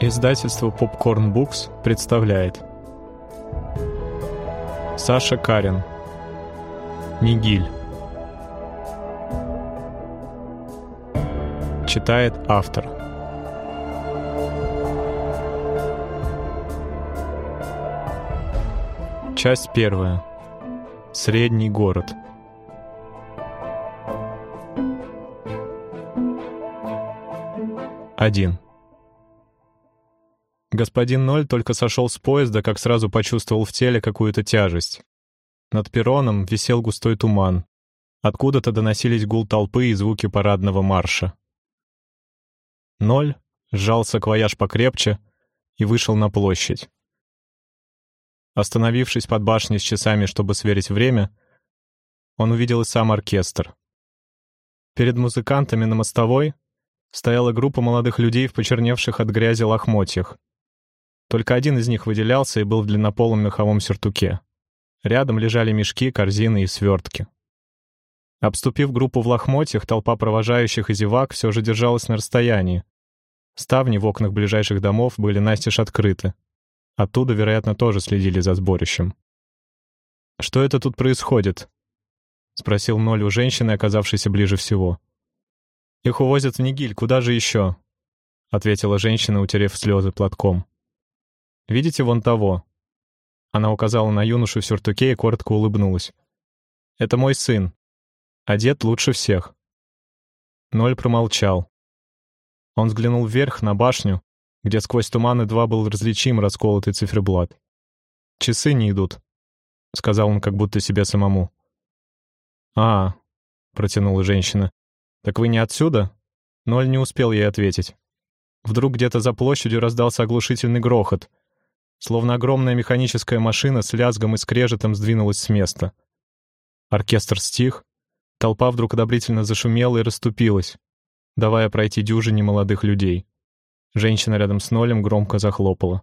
Издательство Popcorn Books представляет. Саша Карин. Нигиль. Читает автор. Часть первая. Средний город. Один Господин Ноль только сошел с поезда, как сразу почувствовал в теле какую-то тяжесть. Над перроном висел густой туман. Откуда-то доносились гул толпы и звуки парадного марша. Ноль сжал саквояж покрепче и вышел на площадь. Остановившись под башней с часами, чтобы сверить время, он увидел и сам оркестр. Перед музыкантами на мостовой стояла группа молодых людей в почерневших от грязи лохмотьях. Только один из них выделялся и был в длиннополом меховом сюртуке. Рядом лежали мешки, корзины и свертки. Обступив группу в лохмотьях, толпа провожающих и зевак все же держалась на расстоянии. Ставни в окнах ближайших домов были настежь открыты. Оттуда, вероятно, тоже следили за сборищем. «Что это тут происходит?» — спросил Ноль у женщины, оказавшейся ближе всего. «Их увозят в Нигиль, куда же еще?» — ответила женщина, утерев слезы платком. Видите вон того?» Она указала на юношу в сюртуке и коротко улыбнулась. «Это мой сын. Одет лучше всех». Ноль промолчал. Он взглянул вверх, на башню, где сквозь туман едва был различим расколотый циферблат. «Часы не идут», — сказал он как будто себе самому. «А, — протянула женщина, — так вы не отсюда?» Ноль не успел ей ответить. Вдруг где-то за площадью раздался оглушительный грохот, Словно огромная механическая машина с лязгом и скрежетом сдвинулась с места. Оркестр стих, толпа вдруг одобрительно зашумела и расступилась, давая пройти дюжине молодых людей. Женщина рядом с Нолем громко захлопала.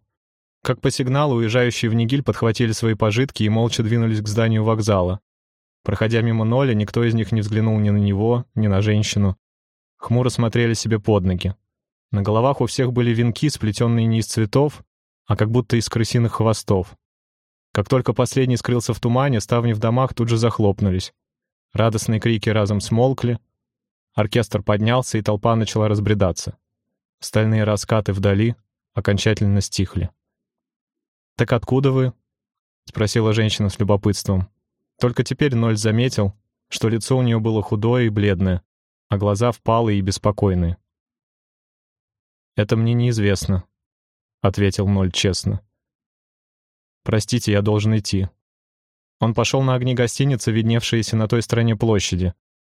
Как по сигналу, уезжающие в Нигиль подхватили свои пожитки и молча двинулись к зданию вокзала. Проходя мимо Ноля, никто из них не взглянул ни на него, ни на женщину. Хмуро смотрели себе под ноги. На головах у всех были венки, сплетенные не из цветов, а как будто из крысиных хвостов. Как только последний скрылся в тумане, ставни в домах тут же захлопнулись. Радостные крики разом смолкли. Оркестр поднялся, и толпа начала разбредаться. Стальные раскаты вдали окончательно стихли. «Так откуда вы?» — спросила женщина с любопытством. Только теперь Ноль заметил, что лицо у нее было худое и бледное, а глаза впалые и беспокойные. «Это мне неизвестно», ответил Ноль честно. Простите, я должен идти. Он пошел на огни гостиницы, видневшиеся на той стороне площади,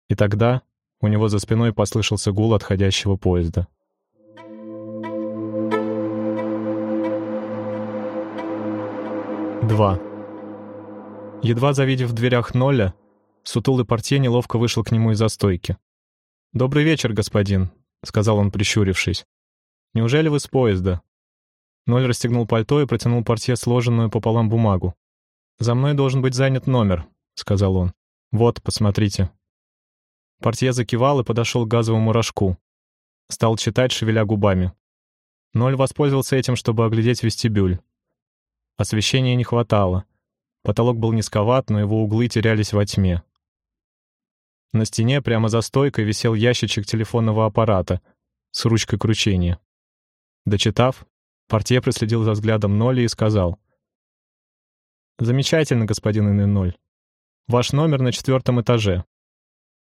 и тогда у него за спиной послышался гул отходящего поезда. Два. Едва завидев в дверях Ноля, сутулый портье неловко вышел к нему из-за стойки. «Добрый вечер, господин», — сказал он, прищурившись. «Неужели вы с поезда? Ноль расстегнул пальто и протянул портье сложенную пополам бумагу. «За мной должен быть занят номер», — сказал он. «Вот, посмотрите». Портье закивал и подошел к газовому рожку. Стал читать, шевеля губами. Ноль воспользовался этим, чтобы оглядеть вестибюль. Освещения не хватало. Потолок был низковат, но его углы терялись во тьме. На стене прямо за стойкой висел ящичек телефонного аппарата с ручкой кручения. Дочитав, Портье проследил за взглядом Ноли и сказал. «Замечательно, господин Н.0. Ваш номер на четвертом этаже».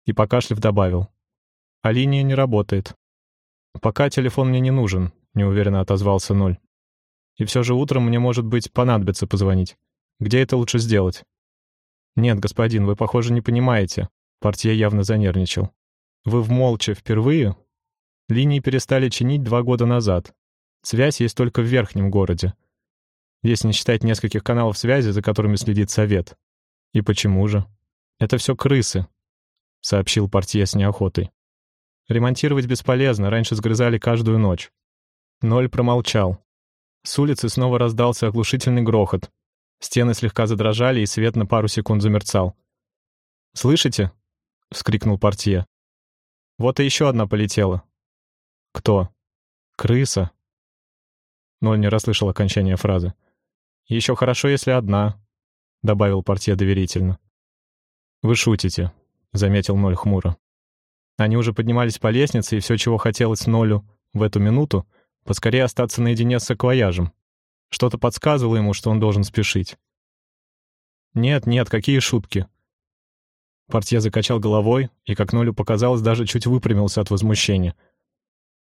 И покашлив добавил. «А линия не работает». «Пока телефон мне не нужен», — неуверенно отозвался Ноль. «И все же утром мне, может быть, понадобится позвонить. Где это лучше сделать?» «Нет, господин, вы, похоже, не понимаете». Портье явно занервничал. «Вы в молча впервые?» Линии перестали чинить два года назад, Связь есть только в верхнем городе. Если не считать нескольких каналов связи, за которыми следит совет. И почему же? Это все крысы, сообщил портье с неохотой. Ремонтировать бесполезно, раньше сгрызали каждую ночь. Ноль промолчал. С улицы снова раздался оглушительный грохот. Стены слегка задрожали, и свет на пару секунд замерцал. «Слышите?» — вскрикнул портье. «Вот и еще одна полетела». «Кто?» «Крыса», Ноль не расслышал окончания фразы. «Еще хорошо, если одна», — добавил портье доверительно. «Вы шутите», — заметил Ноль хмуро. Они уже поднимались по лестнице, и все, чего хотелось Нолю в эту минуту, поскорее остаться наедине с саквояжем. Что-то подсказывало ему, что он должен спешить. «Нет, нет, какие шутки!» Портье закачал головой и, как Нолю показалось, даже чуть выпрямился от возмущения.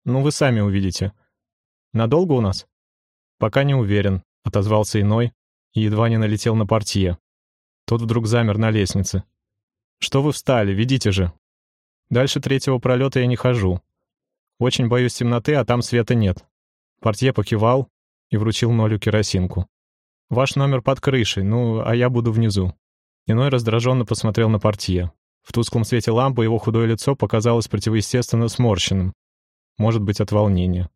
«Ну, вы сами увидите. Надолго у нас?» «Пока не уверен», — отозвался иной и едва не налетел на портье. Тот вдруг замер на лестнице. «Что вы встали? Ведите же!» «Дальше третьего пролета я не хожу. Очень боюсь темноты, а там света нет». Портье покивал и вручил Нолю керосинку. «Ваш номер под крышей, ну, а я буду внизу». Иной раздраженно посмотрел на портье. В тусклом свете лампы его худое лицо показалось противоестественно сморщенным. Может быть, от волнения.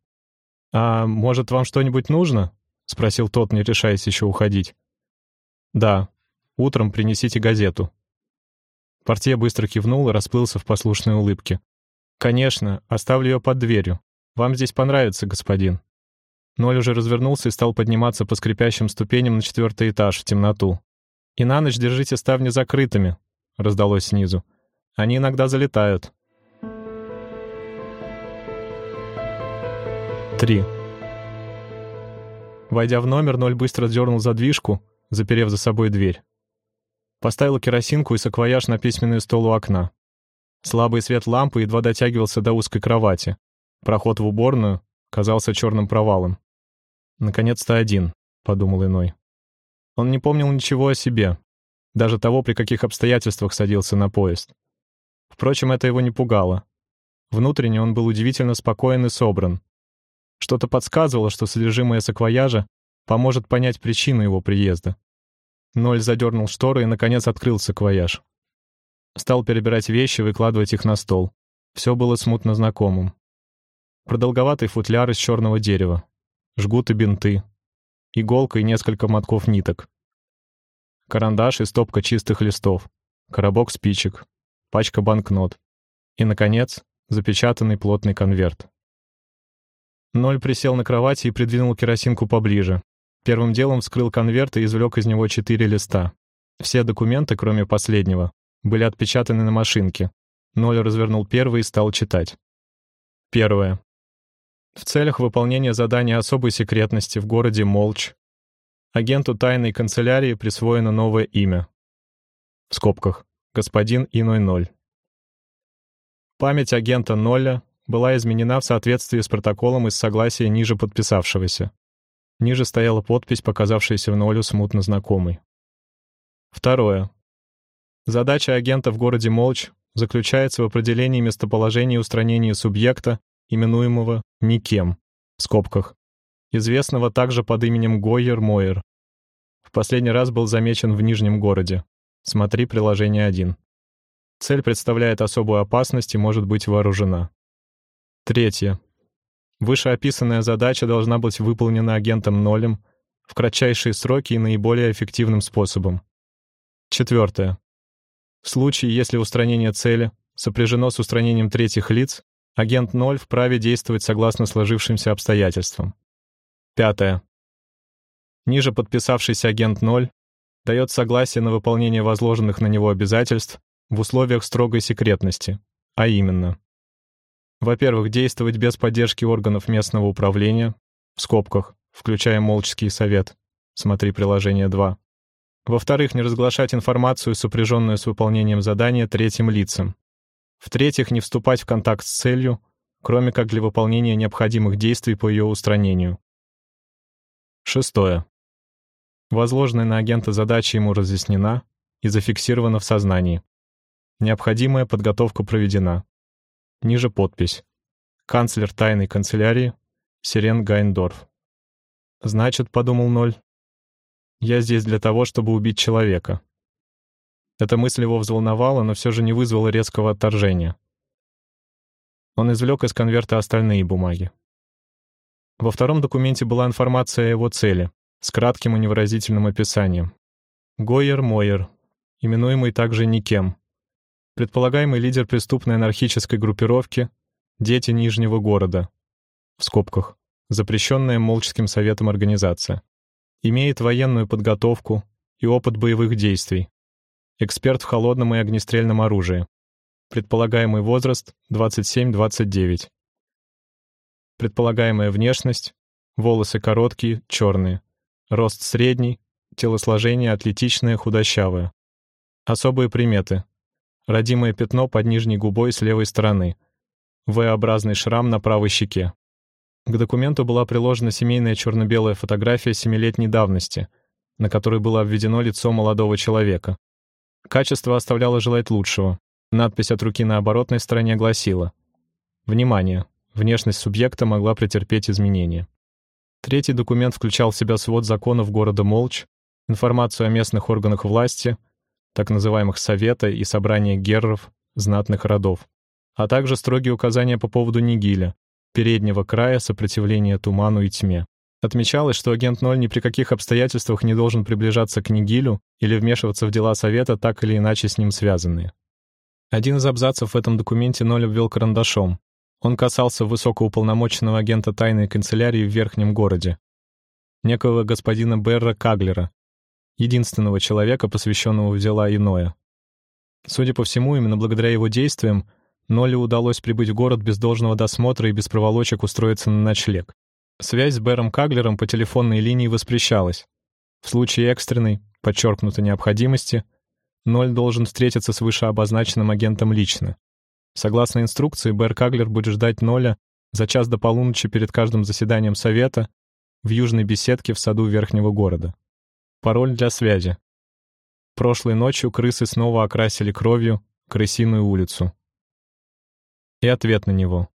«А может, вам что-нибудь нужно?» — спросил тот, не решаясь еще уходить. «Да. Утром принесите газету». Портье быстро кивнул и расплылся в послушной улыбке. «Конечно, оставлю ее под дверью. Вам здесь понравится, господин». Ноль уже развернулся и стал подниматься по скрипящим ступеням на четвертый этаж в темноту. «И на ночь держите ставни закрытыми», — раздалось снизу. «Они иногда залетают». 3. Войдя в номер, Ноль быстро дернул задвижку, заперев за собой дверь. Поставил керосинку и саквояж на письменный стол у окна. Слабый свет лампы едва дотягивался до узкой кровати. Проход в уборную казался черным провалом. «Наконец-то один», — подумал иной. Он не помнил ничего о себе, даже того, при каких обстоятельствах садился на поезд. Впрочем, это его не пугало. Внутренне он был удивительно спокоен и собран, что-то подсказывало, что содержимое саквояжа поможет понять причину его приезда. Ноль задернул шторы и, наконец, открыл саквояж. Стал перебирать вещи, выкладывать их на стол. Все было смутно знакомым. Продолговатый футляр из черного дерева, жгут и бинты, иголка и несколько мотков ниток, карандаш и стопка чистых листов, коробок спичек, пачка банкнот и, наконец, запечатанный плотный конверт. Ноль присел на кровати и придвинул керосинку поближе. Первым делом вскрыл конверт и извлек из него четыре листа. Все документы, кроме последнего, были отпечатаны на машинке. Ноль развернул первый и стал читать. Первое. В целях выполнения задания особой секретности в городе Молч агенту тайной канцелярии присвоено новое имя. В скобках. Господин Иной Ноль. Память агента Ноля была изменена в соответствии с протоколом из согласия ниже подписавшегося. Ниже стояла подпись, показавшаяся в Нолю смутно знакомой. Второе. Задача агента в городе Молч заключается в определении местоположения и устранении субъекта, именуемого никем, в скобках, известного также под именем Гойер Мойер. В последний раз был замечен в Нижнем городе. Смотри приложение 1. Цель представляет особую опасность и может быть вооружена. Третье. Вышеописанная задача должна быть выполнена агентом Нолем в кратчайшие сроки и наиболее эффективным способом. Четвертое. В случае, если устранение цели сопряжено с устранением третьих лиц, агент Ноль вправе действовать согласно сложившимся обстоятельствам. Пятое. Ниже подписавшийся агент Ноль дает согласие на выполнение возложенных на него обязательств в условиях строгой секретности, а именно во-первых, действовать без поддержки органов местного управления, в скобках, включая Молчский совет. Смотри приложение 2. Во-вторых, не разглашать информацию, сопряженную с выполнением задания третьим лицам. В-третьих, не вступать в контакт с целью, кроме как для выполнения необходимых действий по ее устранению. Шестое. Возложенная на агента задача ему разъяснена и зафиксирована в сознании. Необходимая подготовка проведена. Ниже подпись. Канцлер тайной канцелярии Сирен Гайндорф. Значит, подумал Ноль, я здесь для того, чтобы убить человека. Эта мысль его взволновала, но все же не вызвала резкого отторжения. Он извлек из конверта остальные бумаги. Во втором документе была информация о его цели, с кратким и невыразительным описанием. Гойер Мойер, именуемый также никем, Предполагаемый лидер преступной анархической группировки — дети Нижнего города. В скобках. запрещенная Молчским советом организация. Имеет военную подготовку и опыт боевых действий. Эксперт в холодном и огнестрельном оружии. Предполагаемый возраст — 27-29. Предполагаемая внешность — волосы короткие, черные. Рост средний, телосложение атлетичное, худощавое. Особые приметы. Родимое пятно под нижней губой с левой стороны. V-образный шрам на правой щеке. К документу была приложена семейная черно-белая фотография семилетней давности, на которой было обведено лицо молодого человека. Качество оставляло желать лучшего. Надпись от руки на оборотной стороне гласила «Внимание! Внешность субъекта могла претерпеть изменения». Третий документ включал в себя свод законов города Молч, информацию о местных органах власти, так называемых Совета и Собрания герров, знатных родов, а также строгие указания по поводу Нигиля, переднего края сопротивления туману и тьме. Отмечалось, что агент 0 ни при каких обстоятельствах не должен приближаться к Нигилю или вмешиваться в дела Совета, так или иначе с ним связанные. Один из абзацев в этом документе Ноль обвел карандашом. Он касался высокоуполномоченного агента тайной канцелярии в Верхнем городе, некого господина Берра Каглера, единственного человека, посвященного в дела иное. Судя по всему, именно благодаря его действиям Нолле удалось прибыть в город без должного досмотра и без проволочек устроиться на ночлег. Связь с Бэром Каглером по телефонной линии воспрещалась. В случае экстренной, подчеркнутой необходимости, Ноль должен встретиться с вышеобозначенным агентом лично. Согласно инструкции, Бэр Каглер будет ждать Ноля за час до полуночи перед каждым заседанием совета в южной беседке в саду Верхнего города. Пароль для связи. Прошлой ночью крысы снова окрасили кровью крысиную улицу. И ответ на него.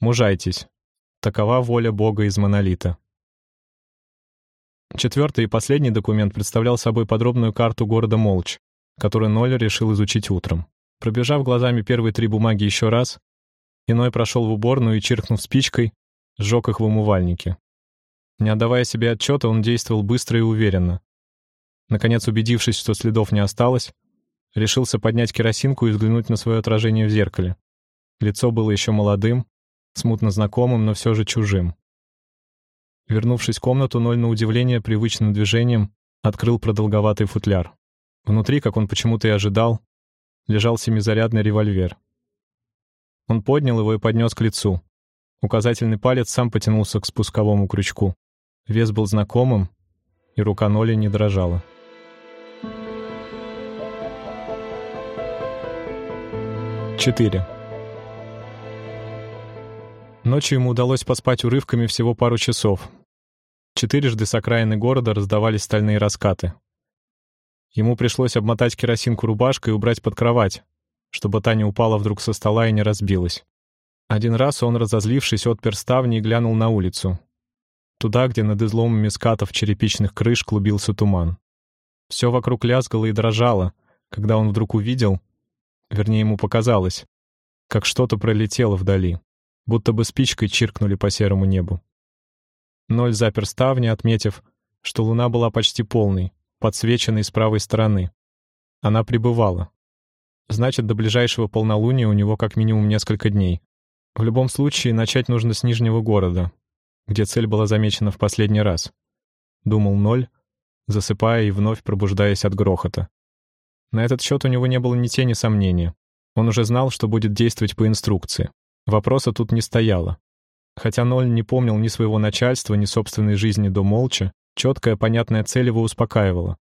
Мужайтесь. Такова воля Бога из монолита. Четвертый и последний документ представлял собой подробную карту города Молч, которую Ноль решил изучить утром. Пробежав глазами первые три бумаги еще раз, Иной прошел в уборную и, чиркнув спичкой, сжег их в умывальнике. Не отдавая себе отчета, он действовал быстро и уверенно. Наконец, убедившись, что следов не осталось, решился поднять керосинку и взглянуть на свое отражение в зеркале. Лицо было еще молодым, смутно знакомым, но все же чужим. Вернувшись в комнату, Ноль на удивление привычным движением открыл продолговатый футляр. Внутри, как он почему-то и ожидал, лежал семизарядный револьвер. Он поднял его и поднес к лицу. Указательный палец сам потянулся к спусковому крючку. Вес был знакомым, и рука Ноли не дрожала. Четыре. Ночью ему удалось поспать урывками всего пару часов. Четырежды с окраины города раздавались стальные раскаты. Ему пришлось обмотать керосинку рубашкой и убрать под кровать, чтобы та не упала вдруг со стола и не разбилась. Один раз он, разозлившись, отпер ставни и глянул на улицу. Туда, где над изломами скатов черепичных крыш клубился туман. Все вокруг лязгало и дрожало, когда он вдруг увидел, вернее, ему показалось, как что-то пролетело вдали будто бы спичкой чиркнули по серому небу. Ноль запер ставни, отметив, что луна была почти полной, подсвеченной с правой стороны. Она пребывала. Значит, до ближайшего полнолуния у него как минимум несколько дней. В любом случае, начать нужно с Нижнего города, где цель была замечена в последний раз. Думал Ноль, засыпая и вновь пробуждаясь от грохота. На этот счет у него не было ни тени сомнения. Он уже знал, что будет действовать по инструкции. Вопроса тут не стояло. Хотя Ноль не помнил ни своего начальства, ни собственной жизни до молча, четкая, понятная цель его успокаивала.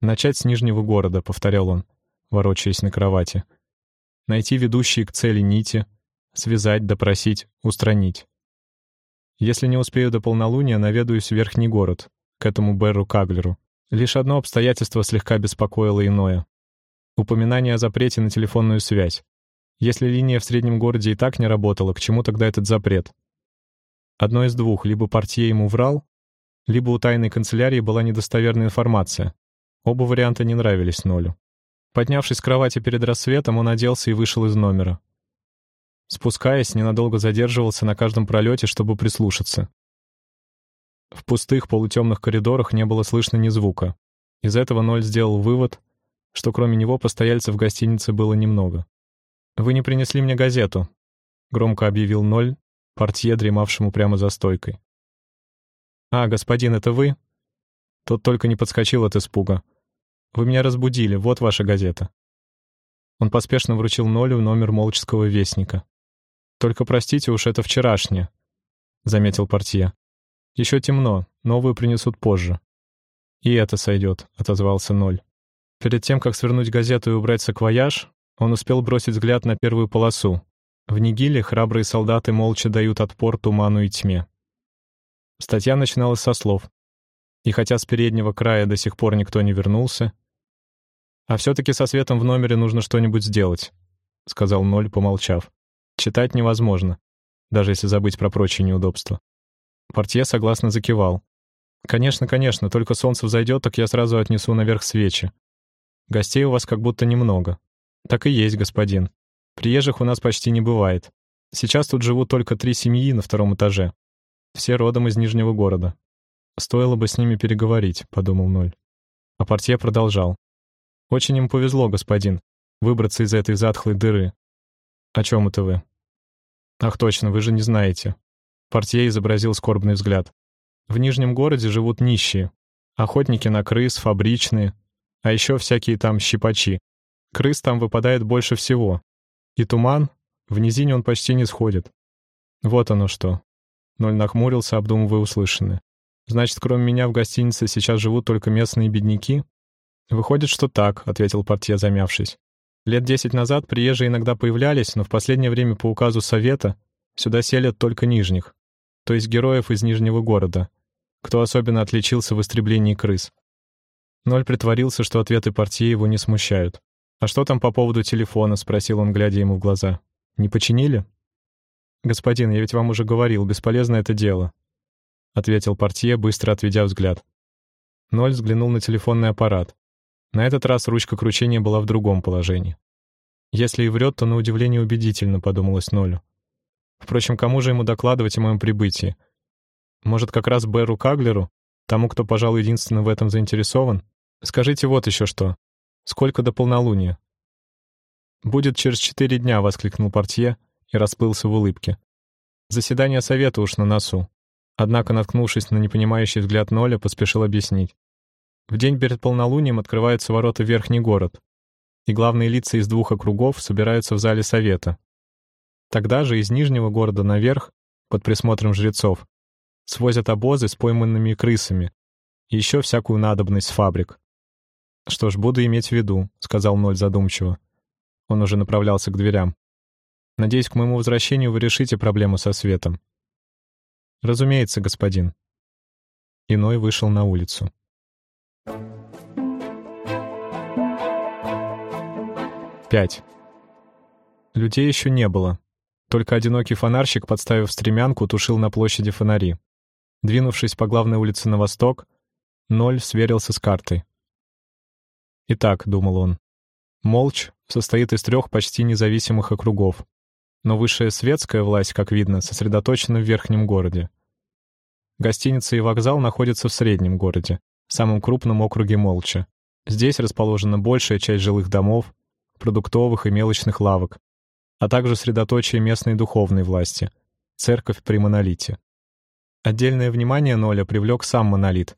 «Начать с Нижнего города», — повторял он, ворочаясь на кровати. «Найти ведущие к цели нити, связать, допросить, устранить. Если не успею до полнолуния, наведаюсь в Верхний город, к этому Берру Каглеру. Лишь одно обстоятельство слегка беспокоило иное. Упоминание о запрете на телефонную связь. Если линия в среднем городе и так не работала, к чему тогда этот запрет? Одно из двух, либо портье ему врал, либо у тайной канцелярии была недостоверная информация. Оба варианта не нравились Нолю. Поднявшись с кровати перед рассветом, он оделся и вышел из номера. Спускаясь, ненадолго задерживался на каждом пролете, чтобы прислушаться. В пустых полутемных коридорах не было слышно ни звука. Из этого Ноль сделал вывод, что кроме него постояльцев в гостинице было немного. «Вы не принесли мне газету», — громко объявил Ноль, портье, дремавшему прямо за стойкой. «А, господин, это вы?» Тот только не подскочил от испуга. «Вы меня разбудили, вот ваша газета». Он поспешно вручил Нолю номер молческого вестника. «Только простите уж, это вчерашнее», — заметил портье. «Еще темно, новую принесут позже». «И это сойдет», — отозвался Ноль. Перед тем, как свернуть газету и убрать саквояж, он успел бросить взгляд на первую полосу. В Нигиле храбрые солдаты молча дают отпор туману и тьме. Статья начиналась со слов. И хотя с переднего края до сих пор никто не вернулся, «А все-таки со светом в номере нужно что-нибудь сделать», — сказал Ноль, помолчав. «Читать невозможно, даже если забыть про прочие неудобства». Портье согласно закивал. «Конечно, конечно, только солнце взойдет, так я сразу отнесу наверх свечи. Гостей у вас как будто немного». «Так и есть, господин. Приезжих у нас почти не бывает. Сейчас тут живут только три семьи на втором этаже. Все родом из Нижнего города. Стоило бы с ними переговорить, подумал Ноль. А портье продолжал. Очень им повезло, господин, выбраться из этой затхлой дыры. О чем это вы? Ах, точно, вы же не знаете. Портье изобразил скорбный взгляд. В Нижнем городе живут нищие. Охотники на крыс, фабричные, а еще всякие там щипачи. Крыс там выпадает больше всего. И туман, в низине он почти не сходит. Вот оно что. Ноль нахмурился, обдумывая услышанное. «Значит, кроме меня в гостинице сейчас живут только местные бедняки?» «Выходит, что так», — ответил портье, замявшись. «Лет десять назад приезжие иногда появлялись, но в последнее время по указу Совета сюда селят только нижних, то есть героев из Нижнего города, кто особенно отличился в истреблении крыс». Ноль притворился, что ответы портье его не смущают. «А что там по поводу телефона?» — спросил он, глядя ему в глаза. «Не починили?» «Господин, я ведь вам уже говорил, бесполезно это дело», — ответил портье, быстро отведя взгляд. Ноль взглянул на телефонный аппарат. На этот раз ручка кручения была в другом положении. «Если и врет, то на удивление убедительно», — подумалось Нолю. Впрочем, кому же ему докладывать о моем прибытии? Может, как раз Бэру Каглеру, тому, кто, пожалуй, единственно в этом заинтересован? Скажите вот еще что. Сколько до полнолуния? «Будет через четыре дня», — воскликнул портье, и расплылся в улыбке. Заседание совета уж на носу. Однако, наткнувшись на непонимающий взгляд Ноля, поспешил объяснить. В день перед полнолунием открываются ворота в Верхний город, и главные лица из двух округов собираются в зале совета. Тогда же из Нижнего города наверх, под присмотром жрецов, свозят обозы с пойманными крысами и еще всякую надобность с фабрик. «Что ж, буду иметь в виду», — сказал Ноль задумчиво. Он уже направлялся к дверям. Надеюсь, к моему возвращению вы решите проблему со светом. Разумеется, господин. Иной вышел на улицу. Пять. Людей еще не было. Только одинокий фонарщик, подставив стремянку, тушил на площади фонари. Двинувшись по главной улице на восток, Ноль сверился с картой. «Итак», — думал он, — «Молч состоит из трех почти независимых округов но высшая светская власть, как видно, сосредоточена в верхнем городе. Гостиница и вокзал находятся в среднем городе, самом крупном округе Молча. Здесь расположена большая часть жилых домов, продуктовых и мелочных лавок, а также средоточие местной духовной власти — церковь при монолите. Отдельное внимание Ноля привлек сам монолит,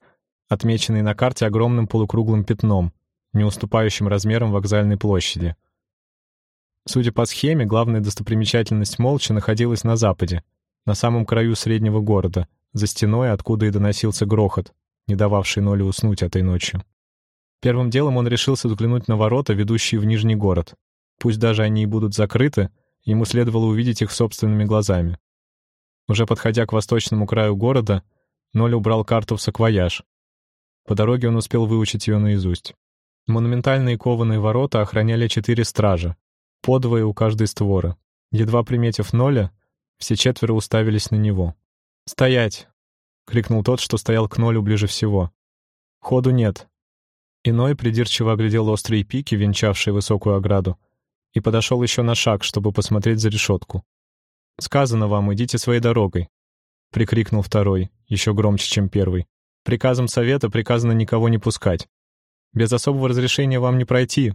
отмеченный на карте огромным полукруглым пятном, не уступающим размерам вокзальной площади — Судя по схеме, главная достопримечательность Молча находилась на западе, на самом краю среднего города, за стеной, откуда и доносился грохот, не дававший Ноле уснуть этой ночью. Первым делом он решился взглянуть на ворота, ведущие в Нижний город. Пусть даже они и будут закрыты, ему следовало увидеть их собственными глазами. Уже подходя к восточному краю города, Ноля убрал карту в саквояж. По дороге он успел выучить ее наизусть. Монументальные кованые ворота охраняли четыре стража, подвое у каждой створы. Едва приметив Ноля, все четверо уставились на него. «Стоять!» — крикнул тот, что стоял к Нолю ближе всего. «Ходу нет». Иной придирчиво оглядел острые пики, венчавшие высокую ограду, и подошел еще на шаг, чтобы посмотреть за решетку. «Сказано вам, идите своей дорогой», — прикрикнул второй, еще громче, чем первый. «Приказом совета приказано никого не пускать. Без особого разрешения вам не пройти,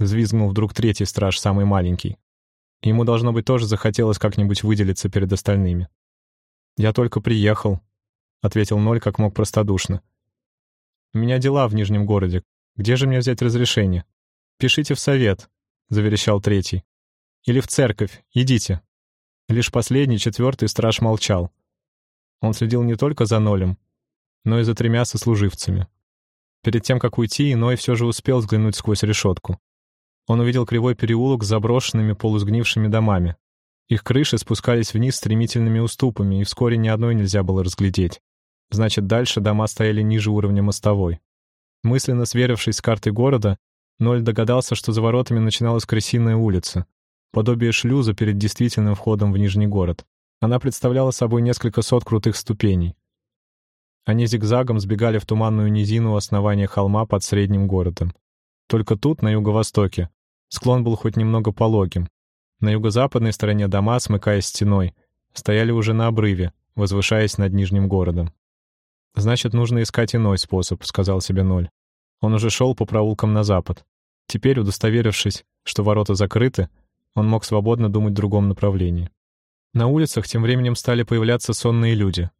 Взвизгнул вдруг третий страж, самый маленький. Ему, должно быть, тоже захотелось как-нибудь выделиться перед остальными. «Я только приехал», — ответил Ноль как мог простодушно. «У меня дела в Нижнем городе. Где же мне взять разрешение?» «Пишите в совет», — заверещал третий. «Или в церковь. Идите». Лишь последний, четвертый страж молчал. Он следил не только за Нолем, но и за тремя сослуживцами. Перед тем, как уйти, Иной все же успел взглянуть сквозь решетку. Он увидел кривой переулок с заброшенными полусгнившими домами. Их крыши спускались вниз стремительными уступами, и вскоре ни одной нельзя было разглядеть. Значит, дальше дома стояли ниже уровня мостовой. Мысленно сверившись с картой города, Ноль догадался, что за воротами начиналась Крысиная улица, подобие шлюза перед действительным входом в Нижний город. Она представляла собой несколько сот крутых ступеней. Они зигзагом сбегали в туманную низину у основания холма под средним городом. Только тут, на юго-востоке, склон был хоть немного пологим. На юго-западной стороне дома, смыкаясь стеной, стояли уже на обрыве, возвышаясь над Нижним городом. «Значит, нужно искать иной способ», — сказал себе Ноль. Он уже шел по проулкам на запад. Теперь, удостоверившись, что ворота закрыты, он мог свободно думать в другом направлении. На улицах тем временем стали появляться сонные люди.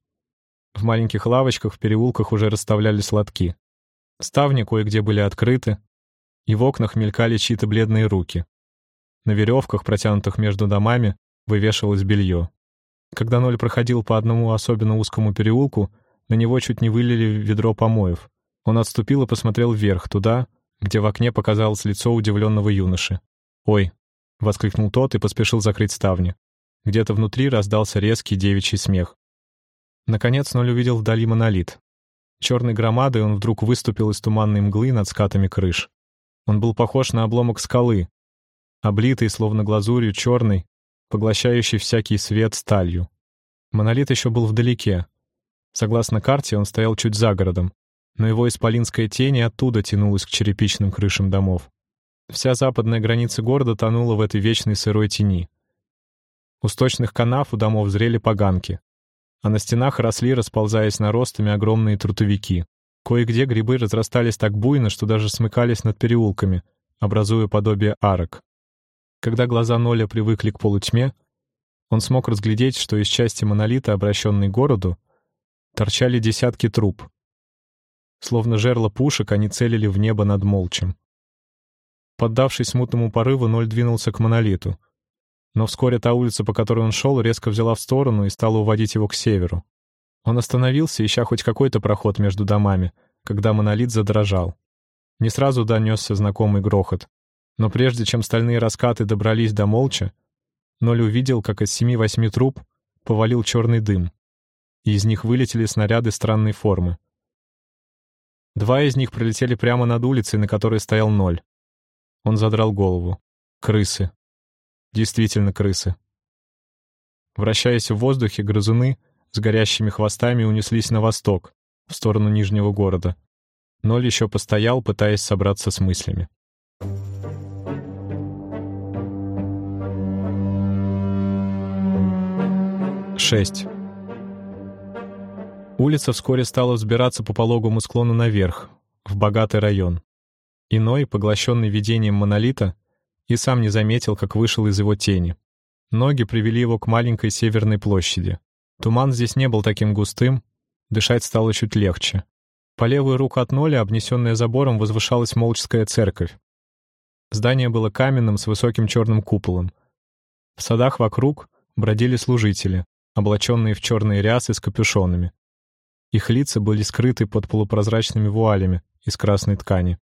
В маленьких лавочках в переулках уже расставлялись лотки. Ставни кое-где были открыты, и в окнах мелькали чьи-то бледные руки. На веревках, протянутых между домами, вывешивалось белье. Когда Ноль проходил по одному особенно узкому переулку, на него чуть не вылили ведро помоев. Он отступил и посмотрел вверх, туда, где в окне показалось лицо удивленного юноши. «Ой!» — воскликнул тот и поспешил закрыть ставни. Где-то внутри раздался резкий девичий смех. Наконец Ноль увидел вдали монолит. Черной громадой он вдруг выступил из туманной мглы над скатами крыш. Он был похож на обломок скалы, облитый, словно глазурью, черный, поглощающий всякий свет сталью. Монолит еще был вдалеке, Согласно карте, он стоял чуть за городом, но его исполинская тень и оттуда тянулась к черепичным крышам домов. Вся западная граница города тонула в этой вечной сырой тени. У сточных канав у домов зрели поганки, а на стенах росли, расползаясь наростами, огромные трутовики. Кое-где грибы разрастались так буйно, что даже смыкались над переулками, образуя подобие арок. Когда глаза Ноля привыкли к полутьме, он смог разглядеть, что из части монолита, обращенной к городу, торчали десятки труб. Словно жерла пушек, они целили в небо над молчем. Поддавшись смутному порыву, Ноль двинулся к монолиту. Но вскоре та улица, по которой он шел, резко взяла в сторону и стала уводить его к северу. Он остановился, ища хоть какой-то проход между домами, когда монолит задрожал. Не сразу донесся знакомый грохот, но прежде чем стальные раскаты добрались до молча, Ноль увидел, как из семи-восьми труб повалил черный дым и из них вылетели снаряды странной формы. Два из них пролетели прямо над улицей, на которой стоял ноль. Он задрал голову. Крысы. Действительно крысы. Вращаясь в воздухе, грызуны с горящими хвостами унеслись на восток, в сторону Нижнего города. Ноль еще постоял, пытаясь собраться с мыслями. Шесть. Улица вскоре стала взбираться по пологому склону наверх, в богатый район. Иной, поглощенный видением монолита, и сам не заметил, как вышел из его тени. Ноги привели его к маленькой северной площади. Туман здесь не был таким густым, дышать стало чуть легче. По левую руку от Ноля, обнесенная забором, возвышалась Молческая церковь. Здание было каменным с высоким черным куполом. В садах вокруг бродили служители, облаченные в черные рясы с капюшонами. Их лица были скрыты под полупрозрачными вуалями из красной ткани.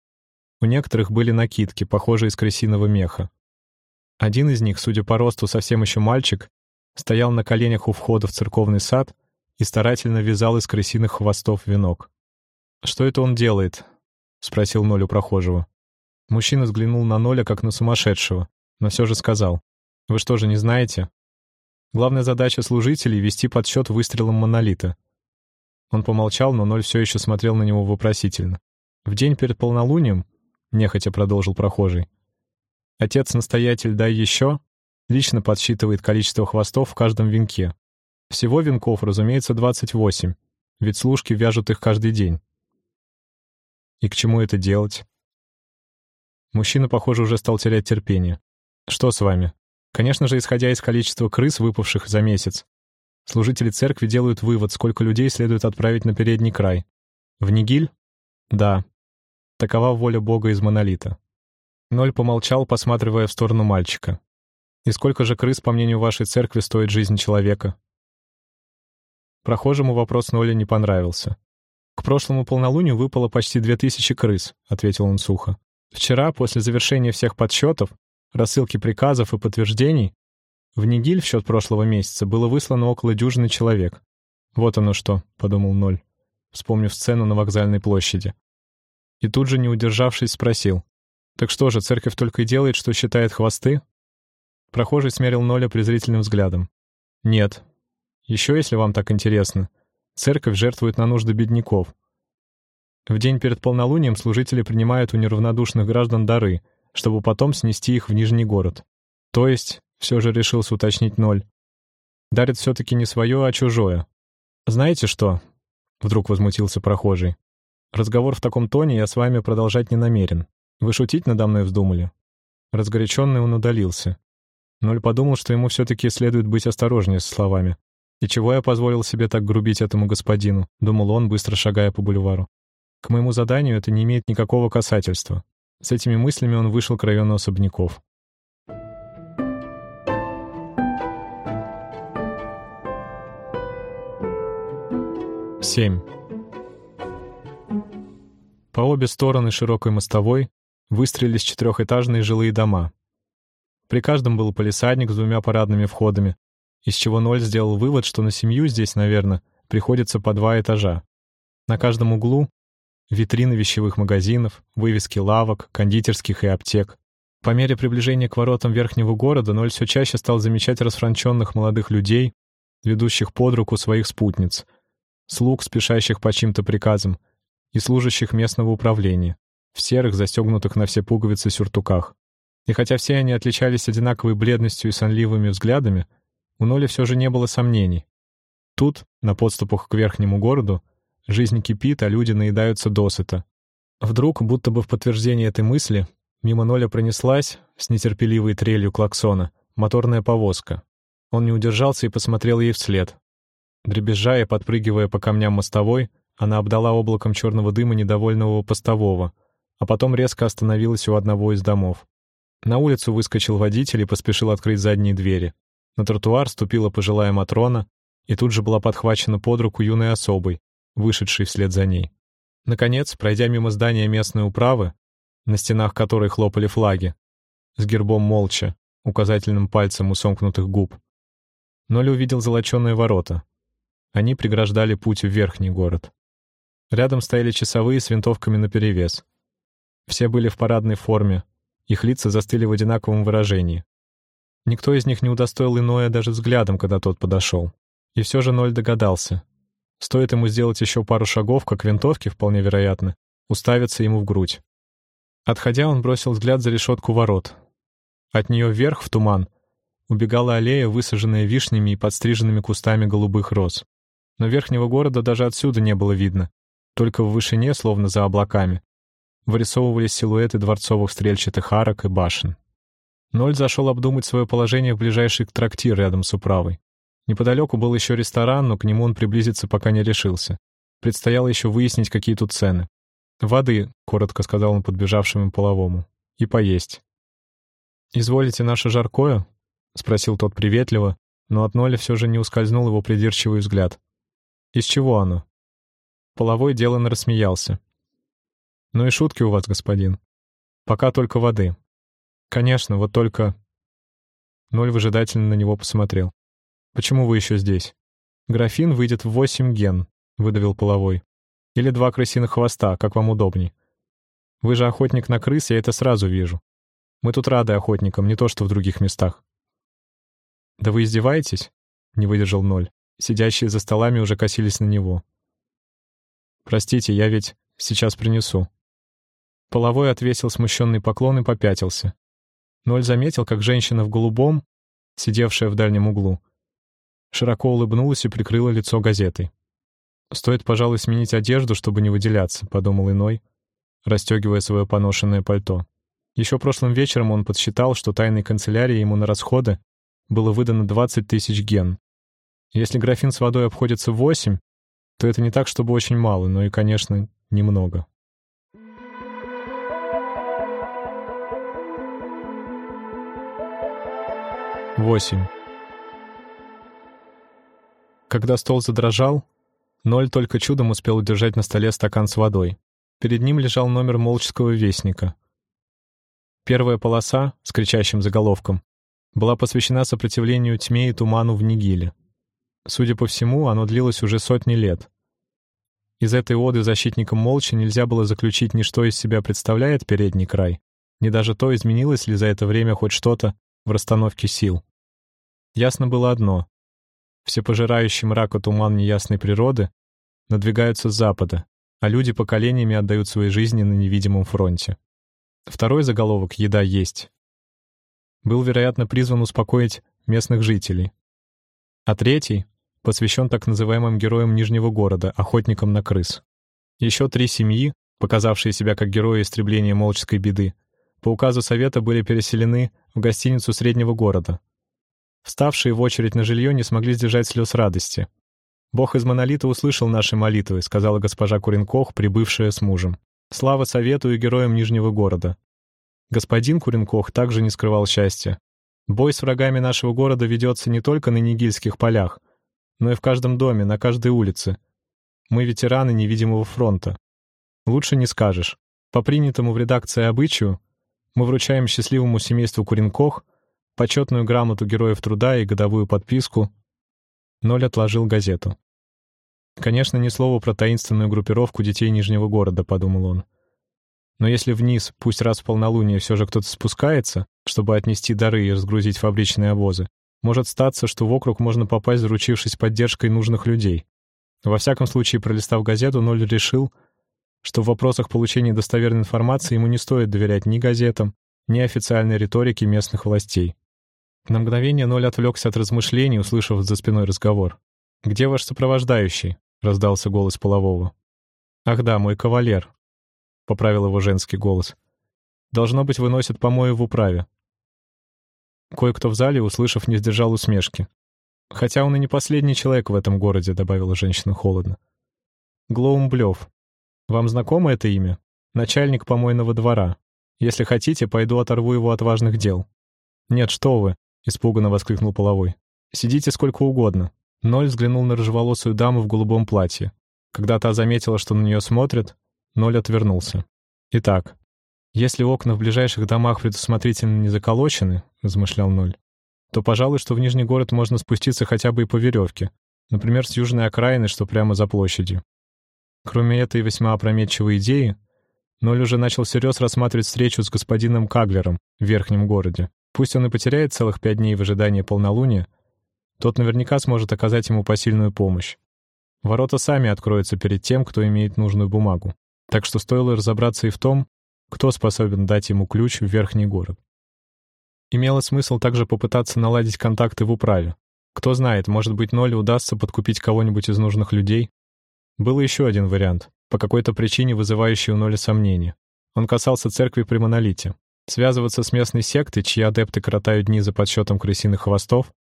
У некоторых были накидки, похожие из крысиного меха. Один из них, судя по росту совсем еще мальчик, стоял на коленях у входа в церковный сад и старательно вязал из крысиных хвостов венок. «Что это он делает?» — спросил Ноль у прохожего. Мужчина взглянул на Ноля как на сумасшедшего, но все же сказал. «Вы что же не знаете? Главная задача служителей — вести подсчет выстрелом монолита. Он помолчал, но Ноль все еще смотрел на него вопросительно. «В день перед полнолунием», — нехотя продолжил прохожий, «отец-настоятель «дай еще» лично подсчитывает количество хвостов в каждом венке. Всего венков, разумеется, 28, ведь служки вяжут их каждый день. И к чему это делать? Мужчина, похоже, уже стал терять терпение. Что с вами? Конечно же, исходя из количества крыс, выпавших за месяц. Служители церкви делают вывод, сколько людей следует отправить на передний край. В Нигиль? Да. Такова воля Бога из монолита. Ноль помолчал, посматривая в сторону мальчика. «И сколько же крыс, по мнению вашей церкви, стоит жизнь человека?» Прохожему вопрос Ноля не понравился. «К прошлому полнолунию выпало почти две тысячи крыс», — ответил он сухо. «Вчера, после завершения всех подсчетов, рассылки приказов и подтверждений, в Нигиль в счет прошлого месяца было выслано около дюжины человек. «Вот оно что», — подумал Ноль, вспомнив сцену на вокзальной площади. И тут же, не удержавшись, спросил. «Так что же, церковь только и делает, что считает хвосты?» Прохожий смерил Ноля презрительным взглядом. «Нет. Еще, если вам так интересно, церковь жертвует на нужды бедняков. В день перед полнолунием служители принимают у неравнодушных граждан дары, чтобы потом снести их в Нижний город. То есть, все же решился уточнить Ноль, дарит все-таки не свое, а чужое. «Знаете что?» — вдруг возмутился прохожий. «Разговор в таком тоне я с вами продолжать не намерен. Вы шутить надо мной вздумали?» Разгоряченный он удалился. Ноль подумал, что ему все-таки следует быть осторожнее с словами. «И чего я позволил себе так грубить этому господину?» — думал он, быстро шагая по бульвару. «К моему заданию это не имеет никакого касательства». С этими мыслями он вышел к району особняков. Семь. По обе стороны широкой мостовой выстроились четырехэтажные жилые дома. При каждом был полисадник с двумя парадными входами, из чего Ноль сделал вывод, что на семью здесь, наверное, приходится по два этажа. На каждом углу — витрины вещевых магазинов, вывески лавок, кондитерских и аптек. По мере приближения к воротам верхнего города Ноль все чаще стал замечать расфранченных молодых людей, ведущих под руку своих спутниц, слуг, спешащих по чьим-то приказам, и служащих местного управления, в серых, застегнутых на все пуговицы сюртуках. И хотя все они отличались одинаковой бледностью и сонливыми взглядами, у Ноли все же не было сомнений. Тут, на подступах к верхнему городу, жизнь кипит, а люди наедаются досыта. Вдруг, будто бы в подтверждение этой мысли, мимо Ноля пронеслась, с нетерпеливой трелью клаксона, моторная повозка. Он не удержался и посмотрел ей вслед. Дребезжа и подпрыгивая по камням мостовой, она обдала облаком черного дыма недовольного постового, а потом резко остановилась у одного из домов. На улицу выскочил водитель и поспешил открыть задние двери. На тротуар ступила пожилая Матрона и тут же была подхвачена под руку юной особой, вышедшей вслед за ней. Наконец, пройдя мимо здания местной управы, на стенах которой хлопали флаги, с гербом молча, указательным пальцем у сомкнутых губ, Ноля увидел золоченые ворота — они преграждали путь в верхний город. Рядом стояли часовые с винтовками наперевес. Все были в парадной форме, их лица застыли в одинаковом выражении. Никто из них не удостоил иное даже взглядом, когда тот подошел. И все же Ноль догадался. Стоит ему сделать еще пару шагов, как винтовки, вполне вероятно, уставятся ему в грудь. Отходя, он бросил взгляд за решетку ворот. От нее вверх, в туман, убегала аллея, высаженная вишнями и подстриженными кустами голубых роз но верхнего города даже отсюда не было видно. Только в вышине, словно за облаками, вырисовывались силуэты дворцовых стрельчатых арок и башен. Ноль зашел обдумать свое положение в ближайший трактир рядом с управой. Неподалеку был еще ресторан, но к нему он приблизиться пока не решился. Предстояло еще выяснить, какие тут цены. «Воды», — коротко сказал он подбежавшему половому, — «и поесть». «Изволите наше жаркое?» — спросил тот приветливо, но от Ноля все же не ускользнул его придирчивый взгляд. Из чего оно? Половой деланно рассмеялся. Ну и шутки у вас, господин. Пока только воды. Конечно, вот только... Ноль выжидательно на него посмотрел. Почему вы еще здесь? Графин выйдет в восемь ген, выдавил половой. Или два крысиных хвоста, как вам удобней. Вы же охотник на крыс, я это сразу вижу. Мы тут рады охотникам, не то что в других местах. Да вы издеваетесь? Не выдержал Ноль. Сидящие за столами уже косились на него. «Простите, я ведь сейчас принесу». Половой отвесил смущенный поклон и попятился. Ноль заметил, как женщина в голубом, сидевшая в дальнем углу, широко улыбнулась и прикрыла лицо газетой. «Стоит, пожалуй, сменить одежду, чтобы не выделяться», — подумал иной, расстегивая свое поношенное пальто. Еще прошлым вечером он подсчитал, что тайной канцелярии ему на расходы было выдано 20 тысяч ген, Если графин с водой обходится в восемь, то это не так, чтобы очень мало, но и, конечно, немного. Восемь. Когда стол задрожал, Ноль только чудом успел удержать на столе стакан с водой. Перед ним лежал номер Молческого вестника. Первая полоса с кричащим заголовком была посвящена сопротивлению тьме и туману в Нигиле. Судя по всему, оно длилось уже сотни лет. Из этой оды защитникам молча нельзя было заключить ни что из себя представляет передний край, ни даже то, изменилось ли за это время хоть что-то в расстановке сил. Ясно было одно всепожирающий мрак и туман неясной природы, надвигаются с запада, а люди поколениями отдают свои жизни на невидимом фронте. Второй заголовок «Еда есть» был, вероятно, призван успокоить местных жителей. А третий посвящен так называемым героям Нижнего города, охотникам на крыс. Еще три семьи, показавшие себя как герои истребления молческой беды, по указу Совета были переселены в гостиницу среднего города, Вставшие в очередь на жилье не смогли сдержать слез радости. «Бог из монолита услышал наши молитвы», — сказала госпожа Куренкох, прибывшая с мужем. «Слава совету и героям Нижнего города». Господин Куренкох также не скрывал счастья. Бой с врагами нашего города ведется не только на Нигильских полях, но и в каждом доме, на каждой улице. Мы ветераны невидимого фронта. Лучше не скажешь. По принятому в редакции обычаю мы вручаем счастливому семейству Куренкох почетную грамоту Героев Труда и годовую подписку, Ноль отложил газету. «Конечно, ни слова про таинственную группировку детей Нижнего города», — подумал он. «Но если вниз, пусть раз в полнолуние, все же кто-то спускается, чтобы отнести дары и разгрузить фабричные обозы, может статься, что в округ можно попасть, заручившись поддержкой нужных людей. Во всяком случае, пролистав газету, Ноль решил, что в вопросах получения достоверной информации ему не стоит доверять ни газетам, ни официальной риторике местных властей. На мгновение Ноль отвлекся от размышлений, услышав за спиной разговор. «Где ваш сопровождающий?» — раздался голос полового. «Ах да, мой кавалер», — поправил его женский голос. «Должно быть, выносит помои в управе». Кое-кто в зале, услышав, не сдержал усмешки. «Хотя он и не последний человек в этом городе», — добавила женщина холодно. «Глоумблёв. Вам знакомо это имя? Начальник помойного двора. Если хотите, пойду оторву его от важных дел». «Нет, что вы. — испуганно воскликнул половой. «Сидите сколько угодно». Ноль взглянул на рыжеволосую даму в голубом платье. Когда та заметила, что на нее смотрят, Ноль отвернулся. «Итак, если окна в ближайших домах предусмотрительно не заколочены», — размышлял Ноль, то, пожалуй, что в Нижний город можно спуститься хотя бы и по веревке, например, с южной окраины, что прямо за площадью. Кроме этой весьма опрометчивой идеи, Ноль уже начал всерьез рассматривать встречу с господином Каглером в Верхнем городе. Пусть он и потеряет целых пять дней в ожидании полнолуния, тот наверняка сможет оказать ему посильную помощь. Ворота сами откроются перед тем, кто имеет нужную бумагу. Так что стоило разобраться и в том, кто способен дать ему ключ в верхний город. Имело смысл также попытаться наладить контакты в управе. Кто знает, может быть, Ноле удастся подкупить кого-нибудь из нужных людей. Был еще один вариант, по какой-то причине вызывающий у Ноли сомнения. Он касался церкви при Монолите. Связываться с местной сектой, чьи адепты коротают дни за подсчетом крысиных хвостов,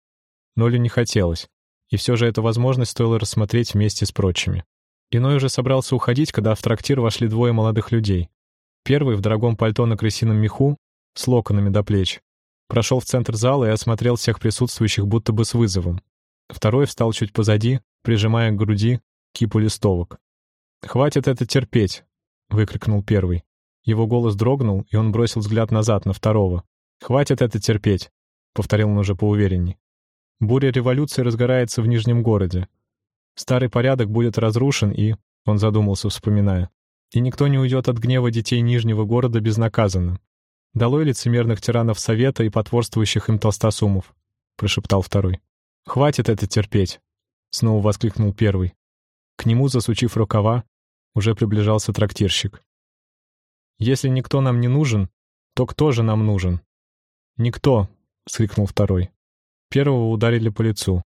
Нолю не хотелось, и все же эту возможность стоило рассмотреть вместе с прочими. Иной уже собрался уходить, когда в трактир вошли двое молодых людей. Первый в дорогом пальто на крысином меху, с локонами до плеч, прошел в центр зала и осмотрел всех присутствующих будто бы с вызовом. Второй встал чуть позади, прижимая к груди кипу листовок. «Хватит это терпеть!» — выкрикнул первый. Его голос дрогнул, и он бросил взгляд назад на второго. «Хватит это терпеть», — повторил он уже поуверенней. «Буря революции разгорается в Нижнем городе. Старый порядок будет разрушен, и...» — он задумался, вспоминая. «И никто не уйдет от гнева детей Нижнего города безнаказанным. Долой лицемерных тиранов Совета и потворствующих им толстосумов», — прошептал второй. «Хватит это терпеть», — снова воскликнул первый. К нему, засучив рукава, уже приближался трактирщик. Если никто нам не нужен, то кто же нам нужен? Никто, вскрикнул второй. Первого ударили по лицу.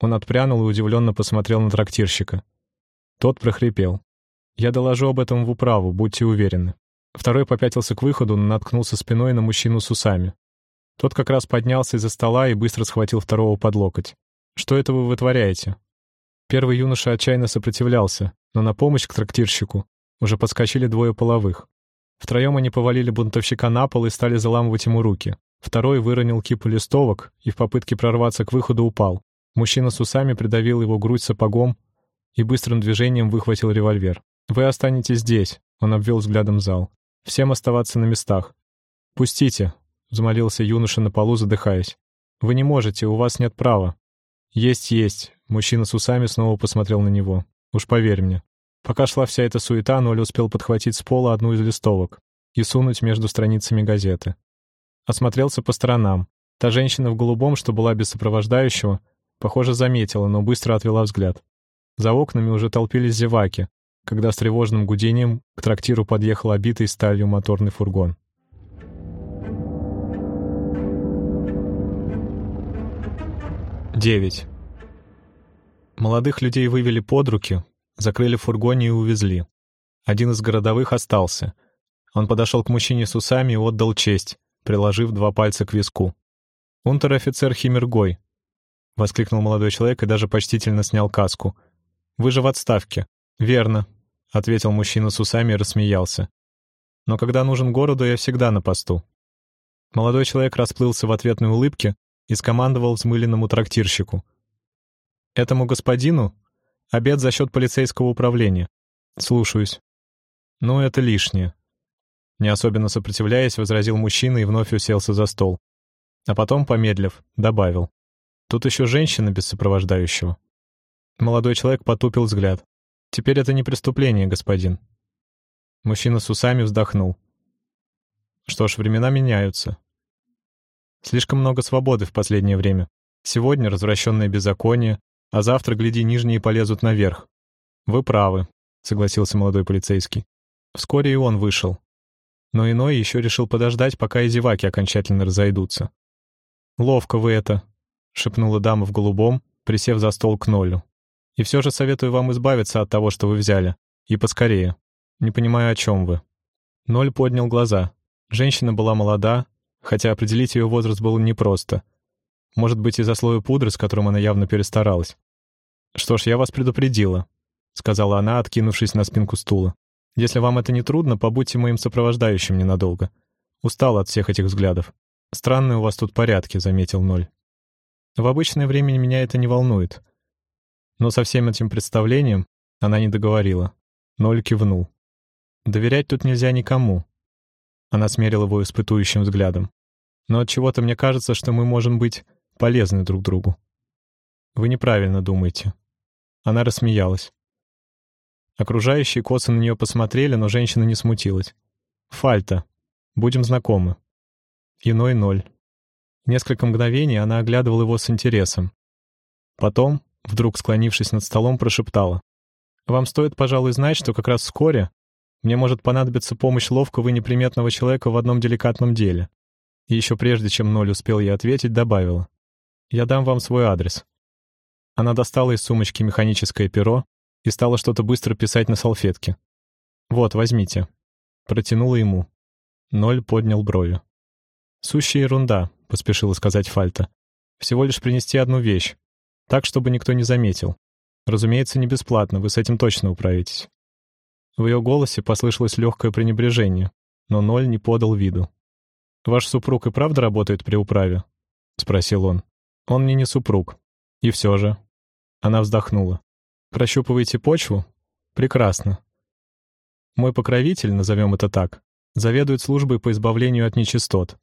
Он отпрянул и удивленно посмотрел на трактирщика. Тот прохрипел. «Я доложу об этом в управу, будьте уверены». Второй попятился к выходу, но наткнулся спиной на мужчину с усами. Тот как раз поднялся из-за стола и быстро схватил второго под локоть. Что это вы вытворяете?» Первый юноша отчаянно сопротивлялся, но на помощь к трактирщику уже подскочили двое половых. Втроем они повалили бунтовщика на пол и стали заламывать ему руки. Второй выронил кипу листовок и в попытке прорваться к выходу упал. Мужчина с усами придавил его грудь сапогом и быстрым движением выхватил револьвер. «Вы останетесь здесь», — он обвел взглядом зал. «Всем оставаться на местах». «Пустите», — взмолился юноша на полу, задыхаясь. «Вы не можете, у вас нет права». «Есть, есть», — мужчина с усами снова посмотрел на него. «Уж поверь мне». Пока шла вся эта суета, Ноль успел подхватить с пола одну из листовок и сунуть между страницами газеты. Осмотрелся по сторонам. Та женщина в голубом, что была без сопровождающего, похоже, заметила, но быстро отвела взгляд. За окнами уже толпились зеваки, когда с тревожным гудением к трактиру подъехал обитый сталью моторный фургон. Девять. Молодых людей вывели под руки, Закрыли в фургоне и увезли. Один из городовых остался. Он подошел к мужчине с усами и отдал честь, приложив два пальца к виску. «Унтер-офицер Химергой», — воскликнул молодой человек и даже почтительно снял каску. «Вы же в отставке». «Верно», — ответил мужчина с усами и рассмеялся. «Но когда нужен городу, я всегда на посту». Молодой человек расплылся в ответной улыбке и скомандовал взмыленному трактирщику. «Этому господину Обед за счет полицейского управления. Слушаюсь. Ну, это лишнее. Не особенно сопротивляясь, возразил мужчина и вновь уселся за стол. А потом, помедлив, добавил. Тут еще женщина без сопровождающего. Молодой человек потупил взгляд. Теперь это не преступление, господин. Мужчина с усами вздохнул. Что ж, времена меняются. Слишком много свободы в последнее время. Сегодня развращенное беззаконие, а завтра, гляди, нижние полезут наверх. Вы правы, согласился молодой полицейский. Вскоре и он вышел. Но иной еще решил подождать, пока и зеваки окончательно разойдутся. «Ловко вы это», — шепнула дама в голубом, присев за стол к нолю. «И все же советую вам избавиться от того, что вы взяли. И поскорее. Не понимаю, о чем вы». Ноль поднял глаза. Женщина была молода, хотя определить ее возраст было непросто — может быть, из-за слоя пудры, с которым она явно перестаралась. «Что ж, я вас предупредила», — сказала она, откинувшись на спинку стула. «Если вам это не трудно, побудьте моим сопровождающим ненадолго. Устал от всех этих взглядов. Странные у вас тут порядки», — заметил Ноль. «В обычное время меня это не волнует». Но со всем этим представлением она не договорила. Ноль кивнул. «Доверять тут нельзя никому». Она смерила его испытующим взглядом. «Но от чего то мне кажется, что мы можем быть полезны друг другу. Вы неправильно думаете. Она рассмеялась. Окружающие косо на нее посмотрели, но женщина не смутилась. «Фальта. Будем знакомы». Иной ноль. Несколько мгновений она оглядывала его с интересом. Потом, вдруг склонившись над столом, прошептала. «Вам стоит, пожалуй, знать, что как раз вскоре мне может понадобиться помощь ловкого и неприметного человека в одном деликатном деле». И еще прежде, чем Ноль успел ей ответить, добавила. Я дам вам свой адрес». Она достала из сумочки механическое перо и стала что-то быстро писать на салфетке. «Вот, возьмите». Протянула ему. Ноль поднял брови. «Сущая ерунда», — поспешила сказать Фальта. «Всего лишь принести одну вещь. Так, чтобы никто не заметил. Разумеется, не бесплатно, вы с этим точно управитесь». В ее голосе послышалось легкое пренебрежение, но Ноль не подал виду. «Ваш супруг и правда работает при управе?» — спросил он. Он мне не супруг. И все же. Она вздохнула. Прощупываете почву? Прекрасно. Мой покровитель, назовем это так, заведует службой по избавлению от нечистот.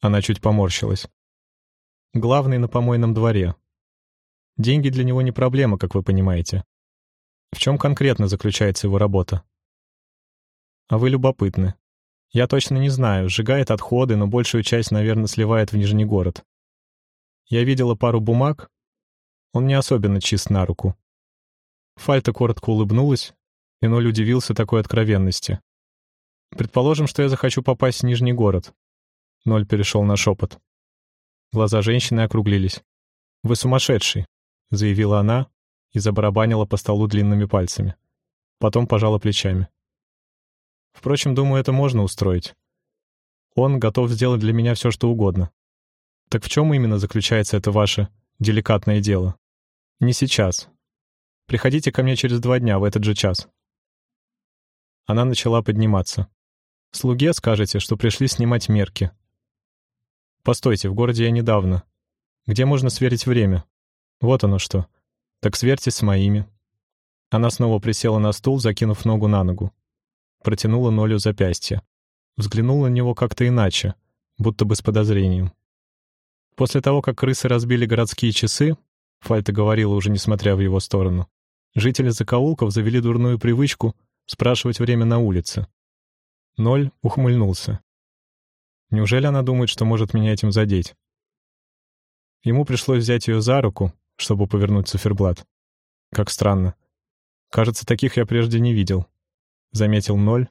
Она чуть поморщилась. Главный на помойном дворе. Деньги для него не проблема, как вы понимаете. В чем конкретно заключается его работа? А вы любопытны. Я точно не знаю, сжигает отходы, но большую часть, наверное, сливает в Нижний город. Я видела пару бумаг. Он не особенно чист на руку. Фальта коротко улыбнулась, и Ноль удивился такой откровенности. «Предположим, что я захочу попасть в Нижний город». Ноль перешел на шепот. Глаза женщины округлились. «Вы сумасшедший», — заявила она и забарабанила по столу длинными пальцами. Потом пожала плечами. «Впрочем, думаю, это можно устроить. Он готов сделать для меня все, что угодно. Так в чем именно заключается это ваше деликатное дело? «Не сейчас. Приходите ко мне через два дня в этот же час». Она начала подниматься. «Слуге скажете, что пришли снимать мерки». «Постойте, в городе я недавно. Где можно сверить время?» «Вот оно что. Так сверьте с моими». Она снова присела на стул, закинув ногу на ногу. Протянула Нолю запястье. Взглянула на него как-то иначе, будто бы с подозрением. После того, как крысы разбили городские часы, Фальта говорила уже несмотря в его сторону, жители закоулков завели дурную привычку спрашивать время на улице. Ноль ухмыльнулся. Неужели она думает, что может меня этим задеть? Ему пришлось взять ее за руку, чтобы повернуть циферблат. Как странно. Кажется, таких я прежде не видел. Заметил Ноль,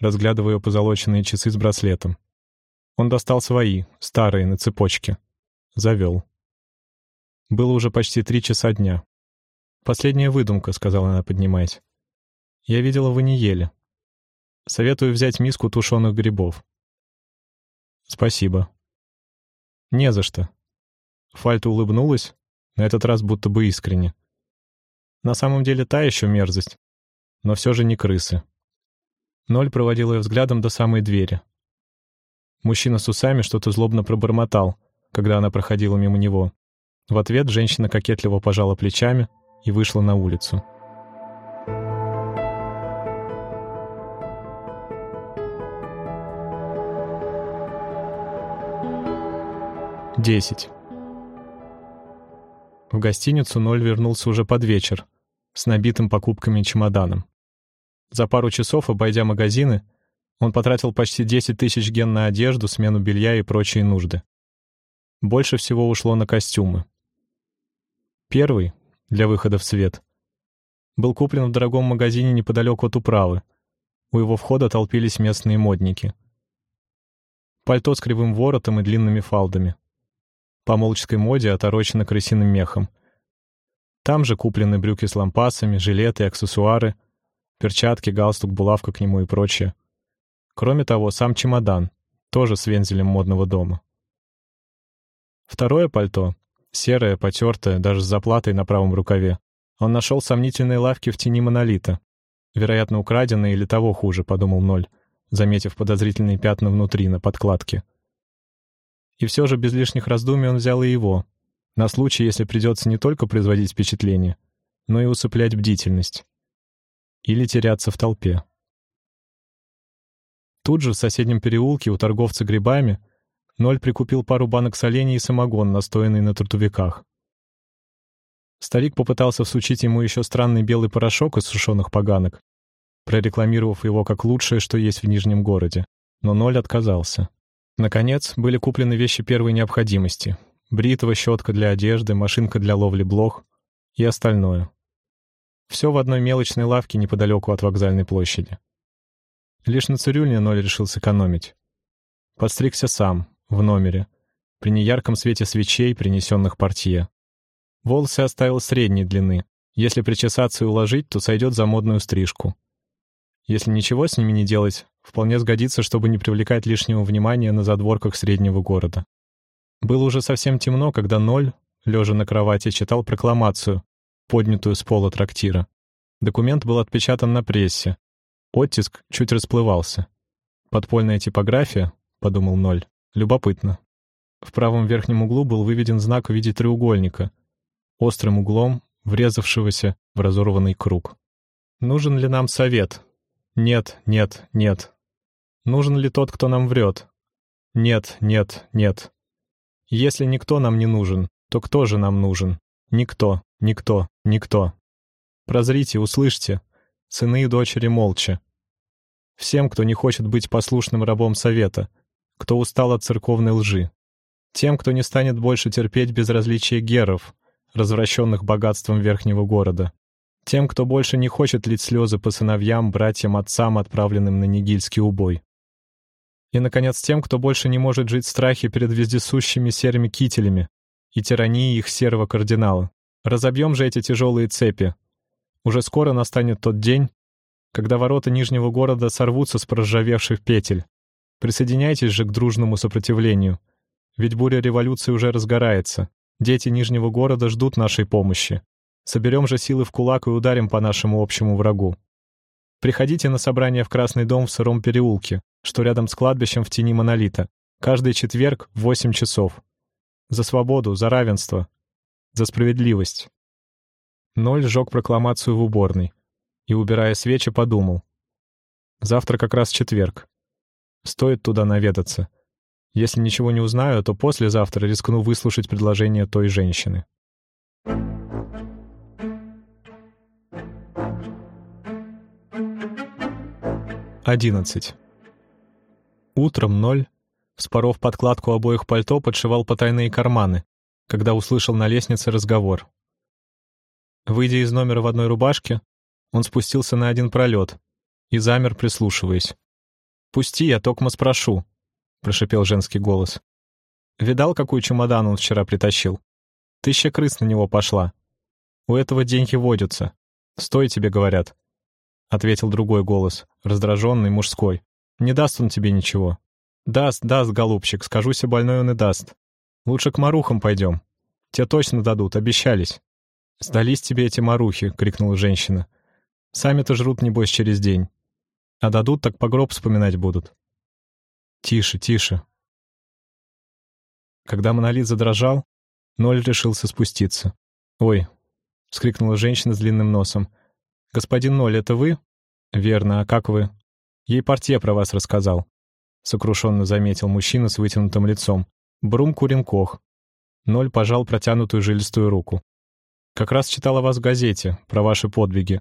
разглядывая позолоченные часы с браслетом. Он достал свои, старые, на цепочке. Завел. Было уже почти три часа дня. «Последняя выдумка», — сказала она, поднимаясь. «Я видела, вы не ели. Советую взять миску тушеных грибов». «Спасибо». «Не за что». Фальта улыбнулась, на этот раз будто бы искренне. На самом деле та еще мерзость, но все же не крысы. Ноль проводил ее взглядом до самой двери. Мужчина с усами что-то злобно пробормотал, когда она проходила мимо него. В ответ женщина кокетливо пожала плечами и вышла на улицу. Десять. В гостиницу Ноль вернулся уже под вечер, с набитым покупками чемоданом. За пару часов, обойдя магазины, он потратил почти 10 тысяч ген на одежду, смену белья и прочие нужды. Больше всего ушло на костюмы. Первый, для выхода в свет, был куплен в дорогом магазине неподалеку от управы. У его входа толпились местные модники. Пальто с кривым воротом и длинными фалдами. По молческой моде оторочено крысиным мехом. Там же куплены брюки с лампасами, жилеты и аксессуары — Перчатки, галстук, булавка к нему и прочее. Кроме того, сам чемодан, тоже с вензелем модного дома. Второе пальто, серое, потертое, даже с заплатой на правом рукаве, он нашел сомнительные лавки в тени монолита. Вероятно, украденные или того хуже, подумал Ноль, заметив подозрительные пятна внутри, на подкладке. И все же без лишних раздумий он взял и его, на случай, если придется не только производить впечатление, но и усыплять бдительность или теряться в толпе. Тут же в соседнем переулке у торговца грибами Ноль прикупил пару банок солений и самогон, настоянный на трутовиках. Старик попытался всучить ему еще странный белый порошок из сушеных поганок, прорекламировав его как лучшее, что есть в Нижнем городе, но Ноль отказался. Наконец, были куплены вещи первой необходимости — бритва, щетка для одежды, машинка для ловли блох и остальное. Все в одной мелочной лавке неподалеку от вокзальной площади. Лишь на цирюльне Ноль решил сэкономить. Подстригся сам, в номере, при неярком свете свечей, принесенных портье. Волосы оставил средней длины. Если причесаться и уложить, то сойдет за модную стрижку. Если ничего с ними не делать, вполне сгодится, чтобы не привлекать лишнего внимания на задворках среднего города. Было уже совсем темно, когда Ноль, лежа на кровати, читал прокламацию, поднятую с пола трактира. Документ был отпечатан на прессе. Оттиск чуть расплывался. «Подпольная типография», — подумал Ноль, — «любопытно». В правом верхнем углу был выведен знак в виде треугольника, острым углом, врезавшегося в разорванный круг. «Нужен ли нам совет? Нет, нет, нет. Нужен ли тот, кто нам врет? Нет, нет, нет. Если никто нам не нужен, то кто же нам нужен? Никто, никто, никто. Прозрите, услышьте, сыны и дочери молча. Всем, кто не хочет быть послушным рабом совета, кто устал от церковной лжи. Тем, кто не станет больше терпеть безразличие геров, развращенных богатством верхнего города. Тем, кто больше не хочет лить слезы по сыновьям, братьям, отцам, отправленным на Нигильский убой. И, наконец, тем, кто больше не может жить в страхе перед вездесущими серыми кителями, и тирании их серого кардинала. Разобьем же эти тяжелые цепи. Уже скоро настанет тот день, когда ворота Нижнего города сорвутся с проржавевших петель. Присоединяйтесь же к дружному сопротивлению. Ведь буря революции уже разгорается. Дети Нижнего города ждут нашей помощи. Соберем же силы в кулак и ударим по нашему общему врагу. Приходите на собрание в Красный дом в Сыром переулке, что рядом с кладбищем в тени монолита. Каждый четверг в 8 часов. За свободу, за равенство, за справедливость. Ноль сжег прокламацию в уборной и, убирая свечи, подумал. Завтра как раз четверг. Стоит туда наведаться. Если ничего не узнаю, то послезавтра рискну выслушать предложение той женщины. Одиннадцать. Утром ноль, вспоров подкладку обоих пальто, подшивал потайные карманы, когда услышал на лестнице разговор. Выйдя из номера в одной рубашке, он спустился на один пролет и замер, прислушиваясь. «Пусти, я токмо спрошу», — прошипел женский голос. «Видал, какую чемодан он вчера притащил? Тысяча крыс на него пошла. У этого деньги водятся. Стой, тебе говорят», — ответил другой голос, раздраженный, мужской. «Не даст он тебе ничего». «Даст, даст, голубчик, скажуся, больной он и даст. Лучше к марухам пойдем. Те точно дадут, обещались». «Сдались тебе эти марухи!» — крикнула женщина. «Сами-то жрут, небось, через день. А дадут, так по гроб вспоминать будут». «Тише, тише!» Когда монолит задрожал, Ноль решился спуститься. «Ой!» — вскрикнула женщина с длинным носом. «Господин Ноль, это вы?» «Верно, а как вы?» «Ей портье про вас рассказал», — сокрушенно заметил мужчина с вытянутым лицом. «Брум Куренкох». Ноль пожал протянутую жилистую руку. Как раз читала вас в газете про ваши подвиги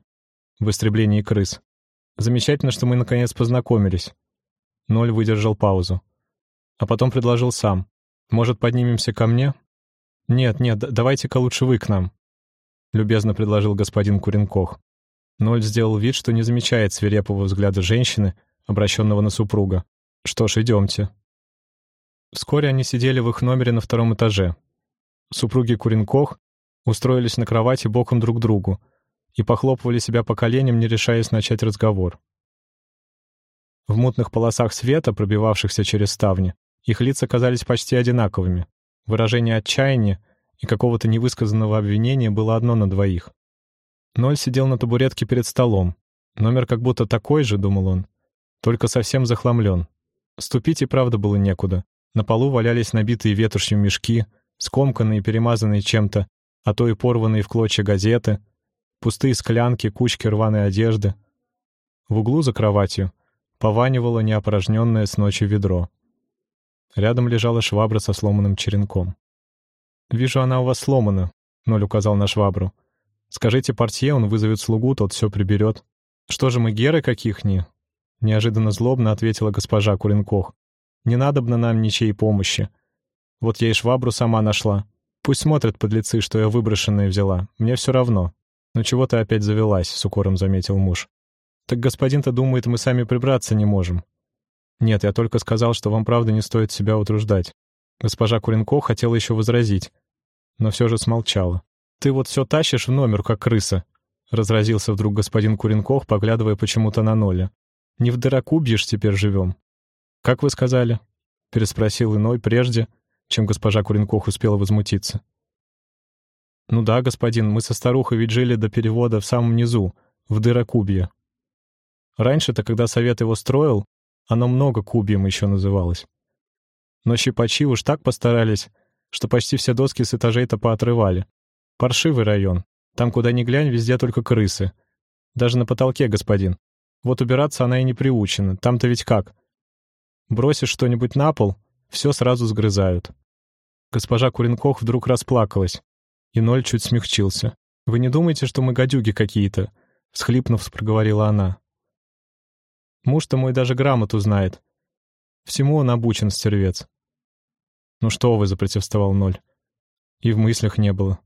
в истреблении крыс. Замечательно, что мы наконец познакомились. Ноль выдержал паузу. А потом предложил сам. Может, поднимемся ко мне? Нет, нет, давайте-ка лучше вы к нам. Любезно предложил господин Куренкох. Ноль сделал вид, что не замечает свирепого взгляда женщины, обращенного на супруга. Что ж, идемте. Вскоре они сидели в их номере на втором этаже. Супруги Куренкох устроились на кровати боком друг к другу и похлопывали себя по коленям, не решаясь начать разговор. В мутных полосах света, пробивавшихся через ставни, их лица казались почти одинаковыми. Выражение отчаяния и какого-то невысказанного обвинения было одно на двоих. Ноль сидел на табуретке перед столом. Номер как будто такой же, думал он, только совсем захламлен. Ступить и правда было некуда. На полу валялись набитые ветошью мешки, скомканные и перемазанные чем-то, а то и порванные в клочья газеты, пустые склянки, кучки рваной одежды. В углу за кроватью пованивало неопорожненное с ночи ведро. Рядом лежала швабра со сломанным черенком. «Вижу, она у вас сломана», — Ноль указал на швабру. «Скажите портье, он вызовет слугу, тот все приберет». «Что же мы, геры каких-ни?» — неожиданно злобно ответила госпожа Куренкох. «Не надобно нам ничьей помощи. Вот я и швабру сама нашла. Пусть смотрят подлецы, что я выброшенные взяла. Мне все равно. Но чего ты опять завелась, с укором заметил муж. Так господин-то думает, мы сами прибраться не можем. Нет, я только сказал, что вам правда не стоит себя утруждать. Госпожа Куренко хотела еще возразить, но все же смолчала. Ты вот все тащишь в номер, как крыса, разразился вдруг господин Куренкох, поглядывая почему-то на Ноля. Не в дыраку бьешь теперь живем. Как вы сказали? переспросил иной прежде, чем госпожа Куренкох успела возмутиться. «Ну да, господин, мы со старухой ведь жили до перевода в самом низу, в Дырокубье. Раньше-то, когда совет его строил, оно много кубьем еще называлось. Но щипачи уж так постарались, что почти все доски с этажей-то поотрывали. Паршивый район. Там, куда ни глянь, везде только крысы. Даже на потолке, господин. Вот убираться она и не приучена. Там-то ведь как? Бросишь что-нибудь на пол, все сразу сгрызают. Госпожа Куренкох вдруг расплакалась, и Ноль чуть смягчился. «Вы не думаете, что мы гадюги какие-то?» — всхлипнув, проговорила она. «Муж-то мой даже грамоту знает. Всему он обучен, стервец». «Ну что вы», — запротестовал Ноль. И в мыслях не было.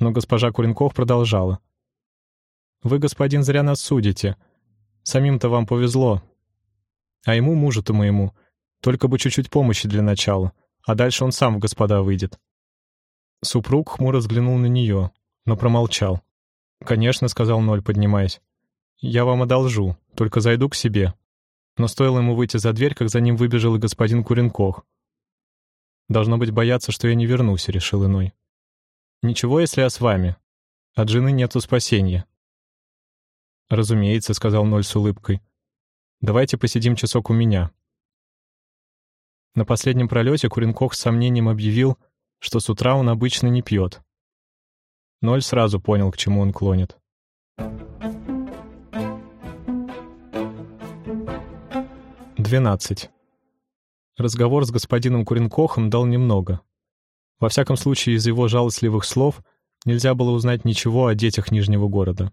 Но госпожа Куренков продолжала. «Вы, господин, зря нас судите. Самим-то вам повезло. А ему, мужу-то моему, только бы чуть-чуть помощи для начала, а дальше он сам в господа выйдет. Супруг хмуро взглянул на нее, но промолчал. «Конечно», — сказал Ноль, поднимаясь. «Я вам одолжу, только зайду к себе». Но стоило ему выйти за дверь, как за ним выбежал и господин Куренкох. «Должно быть, бояться, что я не вернусь», — решил иной. «Ничего, если я с вами. От жены нету спасения». «Разумеется», — сказал Ноль с улыбкой. «Давайте посидим часок у меня». На последнем пролете Куренкох с сомнением объявил, что с утра он обычно не пьет. Ноль сразу понял, к чему он клонит. Двенадцать. Разговор с господином Куренкохом дал немного. Во всяком случае, из его жалостливых слов нельзя было узнать ничего о детях Нижнего города.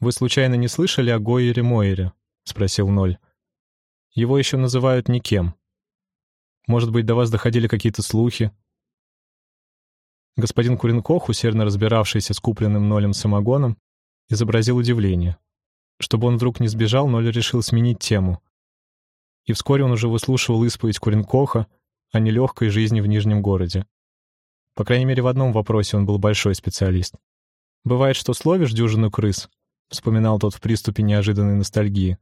«Вы случайно не слышали о Гойере Мойере?» — спросил Ноль. Его еще называют никем. Может быть, до вас доходили какие-то слухи?» Господин Куренкох, усердно разбиравшийся с купленным Нолем самогоном, изобразил удивление. Чтобы он вдруг не сбежал, Ноль решил сменить тему. И вскоре он уже выслушивал исповедь Куренкоха о нелегкой жизни в Нижнем городе. По крайней мере, в одном вопросе он был большой специалист. «Бывает, что словишь дюжину крыс», — вспоминал тот в приступе неожиданной ностальгии,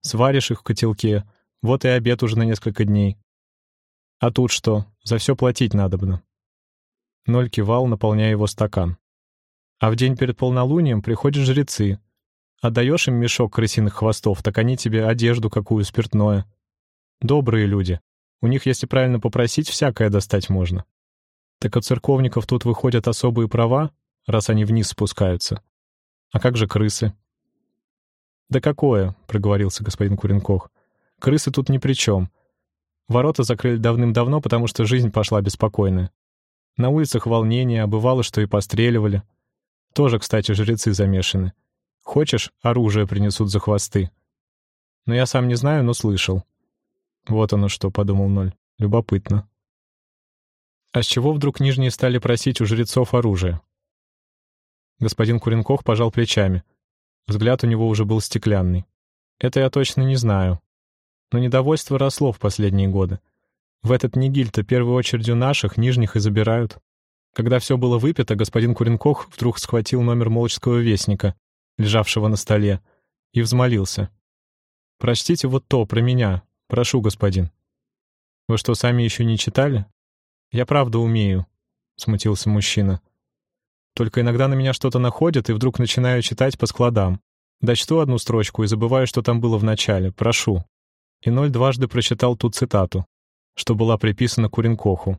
Сваришь их в котелке, вот и обед уже на несколько дней. А тут что, за все платить надобно. Ноль кивал, наполняя его стакан. А в день перед полнолунием приходят жрецы. Отдаешь им мешок крысиных хвостов, так они тебе одежду какую, спиртное. Добрые люди. У них, если правильно попросить, всякое достать можно. Так у церковников тут выходят особые права, раз они вниз спускаются. А как же крысы? «Да какое?» — проговорился господин Куренкох. «Крысы тут ни при чем. Ворота закрыли давным-давно, потому что жизнь пошла беспокойная. На улицах волнение, а бывало, что и постреливали. Тоже, кстати, жрецы замешаны. Хочешь, оружие принесут за хвосты. Но я сам не знаю, но слышал. Вот оно что, — подумал Ноль. Любопытно. А с чего вдруг нижние стали просить у жрецов оружие? Господин Куренкох пожал плечами — Взгляд у него уже был стеклянный. Это я точно не знаю. Но недовольство росло в последние годы. В этот Нигиль-то первой очередью наших, нижних и забирают. Когда все было выпито, господин Куренкох вдруг схватил номер Молчского вестника, лежавшего на столе, и взмолился. «Прочтите вот то, про меня. Прошу, господин». «Вы что, сами еще не читали?» «Я правда умею», — смутился мужчина. Только иногда на меня что-то находит, и вдруг начинаю читать по складам. Дочту одну строчку и забываю, что там было в начале. Прошу. И ноль дважды прочитал ту цитату, что была приписана Куренкоху.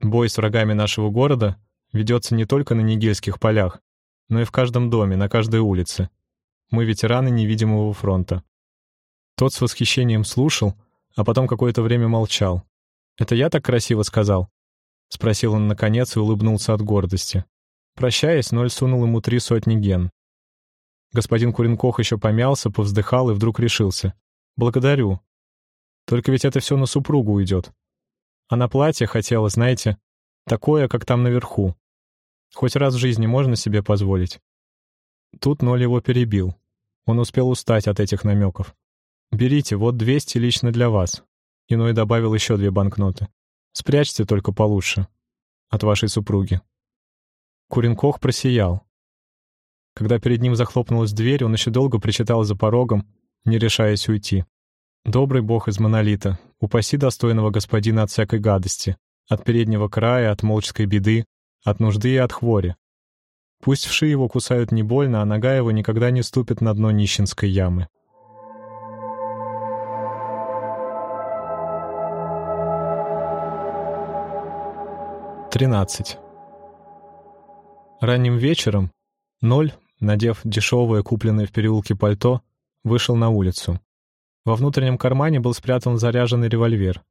«Бой с врагами нашего города ведется не только на Нигельских полях, но и в каждом доме, на каждой улице. Мы ветераны невидимого фронта». Тот с восхищением слушал, а потом какое-то время молчал. «Это я так красиво сказал?» — спросил он наконец и улыбнулся от гордости. Прощаясь, Ноль сунул ему три сотни ген. Господин Куренкох еще помялся, повздыхал и вдруг решился. «Благодарю. Только ведь это все на супругу уйдет. А на платье хотела, знаете, такое, как там наверху. Хоть раз в жизни можно себе позволить». Тут Ноль его перебил. Он успел устать от этих намеков. «Берите, вот 200 лично для вас». Иной добавил еще две банкноты. «Спрячьте только получше. От вашей супруги». Куренкох просиял. Когда перед ним захлопнулась дверь, он еще долго причитал за порогом, не решаясь уйти. «Добрый бог из монолита, упаси достойного господина от всякой гадости, от переднего края, от молческой беды, от нужды и от хвори. Пусть вши его кусают не больно, а нога его никогда не ступит на дно нищенской ямы». Тринадцать. Ранним вечером Ноль, надев дешевое, купленное в переулке пальто, вышел на улицу. Во внутреннем кармане был спрятан заряженный револьвер.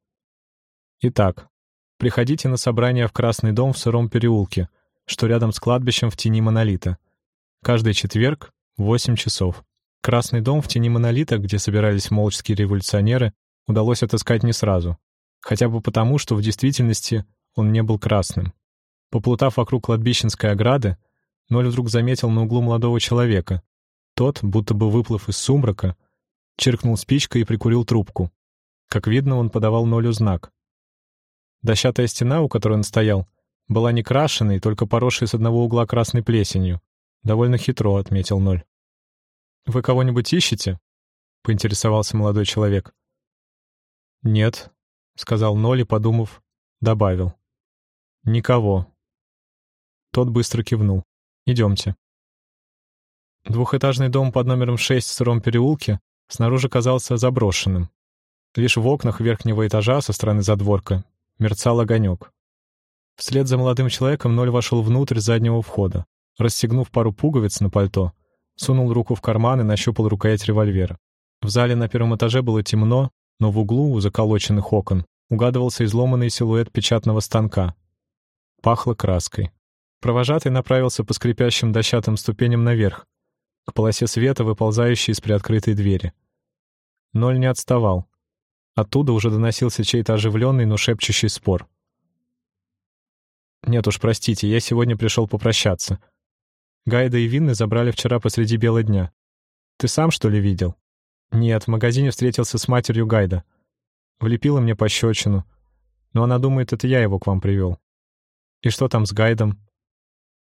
Итак, приходите на собрание в Красный дом в Сыром переулке, что рядом с кладбищем в тени Монолита. Каждый четверг в 8 часов. Красный дом в тени Монолита, где собирались молческие революционеры, удалось отыскать не сразу. Хотя бы потому, что в действительности он не был красным. Поплутав вокруг кладбищенской ограды, Ноль вдруг заметил на углу молодого человека. Тот, будто бы выплыв из сумрака, чиркнул спичкой и прикурил трубку. Как видно, он подавал Нолю знак. Дощатая стена, у которой он стоял, была не крашеной, только поросшей с одного угла красной плесенью. Довольно хитро, отметил Ноль. «Вы кого-нибудь ищете?» — поинтересовался молодой человек. «Нет», — сказал Ноль и, подумав, добавил. «Никого. Тот быстро кивнул. «Идемте». Двухэтажный дом под номером 6 в сыром переулке снаружи казался заброшенным. Лишь в окнах верхнего этажа со стороны задворка мерцал огонек. Вслед за молодым человеком Ноль вошел внутрь заднего входа. Расстегнув пару пуговиц на пальто, сунул руку в карман и нащупал рукоять револьвера. В зале на первом этаже было темно, но в углу у заколоченных окон угадывался изломанный силуэт печатного станка. Пахло краской. Провожатый направился по скрипящим дощатым ступеням наверх, к полосе света, выползающей из приоткрытой двери. Ноль не отставал. Оттуда уже доносился чей-то оживленный, но шепчущий спор. «Нет уж, простите, я сегодня пришел попрощаться. Гайда и Винны забрали вчера посреди бела дня. Ты сам, что ли, видел?» «Нет, в магазине встретился с матерью Гайда. Влепила мне пощечину. Но она думает, это я его к вам привел. И что там с Гайдом?»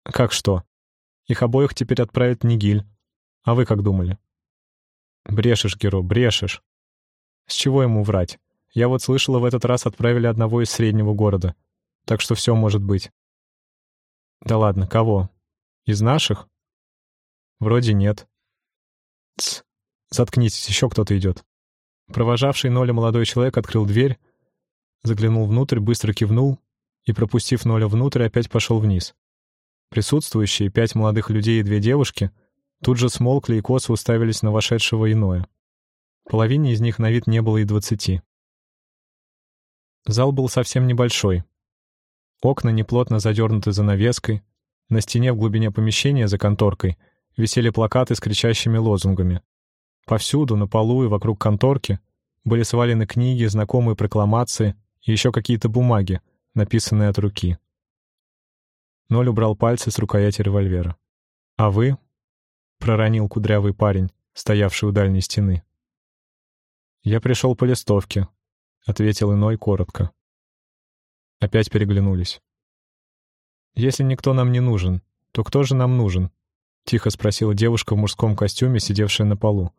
«Как что? Их обоих теперь отправят Нигиль. А вы как думали?» «Брешешь, Геро, брешешь. С чего ему врать? Я вот слышала, в этот раз отправили одного из среднего города. Так что все может быть». «Да ладно, кого? Из наших?» «Вроде нет». «Тсс, заткнитесь, еще кто-то идет». Провожавший Ноля молодой человек открыл дверь, заглянул внутрь, быстро кивнул и, пропустив Ноля внутрь, опять пошел вниз. Присутствующие, пять молодых людей и две девушки, тут же смолкли и косо уставились на вошедшего иное. Половине из них на вид не было и двадцати. Зал был совсем небольшой. Окна неплотно задернуты занавеской, на стене в глубине помещения за конторкой висели плакаты с кричащими лозунгами. Повсюду, на полу и вокруг конторки, были свалены книги, знакомые прокламации и еще какие-то бумаги, написанные от руки. Ноль убрал пальцы с рукояти револьвера. «А вы?» — проронил кудрявый парень, стоявший у дальней стены. «Я пришел по листовке», — ответил иной коротко. Опять переглянулись. «Если никто нам не нужен, то кто же нам нужен?» — тихо спросила девушка в мужском костюме, сидевшая на полу.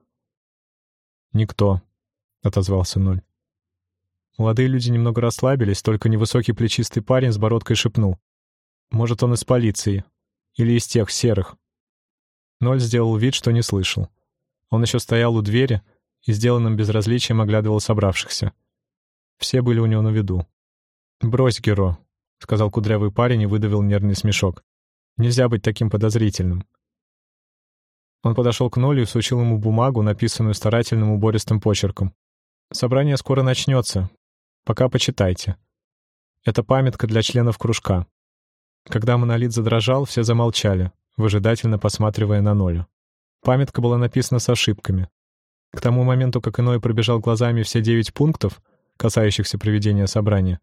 «Никто», — отозвался Ноль. Молодые люди немного расслабились, только невысокий плечистый парень с бородкой шепнул. «Может, он из полиции. Или из тех серых». Ноль сделал вид, что не слышал. Он еще стоял у двери и сделанным безразличием оглядывал собравшихся. Все были у него на виду. «Брось, Геро», — сказал кудрявый парень и выдавил нервный смешок. «Нельзя быть таким подозрительным». Он подошел к Нолю и сучил ему бумагу, написанную старательным убористым почерком. «Собрание скоро начнется. Пока почитайте. Это памятка для членов кружка». Когда монолит задрожал, все замолчали, выжидательно посматривая на Нолю. Памятка была написана с ошибками. К тому моменту, как Иной пробежал глазами все девять пунктов, касающихся проведения собрания,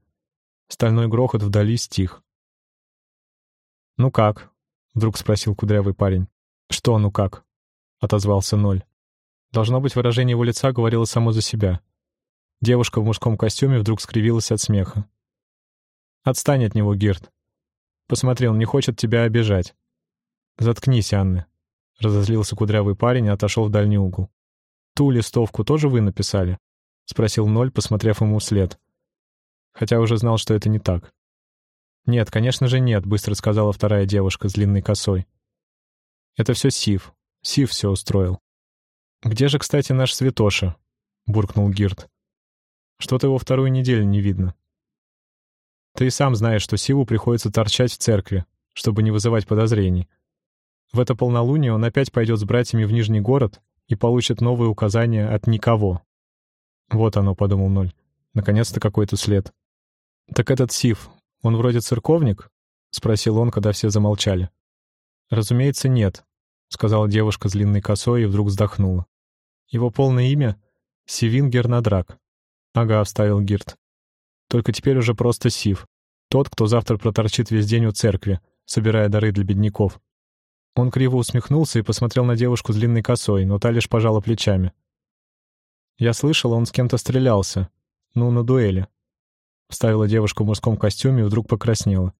Стальной грохот вдали стих. «Ну как?» — вдруг спросил кудрявый парень. «Что «ну как?» — отозвался Ноль. Должно быть, выражение его лица говорило само за себя. Девушка в мужском костюме вдруг скривилась от смеха. «Отстань от него, Гирт. Посмотри, он не хочет тебя обижать». «Заткнись, Анны», — разозлился кудрявый парень и отошел в дальний угол. «Ту листовку тоже вы написали?» — спросил Ноль, посмотрев ему вслед хотя уже знал, что это не так. «Нет, конечно же нет», — быстро сказала вторая девушка с длинной косой. «Это все Сив. Сив все устроил». «Где же, кстати, наш святоша?» — буркнул Гирт. «Что-то его вторую неделю не видно». «Ты и сам знаешь, что Сиву приходится торчать в церкви, чтобы не вызывать подозрений. В это полнолуние он опять пойдет с братьями в Нижний город и получит новые указания от никого». «Вот оно», — подумал Ноль. «Наконец-то какой-то след». «Так этот Сив, он вроде церковник?» — спросил он, когда все замолчали. «Разумеется, нет», — сказала девушка с длинной косой и вдруг вздохнула. «Его полное имя — Сивин Гернадрак». «Ага», — вставил Гирт. «Только теперь уже просто Сив. Тот, кто завтра проторчит весь день у церкви, собирая дары для бедняков». Он криво усмехнулся и посмотрел на девушку с длинной косой, но та лишь пожала плечами. «Я слышал, он с кем-то стрелялся. Ну, на дуэли. Вставила девушка в мужском костюме и вдруг покраснела.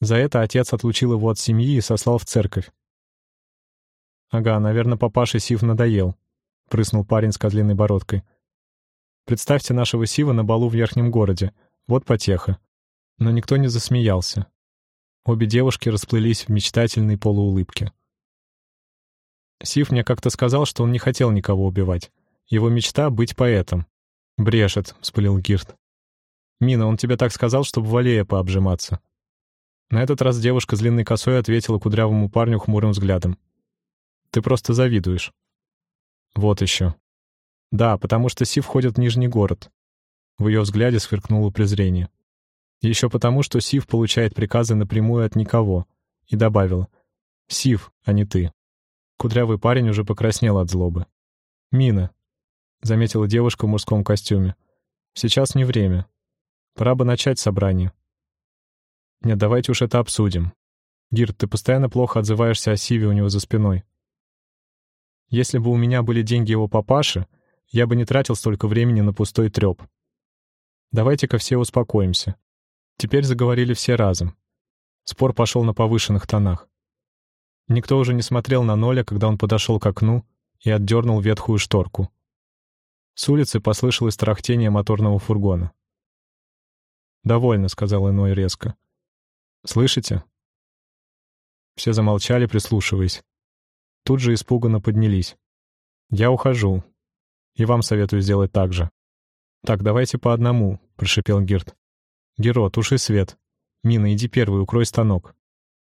За это отец отлучил его от семьи и сослал в церковь. «Ага, наверное, папаше Сив надоел», — прыснул парень с козлиной бородкой. «Представьте нашего Сива на балу в верхнем городе. Вот потеха». Но никто не засмеялся. Обе девушки расплылись в мечтательной полуулыбке. Сив мне как-то сказал, что он не хотел никого убивать. Его мечта — быть поэтом. «Брешет», — вспылил Гирт. «Мина, он тебе так сказал, чтобы в аллее пообжиматься». На этот раз девушка с длинной косой ответила кудрявому парню хмурым взглядом. «Ты просто завидуешь». «Вот еще». «Да, потому что Сив ходит в Нижний город». В ее взгляде сверкнуло презрение. Еще потому, что Сив получает приказы напрямую от никого. И добавила. «Сив, а не ты». Кудрявый парень уже покраснел от злобы. «Мина», — заметила девушка в мужском костюме. «Сейчас не время. Пора бы начать собрание». «Нет, давайте уж это обсудим. Гирт, ты постоянно плохо отзываешься о Сиве у него за спиной. Если бы у меня были деньги его папаши, я бы не тратил столько времени на пустой трёп. Давайте-ка все успокоимся. Теперь заговорили все разом. Спор пошел на повышенных тонах. Никто уже не смотрел на Ноля, когда он подошел к окну и отдернул ветхую шторку. С улицы послышалось трахтение моторного фургона. «Довольно», — сказал иной резко. «Слышите?» Все замолчали, прислушиваясь. Тут же испуганно поднялись. «Я ухожу. И вам советую сделать так же». «Так, давайте по одному», — прошипел Гирт. «Геро, туши свет. Мина, иди первый, укрой станок».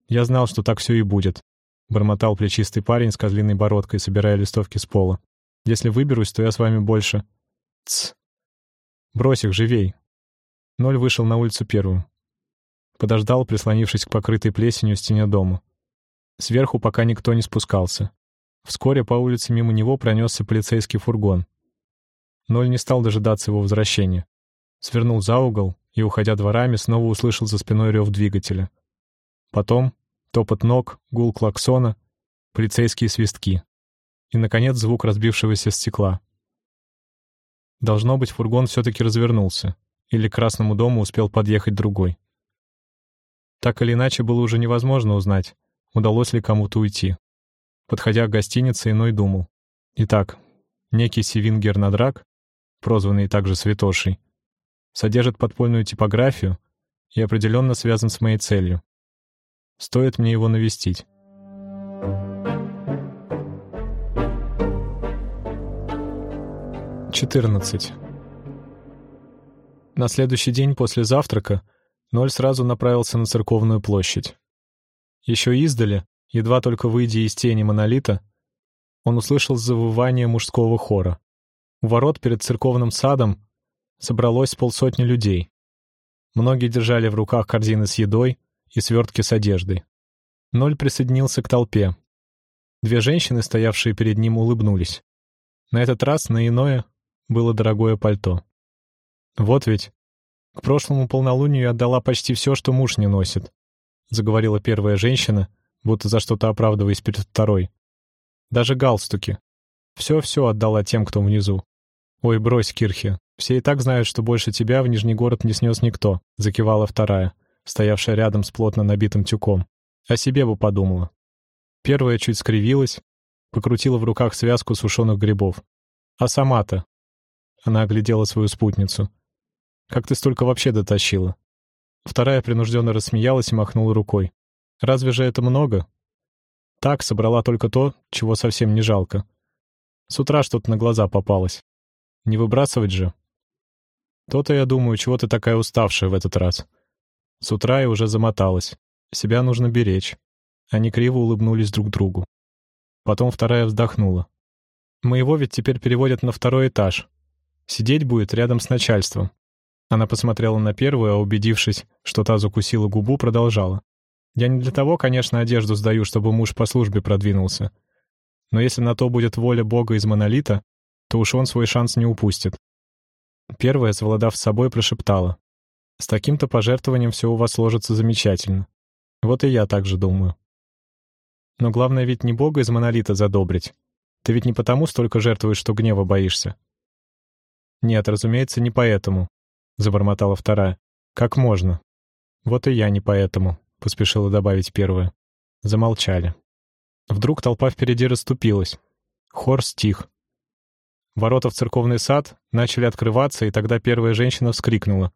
«Я знал, что так все и будет», — бормотал плечистый парень с козлиной бородкой, собирая листовки с пола. Если выберусь, то я с вами больше...» «Тсс! Брось их, живей!» Ноль вышел на улицу первым. Подождал, прислонившись к покрытой плесенью стене дома. Сверху пока никто не спускался. Вскоре по улице мимо него пронесся полицейский фургон. Ноль не стал дожидаться его возвращения. Свернул за угол и, уходя дворами, снова услышал за спиной рев двигателя. Потом топот ног, гул клаксона, полицейские свистки и, наконец, звук разбившегося стекла. Должно быть, фургон все-таки развернулся, или к Красному дому успел подъехать другой. Так или иначе, было уже невозможно узнать, удалось ли кому-то уйти. Подходя к гостинице, иной думал. Итак, некий Сивин Гернадрак, прозванный также Святошей, содержит подпольную типографию и определенно связан с моей целью. Стоит мне его навестить. 14. На следующий день после завтрака Ноль сразу направился на церковную площадь. Еще издали, едва только выйдя из тени монолита, он услышал завывание мужского хора. У ворот перед церковным садом собралось полсотни людей. Многие держали в руках корзины с едой и свертки с одеждой. Ноль присоединился к толпе. Две женщины, стоявшие перед ним, улыбнулись. На этот раз на иное было дорогое пальто. «Вот ведь. К прошлому полнолунию отдала почти все, что муж не носит», — заговорила первая женщина, будто за что-то оправдываясь перед второй. «Даже галстуки. Все-все отдала тем, кто внизу. Ой, брось, Кирхи. Все и так знают, что больше тебя в Нижний город не снес никто», — закивала вторая, стоявшая рядом с плотно набитым тюком. «О себе бы подумала». Первая чуть скривилась, покрутила в руках связку сушеных грибов. «А сама-то? Она оглядела свою спутницу. «Как ты столько вообще дотащила?» Вторая принужденно рассмеялась и махнула рукой. «Разве же это много?» «Так, собрала только то, чего совсем не жалко. С утра что-то на глаза попалось. Не выбрасывать же?» «То-то я думаю, чего ты такая уставшая в этот раз?» С утра и уже замоталась. Себя нужно беречь. Они криво улыбнулись друг другу. Потом вторая вздохнула. «Моего ведь теперь переводят на второй этаж. Сидеть будет рядом с начальством. Она посмотрела на первую, а убедившись, что та закусила губу, продолжала. «Я не для того, конечно, одежду сдаю, чтобы муж по службе продвинулся. Но если на то будет воля Бога из монолита, то уж он свой шанс не упустит». Первая, совладав с собой, прошептала. «С таким-то пожертвованием все у вас сложится замечательно. Вот и я так же думаю». Но главное ведь не Бога из монолита задобрить. Ты ведь не потому столько жертвуешь, что гнева боишься. «Нет, разумеется, не поэтому», — забормотала вторая. «Как можно?» «Вот и я не поэтому», — поспешила добавить первая. Замолчали. Вдруг толпа впереди расступилась. Хор стих. Ворота в церковный сад начали открываться, и тогда первая женщина вскрикнула.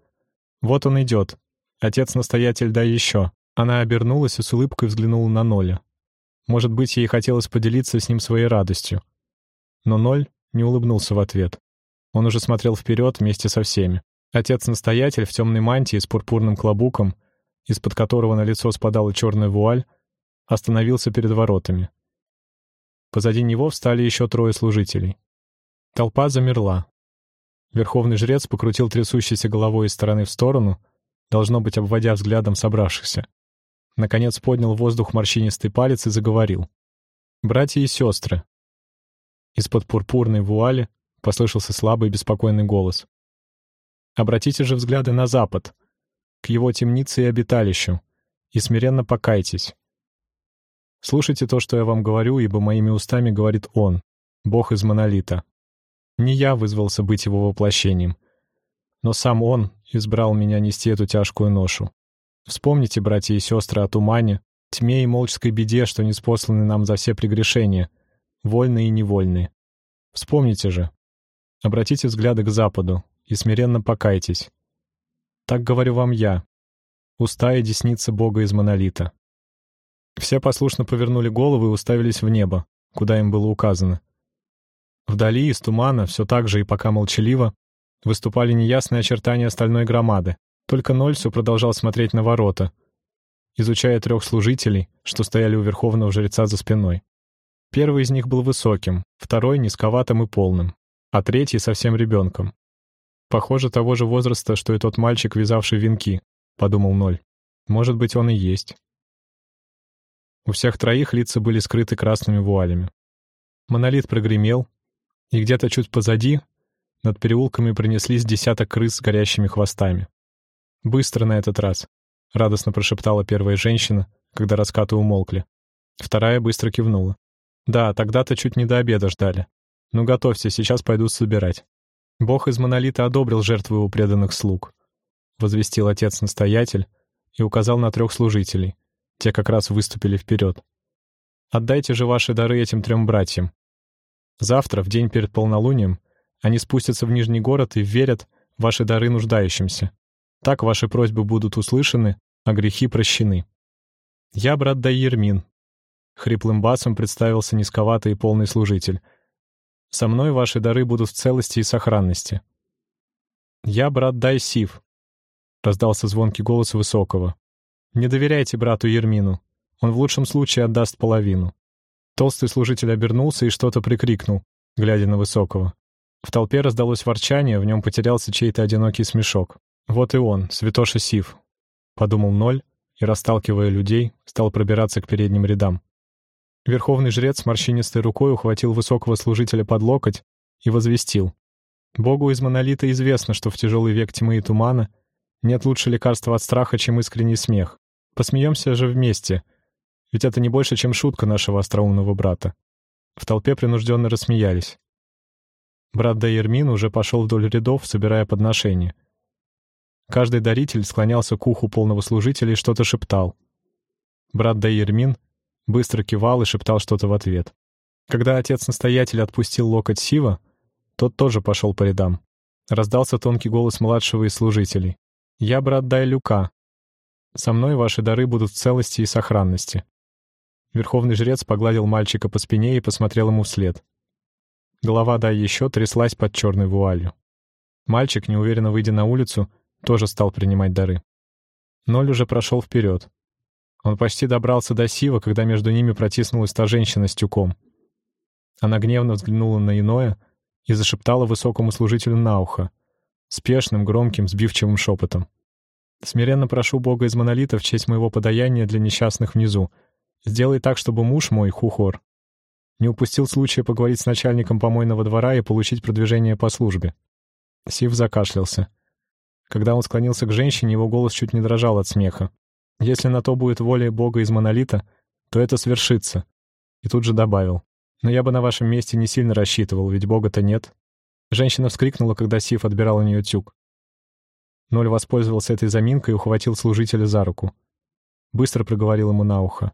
«Вот он идет. Отец-настоятель, дай еще!» Она обернулась и с улыбкой взглянула на Ноля. Может быть, ей хотелось поделиться с ним своей радостью. Но Ноль не улыбнулся в ответ. Он уже смотрел вперед вместе со всеми. Отец-настоятель в темной мантии с пурпурным клобуком, из-под которого на лицо спадала черная вуаль, остановился перед воротами. Позади него встали еще трое служителей. Толпа замерла. Верховный жрец покрутил трясущейся головой из стороны в сторону, должно быть, обводя взглядом собравшихся. Наконец поднял в воздух морщинистый палец и заговорил. «Братья и сестры!» Из-под пурпурной вуали послышался слабый беспокойный голос. «Обратите же взгляды на запад, к его темнице и обиталищу, и смиренно покайтесь. Слушайте то, что я вам говорю, ибо моими устами говорит Он, Бог из Монолита. Не я вызвался быть его воплощением, но сам Он избрал меня нести эту тяжкую ношу. Вспомните, братья и сестры, о тумане, тьме и молческой беде, что не спосланы нам за все прегрешения, вольные и невольные. Вспомните же. Обратите взгляды к западу и смиренно покайтесь. Так говорю вам я, уста и десница Бога из монолита. Все послушно повернули головы и уставились в небо, куда им было указано. Вдали из тумана, все так же и пока молчаливо, выступали неясные очертания стальной громады. Только Нольсу продолжал смотреть на ворота, изучая трех служителей, что стояли у верховного жреца за спиной. Первый из них был высоким, второй — низковатым и полным, а третий — совсем ребенком. «Похоже, того же возраста, что и тот мальчик, вязавший венки», — подумал Ноль. «Может быть, он и есть». У всех троих лица были скрыты красными вуалями. Монолит прогремел, и где-то чуть позади над переулками пронеслись десяток крыс с горящими хвостами. «Быстро на этот раз», — радостно прошептала первая женщина, когда раскаты умолкли. Вторая быстро кивнула. «Да, тогда-то чуть не до обеда ждали. Ну готовься, сейчас пойдут собирать». «Бог из монолита одобрил жертву у преданных слуг», — возвестил отец-настоятель и указал на трех служителей, те как раз выступили вперед. «Отдайте же ваши дары этим трем братьям. Завтра, в день перед полнолунием, они спустятся в Нижний город и верят ваши дары нуждающимся. Так ваши просьбы будут услышаны, а грехи прощены. Я брат Дайермин. Хриплым басом представился низковатый и полный служитель. Со мной ваши дары будут в целости и сохранности. Я брат Дайсив. Раздался звонкий голос Высокого. Не доверяйте брату Ермину. Он в лучшем случае отдаст половину. Толстый служитель обернулся и что-то прикрикнул, глядя на Высокого. В толпе раздалось ворчание, в нем потерялся чей-то одинокий смешок. «Вот и он, святоша Сив», — подумал Ноль, и, расталкивая людей, стал пробираться к передним рядам. Верховный жрец морщинистой рукой ухватил высокого служителя под локоть и возвестил. «Богу из монолита известно, что в тяжелый век тьмы и тумана нет лучше лекарства от страха, чем искренний смех. Посмеемся же вместе, ведь это не больше, чем шутка нашего остроумного брата. В толпе принужденно рассмеялись. Брат Дайермин уже пошел вдоль рядов, собирая подношения. Каждый даритель склонялся к уху полного служителя и что-то шептал. Брат Дайермин быстро кивал и шептал что-то в ответ. Когда отец-настоятель отпустил локоть Сива, тот тоже пошел по рядам. Раздался тонкий голос младшего из служителей. «Я брат Дайлюка, со мной ваши дары будут в целости и сохранности». Верховный жрец погладил мальчика по спине и посмотрел ему вслед. Голова Дай еще тряслась под черной вуалью. Мальчик, неуверенно выйдя на улицу, тоже стал принимать дары. Ноль уже прошел вперед. Он почти добрался до Сива, когда между ними протиснулась та женщина с тюком. Она гневно взглянула на иное и зашептала высокому служителю на ухо, спешным, громким, сбивчивым шепотом. Смиренно прошу Бога из монолита в честь моего подаяния для несчастных внизу. Сделай так, чтобы муж мой, Хухор, не упустил случая поговорить с начальником помойного двора и получить продвижение по службе. Сив закашлялся. Когда он склонился к женщине, его голос чуть не дрожал от смеха. «Если на то будет воля Бога из монолита, то это свершится». И тут же добавил. «Но я бы на вашем месте не сильно рассчитывал, ведь Бога-то нет». Женщина вскрикнула, когда Сив отбирал у нее тюк. Ноль воспользовался этой заминкой и ухватил служителя за руку. Быстро проговорил ему на ухо.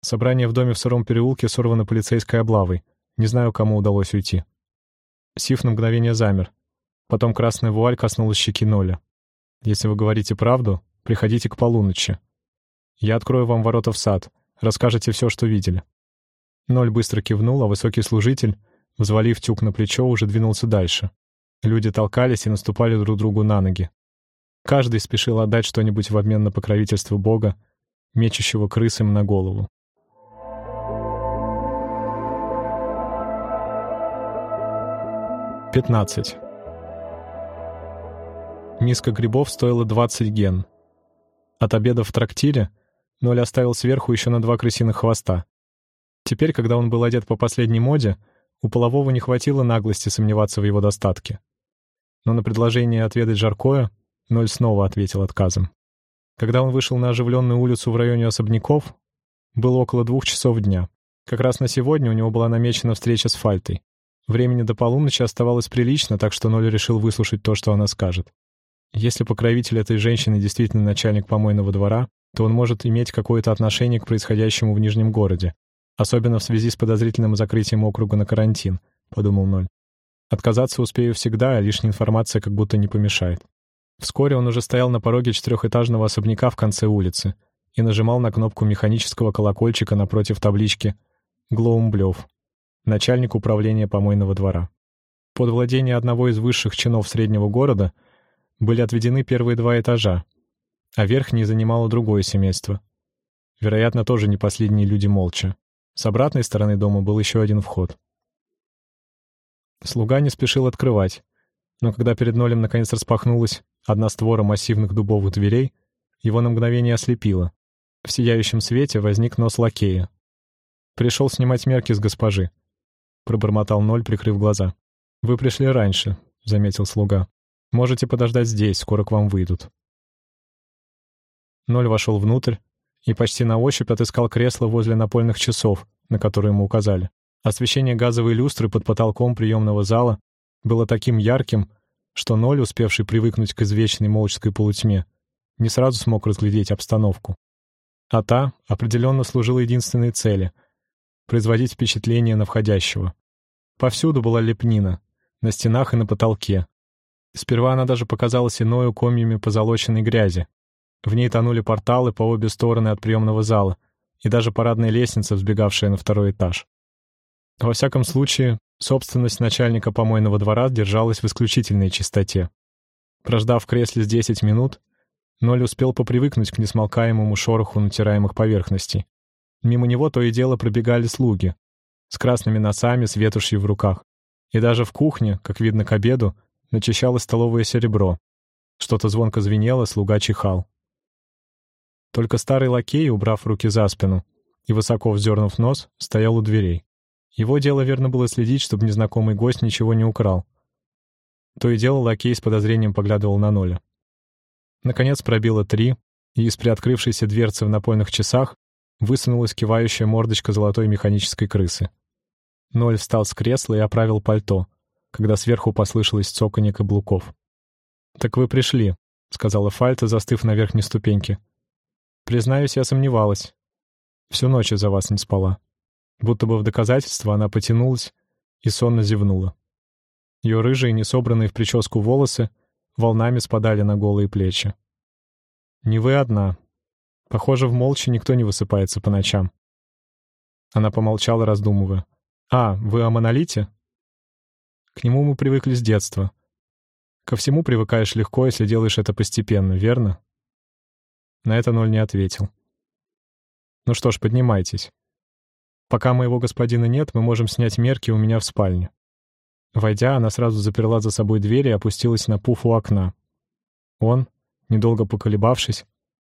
Собрание в доме в сыром переулке сорвано полицейской облавой. Не знаю, кому удалось уйти. Сиф на мгновение замер. Потом красная вуаль коснулась щеки Ноля. «Если вы говорите правду, приходите к полуночи. Я открою вам ворота в сад. Расскажете все, что видели». Ноль быстро кивнул, а высокий служитель, взвалив тюк на плечо, уже двинулся дальше. Люди толкались и наступали друг другу на ноги. Каждый спешил отдать что-нибудь в обмен на покровительство Бога, мечущего крысам на голову. Пятнадцать. Миска грибов стоила 20 ген. От обеда в трактире Ноль оставил сверху еще на два крысиных хвоста. Теперь, когда он был одет по последней моде, у полового не хватило наглости сомневаться в его достатке. Но на предложение отведать жаркое Ноль снова ответил отказом. Когда он вышел на оживленную улицу в районе особняков, было около двух часов дня. Как раз на сегодня у него была намечена встреча с Фальтой. Времени до полуночи оставалось прилично, так что Ноль решил выслушать то, что она скажет. Если покровитель этой женщины действительно начальник помойного двора, то он может иметь какое-то отношение к происходящему в Нижнем городе, особенно в связи с подозрительным закрытием округа на карантин, — подумал Ноль. Отказаться успею всегда, а лишняя информация как будто не помешает. Вскоре он уже стоял на пороге четырехэтажного особняка в конце улицы и нажимал на кнопку механического колокольчика напротив таблички «Глоумблев», начальник управления помойного двора. Под владение одного из высших чинов среднего города были отведены первые два этажа, а верхний занимало другое семейство. Вероятно, тоже не последние люди молча. С обратной стороны дома был еще один вход. Слуга не спешил открывать, но когда перед Нолем наконец распахнулась одна створа массивных дубовых дверей, его на мгновение ослепило. В сияющем свете возник нос лакея. «Пришел снимать мерки с госпожи», — пробормотал Ноль, прикрыв глаза. «Вы пришли раньше», — заметил слуга. «Можете подождать здесь, скоро к вам выйдут». Ноль вошел внутрь и почти на ощупь отыскал кресло возле напольных часов, на которые ему указали. Освещение газовой люстры под потолком приемного зала было таким ярким, что Ноль, успевший привыкнуть к извечной молческой полутьме, не сразу смог разглядеть обстановку. А та определенно служила единственной цели — производить впечатление на входящего. Повсюду была лепнина, на стенах и на потолке. Сперва она даже показалась иною комьями позолоченной грязи. В ней тонули порталы по обе стороны от приемного зала и даже парадная лестница, взбегавшая на второй этаж. Во всяком случае, собственность начальника помойного двора держалась в исключительной чистоте. Прождав в кресле с 10 минут, Ноль успел попривыкнуть к несмолкаемому шороху натираемых поверхностей. Мимо него то и дело пробегали слуги, с красными носами, с ветушью в руках. И даже в кухне, как видно к обеду, начищалось столовое серебро. Что-то звонко звенело, слуга чихал. Только старый лакей, убрав руки за спину и высоко вздернув нос, стоял у дверей. Его дело верно было следить, чтобы незнакомый гость ничего не украл. То и дело лакей с подозрением поглядывал на Ноля. Наконец пробило три, и из приоткрывшейся дверцы в напольных часах высунулась кивающая мордочка золотой механической крысы. Ноль встал с кресла и оправил пальто, когда сверху послышалось цоканье каблуков. «Так вы пришли», — сказала Фальта, застыв на верхней ступеньке. «Признаюсь, я сомневалась. Всю ночь из-за вас не спала». Будто бы в доказательство она потянулась и сонно зевнула. Ее рыжие, несобранные в прическу волосы, волнами спадали на голые плечи. «Не вы одна. Похоже, в молча никто не высыпается по ночам». Она помолчала, раздумывая. «А, вы о монолите?» «К нему мы привыкли с детства. Ко всему привыкаешь легко, если делаешь это постепенно, верно?» На это Ноль не ответил. «Ну что ж, поднимайтесь. Пока моего господина нет, мы можем снять мерки у меня в спальне». Войдя, она сразу заперла за собой дверь и опустилась на пуф у окна. Он, недолго поколебавшись,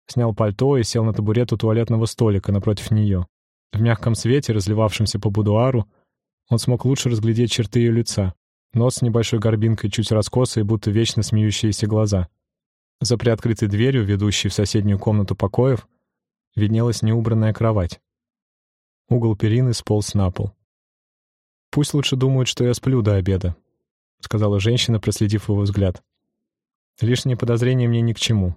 снял пальто и сел на табурет у туалетного столика напротив нее. В мягком свете, разливавшемся по будуару, он смог лучше разглядеть черты ее лица. Нос с небольшой горбинкой, чуть раскосые, будто вечно смеющиеся глаза. За приоткрытой дверью, ведущей в соседнюю комнату покоев, виднелась неубранная кровать. Угол перины сполз на пол. «Пусть лучше думают, что я сплю до обеда», — сказала женщина, проследив его взгляд. «Лишние подозрения мне ни к чему.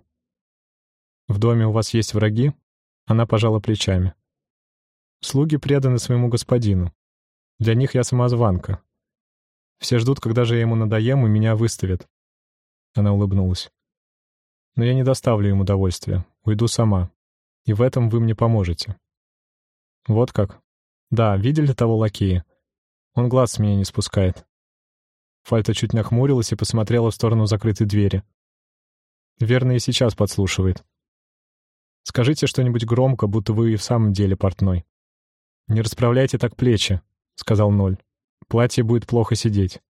В доме у вас есть враги?» Она пожала плечами. «Слуги преданы своему господину. Для них я самозванка. Все ждут, когда же я ему надоем, и меня выставят». Она улыбнулась. «Но я не доставлю им удовольствия. Уйду сама. И в этом вы мне поможете. Вот как? Да, видели того лакея? Он глаз с меня не спускает. Фальта чуть нахмурилась и посмотрела в сторону закрытой двери. Верно, и сейчас подслушивает. Скажите что-нибудь громко, будто вы и в самом деле портной. «Не расправляйте так плечи», — сказал Ноль. «Платье будет плохо сидеть».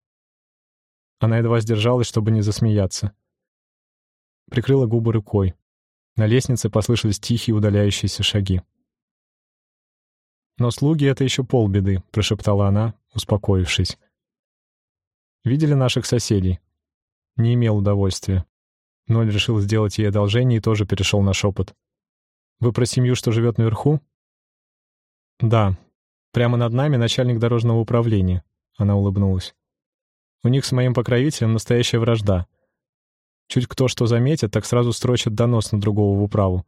Она едва сдержалась, чтобы не засмеяться. Прикрыла губы рукой. На лестнице послышались тихие удаляющиеся шаги. «Но слуги — это еще полбеды», — прошептала она, успокоившись. «Видели наших соседей?» Не имел удовольствия. Ноль решил сделать ей одолжение и тоже перешел на шепот. «Вы про семью, что живет наверху?» «Да. Прямо над нами начальник дорожного управления», — она улыбнулась. «У них с моим покровителем настоящая вражда. Чуть кто что заметит, так сразу строчат донос на другого в управу.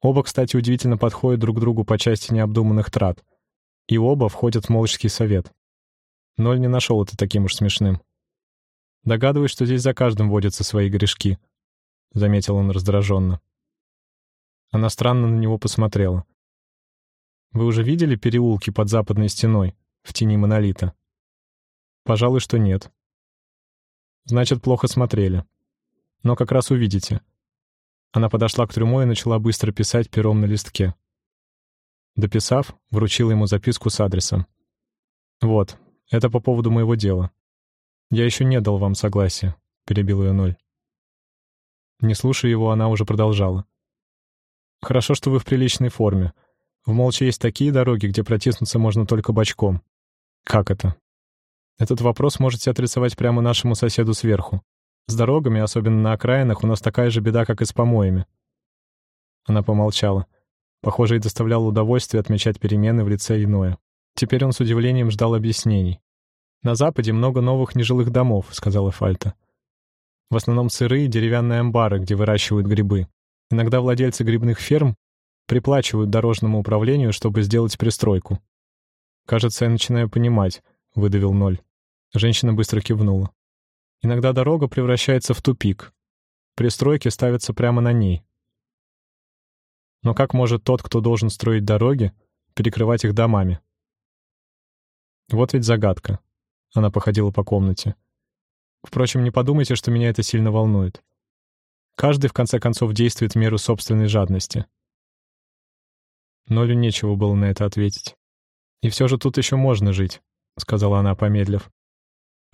Оба, кстати, удивительно подходят друг другу по части необдуманных трат. И оба входят в молческий совет. Ноль не нашел это таким уж смешным. Догадываюсь, что здесь за каждым водятся свои грешки», — заметил он раздраженно. Она странно на него посмотрела. Вы уже видели переулки под западной стеной, в тени монолита? Пожалуй, что нет. Значит, плохо смотрели. Но как раз увидите. Она подошла к трюмо и начала быстро писать пером на листке. Дописав, вручила ему записку с адресом. «Вот, это по поводу моего дела. Я еще не дал вам согласия», — перебил ее Ноль. Не слушая его, она уже продолжала. «Хорошо, что вы в приличной форме. В Молча есть такие дороги, где протиснуться можно только бочком. Как это? Этот вопрос можете отрисовать прямо нашему соседу сверху. С дорогами, особенно на окраинах, у нас такая же беда, как и с помоями. Она помолчала. Похоже, и доставляло удовольствие отмечать перемены в лице иное. Теперь он с удивлением ждал объяснений. «На Западе много новых нежилых домов», — сказала Фальта. «В основном сырые деревянные амбары, где выращивают грибы. Иногда владельцы грибных ферм Приплачивают дорожному управлению, чтобы сделать пристройку. «Кажется, я начинаю понимать», — выдавил Ноль. Женщина быстро кивнула. «Иногда дорога превращается в тупик. Пристройки ставятся прямо на ней. Но как может тот, кто должен строить дороги, перекрывать их домами? Вот ведь загадка. Она походила по комнате. Впрочем, не подумайте, что меня это сильно волнует. Каждый, в конце концов, действует в меру собственной жадности. Нолю нечего было на это ответить. «И все же тут еще можно жить», — сказала она, помедлив.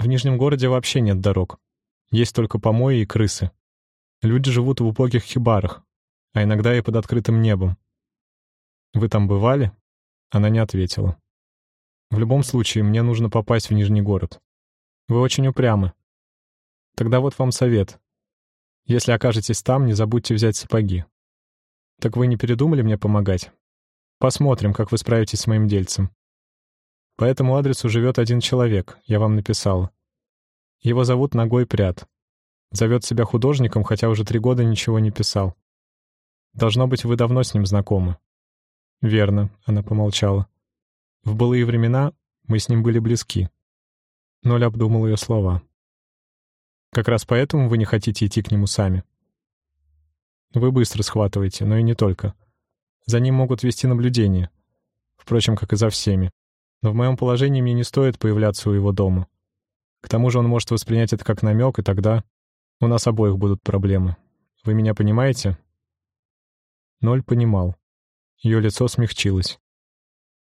«В Нижнем городе вообще нет дорог. Есть только помои и крысы. Люди живут в убогих хибарах, а иногда и под открытым небом. Вы там бывали?» Она не ответила. «В любом случае, мне нужно попасть в Нижний город. Вы очень упрямы. Тогда вот вам совет. Если окажетесь там, не забудьте взять сапоги. Так вы не передумали мне помогать?» Посмотрим, как вы справитесь с моим дельцем. По этому адресу живет один человек, я вам написал. Его зовут Ногой Прят. Зовет себя художником, хотя уже три года ничего не писал. Должно быть, вы давно с ним знакомы. Верно, она помолчала. В былые времена мы с ним были близки. Ноль обдумал ее слова. Как раз поэтому вы не хотите идти к нему сами. Вы быстро схватываете, но и не только. За ним могут вести наблюдение. Впрочем, как и за всеми. Но в моем положении мне не стоит появляться у его дома. К тому же он может воспринять это как намек, и тогда у нас обоих будут проблемы. Вы меня понимаете?» Ноль понимал. Ее лицо смягчилось.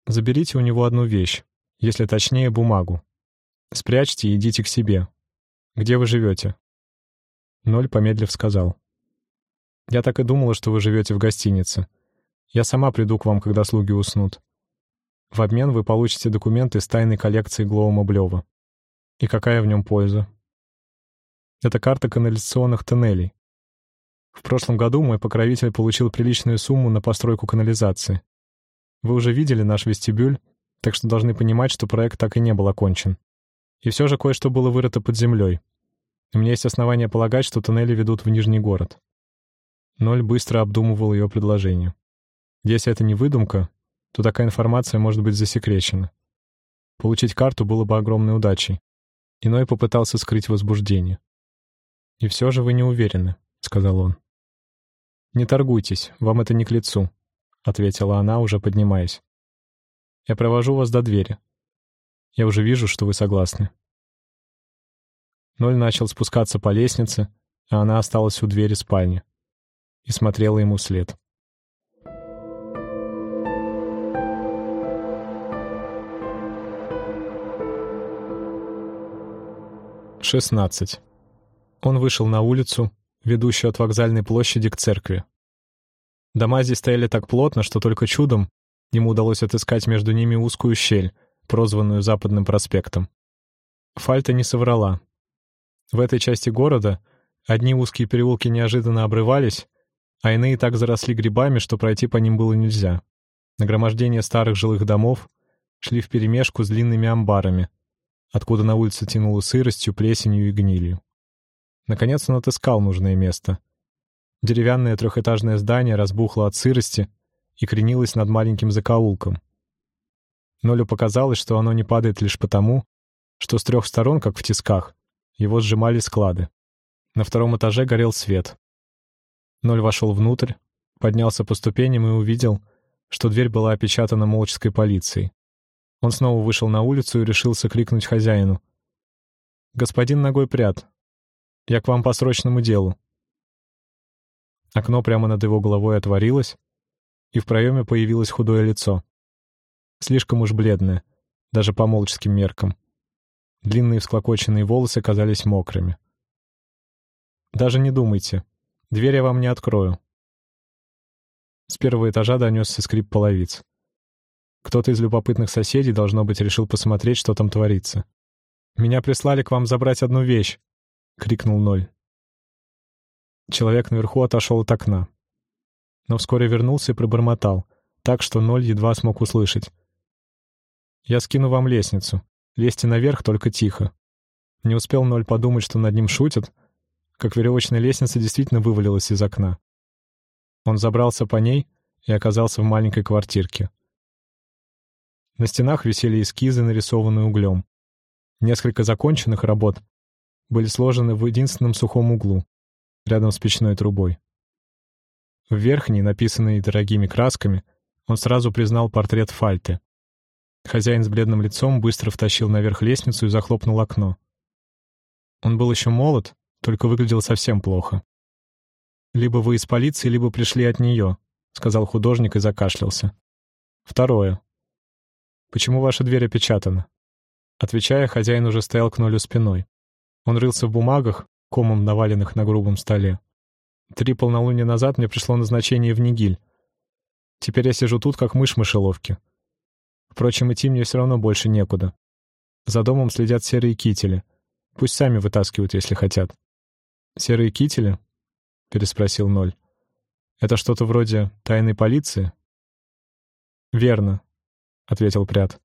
«Заберите у него одну вещь, если точнее, бумагу. Спрячьте и идите к себе. Где вы живете?» Ноль, помедлив, сказал. «Я так и думала, что вы живете в гостинице. Я сама приду к вам, когда слуги уснут. В обмен вы получите документы с тайной коллекции Глоума Блёва. И какая в нем польза? Это карта канализационных тоннелей. В прошлом году мой покровитель получил приличную сумму на постройку канализации. Вы уже видели наш вестибюль, так что должны понимать, что проект так и не был окончен. И все же кое-что было вырыто под землей. У меня есть основания полагать, что тоннели ведут в Нижний город. Ноль быстро обдумывал ее предложение. Если это не выдумка, то такая информация может быть засекречена. Получить карту было бы огромной удачей. Иной попытался скрыть возбуждение. «И все же вы не уверены», — сказал он. «Не торгуйтесь, вам это не к лицу», — ответила она, уже поднимаясь. «Я провожу вас до двери. Я уже вижу, что вы согласны». Ноль начал спускаться по лестнице, а она осталась у двери спальни и смотрела ему вслед. Шестнадцать. Он вышел на улицу, ведущую от вокзальной площади к церкви. Дома здесь стояли так плотно, что только чудом ему удалось отыскать между ними узкую щель, прозванную Западным проспектом. Фальта не соврала. В этой части города одни узкие переулки неожиданно обрывались, а иные так заросли грибами, что пройти по ним было нельзя. Нагромождение старых жилых домов шли вперемешку с длинными амбарами, откуда на улице тянуло сыростью, плесенью и гнилью. Наконец он отыскал нужное место. Деревянное трехэтажное здание разбухло от сырости и кренилось над маленьким закоулком. Нолю показалось, что оно не падает лишь потому, что с трех сторон, как в тисках, его сжимали склады. На втором этаже горел свет. Ноль вошел внутрь, поднялся по ступеням и увидел, что дверь была опечатана молческой полицией. Он снова вышел на улицу и решился крикнуть хозяину. «Господин ногой прят, я к вам по срочному делу». Окно прямо над его головой отворилось, и в проеме появилось худое лицо. Слишком уж бледное, даже по молческим меркам. Длинные всклокоченные волосы казались мокрыми. «Даже не думайте. Дверь я вам не открою». С первого этажа донесся скрип половиц. Кто-то из любопытных соседей, должно быть, решил посмотреть, что там творится. «Меня прислали к вам забрать одну вещь», — крикнул Ноль. Человек наверху отошел от окна. Но вскоре вернулся и пробормотал, так что Ноль едва смог услышать. «Я скину вам лестницу. Лезьте наверх, только тихо». Не успел Ноль подумать, что над ним шутят, как веревочная лестница действительно вывалилась из окна. Он забрался по ней и оказался в маленькой квартирке. На стенах висели эскизы, нарисованные углем. Несколько законченных работ были сложены в единственном сухом углу, рядом с печной трубой. В верхней, написанной дорогими красками, он сразу признал портрет Фальты. Хозяин с бледным лицом быстро втащил наверх лестницу и захлопнул окно. Он был еще молод, только выглядел совсем плохо. «Либо вы из полиции, либо пришли от нее», — сказал художник и закашлялся. «Второе. Почему ваша дверь опечатана?» Отвечая, хозяин уже стоял к нолю спиной. Он рылся в бумагах, комом наваленных на грубом столе. Три полнолуния назад мне пришло назначение в Нигиль. Теперь я сижу тут, как мышь в мышеловке. Впрочем, идти мне все равно больше некуда. За домом следят серые кители. Пусть сами вытаскивают, если хотят. «Серые кители?» — переспросил Ноль. «Это что-то вроде тайной полиции?» «Верно», — ответил Прят.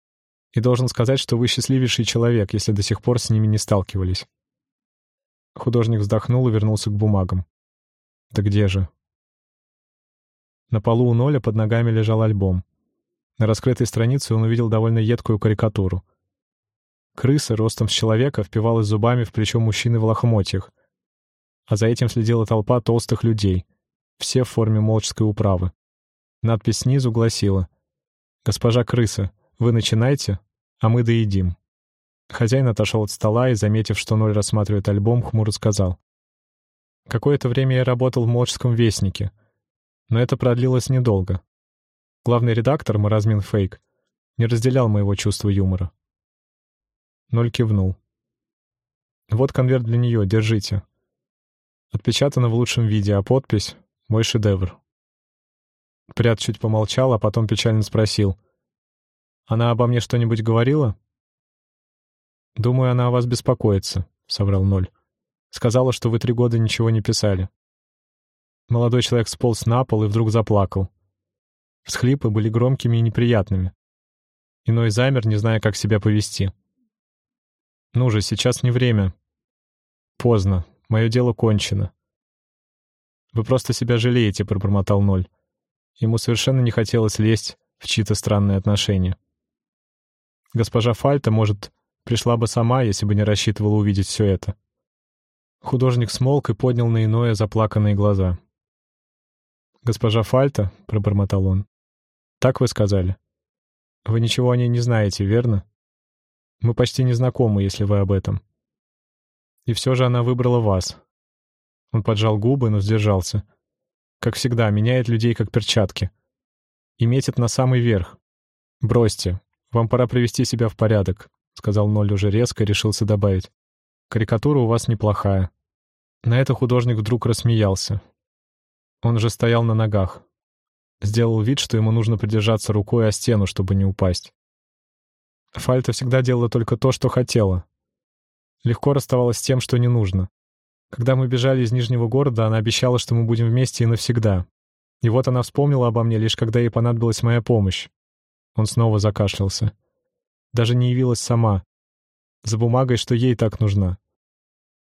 «И должен сказать, что вы счастливейший человек, если до сих пор с ними не сталкивались». Художник вздохнул и вернулся к бумагам. «Да где же?» На полу у Ноля под ногами лежал альбом. На раскрытой странице он увидел довольно едкую карикатуру. Крыса ростом с человека впивалась зубами в плечо мужчины в лохмотьях, а за этим следила толпа толстых людей, все в форме молческой управы. Надпись снизу гласила «Госпожа крыса, вы начинайте, а мы доедим». Хозяин отошел от стола и, заметив, что Ноль рассматривает альбом, хмуро сказал. «Какое-то время я работал в Молческом вестнике, но это продлилось недолго. Главный редактор, Маразмин Фейк, не разделял моего чувства юмора». Ноль кивнул. «Вот конверт для нее, держите. Отпечатано в лучшем виде, а подпись — мой шедевр». Прят чуть помолчал, а потом печально спросил. «Она обо мне что-нибудь говорила?» «Думаю, она о вас беспокоится», — соврал Ноль. «Сказала, что вы три года ничего не писали». Молодой человек сполз на пол и вдруг заплакал. Всхлипы были громкими и неприятными. Иной замер, не зная, как себя повести. «Ну же, сейчас не время». «Поздно. Мое дело кончено». «Вы просто себя жалеете», — пробормотал Ноль. Ему совершенно не хотелось лезть в чьи-то странные отношения. Госпожа Фальта, может, Пришла бы сама, если бы не рассчитывала увидеть все это. Художник смолк и поднял на иное заплаканные глаза. «Госпожа Фальта», — пробормотал он. «Так вы сказали? Вы ничего о ней не знаете, верно? Мы почти не знакомы, если вы об этом. И все же она выбрала вас». Он поджал губы, но сдержался. Как всегда, меняет людей как перчатки. И метит на самый верх. «Бросьте, вам пора привести себя в порядок», — сказал Ноль уже резко и решился добавить. «Карикатура у вас неплохая». На это художник вдруг рассмеялся. Он же стоял на ногах. Сделал вид, что ему нужно придержаться рукой о стену, чтобы не упасть. Фальта всегда делала только то, что хотела. Легко расставалась с тем, что не нужно. Когда мы бежали из Нижнего города, она обещала, что мы будем вместе и навсегда. И вот она вспомнила обо мне лишь когда ей понадобилась моя помощь. Он снова закашлялся. Даже не явилась сама. За бумагой, что ей так нужна.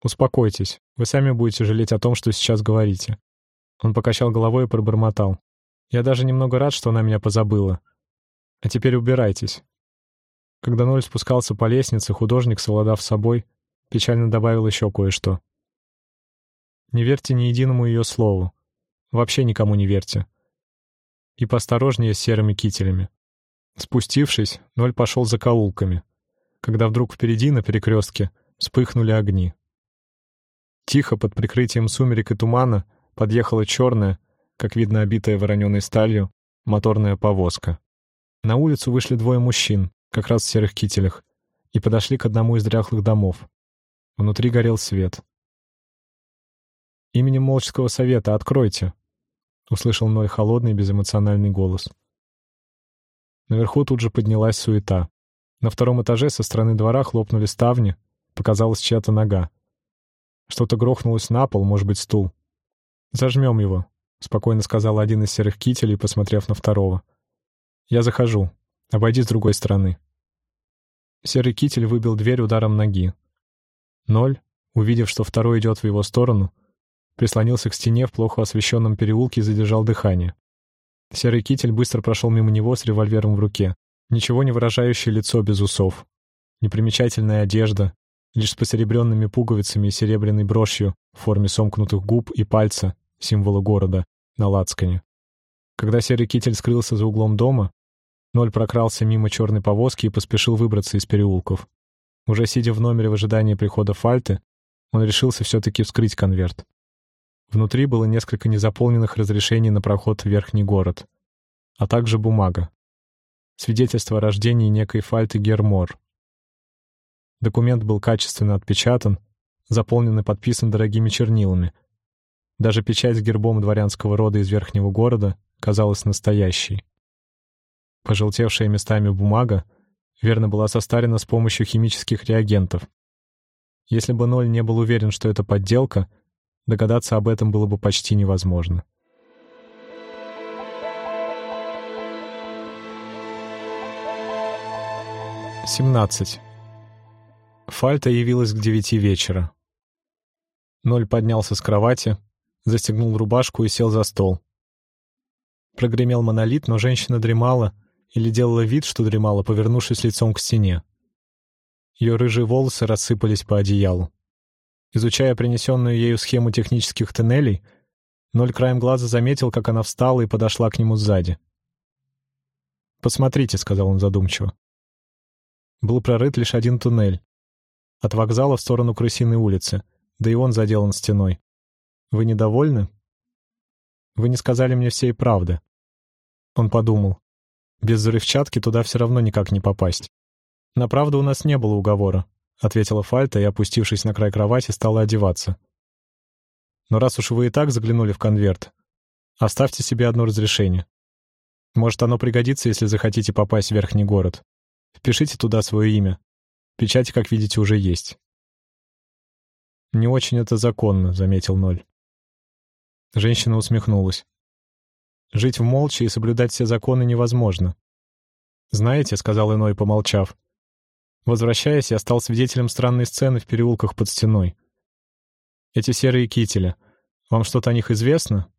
Успокойтесь, вы сами будете жалеть о том, что сейчас говорите. Он покачал головой и пробормотал. Я даже немного рад, что она меня позабыла. А теперь убирайтесь. Когда Ноль спускался по лестнице, художник, совладав собой, печально добавил еще кое-что. Не верьте ни единому ее слову. Вообще никому не верьте. И поосторожнее с серыми кителями. Спустившись, Ноль пошел за каулками, когда вдруг впереди, на перекрестке, вспыхнули огни. Тихо, под прикрытием сумерек и тумана, подъехала черная, как видно обитая вороненой сталью, моторная повозка. На улицу вышли двое мужчин, как раз в серых кителях, и подошли к одному из дряхлых домов. Внутри горел свет. «Именем Молческого совета откройте!» — услышал Ной холодный безэмоциональный голос. Наверху тут же поднялась суета. На втором этаже со стороны двора хлопнули ставни, показалась чья-то нога. Что-то грохнулось на пол, может быть, стул. «Зажмем его», — спокойно сказал один из серых кителей, посмотрев на второго. «Я захожу. Обойди с другой стороны». Серый китель выбил дверь ударом ноги. Ноль, увидев, что второй идет в его сторону, прислонился к стене в плохо освещенном переулке и задержал дыхание. Серый китель быстро прошел мимо него с револьвером в руке. Ничего не выражающее лицо без усов. Непримечательная одежда, лишь с посеребренными пуговицами и серебряной брошью в форме сомкнутых губ и пальца, символа города, на лацкане. Когда серый китель скрылся за углом дома, Ноль прокрался мимо черной повозки и поспешил выбраться из переулков. Уже сидя в номере в ожидании прихода Фальты, он решился все-таки вскрыть конверт. Внутри было несколько незаполненных разрешений на проход в верхний город, а также бумага. Свидетельство о рождении некой Фальты Гермор. Документ был качественно отпечатан, заполнен и подписан дорогими чернилами. Даже печать с гербом дворянского рода из верхнего города казалась настоящей. Пожелтевшая местами бумага верно была состарена с помощью химических реагентов. Если бы Ноль не был уверен, что это подделка, догадаться об этом было бы почти невозможно. Семнадцать. Фальта явилась к девяти вечера. Ноль поднялся с кровати, застегнул рубашку и сел за стол. Прогремел монолит, но женщина дремала или делала вид, что дремала, повернувшись лицом к стене. Ее рыжие волосы рассыпались по одеялу. Изучая принесенную ею схему технических тоннелей, Ноль краем глаза заметил, как она встала и подошла к нему сзади. «Посмотрите», — сказал он задумчиво. Был прорыт лишь один туннель. От вокзала в сторону Крысиной улицы, да и он заделан стеной. Вы недовольны? Вы не сказали мне всей правды. Он подумал. Без взрывчатки туда все равно никак не попасть. На правду у нас не было уговора, ответила Фальта и, опустившись на край кровати, стала одеваться. Но раз уж вы и так заглянули в конверт, оставьте себе одно разрешение. Может, оно пригодится, если захотите попасть в верхний город. Впишите туда свое имя. Печать, как видите, уже есть. «Не очень это законно», — заметил Ноль. Женщина усмехнулась. «Жить в молча и соблюдать все законы невозможно. Знаете, — сказал иной, помолчав, — возвращаясь, я стал свидетелем странной сцены в переулках под стеной. Эти серые кители. Вам что-то о них известно?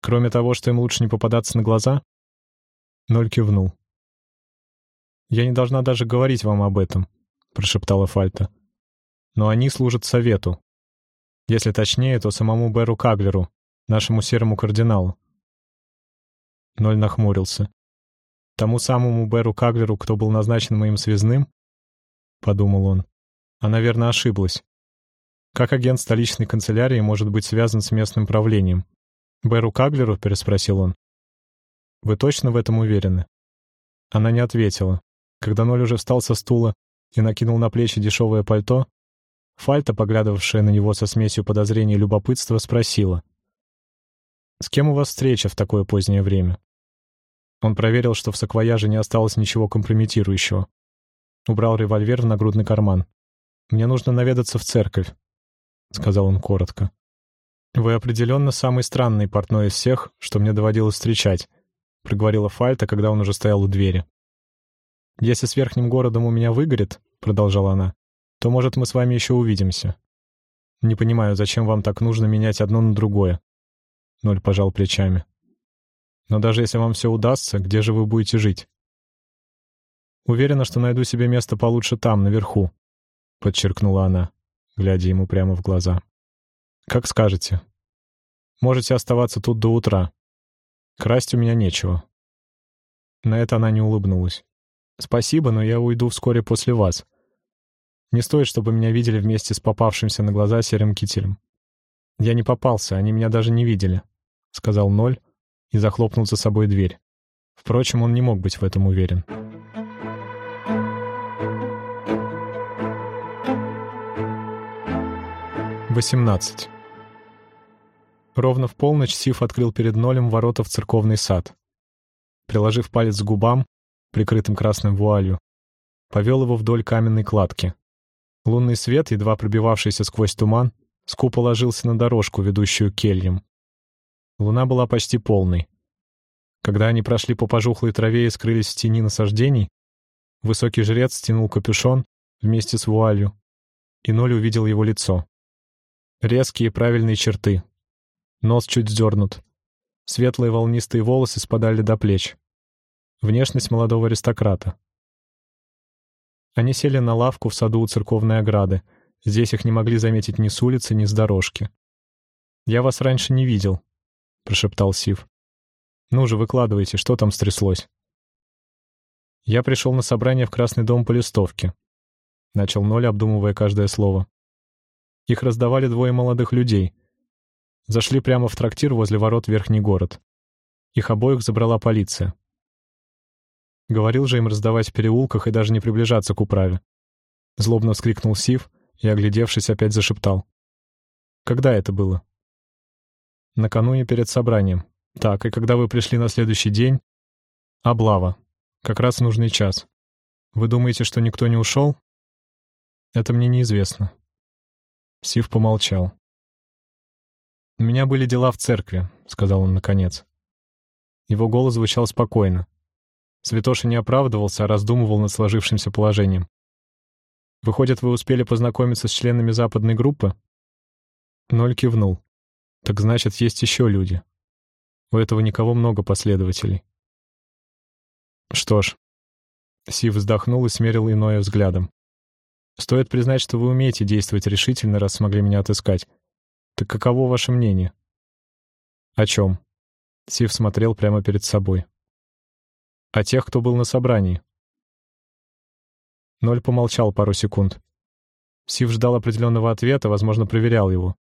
Кроме того, что им лучше не попадаться на глаза?» Ноль кивнул. «Я не должна даже говорить вам об этом», — прошептала Фальта. «Но они служат совету. Если точнее, то самому Бэру Каглеру, нашему серому кардиналу. Ноль нахмурился. Тому самому Беру Каглеру, кто был назначен моим связным? Подумал он. Она верно ошиблась. Как агент столичной канцелярии может быть связан с местным правлением? Беру Каглеру? переспросил он. Вы точно в этом уверены? Она не ответила. Когда Ноль уже встал со стула и накинул на плечи дешевое пальто, Фальта, поглядывавшая на него со смесью подозрений и любопытства, спросила. «С кем у вас встреча в такое позднее время?» Он проверил, что в саквояже не осталось ничего компрометирующего. Убрал револьвер в нагрудный карман. «Мне нужно наведаться в церковь», — сказал он коротко. «Вы определенно самый странный портной из всех, что мне доводилось встречать», — проговорила Фальта, когда он уже стоял у двери. «Если с верхним городом у меня выгорит», — продолжала она, — «то, может, мы с вами еще увидимся». «Не понимаю, зачем вам так нужно менять одно на другое?» Ноль пожал плечами. «Но даже если вам все удастся, где же вы будете жить?» «Уверена, что найду себе место получше там, наверху», — подчеркнула она, глядя ему прямо в глаза. «Как скажете. Можете оставаться тут до утра. Красть у меня нечего». На это она не улыбнулась. «Спасибо, но я уйду вскоре после вас. Не стоит, чтобы меня видели вместе с попавшимся на глаза серым кителем. Я не попался, они меня даже не видели», — сказал Ноль и захлопнул за собой дверь. Впрочем, он не мог быть в этом уверен. 18. Ровно в полночь Сиф открыл перед Нолем ворота в церковный сад. Приложив палец к губам, прикрытым красным вуалью, повел его вдоль каменной кладки. Лунный свет, едва пробивавшийся сквозь туман, скупо ложился на дорожку, ведущую к кельям. Луна была почти полной. Когда они прошли по пожухлой траве и скрылись в тени насаждений, высокий жрец стянул капюшон вместе с вуалью, и Ноль увидел его лицо. Резкие правильные черты. Нос чуть сдернут. Светлые волнистые волосы спадали до плеч. Внешность молодого аристократа. Они сели на лавку в саду у церковной ограды. Здесь их не могли заметить ни с улицы, ни с дорожки. «Я вас раньше не видел», — прошептал Сив. «Ну же, выкладывайте, что там стряслось?» «Я пришел на собрание в Красный дом по листовке», — начал Ноль, обдумывая каждое слово. Их раздавали двое молодых людей. Зашли прямо в трактир возле ворот Верхний город. Их обоих забрала полиция. Говорил же им раздавать в переулках и даже не приближаться к управе. Злобно вскрикнул Сив и, оглядевшись, опять зашептал. «Когда это было?» «Накануне перед собранием. Так, и когда вы пришли на следующий день?» «Облава. Как раз нужный час. Вы думаете, что никто не ушел?» «Это мне неизвестно. Сив помолчал. «У меня были дела в церкви», — сказал он наконец. Его голос звучал спокойно. Святоша не оправдывался, а раздумывал над сложившимся положением. «Выходит, вы успели познакомиться с членами западной группы?» Ноль кивнул. «Так значит, есть еще люди. У этого никого много последователей». «Что ж». Сив вздохнул и смерил иное взглядом. Стоит признать, что вы умеете действовать решительно, раз смогли меня отыскать. Так каково ваше мнение? О чем? Сив смотрел прямо перед собой. О тех, кто был на собрании. Ноль помолчал пару секунд. Сив ждал определенного ответа, возможно, проверял его.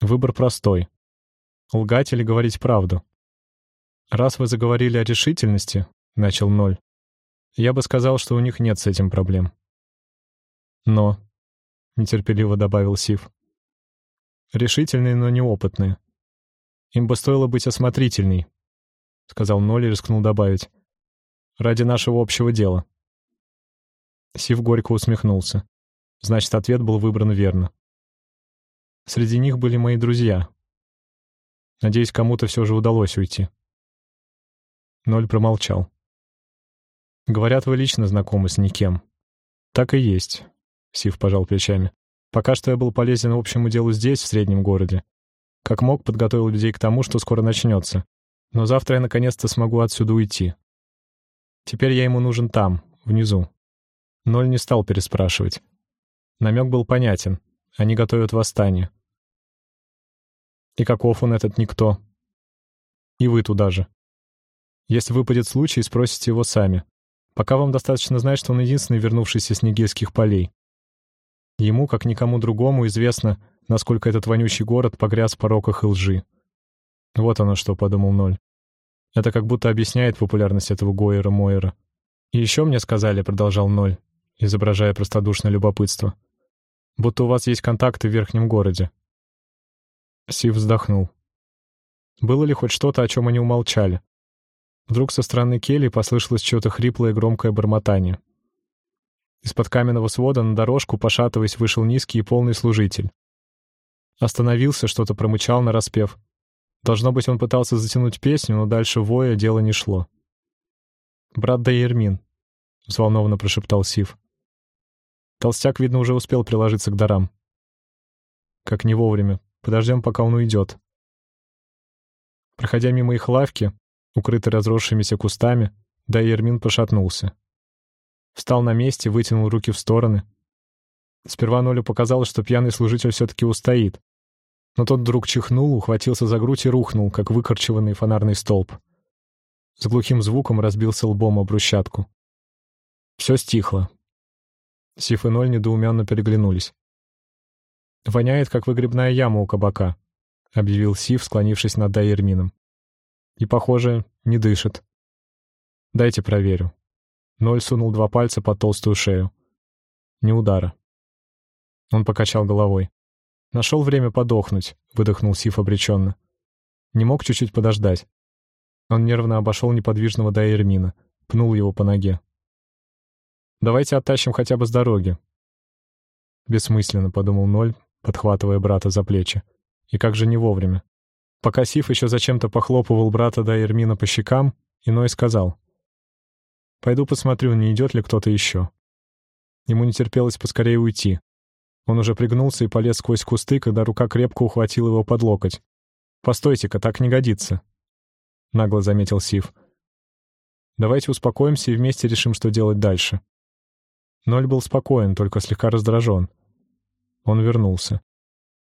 Выбор простой. Лгать или говорить правду? «Раз вы заговорили о решительности», — начал Ноль, — «я бы сказал, что у них нет с этим проблем. Но, — нетерпеливо добавил Сив, — решительные, но неопытные. Им бы стоило быть осмотрительней, — сказал Ноли и рискнул добавить, — ради нашего общего дела. Сив горько усмехнулся. Значит, ответ был выбран верно. Среди них были мои друзья. Надеюсь, кому-то все же удалось уйти. Ноль промолчал. Говорят, вы лично знакомы с никем. Так и есть. Сив пожал плечами. «Пока что я был полезен общему делу здесь, в среднем городе. Как мог, подготовил людей к тому, что скоро начнется. Но завтра я наконец-то смогу отсюда уйти. Теперь я ему нужен там, внизу». Ноль не стал переспрашивать. Намек был понятен. Они готовят восстание. И каков он, этот никто? И вы туда же. Если выпадет случай, спросите его сами. Пока вам достаточно знать, что он единственный вернувшийся с Нигельских полей. Ему, как никому другому, известно, насколько этот вонючий город погряз в пороках и лжи. Вот оно что, — подумал Ноль. Это как будто объясняет популярность этого Гойера Мойера. И еще мне сказали, — продолжал Ноль, изображая простодушное любопытство, — будто у вас есть контакты в верхнем городе. Сив вздохнул. Было ли хоть что-то, о чем они умолчали? Вдруг со стороны кельи послышалось что-то хриплое громкое бормотание. Из-под каменного свода на дорожку, пошатываясь, вышел низкий и полный служитель. Остановился, что-то промычал на распев. Должно быть, он пытался затянуть песню, но дальше воя дело не шло. «Брат Даермин», — взволнованно прошептал Сив. Толстяк, видно, уже успел приложиться к дарам. Как не вовремя. Подождем, пока он уйдет. Проходя мимо их лавки, укрытой разросшимися кустами, Дайермин пошатнулся. Встал на месте, вытянул руки в стороны. Сперва Нолю показалось, что пьяный служитель все-таки устоит. Но тот вдруг чихнул, ухватился за грудь и рухнул, как выкорчеванный фонарный столб. С глухим звуком разбился лбом об брусчатку. Все стихло. Сиф и Ноль недоуменно переглянулись. «Воняет, как выгребная яма у кабака», — объявил Сив, склонившись над Дайермином. И, похоже, не дышит. Дайте проверю. Ноль сунул два пальца под толстую шею. Не удара. Он покачал головой. Нашел время подохнуть, выдохнул Сиф обреченно. Не мог чуть-чуть подождать. Он нервно обошел неподвижного Дайермина, пнул его по ноге. «Давайте оттащим хотя бы с дороги». «Бессмысленно», — подумал Ноль, подхватывая брата за плечи. «И как же не вовремя?» Пока Сиф еще зачем-то похлопывал брата Дайермина по щекам, Иной сказал. «Пойду посмотрю, не идет ли кто-то еще». Ему не терпелось поскорее уйти. Он уже пригнулся и полез сквозь кусты, когда рука крепко ухватила его под локоть. «Постойте-ка, так не годится», — нагло заметил Сив. «Давайте успокоимся и вместе решим, что делать дальше». Ноль был спокоен, только слегка раздражен. Он вернулся.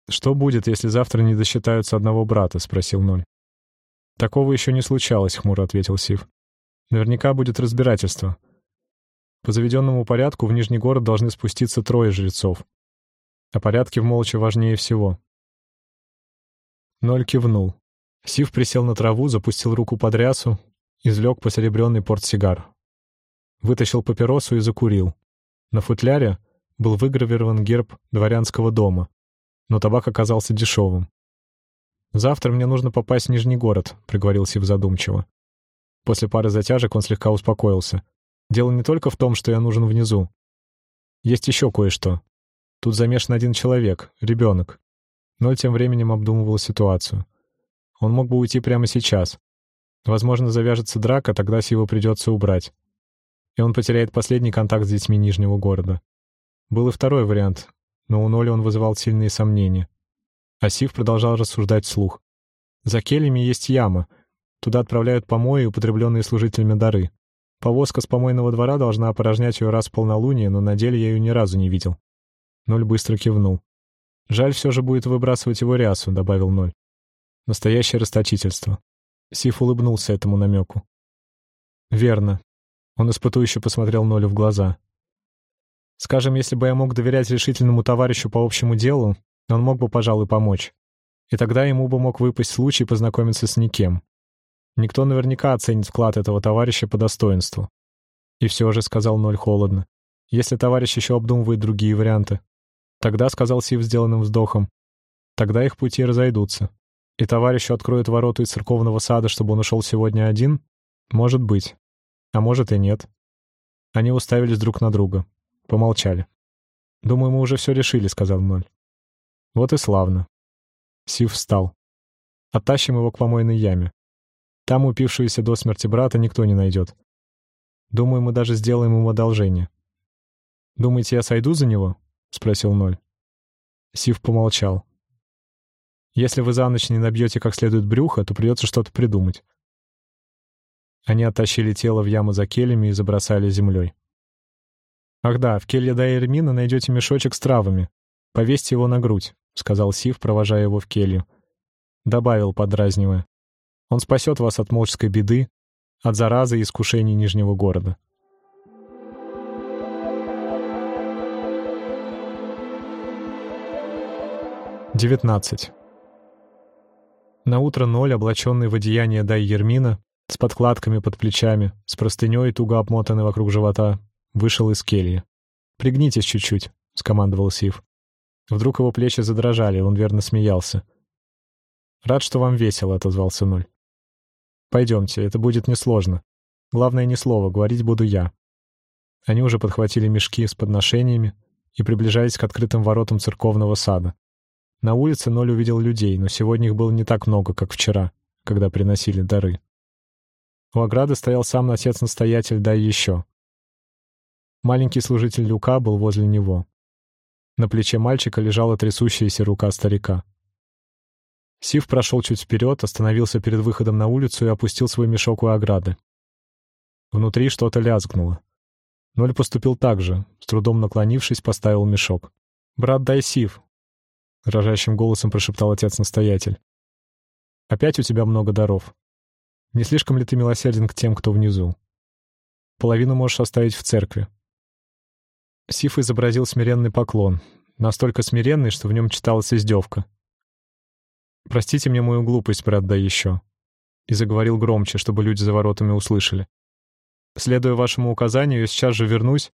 «Что будет, если завтра не досчитаются одного брата?» — спросил Ноль. «Такого еще не случалось», — хмуро ответил Сив. «Наверняка будет разбирательство. По заведенному порядку в Нижний город должны спуститься трое жрецов. А порядки в молча важнее всего». Ноль кивнул. Сив присел на траву, запустил руку под рясу, извлек посеребренный портсигар. Вытащил папиросу и закурил. На футляре был выгравирован герб дворянского дома, но табак оказался дешевым. «Завтра мне нужно попасть в Нижний город», — приговорил Сив задумчиво. После пары затяжек он слегка успокоился. «Дело не только в том, что я нужен внизу. Есть еще кое-что. Тут замешан один человек, ребенок. Ноль тем временем обдумывал ситуацию. Он мог бы уйти прямо сейчас. Возможно, завяжется драка, тогда Сиву придется убрать. И он потеряет последний контакт с детьми Нижнего города. Был и второй вариант, но у Ноли он вызывал сильные сомнения. Асив продолжал рассуждать вслух. «За кельями есть яма. Туда отправляют помои, употребленные служителями дары. Повозка с помойного двора должна опорожнять ее раз в полнолуние, но на деле я ее ни разу не видел». Ноль быстро кивнул. «Жаль все же будет выбрасывать его рясу», — добавил Ноль. «Настоящее расточительство». Сиф улыбнулся этому намеку. «Верно». Он испытующе посмотрел Нолю в глаза. Скажем, если бы я мог доверять решительному товарищу по общему делу, он мог бы, пожалуй, помочь. И тогда ему бы мог выпасть случай познакомиться с никем. Никто наверняка оценит вклад этого товарища по достоинству. И все же, — сказал Ноль холодно, — если товарищ еще обдумывает другие варианты. Тогда, — сказал Сив сделанным вздохом, — тогда их пути разойдутся. И товарищу откроют ворота из церковного сада, чтобы он ушел сегодня один? Может быть. А может и нет. Они уставились друг на друга. Помолчали. «Думаю, мы уже все решили», — сказал Ноль. «Вот и славно». Сив встал. «Оттащим его к помойной яме. Там упившуюся до смерти брата никто не найдет. Думаю, мы даже сделаем ему одолжение». «Думаете, я сойду за него?» — спросил Ноль. Сив помолчал. «Если вы за ночь не набьете как следует брюхо, то придется что-то придумать». Они оттащили тело в яму за кельями и забросали землей. «Ах да, в келье Дайермина найдете мешочек с травами. Повесьте его на грудь», — сказал Сив, провожая его в келью. Добавил, подразнивая. «Он спасет вас от молческой беды, от заразы и искушений Нижнего города. Девятнадцать. На утро ноль, облаченный в одеяние Дай Ермина, с подкладками под плечами, с простыней, туго обмотанной вокруг живота, вышел из кельи. «Пригнитесь чуть-чуть», — скомандовал Сив. Вдруг его плечи задрожали, он верно смеялся. «Рад, что вам весело», — отозвался Ноль. «Пойдемте, это будет несложно. Главное не слово, говорить буду я». Они уже подхватили мешки с подношениями и приближались к открытым воротам церковного сада. На улице Ноль увидел людей, но сегодня их было не так много, как вчера, когда приносили дары. У ограды стоял сам отец-настоятель, да еще. Маленький служитель Люка был возле него. На плече мальчика лежала трясущаяся рука старика. Сив прошел чуть вперед, остановился перед выходом на улицу и опустил свой мешок у ограды. Внутри что-то лязгнуло. Ноль поступил так же, с трудом наклонившись, поставил мешок. «Брат, дай Сив!» — дрожащим голосом прошептал отец-настоятель. «Опять у тебя много даров. Не слишком ли ты милосерден к тем, кто внизу? Половину можешь оставить в церкви». Сиф изобразил смиренный поклон, настолько смиренный, что в нем читалась издевка. «Простите мне мою глупость, брат, да еще». И заговорил громче, чтобы люди за воротами услышали. «Следуя вашему указанию, я сейчас же вернусь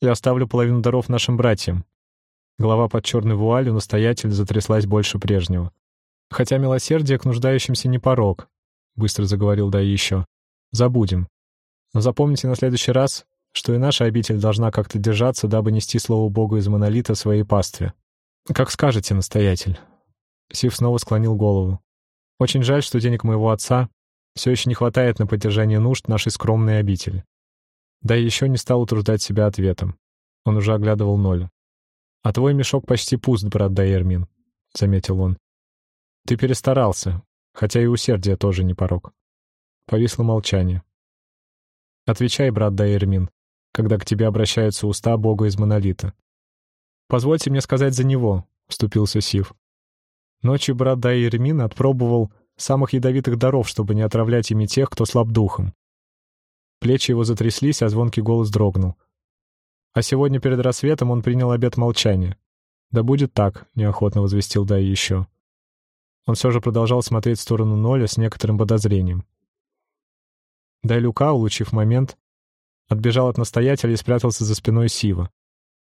и оставлю половину даров нашим братьям. Голова под черной вуалью настоятель затряслась больше прежнего. «Хотя милосердие к нуждающимся не порог», — быстро заговорил да еще. «Забудем. Но запомните на следующий раз, что и наша обитель должна как-то держаться, дабы нести слово Богу из монолита своей пастве. Как скажете, настоятель». Сив снова склонил голову. «Очень жаль, что денег моего отца все еще не хватает на поддержание нужд нашей скромной обители». Да и еще не стал утруждать себя ответом. Он уже оглядывал Ноля. «А твой мешок почти пуст, брат Дайермин», — заметил он. «Ты перестарался, хотя и усердие тоже не порок». Повисло молчание. «Отвечай, брат Дайермин, когда к тебе обращаются уста Бога из Монолита». «Позвольте мне сказать за него», — вступился Сив. Ночью брат Дайермин отпробовал самых ядовитых даров, чтобы не отравлять ими тех, кто слаб духом. Плечи его затряслись, а звонкий голос дрогнул — а сегодня перед рассветом он принял обет молчания. «Да будет так», — неохотно возвестил Дай еще. Он все же продолжал смотреть в сторону Ноля с некоторым подозрением. Дай Люка, улучив момент, отбежал от настоятеля и спрятался за спиной Сива.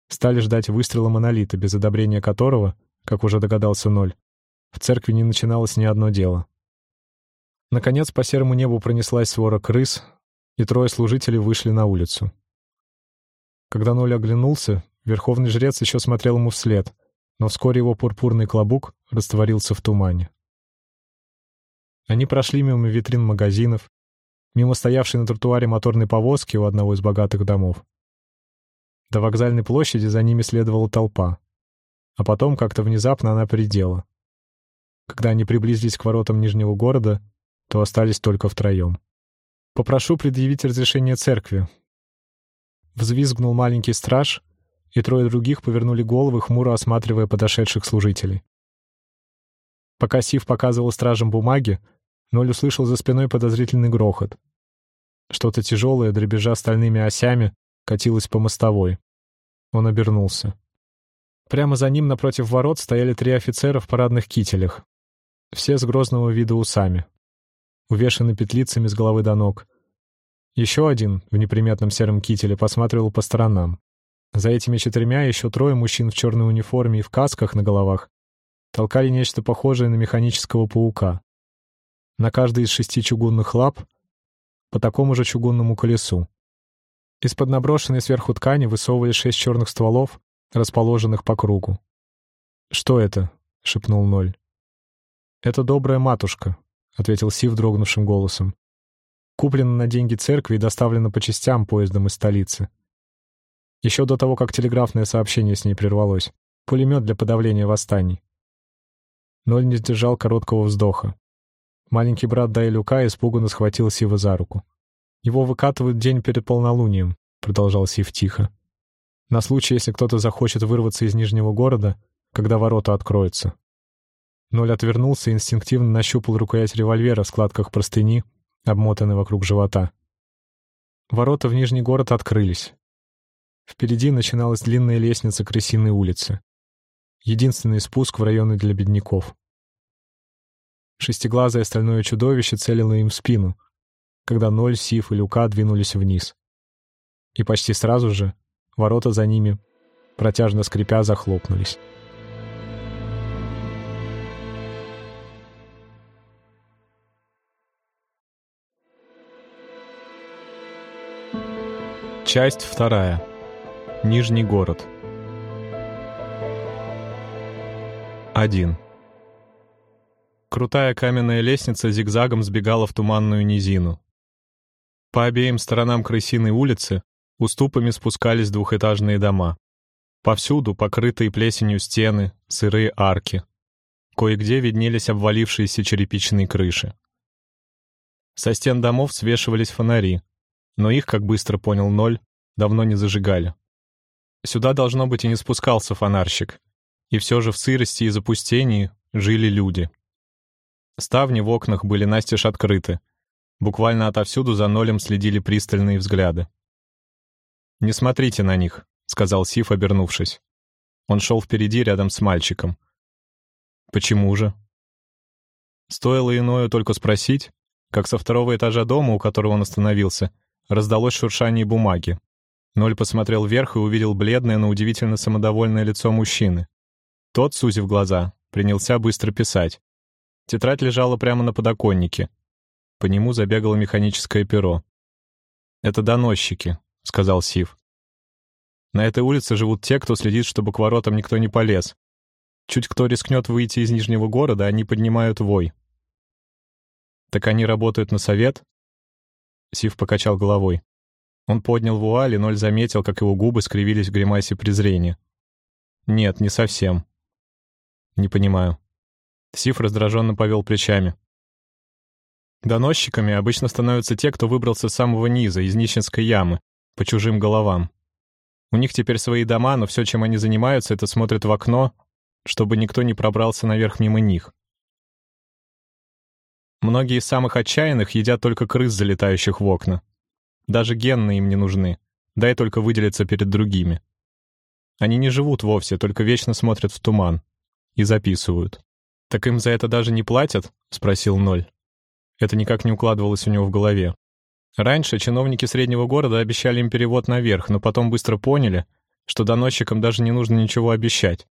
Стали ждать выстрела монолита, без одобрения которого, как уже догадался Ноль, в церкви не начиналось ни одно дело. Наконец по серому небу пронеслась свора крыс, и трое служителей вышли на улицу. Когда Ноль оглянулся, верховный жрец еще смотрел ему вслед, но вскоре его пурпурный клобук растворился в тумане. Они прошли мимо витрин магазинов, мимо стоявшей на тротуаре моторной повозки у одного из богатых домов. До вокзальной площади за ними следовала толпа, а потом как-то внезапно она предела. Когда они приблизились к воротам Нижнего города, то остались только втроем. «Попрошу предъявить разрешение церкви», Взвизгнул маленький страж, и трое других повернули головы, хмуро осматривая подошедших служителей. Пока Сив показывал стражам бумаги, Ноль услышал за спиной подозрительный грохот. Что-то тяжелое, дребежа стальными осями, катилось по мостовой. Он обернулся. Прямо за ним напротив ворот стояли три офицера в парадных кителях. Все с грозного вида усами. Увешаны петлицами с головы до ног. Еще один, в неприметном сером кителе, посматривал по сторонам. За этими четырьмя еще трое мужчин в черной униформе и в касках на головах толкали нечто похожее на механического паука. На каждой из шести чугунных лап по такому же чугунному колесу. Из-под наброшенной сверху ткани высовывали шесть черных стволов, расположенных по кругу. «Что это?» — шепнул Ноль. «Это добрая матушка», — ответил Сив дрогнувшим голосом. Куплена на деньги церкви и доставлена по частям поездом из столицы. Еще до того, как телеграфное сообщение с ней прервалось. Пулемет для подавления восстаний. Ноль не сдержал короткого вздоха. Маленький брат Дайлюка испуганно схватил Сива за руку. «Его выкатывают день перед полнолунием», — продолжал Сив тихо. «На случай, если кто-то захочет вырваться из Нижнего города, когда ворота откроются». Ноль отвернулся и инстинктивно нащупал рукоять револьвера в складках простыни, обмотанный вокруг живота. Ворота в Нижний город открылись. Впереди начиналась длинная лестница Крысиной улицы. Единственный спуск в районы для бедняков. Шестиглазое стальное чудовище целило им в спину, когда Ноль, Сиф и Люка двинулись вниз. И почти сразу же ворота за ними, протяжно скрипя, захлопнулись. Часть вторая. Нижний город. 1. Крутая каменная лестница зигзагом сбегала в туманную низину. По обеим сторонам крысиной улицы уступами спускались двухэтажные дома. Повсюду покрытые плесенью стены, сырые арки. Кое-где виднелись обвалившиеся черепичные крыши. Со стен домов свешивались фонари, но их, как быстро понял Ноль, давно не зажигали. Сюда, должно быть, и не спускался фонарщик. И все же в сырости и запустении жили люди. Ставни в окнах были настежь открыты. Буквально отовсюду за нолем следили пристальные взгляды. «Не смотрите на них», — сказал Сиф, обернувшись. Он шел впереди рядом с мальчиком. «Почему же?» Стоило иною только спросить, как со второго этажа дома, у которого он остановился, раздалось шуршание бумаги, Ноль посмотрел вверх и увидел бледное, но удивительно самодовольное лицо мужчины. Тот, сузив глаза, принялся быстро писать. Тетрадь лежала прямо на подоконнике. По нему забегало механическое перо. «Это доносчики», — сказал Сив. «На этой улице живут те, кто следит, чтобы к воротам никто не полез. Чуть кто рискнет выйти из Нижнего города, они поднимают вой». «Так они работают на совет?» Сив покачал головой. Он поднял вуаль, и Ноль заметил, как его губы скривились в гримасе презрения. «Нет, не совсем». «Не понимаю». Сиф раздраженно повел плечами. Доносчиками обычно становятся те, кто выбрался с самого низа, из нищенской ямы, по чужим головам. У них теперь свои дома, но все, чем они занимаются, это смотрят в окно, чтобы никто не пробрался наверх мимо них. Многие из самых отчаянных едят только крыс, залетающих в окна. Даже генные им не нужны. Дай только выделиться перед другими. Они не живут вовсе, только вечно смотрят в туман. И записывают. «Так им за это даже не платят?» — спросил Ноль. Это никак не укладывалось у него в голове. Раньше чиновники среднего города обещали им перевод наверх, но потом быстро поняли, что доносчикам даже не нужно ничего обещать.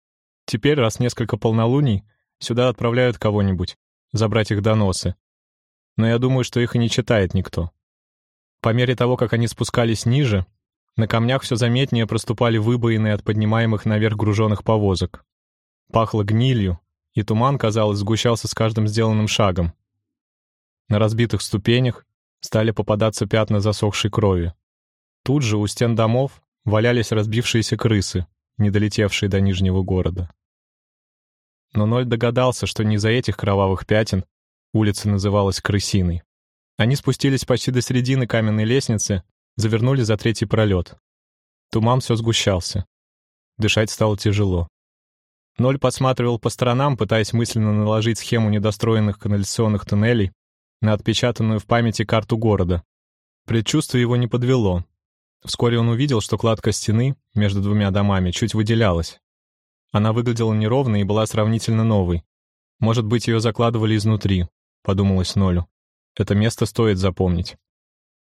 Теперь, раз несколько полнолуний, сюда отправляют кого-нибудь, забрать их доносы. Но я думаю, что их и не читает никто. По мере того, как они спускались ниже, на камнях все заметнее проступали выбоины от поднимаемых наверх груженных повозок. Пахло гнилью, и туман, казалось, сгущался с каждым сделанным шагом. На разбитых ступенях стали попадаться пятна засохшей крови. Тут же у стен домов валялись разбившиеся крысы, не долетевшие до Нижнего города. Но Ноль догадался, что не из-за этих кровавых пятен улица называлась Крысиной. Они спустились почти до середины каменной лестницы, завернули за третий пролет. Туман все сгущался. Дышать стало тяжело. Ноль подсматривал по сторонам, пытаясь мысленно наложить схему недостроенных канализационных туннелей на отпечатанную в памяти карту города. Предчувствие его не подвело. Вскоре он увидел, что кладка стены между двумя домами чуть выделялась. Она выглядела неровной и была сравнительно новой. Может быть, ее закладывали изнутри, подумалось Нолю. Это место стоит запомнить.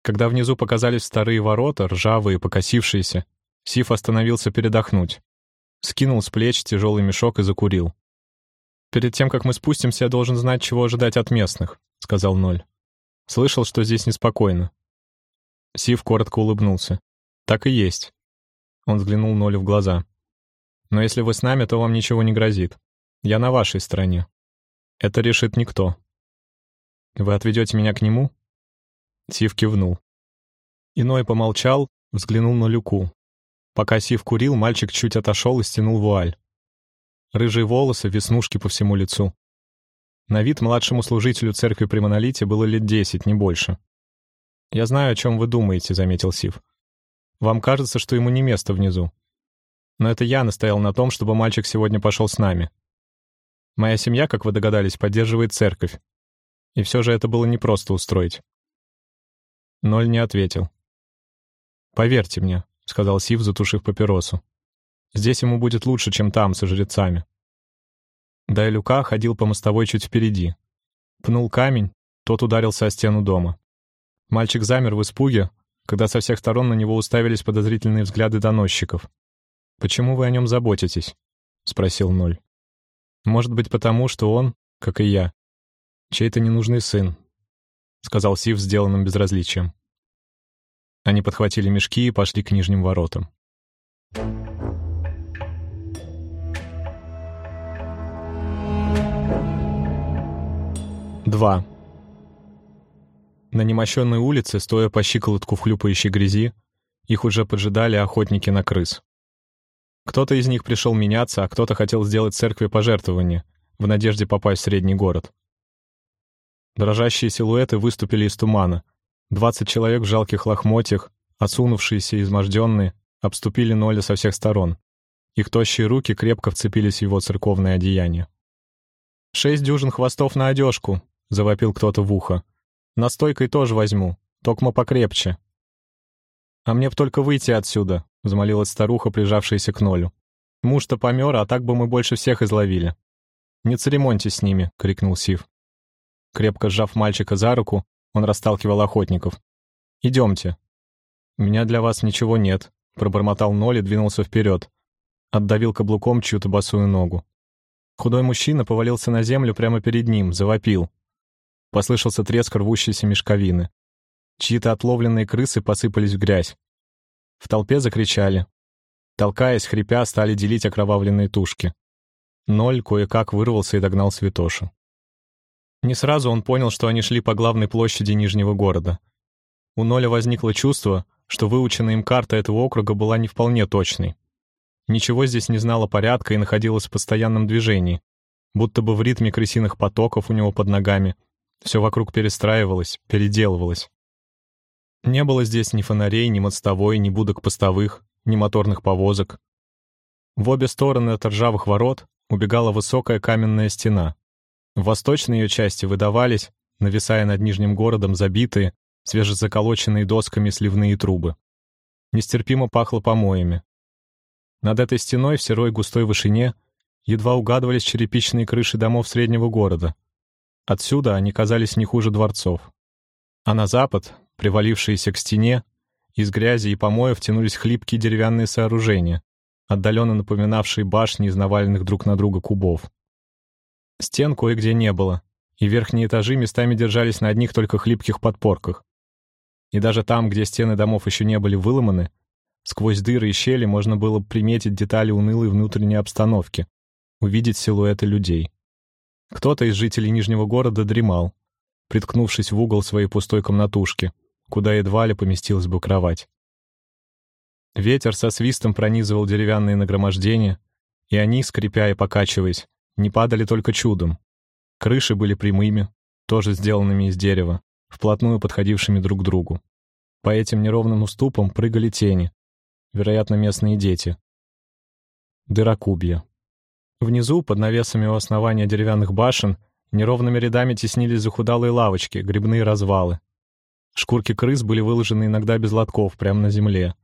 Когда внизу показались старые ворота, ржавые, покосившиеся, Сиф остановился передохнуть. Скинул с плеч тяжелый мешок и закурил. «Перед тем, как мы спустимся, я должен знать, чего ожидать от местных», — сказал Ноль. «Слышал, что здесь неспокойно». Сив коротко улыбнулся. «Так и есть». Он взглянул Нолю в глаза. «Но если вы с нами, то вам ничего не грозит. Я на вашей стороне. Это решит никто. Вы отведете меня к нему?» Сив кивнул. Иной помолчал, взглянул на Люку. Пока Сив курил, мальчик чуть отошел и стянул вуаль. Рыжие волосы, веснушки по всему лицу. На вид младшему служителю церкви при Монолите было лет десять, не больше. «Я знаю, о чем вы думаете», — заметил Сив. «Вам кажется, что ему не место внизу. Но это я настоял на том, чтобы мальчик сегодня пошел с нами. Моя семья, как вы догадались, поддерживает церковь, и все же это было непросто устроить. Ноль не ответил. «Поверьте мне», — сказал Сив, затушив папиросу. «Здесь ему будет лучше, чем там, со жрецами». Дайлюка ходил по мостовой чуть впереди. Пнул камень, тот ударился о стену дома. Мальчик замер в испуге, когда со всех сторон на него уставились подозрительные взгляды доносчиков. «Почему вы о нем заботитесь?» — спросил Ноль. «Может быть, потому, что он, как и я, чей-то ненужный сын», — сказал Сив сделанным безразличием. Они подхватили мешки и пошли к нижним воротам. Два. На немощенной улице, стоя по щиколотку в хлюпающей грязи, их уже поджидали охотники на крыс. Кто-то из них пришел меняться, а кто-то хотел сделать церкви пожертвования, в надежде попасть в средний город. Дрожащие силуэты выступили из тумана. Двадцать человек в жалких лохмотьях, осунувшиеся и изможденные, обступили Ноля со всех сторон. Их тощие руки крепко вцепились в его церковное одеяние. «Шесть дюжин хвостов на одежку!» — завопил кто-то в ухо. Настойкой тоже возьму, токмо покрепче. А мне б только выйти отсюда, взмолилась старуха, прижавшаяся к Нолю. Муж-то помер, а так бы мы больше всех изловили. Не церемоньтесь с ними, крикнул Сив. Крепко сжав мальчика за руку, он расталкивал охотников. Идемте. У меня для вас ничего нет, пробормотал Ноль и двинулся вперед. Отдавил каблуком чью-то босую ногу. Худой мужчина повалился на землю прямо перед ним, завопил. Послышался треск рвущейся мешковины. Чьи-то отловленные крысы посыпались в грязь. В толпе закричали. Толкаясь, хрипя, стали делить окровавленные тушки. Ноль кое-как вырвался и догнал Святошу. Не сразу он понял, что они шли по главной площади Нижнего города. У Ноля возникло чувство, что выученная им карта этого округа была не вполне точной. Ничего здесь не знало порядка и находилось в постоянном движении, будто бы в ритме крысиных потоков у него под ногами все вокруг перестраивалось, переделывалось. Не было здесь ни фонарей, ни мостовой, ни будок постовых, ни моторных повозок. В обе стороны от ржавых ворот убегала высокая каменная стена. В восточной ее части выдавались, нависая над нижним городом, забитые, свежезаколоченные досками сливные трубы. Нестерпимо пахло помоями. Над этой стеной в серой густой вышине едва угадывались черепичные крыши домов среднего города, Отсюда они казались не хуже дворцов. А на запад, привалившиеся к стене, из грязи и помоев тянулись хлипкие деревянные сооружения, отдаленно напоминавшие башни из наваленных друг на друга кубов. Стен кое-где не было, и верхние этажи местами держались на одних только хлипких подпорках. И даже там, где стены домов еще не были выломаны, сквозь дыры и щели можно было приметить детали унылой внутренней обстановки, увидеть силуэты людей. Кто-то из жителей Нижнего города дремал, приткнувшись в угол своей пустой комнатушки, куда едва ли поместилась бы кровать. Ветер со свистом пронизывал деревянные нагромождения, и они, скрипя и покачиваясь, не падали только чудом. Крыши были прямыми, тоже сделанными из дерева, вплотную подходившими друг к другу. По этим неровным уступам прыгали тени, вероятно, местные дети. Дырокубья. Внизу, под навесами у основания деревянных башен, неровными рядами теснились захудалые лавочки, грибные развалы. Шкурки крыс были выложены иногда без лотков, прямо на земле.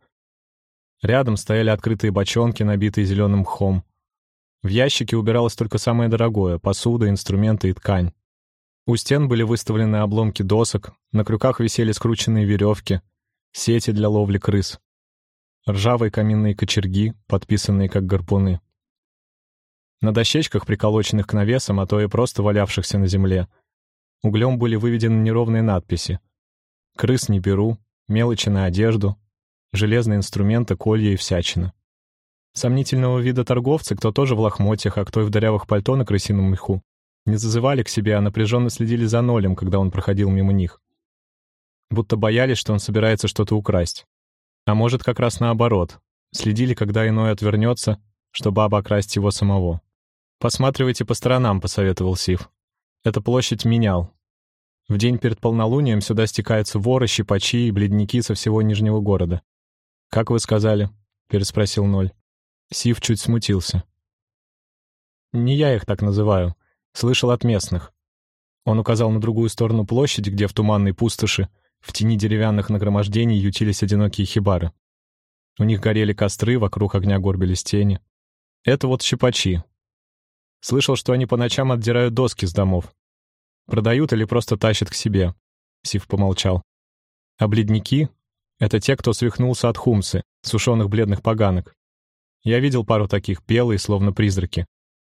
Рядом стояли открытые бочонки, набитые зеленым мхом. В ящике убиралось только самое дорогое — посуда, инструменты и ткань. У стен были выставлены обломки досок, на крюках висели скрученные веревки, сети для ловли крыс. Ржавые каминные кочерги, подписанные как гарпуны. На дощечках, приколоченных к навесам, а то и просто валявшихся на земле, углем были выведены неровные надписи. «Крыс не беру», «Мелочи на одежду», «Железные инструменты, колья и всячина». Сомнительного вида торговцы, кто тоже в лохмотьях, а кто и в дырявых пальто на крысином меху, не зазывали к себе, а напряженно следили за Нолем, когда он проходил мимо них. Будто боялись, что он собирается что-то украсть. А может, как раз наоборот. Следили, когда иной отвернется, чтобы обокрасть его самого. «Посматривайте по сторонам», — посоветовал Сив. «Это площадь менял. В день перед полнолунием сюда стекаются воры, щипачи и бледники со всего Нижнего города». «Как вы сказали?» — переспросил Ноль. Сив чуть смутился. «Не я их так называю. Слышал от местных». Он указал на другую сторону площади, где в туманной пустоши в тени деревянных нагромождений ютились одинокие хибары. У них горели костры, вокруг огня горбились тени. Это вот щипачи. Слышал, что они по ночам отдирают доски с домов. Продают или просто тащат к себе. Сив помолчал. А бледники — это те, кто свихнулся от хумсы, сушеных бледных поганок. Я видел пару таких, белые, словно призраки.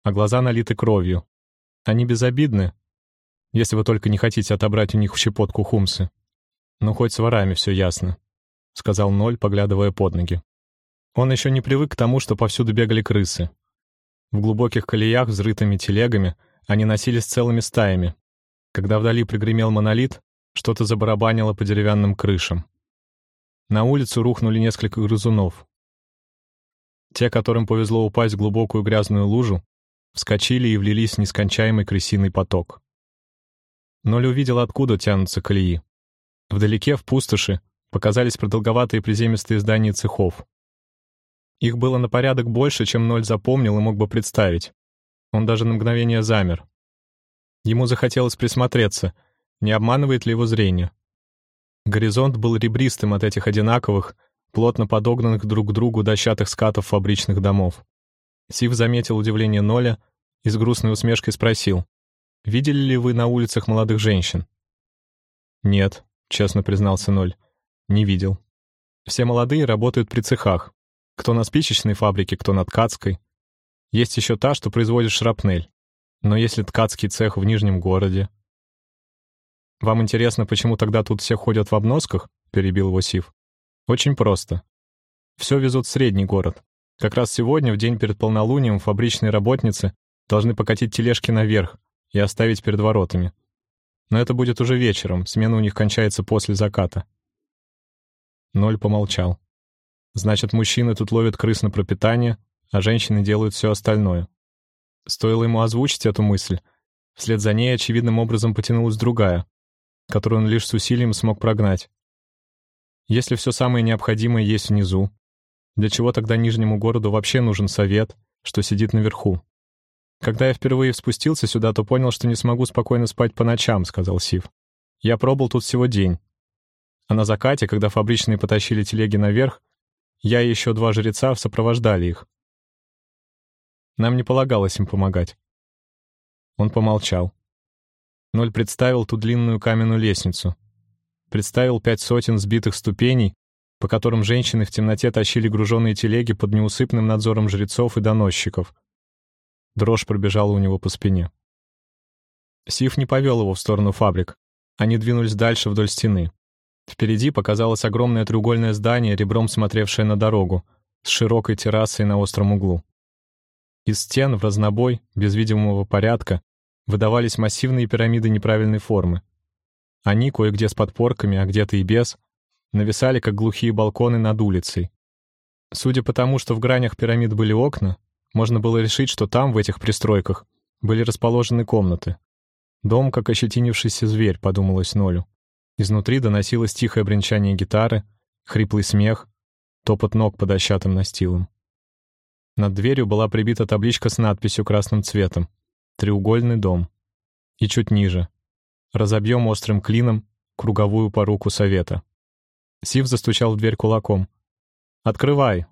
А глаза налиты кровью. Они безобидны, если вы только не хотите отобрать у них щепотку хумсы. Ну, хоть с ворами все ясно, — сказал Ноль, поглядывая под ноги. Он еще не привык к тому, что повсюду бегали крысы. В глубоких колеях, взрытыми телегами, они носились целыми стаями. Когда вдали пригремел монолит, что-то забарабанило по деревянным крышам. На улицу рухнули несколько грызунов. Те, которым повезло упасть в глубокую грязную лужу, вскочили и влились в нескончаемый крысиный поток. Ноль увидел, откуда тянутся колеи. Вдалеке, в пустоши, показались продолговатые приземистые здания цехов. Их было на порядок больше, чем Ноль запомнил и мог бы представить. Он даже на мгновение замер. Ему захотелось присмотреться, не обманывает ли его зрение. Горизонт был ребристым от этих одинаковых, плотно подогнанных друг к другу дощатых скатов фабричных домов. Сив заметил удивление Ноля и с грустной усмешкой спросил, «Видели ли вы на улицах молодых женщин?» «Нет», — честно признался Ноль, — «не видел. Все молодые работают при цехах, кто на спичечной фабрике, кто на ткацкой. Есть еще та, что производит шрапнель. Но если ткацкий цех в Нижнем городе... «Вам интересно, почему тогда тут все ходят в обносках?» — перебил его Сив. «Очень просто. Все везут в средний город. Как раз сегодня, в день перед полнолунием, фабричные работницы должны покатить тележки наверх и оставить перед воротами. Но это будет уже вечером, смена у них кончается после заката». Ноль помолчал. Значит, мужчины тут ловят крыс на пропитание, а женщины делают все остальное. Стоило ему озвучить эту мысль, вслед за ней очевидным образом потянулась другая, которую он лишь с усилием смог прогнать. Если все самое необходимое есть внизу, для чего тогда Нижнему городу вообще нужен совет, что сидит наверху? Когда я впервые спустился сюда, то понял, что не смогу спокойно спать по ночам, сказал Сив. Я пробыл тут всего день. А на закате, когда фабричные потащили телеги наверх, я и еще два жреца сопровождали их. Нам не полагалось им помогать. Он помолчал. Ноль представил ту длинную каменную лестницу. Представил пять сотен сбитых ступеней, по которым женщины в темноте тащили груженные телеги под неусыпным надзором жрецов и доносчиков. Дрожь пробежала у него по спине. Сиф не повел его в сторону фабрик. Они двинулись дальше вдоль стены. Впереди показалось огромное треугольное здание, ребром смотревшее на дорогу, с широкой террасой на остром углу. Из стен в разнобой, без видимого порядка, выдавались массивные пирамиды неправильной формы. Они, кое-где с подпорками, а где-то и без, нависали, как глухие балконы над улицей. Судя по тому, что в гранях пирамид были окна, можно было решить, что там, в этих пристройках, были расположены комнаты. «Дом, как ощетинившийся зверь», — подумалось Нолю. Изнутри доносилось тихое бренчание гитары, хриплый смех, топот ног по дощатым настилам. Над дверью была прибита табличка с надписью красным цветом «Треугольный дом». И чуть ниже «Разобьем острым клином круговую поруку совета». Сив застучал в дверь кулаком. «Открывай!»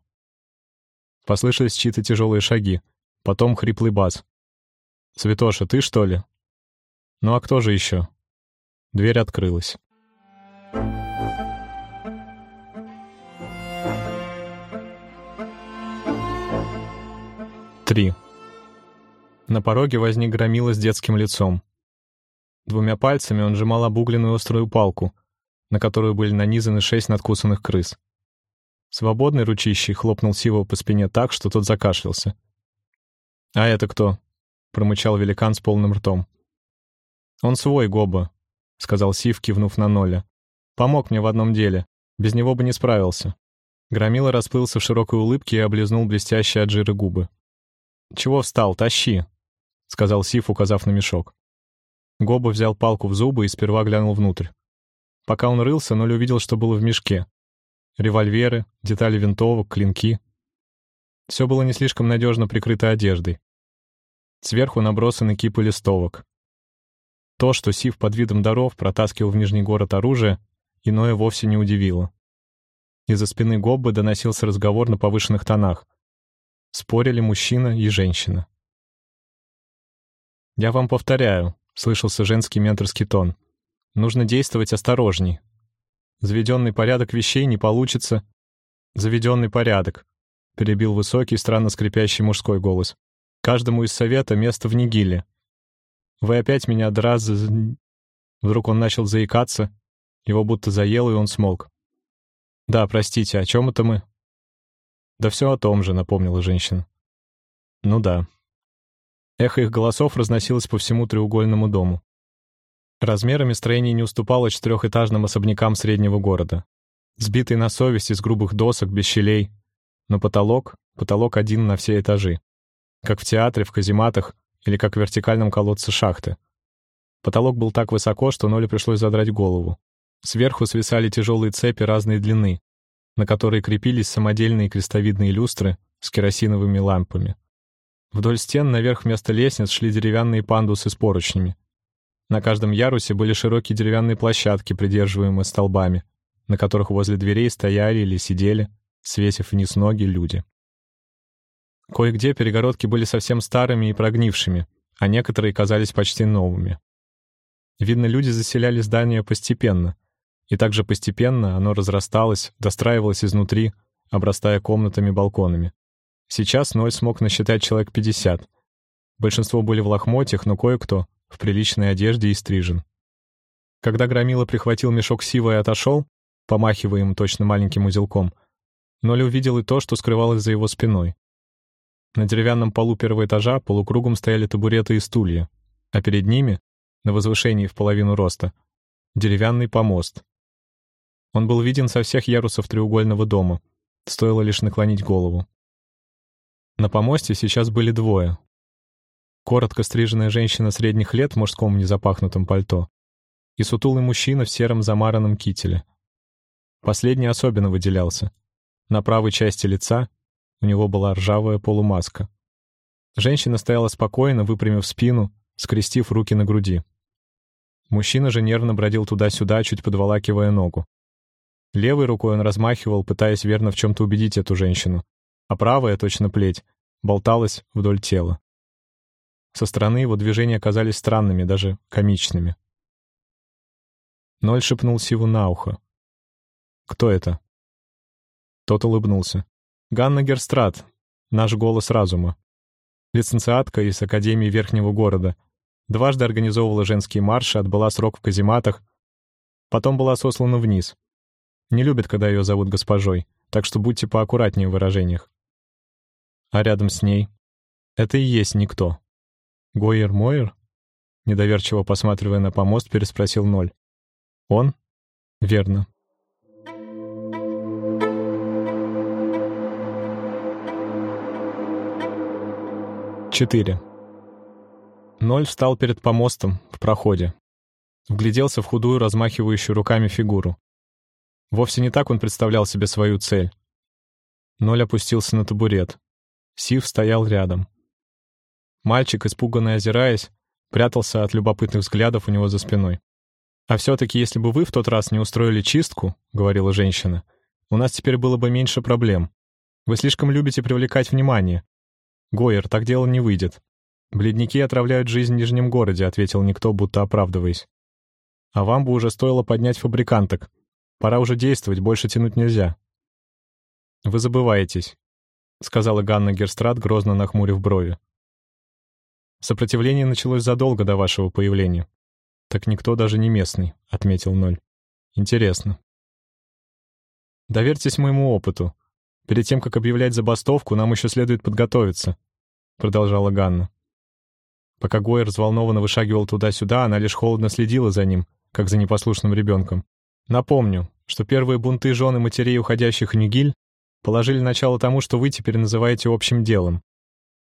Послышались чьи-то тяжелые шаги, потом хриплый бас. «Святоша, ты что ли?» «Ну а кто же еще?» Дверь открылась. 3. На пороге возник громила с детским лицом. Двумя пальцами он сжимал обугленную острую палку, на которую были нанизаны шесть надкусанных крыс. Свободный ручищей хлопнул Сивова по спине так, что тот закашлялся. «А это кто?» — промычал великан с полным ртом. «Он свой, Гоба», — сказал Сив, кивнув на Ноля. «Помог мне в одном деле. Без него бы не справился». Громила расплылся в широкой улыбке и облизнул блестящие от жира губы. «Чего встал? Тащи!» — сказал Сиф, указав на мешок. Гоба взял палку в зубы и сперва глянул внутрь. Пока он рылся, Ноль увидел, что было в мешке. Револьверы, детали винтовок, клинки. Все было не слишком надежно прикрыто одеждой. Сверху набросаны кипы листовок. То, что Сив под видом даров протаскивал в Нижний город оружие, иное вовсе не удивило. Из-за спины Гоббы доносился разговор на повышенных тонах. Спорили мужчина и женщина. «Я вам повторяю», — слышался женский менторский тон. «Нужно действовать осторожней. Заведенный порядок вещей не получится». «Заведенный порядок», — перебил высокий, странно скрипящий мужской голос. «Каждому из совета место в Нигиле. Вы опять меня драз...» Вдруг он начал заикаться, его будто заело, и он смолк. «Да, простите, о чем это мы?» «Да все о том же», — напомнила женщина. «Ну да». Эхо их голосов разносилось по всему треугольному дому. Размерами строение не уступало четырехэтажным особнякам среднего города. Сбитый на совесть из грубых досок, без щелей. Но потолок — потолок один на все этажи. Как в театре, в казематах или как в вертикальном колодце шахты. Потолок был так высоко, что Ноле пришлось задрать голову. Сверху свисали тяжелые цепи разной длины, на которые крепились самодельные крестовидные люстры с керосиновыми лампами. Вдоль стен наверх вместо лестниц шли деревянные пандусы с поручнями. На каждом ярусе были широкие деревянные площадки, придерживаемые столбами, на которых возле дверей стояли или сидели, свесив вниз ноги, люди. Кое-где перегородки были совсем старыми и прогнившими, а некоторые казались почти новыми. Видно, люди заселяли здание постепенно, и также постепенно оно разрасталось, достраивалось изнутри, обрастая комнатами-балконами. Сейчас Ноль смог насчитать человек 50. Большинство были в лохмотьях, но кое-кто в приличной одежде и стрижен. Когда Громила прихватил мешок сива и отошел, помахивая им точно маленьким узелком, Ноль увидел и то, что скрывалось за его спиной. На деревянном полу первого этажа полукругом стояли табуреты и стулья, а перед ними, на возвышении в половину роста, деревянный помост, он был виден со всех ярусов треугольного дома. Стоило лишь наклонить голову. На помосте сейчас были двое. Коротко стриженная женщина средних лет в мужском незапахнутом пальто и сутулый мужчина в сером замаранном кителе. Последний особенно выделялся. На правой части лица у него была ржавая полумаска. Женщина стояла спокойно, выпрямив спину, скрестив руки на груди. Мужчина же нервно бродил туда-сюда, чуть подволакивая ногу. Левой рукой он размахивал, пытаясь верно в чем-то убедить эту женщину, а правая, точно плеть, болталась вдоль тела. Со стороны его движения казались странными, даже комичными. Ноль шепнул Сиву на ухо. «Кто это?» Тот улыбнулся. «Ганна Герстрат, наш голос разума. Лиценциатка из Академии Верхнего города. Дважды организовывала женские марши, отбыла срок в казематах. Потом была сослана вниз. Не любит, когда ее зовут госпожой, так что будьте поаккуратнее в выражениях. А рядом с ней? Это и есть никто. Гойер Мойер? Недоверчиво посматривая на помост, переспросил Ноль. Он? Верно. Четыре. Ноль встал перед помостом в проходе. Вгляделся в худую, размахивающую руками фигуру. Вовсе не так он представлял себе свою цель. Ноль опустился на табурет. Сив стоял рядом. Мальчик, испуганно озираясь, прятался от любопытных взглядов у него за спиной. «А все-таки, если бы вы в тот раз не устроили чистку, — говорила женщина, — у нас теперь было бы меньше проблем. Вы слишком любите привлекать внимание. Гойер, так дело не выйдет. Бледники отравляют жизнь в Нижнем городе, — ответил никто, будто оправдываясь. А вам бы уже стоило поднять фабриканток, Пора уже действовать, больше тянуть нельзя. «Вы забываетесь», — сказала Ганна Герстрат, грозно нахмурив брови. «Сопротивление началось задолго до вашего появления». «Так никто даже не местный», — отметил Ноль. «Интересно». «Доверьтесь моему опыту. Перед тем, как объявлять забастовку, нам еще следует подготовиться», — продолжала Ганна. Пока Гойер взволнованно вышагивал туда-сюда, она лишь холодно следила за ним, как за непослушным ребенком. Напомню, что первые бунты жены матерей уходящих Нигиль положили начало тому, что вы теперь называете общим делом.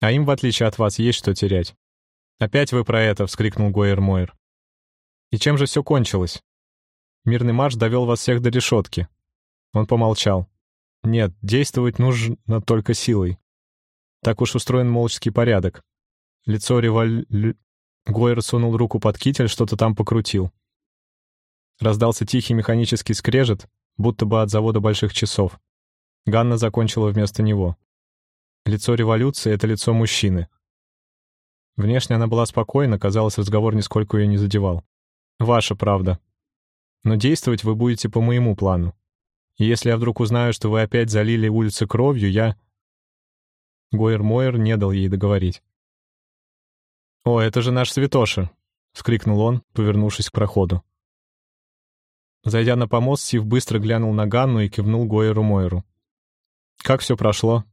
А им, в отличие от вас, есть что терять. «Опять вы про это!» — вскрикнул Гойер Мойер. «И чем же все кончилось?» «Мирный марш довел вас всех до решетки». Он помолчал. «Нет, действовать нужно только силой. Так уж устроен молческий порядок. Лицо револь... Гойер сунул руку под китель, что-то там покрутил. Раздался тихий механический скрежет, будто бы от завода больших часов. Ганна закончила вместо него. Лицо революции — это лицо мужчины. Внешне она была спокойна, казалось, разговор нисколько ее не задевал. «Ваша правда. Но действовать вы будете по моему плану. И если я вдруг узнаю, что вы опять залили улицы кровью, я...» Гойер-Мойер не дал ей договорить. «О, это же наш святоша!» — вскрикнул он, повернувшись к проходу. Зайдя на помост, Сив быстро глянул на Ганну и кивнул Гойеру-Мойеру. «Как все прошло?»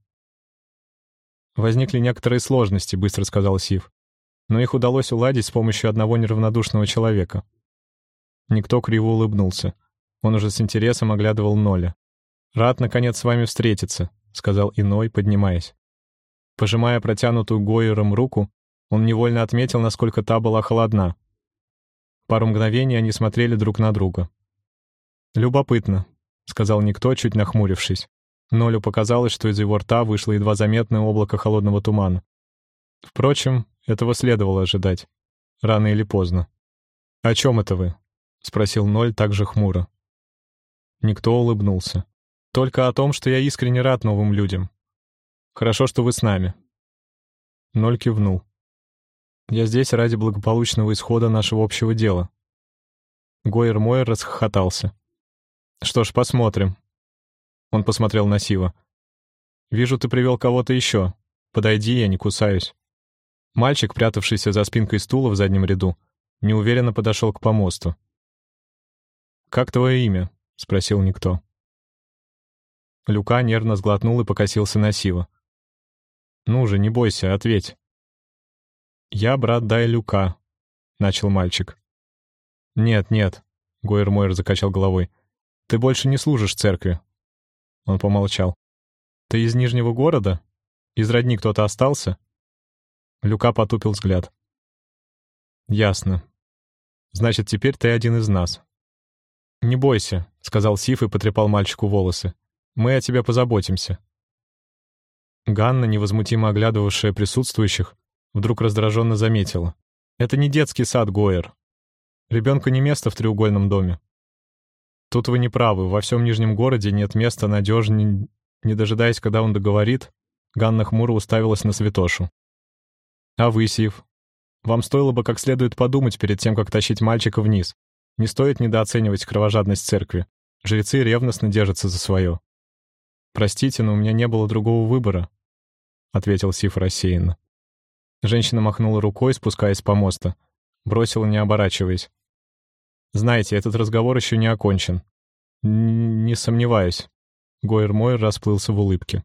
«Возникли некоторые сложности», — быстро сказал Сив. «Но их удалось уладить с помощью одного неравнодушного человека». Никто криво улыбнулся. Он уже с интересом оглядывал Ноля. «Рад, наконец, с вами встретиться», — сказал Иной, поднимаясь. Пожимая протянутую Гойером руку, он невольно отметил, насколько та была холодна. Пару мгновений они смотрели друг на друга. «Любопытно», — сказал никто, чуть нахмурившись. Нолю показалось, что из его рта вышло едва заметное облако холодного тумана. Впрочем, этого следовало ожидать. Рано или поздно. «О чем это вы?» — спросил Ноль также хмуро. Никто улыбнулся. «Только о том, что я искренне рад новым людям. Хорошо, что вы с нами». Ноль кивнул. «Я здесь ради благополучного исхода нашего общего дела». Гойер Мойер расхохотался. «Что ж, посмотрим», он посмотрел на Сива. «Вижу, ты привел кого-то еще. Подойди, я не кусаюсь». Мальчик, прятавшийся за спинкой стула в заднем ряду, неуверенно подошел к помосту. «Как твое имя?» — спросил никто. Люка нервно сглотнул и покосился на Сива. «Ну же, не бойся, ответь». «Я брат Дай Люка», — начал мальчик. «Нет, нет», — Гойер Мойер закачал головой. «Ты больше не служишь церкви. Он помолчал. «Ты из Нижнего города? Из родни кто-то остался?» Люка потупил взгляд. «Ясно. Значит, теперь ты один из нас». «Не бойся», — сказал Сиф и потрепал мальчику волосы. «Мы о тебе позаботимся». Ганна, невозмутимо оглядывавшая присутствующих, вдруг раздраженно заметила. «Это не детский сад, Гойер. Ребенку не место в треугольном доме. Тут вы не правы, во всем Нижнем городе нет места надежнее. Не дожидаясь, когда он договорит, Ганна хмуро уставилась на Святошу. «А вы, Сив? Вам стоило бы как следует подумать перед тем, как тащить мальчика вниз. Не стоит недооценивать кровожадность церкви. Жрецы ревностно держатся за свое». «Простите, но у меня не было другого выбора», — ответил Сиф рассеянно. Женщина махнула рукой, спускаясь с помоста. Бросила, не оборачиваясь. Знаете, этот разговор еще не окончен. Не сомневаюсь. Гойер Мойер расплылся в улыбке.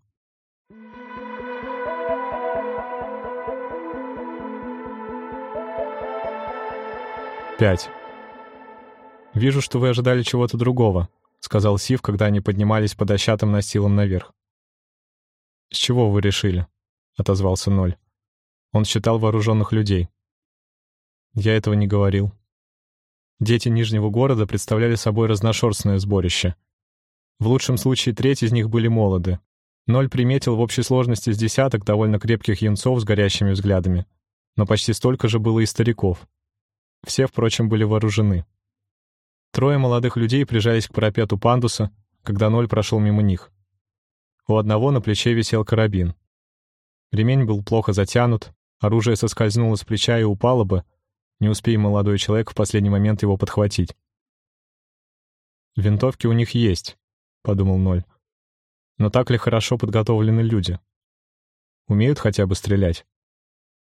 Пять. «Вижу, что вы ожидали чего-то другого», — сказал Сив, когда они поднимались по дощатым настилам наверх. «С чего вы решили?» — отозвался Ноль. Он считал вооруженных людей. «Я этого не говорил», Дети Нижнего города представляли собой разношерстное сборище. В лучшем случае треть из них были молоды. Ноль приметил в общей сложности с десяток довольно крепких янцов с горящими взглядами. Но почти столько же было и стариков. Все, впрочем, были вооружены. Трое молодых людей прижались к парапету пандуса, когда Ноль прошел мимо них. У одного на плече висел карабин. Ремень был плохо затянут, оружие соскользнуло с плеча и упало бы, не успей молодой человек в последний момент его подхватить. «Винтовки у них есть», — подумал Ноль. «Но так ли хорошо подготовлены люди? Умеют хотя бы стрелять?»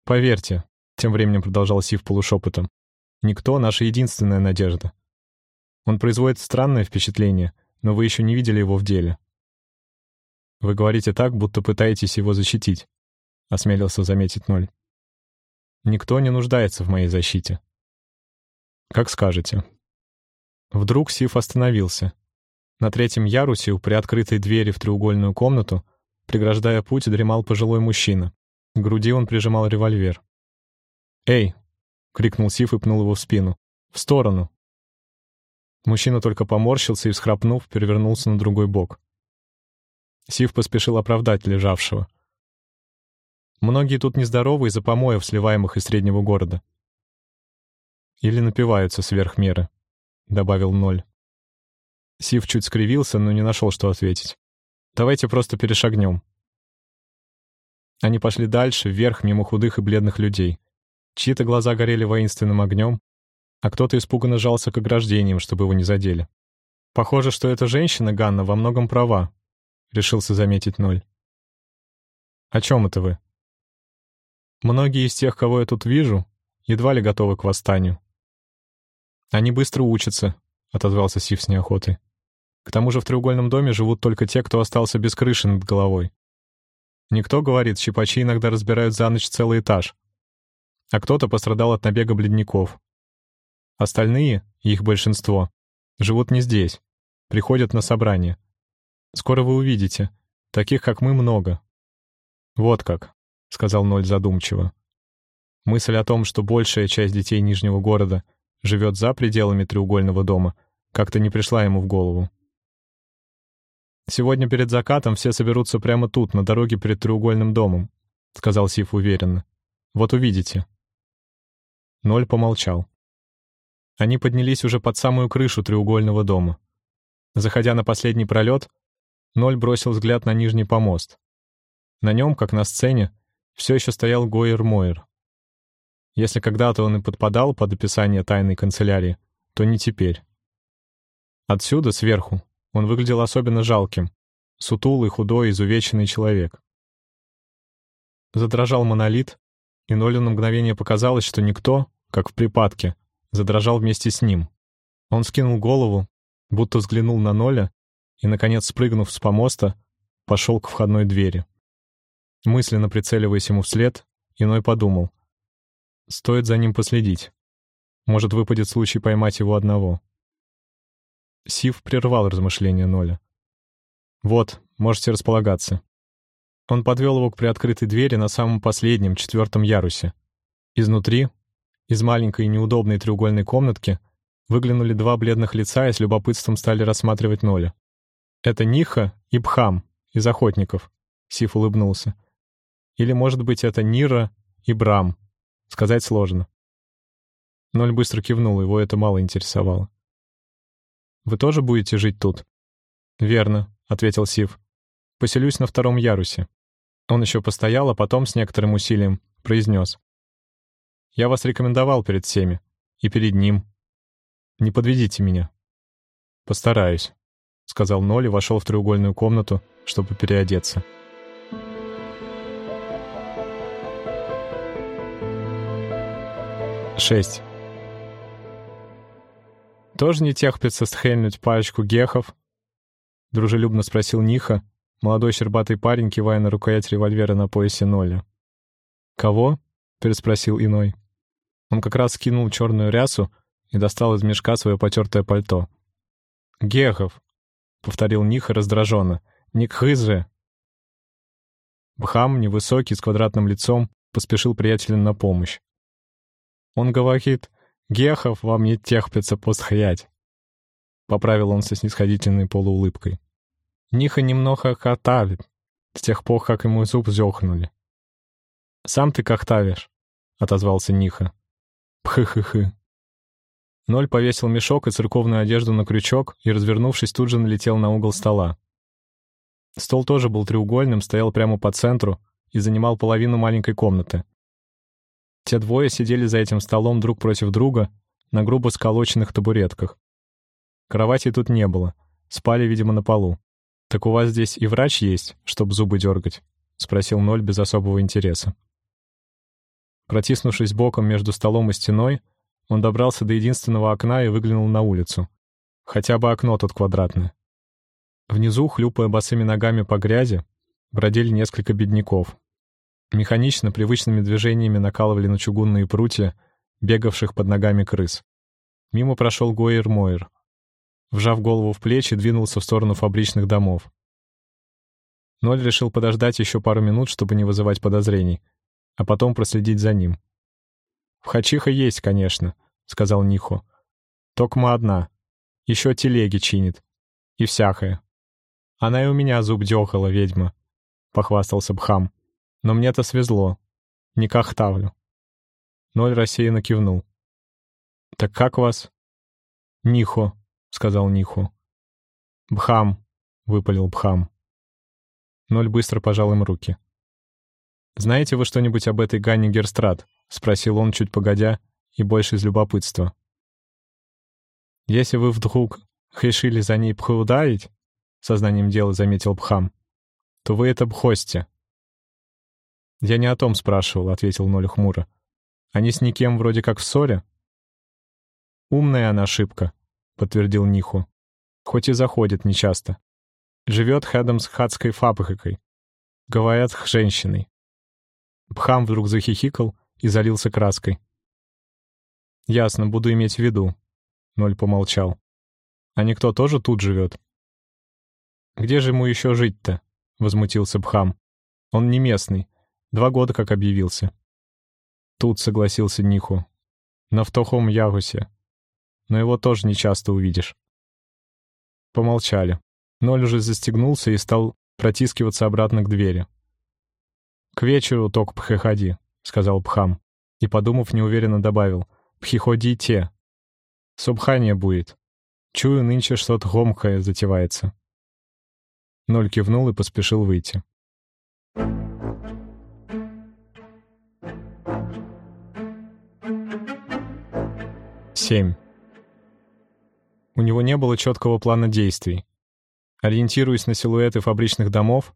«Поверьте», — тем временем продолжал Сив полушепотом, «никто — наша единственная надежда. Он производит странное впечатление, но вы еще не видели его в деле». «Вы говорите так, будто пытаетесь его защитить», — осмелился заметить Ноль. Никто не нуждается в моей защите. Как скажете. Вдруг Сиф остановился. На третьем ярусе у приоткрытой двери в треугольную комнату, преграждая путь, дремал пожилой мужчина. К груди он прижимал револьвер. «Эй!» — крикнул Сиф и пнул его в спину. «В сторону!» Мужчина только поморщился и, всхрапнув, перевернулся на другой бок. Сив поспешил оправдать лежавшего. Многие тут нездоровы из-за помоев, сливаемых из среднего города. Или напиваются сверх меры. — добавил Ноль. Сив чуть скривился, но не нашел, что ответить. «Давайте просто перешагнем». Они пошли дальше, вверх, мимо худых и бледных людей. Чьи-то глаза горели воинственным огнем, а кто-то испуганно жался к ограждениям, чтобы его не задели. «Похоже, что эта женщина, Ганна, во многом права», — решился заметить Ноль. «О чем это вы?» «Многие из тех, кого я тут вижу, едва ли готовы к восстанию». «Они быстро учатся», — отозвался Сив с неохотой. «К тому же в треугольном доме живут только те, кто остался без крыши над головой. Никто, говорит, щипачи иногда разбирают за ночь целый этаж. А кто-то пострадал от набега бледников. Остальные, их большинство, живут не здесь, приходят на собрание. Скоро вы увидите, таких, как мы, много. Вот как, — сказал Ноль задумчиво. Мысль о том, что большая часть детей Нижнего города живет за пределами треугольного дома, как-то не пришла ему в голову. «Сегодня перед закатом все соберутся прямо тут, на дороге перед треугольным домом», — сказал Сиф уверенно. «Вот увидите». Ноль помолчал. Они поднялись уже под самую крышу треугольного дома. Заходя на последний пролет, Ноль бросил взгляд на нижний помост. На нем, как на сцене, все еще стоял Гойер Мойер. Если когда-то он и подпадал под описание тайной канцелярии, то не теперь. Отсюда, сверху, он выглядел особенно жалким. Сутулый, худой, изувеченный человек. Задрожал монолит, и Нолю на мгновение показалось, что никто, как в припадке, задрожал вместе с ним. Он скинул голову, будто взглянул на Ноля, и, наконец, спрыгнув с помоста, пошел к входной двери. Мысленно прицеливаясь ему вслед, Иной подумал. Стоит за ним последить. Может, выпадет случай поймать его одного. Сив прервал размышления Ноля. «Вот, можете располагаться». Он подвел его к приоткрытой двери на самом последнем, четвертом ярусе. Изнутри, из маленькой неудобной треугольной комнатки, выглянули два бледных лица и с любопытством стали рассматривать Ноля. «Это Ниха и Бхам, из охотников», — Сиф улыбнулся. «Или, может быть, это Нира и Брам. Сказать сложно». Ноль быстро кивнул, его это мало интересовало. Вы тоже будете жить тут?» «Верно», — ответил Сив. «Поселюсь на втором ярусе». Он еще постоял, а потом с некоторым усилием произнес. «Я вас рекомендовал перед всеми. И перед ним. Не подведите меня». «Постараюсь», — сказал Ноль и вошел в треугольную комнату, чтобы переодеться. Шесть. «Тоже не терпится схельнуть парочку гехов?» — дружелюбно спросил Ниха, молодой щербатый парень, кивая на рукоять револьвера на поясе Ноля. «Кого?» — переспросил иной. Он как раз скинул черную рясу и достал из мешка свое потертое пальто. «Гехов!» — повторил Ниха раздраженно. «Не кхыз же!» Бхам, невысокий, с квадратным лицом, поспешил приятелю на помощь. Он говорит, Гехов вам не терпится посхрять. Поправил он со снисходительной полуулыбкой. Ниха немного картавит, с тех пор, как ему зуб зёхнули. «Сам ты картавишь», — отозвался Ниха. «Пхы-хы-хы». Ноль повесил мешок и церковную одежду на крючок и, развернувшись, тут же налетел на угол стола. Стол тоже был треугольным, стоял прямо по центру и занимал половину маленькой комнаты. Те двое сидели за этим столом друг против друга на грубо сколоченных табуретках. Кровати тут не было, спали, видимо, на полу. «Так у вас здесь и врач есть, чтобы зубы дергать?» — спросил Ноль без особого интереса. Протиснувшись боком между столом и стеной, он добрался до единственного окна и выглянул на улицу. Хотя бы окно тут квадратное. Внизу, хлюпая босыми ногами по грязи, бродили несколько бедняков. Механично, привычными движениями накалывали на чугунные прутья, бегавших под ногами крыс. Мимо прошел Гойер Мойер. Вжав голову в плечи, двинулся в сторону фабричных домов. Ноль решил подождать еще пару минут, чтобы не вызывать подозрений, а потом проследить за ним. «В Хачиха есть, конечно», — сказал Нихо. «Токма одна. Еще телеги чинит. И всякое. Она и у меня зуб дёхала, ведьма», — похвастался Бхам. Но мне-то свезло. Не кахтавлю. Ноль рассеянно кивнул. «Так как вас?» «Нихо», — сказал Нихо. «Бхам», — выпалил Бхам. Ноль быстро пожал им руки. «Знаете вы что-нибудь об этой Ганне Герстрат?» — спросил он чуть погодя и больше из любопытства. «Если вы вдруг решили за ней поударить», — сознанием дела заметил Бхам, — «то вы это бхосте». «Я не о том спрашивал», — ответил Ноль хмуро. «Они с никем вроде как в ссоре?» «Умная она ошибка», — подтвердил Ниху. «Хоть и заходит нечасто. Живет рядом с хадской фабрикой. Говорят, женщиной». Бхам вдруг захихикал и залился краской. «Ясно, буду иметь в виду», — Ноль помолчал. «А никто тоже тут живет?» «Где же ему еще жить-то?» — возмутился Бхам. «Он не местный. Два года как объявился». «Тут», — согласился Ниху. «На втохом Ягусе но его тоже не часто увидишь. Помолчали. Ноль уже застегнулся и стал протискиваться обратно к двери. «К вечеру ток пхеходи», — сказал Пхам, и, подумав, неуверенно добавил, «Пхиходи те. Субхание будет. Чую, нынче что-то громкое затевается». Ноль кивнул и поспешил выйти. Семь. У него не было четкого плана действий. Ориентируясь на силуэты фабричных домов,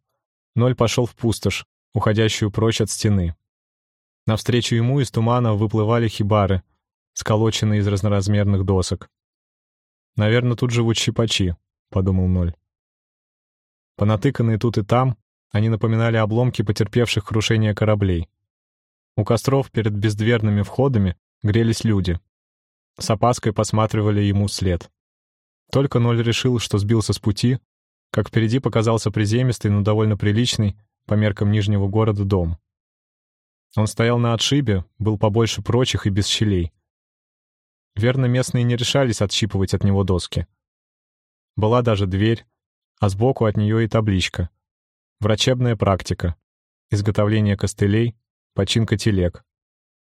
Ноль пошел в пустошь, уходящую прочь от стены. Навстречу ему из тумана выплывали хибары, сколоченные из разноразмерных досок. «Наверное, тут живут щипачи», — подумал Ноль. Понатыканные тут и там, они напоминали обломки потерпевших крушение кораблей. У костров перед бездверными входами грелись люди. С опаской посматривали ему след. Только Ноль решил, что сбился с пути, как впереди показался приземистый, но довольно приличный, по меркам Нижнего города, дом. Он стоял на отшибе, был побольше прочих и без щелей. Верно, местные не решались отщипывать от него доски. Была даже дверь, а сбоку от нее и табличка. Врачебная практика. Изготовление костылей, починка телег.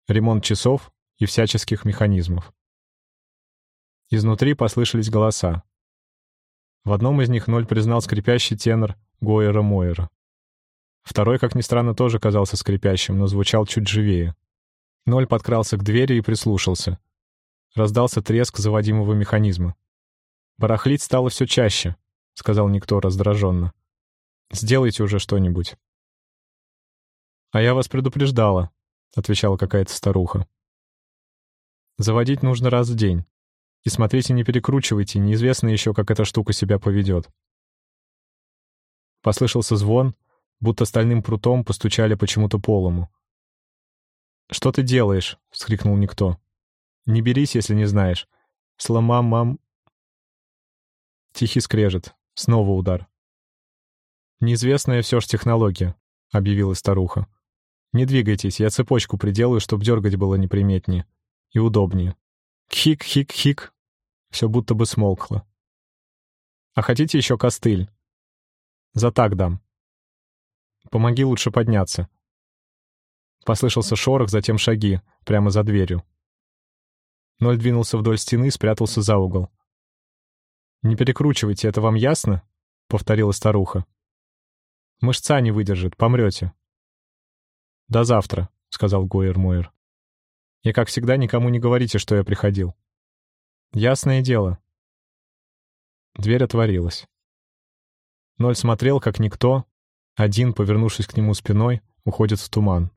Ремонт часов и всяческих механизмов. Изнутри послышались голоса. В одном из них Ноль признал скрипящий тенор Гойера Мойера. Второй, как ни странно, тоже казался скрипящим, но звучал чуть живее. Ноль подкрался к двери и прислушался. Раздался треск заводимого механизма. «Барахлить стало все чаще», — сказал никто раздраженно. «Сделайте уже что-нибудь». «А я вас предупреждала», — отвечала какая-то старуха. «Заводить нужно раз в день. И смотрите, не перекручивайте, неизвестно еще, как эта штука себя поведет. Послышался звон, будто стальным прутом постучали почему-то полому. «Что ты делаешь?» — вскрикнул никто. «Не берись, если не знаешь. Сломам, мам...» Тихий скрежет. Снова удар. «Неизвестная все ж технология», — объявила старуха. «Не двигайтесь, я цепочку приделаю, чтоб дергать было неприметнее и удобнее». Хик-хик-хик. Все будто бы смолкло. А хотите еще костыль? За так дам. Помоги лучше подняться. Послышался шорох, затем шаги, прямо за дверью. Ноль двинулся вдоль стены спрятался за угол. «Не перекручивайте, это вам ясно?» — повторила старуха. «Мышца не выдержит, помрете». «До завтра», — сказал Гойер Мойер. И, как всегда, никому не говорите, что я приходил. Ясное дело. Дверь отворилась. Ноль смотрел, как никто, один, повернувшись к нему спиной, уходит в туман.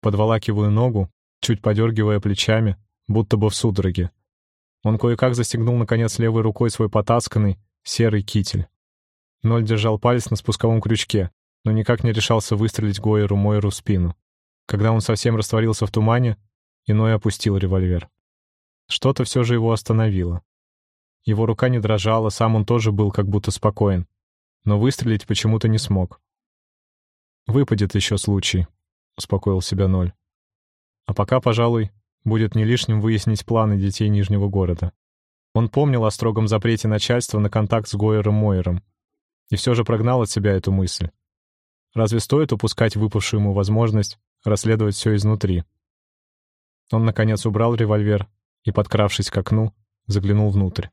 Подволакиваю ногу, чуть подергивая плечами, будто бы в судороге. Он кое-как застегнул, наконец, левой рукой свой потасканный, серый китель. Ноль держал палец на спусковом крючке, но никак не решался выстрелить Гойеру Мойеру в спину. Когда он совсем растворился в тумане, Иной опустил револьвер. Что-то все же его остановило. Его рука не дрожала, сам он тоже был как будто спокоен, но выстрелить почему-то не смог. «Выпадет еще случай», — успокоил себя Ноль. «А пока, пожалуй, будет не лишним выяснить планы детей Нижнего города». Он помнил о строгом запрете начальства на контакт с Гойером Мойером и все же прогнал от себя эту мысль. Разве стоит упускать выпавшую ему возможность расследовать все изнутри? Он, наконец, убрал револьвер и, подкравшись к окну, заглянул внутрь.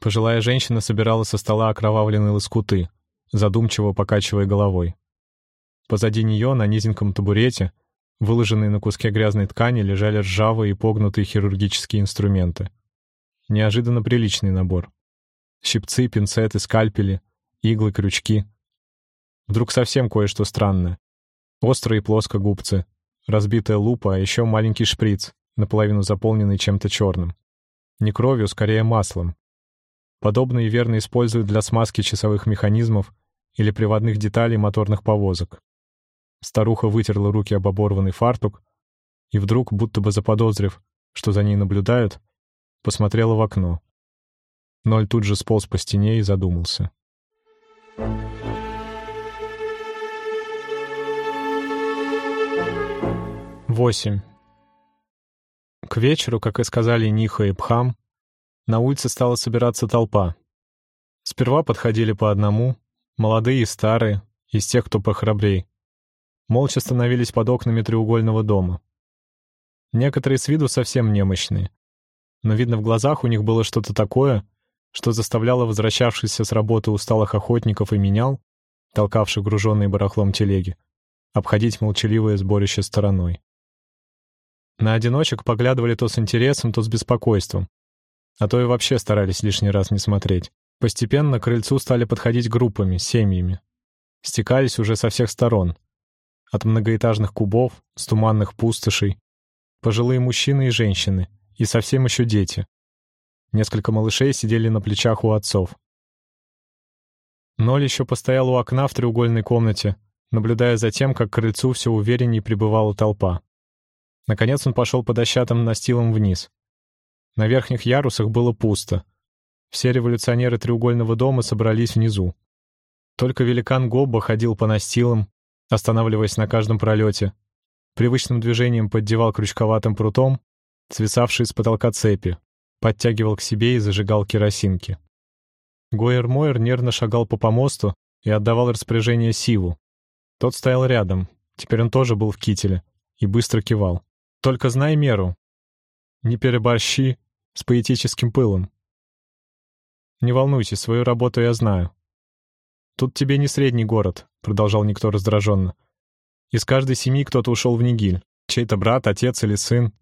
Пожилая женщина собирала со стола окровавленные лоскуты, задумчиво покачивая головой. Позади нее, на низеньком табурете, выложенные на куске грязной ткани, лежали ржавые и погнутые хирургические инструменты. Неожиданно приличный набор. Щипцы, пинцеты, скальпели, иглы, крючки. Вдруг совсем кое-что странное. Острые плоскогубцы, разбитая лупа, а еще маленький шприц, наполовину заполненный чем-то черным. Не кровью, скорее маслом. Подобные верно используют для смазки часовых механизмов или приводных деталей моторных повозок. Старуха вытерла руки об оборванный фартук и вдруг, будто бы заподозрив, что за ней наблюдают, посмотрела в окно. Ноль тут же сполз по стене и задумался. Восемь. К вечеру, как и сказали Ниха и Пхам, на улице стала собираться толпа. Сперва подходили по одному, молодые и старые, из тех, кто похрабрей. Молча становились под окнами треугольного дома. Некоторые с виду совсем немощные. Но видно, в глазах у них было что-то такое, что заставляло возвращавшихся с работы усталых охотников и менял, толкавших груженные барахлом телеги, обходить молчаливое сборище стороной. На одиночек поглядывали то с интересом, то с беспокойством, а то и вообще старались лишний раз не смотреть. Постепенно к крыльцу стали подходить группами, семьями. Стекались уже со всех сторон. От многоэтажных кубов, с туманных пустошей. Пожилые мужчины и женщины, и совсем еще дети. Несколько малышей сидели на плечах у отцов. Ноль еще постоял у окна в треугольной комнате, наблюдая за тем, как к крыльцу все увереннее прибывала толпа. Наконец он пошел по дощатым настилам вниз. На верхних ярусах было пусто. Все революционеры треугольного дома собрались внизу. Только великан Гобба ходил по настилам, останавливаясь на каждом пролете. Привычным движением поддевал крючковатым прутом, свисавший с потолка цепи, подтягивал к себе и зажигал керосинки. Гойер-Мойер нервно шагал по помосту и отдавал распоряжение Сиву. Тот стоял рядом, теперь он тоже был в кителе, и быстро кивал. «Только знай меру. Не переборщи с поэтическим пылом. Не волнуйся, свою работу я знаю. Тут тебе не средний город, продолжал никто раздраженно. Из каждой семьи кто-то ушел в Нигиль. Чей-то брат, отец или сын.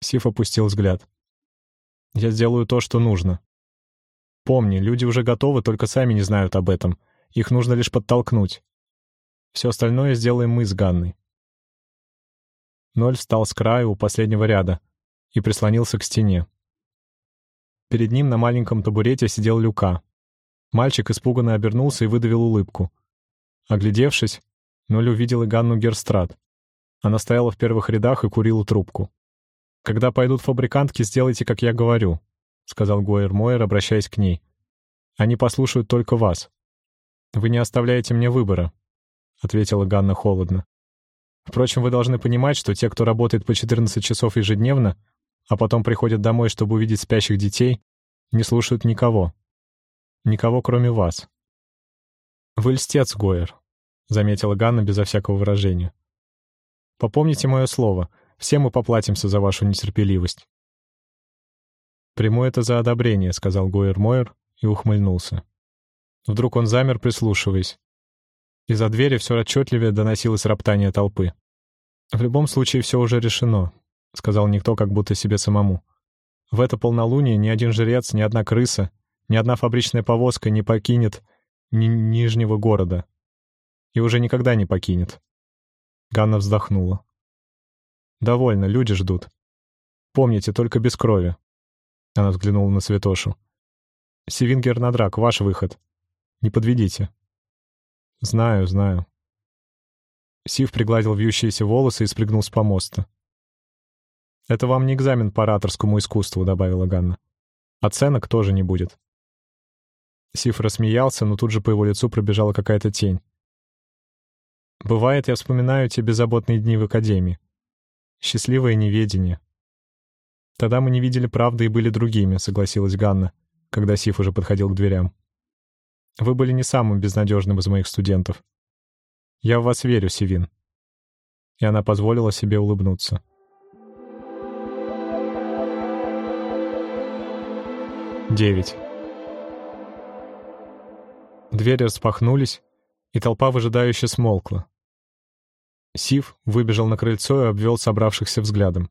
Сиф опустил взгляд. Я сделаю то, что нужно. Помни, люди уже готовы, только сами не знают об этом. Их нужно лишь подтолкнуть. Все остальное сделаем мы с Ганной. Ноль встал с краю у последнего ряда, и прислонился к стене. Перед ним на маленьком табурете сидел Люка. Мальчик испуганно обернулся и выдавил улыбку. Оглядевшись, Ноль увидел и Ганну Герстрат. Она стояла в первых рядах и курила трубку. «Когда пойдут фабрикантки, сделайте, как я говорю», — сказал Гойер Мойер, обращаясь к ней. «Они послушают только вас». «Вы не оставляете мне выбора», — ответила Ганна холодно. «Впрочем, вы должны понимать, что те, кто работает по 14 часов ежедневно, а потом приходят домой, чтобы увидеть спящих детей, не слушают никого. Никого, кроме вас. «Вы льстец, Гойер», — заметила Ганна безо всякого выражения. «Попомните мое слово, все мы поплатимся за вашу нетерпеливость». «Приму это за одобрение», — сказал Гойер Мойер и ухмыльнулся. Вдруг он замер, прислушиваясь. Из-за двери все отчетливее доносилось роптание толпы. В любом случае, все уже решено. — сказал никто как будто себе самому. «В это полнолуние ни один жрец, ни одна крыса, ни одна фабричная повозка не покинет ни Нижнего города. И уже никогда не покинет». Ганна вздохнула. «Довольно, люди ждут. Помните, только без крови». Она взглянула на Святошу. «Севингер на драк, ваш выход. Не подведите». «Знаю, знаю». Сив пригладил вьющиеся волосы и спрыгнул с помоста. «Это вам не экзамен по ораторскому искусству», — добавила Ганна. «Оценок тоже не будет». Сиф рассмеялся, но тут же по его лицу пробежала какая-то тень. «Бывает, я вспоминаю те беззаботные дни в академии. Счастливое неведение». «Тогда мы не видели правды и были другими», — согласилась Ганна, когда Сиф уже подходил к дверям. «Вы были не самым безнадежным из моих студентов. Я в вас верю, Сивин». И она позволила себе улыбнуться. 9. Двери распахнулись, и толпа выжидающе смолкла. Сив выбежал на крыльцо и обвел собравшихся взглядом.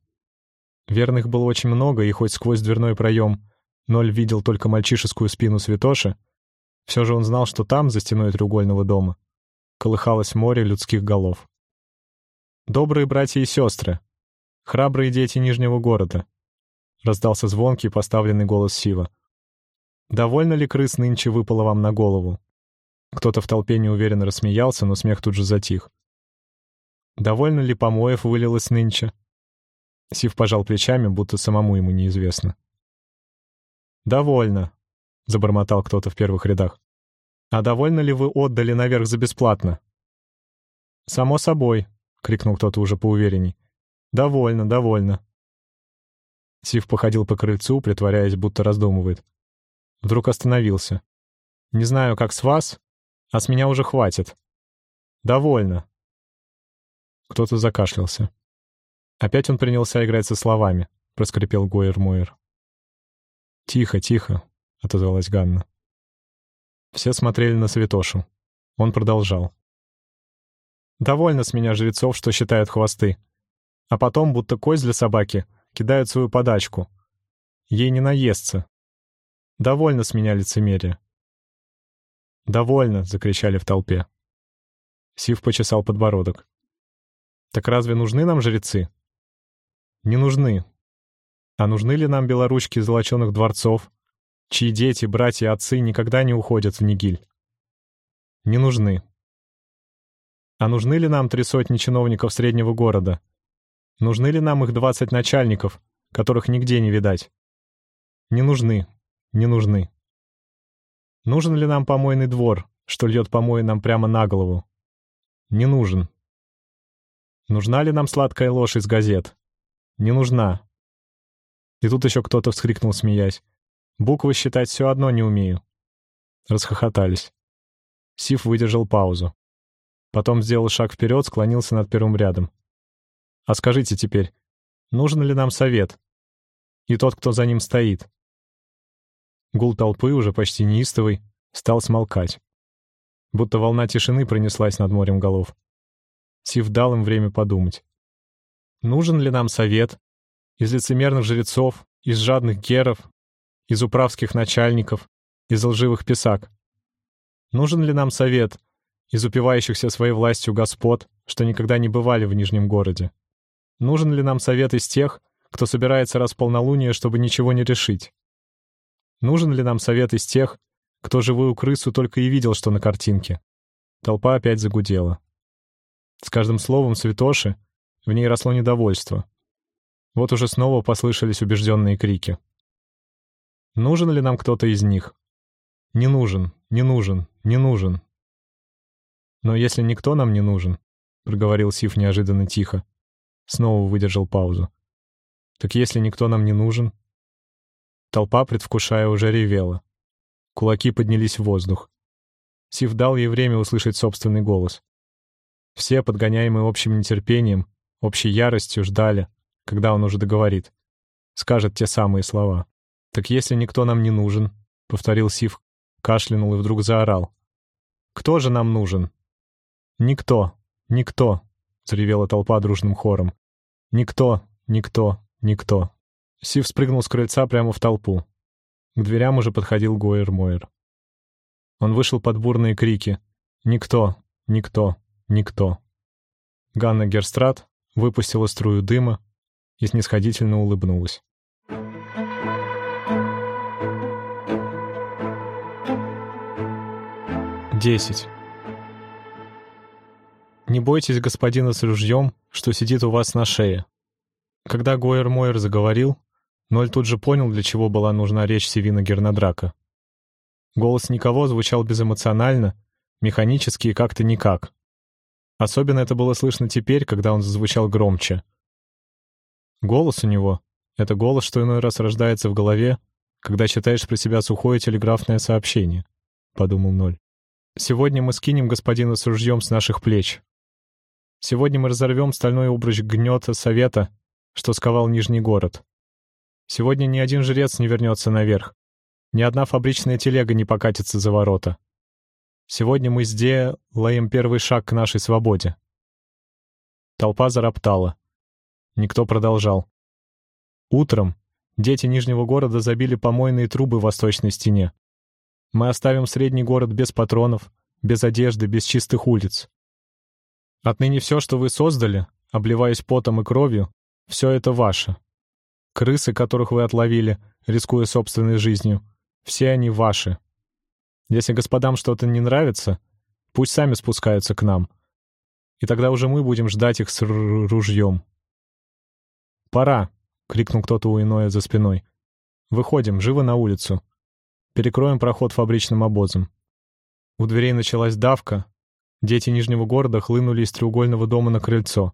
Верных было очень много, и хоть сквозь дверной проем Ноль видел только мальчишескую спину Святоши, все же он знал, что там, за стеной треугольного дома, колыхалось море людских голов. «Добрые братья и сестры! Храбрые дети Нижнего города!» — раздался звонкий поставленный голос Сива. «Довольно ли крыс нынче выпало вам на голову?» Кто-то в толпе неуверенно рассмеялся, но смех тут же затих. «Довольно ли помоев вылилось нынче?» Сив пожал плечами, будто самому ему неизвестно. «Довольно», — забормотал кто-то в первых рядах. «А довольно ли вы отдали наверх за бесплатно?» «Само собой», — крикнул кто-то уже поуверенней. «Довольно, довольно». Сив походил по крыльцу, притворяясь, будто раздумывает. Вдруг остановился. «Не знаю, как с вас, а с меня уже хватит. Довольно». Кто-то закашлялся. Опять он принялся играть со словами, проскрипел Гойер-Мойер. «Тихо, тихо», — отозвалась Ганна. Все смотрели на Святошу. Он продолжал. «Довольно с меня жрецов, что считают хвосты. А потом, будто кость для собаки, кидают свою подачку. Ей не наестся. Довольно с меня лицемерие. «Довольно!» — закричали в толпе. Сив почесал подбородок. «Так разве нужны нам жрецы?» «Не нужны. А нужны ли нам белоручки золоченых дворцов, чьи дети, братья отцы никогда не уходят в Нигиль? Не нужны. А нужны ли нам три сотни чиновников среднего города? Нужны ли нам их двадцать начальников, которых нигде не видать? Не нужны, не нужны. Нужен ли нам помойный двор, что льет помои нам прямо на голову? Не нужен. Нужна ли нам сладкая ложь из газет? Не нужна. И тут еще кто-то вскрикнул, смеясь. Буквы считать все одно не умею. Расхохотались. Сив выдержал паузу. Потом сделал шаг вперед, склонился над первым рядом. «А скажите теперь, нужен ли нам совет? И тот, кто за ним стоит?» Гул толпы, уже почти неистовый, стал смолкать. Будто волна тишины пронеслась над морем голов. Сив дал им время подумать. Нужен ли нам совет? Из лицемерных жрецов, из жадных геров, из управских начальников, из лживых писак? Нужен ли нам совет из упивающихся своей властью господ, что никогда не бывали в Нижнем городе? Нужен ли нам совет из тех, кто собирается раз полнолуния, чтобы ничего не решить? Нужен ли нам совет из тех, кто живую крысу только и видел, что на картинке? Толпа опять загудела. С каждым словом святоши в ней росло недовольство. Вот уже снова послышались убежденные крики. Нужен ли нам кто-то из них? Не нужен, не нужен, не нужен. Но если никто нам не нужен, — проговорил Сив неожиданно тихо, снова выдержал паузу. Так если никто нам не нужен, Толпа, предвкушая, уже ревела. Кулаки поднялись в воздух. Сив дал ей время услышать собственный голос. Все, подгоняемые общим нетерпением, общей яростью, ждали, когда он уже договорит. Скажет те самые слова. «Так если никто нам не нужен», — повторил Сив, кашлянул и вдруг заорал. «Кто же нам нужен?» «Никто, никто», — заревела толпа дружным хором. «Никто, никто, никто». Сив спрыгнул с крыльца прямо в толпу. К дверям уже подходил Гойер-Мойер. Он вышел под бурные крики «Никто! Никто! Никто!». Ганна Герстрат выпустила струю дыма и снисходительно улыбнулась. Десять. Не бойтесь господина с ружьем, что сидит у вас на шее. Когда Гойер-Мойер заговорил, Ноль тут же понял, для чего была нужна речь Севина Гернадрака. Голос никого звучал безэмоционально, механически и как-то никак. Особенно это было слышно теперь, когда он зазвучал громче. Голос у него — это голос, что иной раз рождается в голове, когда читаешь про себя сухое телеграфное сообщение, — подумал Ноль. Сегодня мы скинем господина с ружьем с наших плеч. Сегодня мы разорвем стальной обруч гнета совета, что сковал Нижний город. Сегодня ни один жрец не вернется наверх. Ни одна фабричная телега не покатится за ворота. Сегодня мы сделаем первый шаг к нашей свободе. Толпа зароптала. Никто продолжал. Утром дети Нижнего города забили помойные трубы в восточной стене. Мы оставим средний город без патронов, без одежды, без чистых улиц. Отныне все, что вы создали, обливаясь потом и кровью, все это ваше. Крысы, которых вы отловили, рискуя собственной жизнью, все они ваши. Если господам что-то не нравится, пусть сами спускаются к нам. И тогда уже мы будем ждать их с ружьем. «Пора!» — крикнул кто-то у иное за спиной. «Выходим, живо на улицу. Перекроем проход фабричным обозом». У дверей началась давка. Дети Нижнего города хлынули из треугольного дома на крыльцо.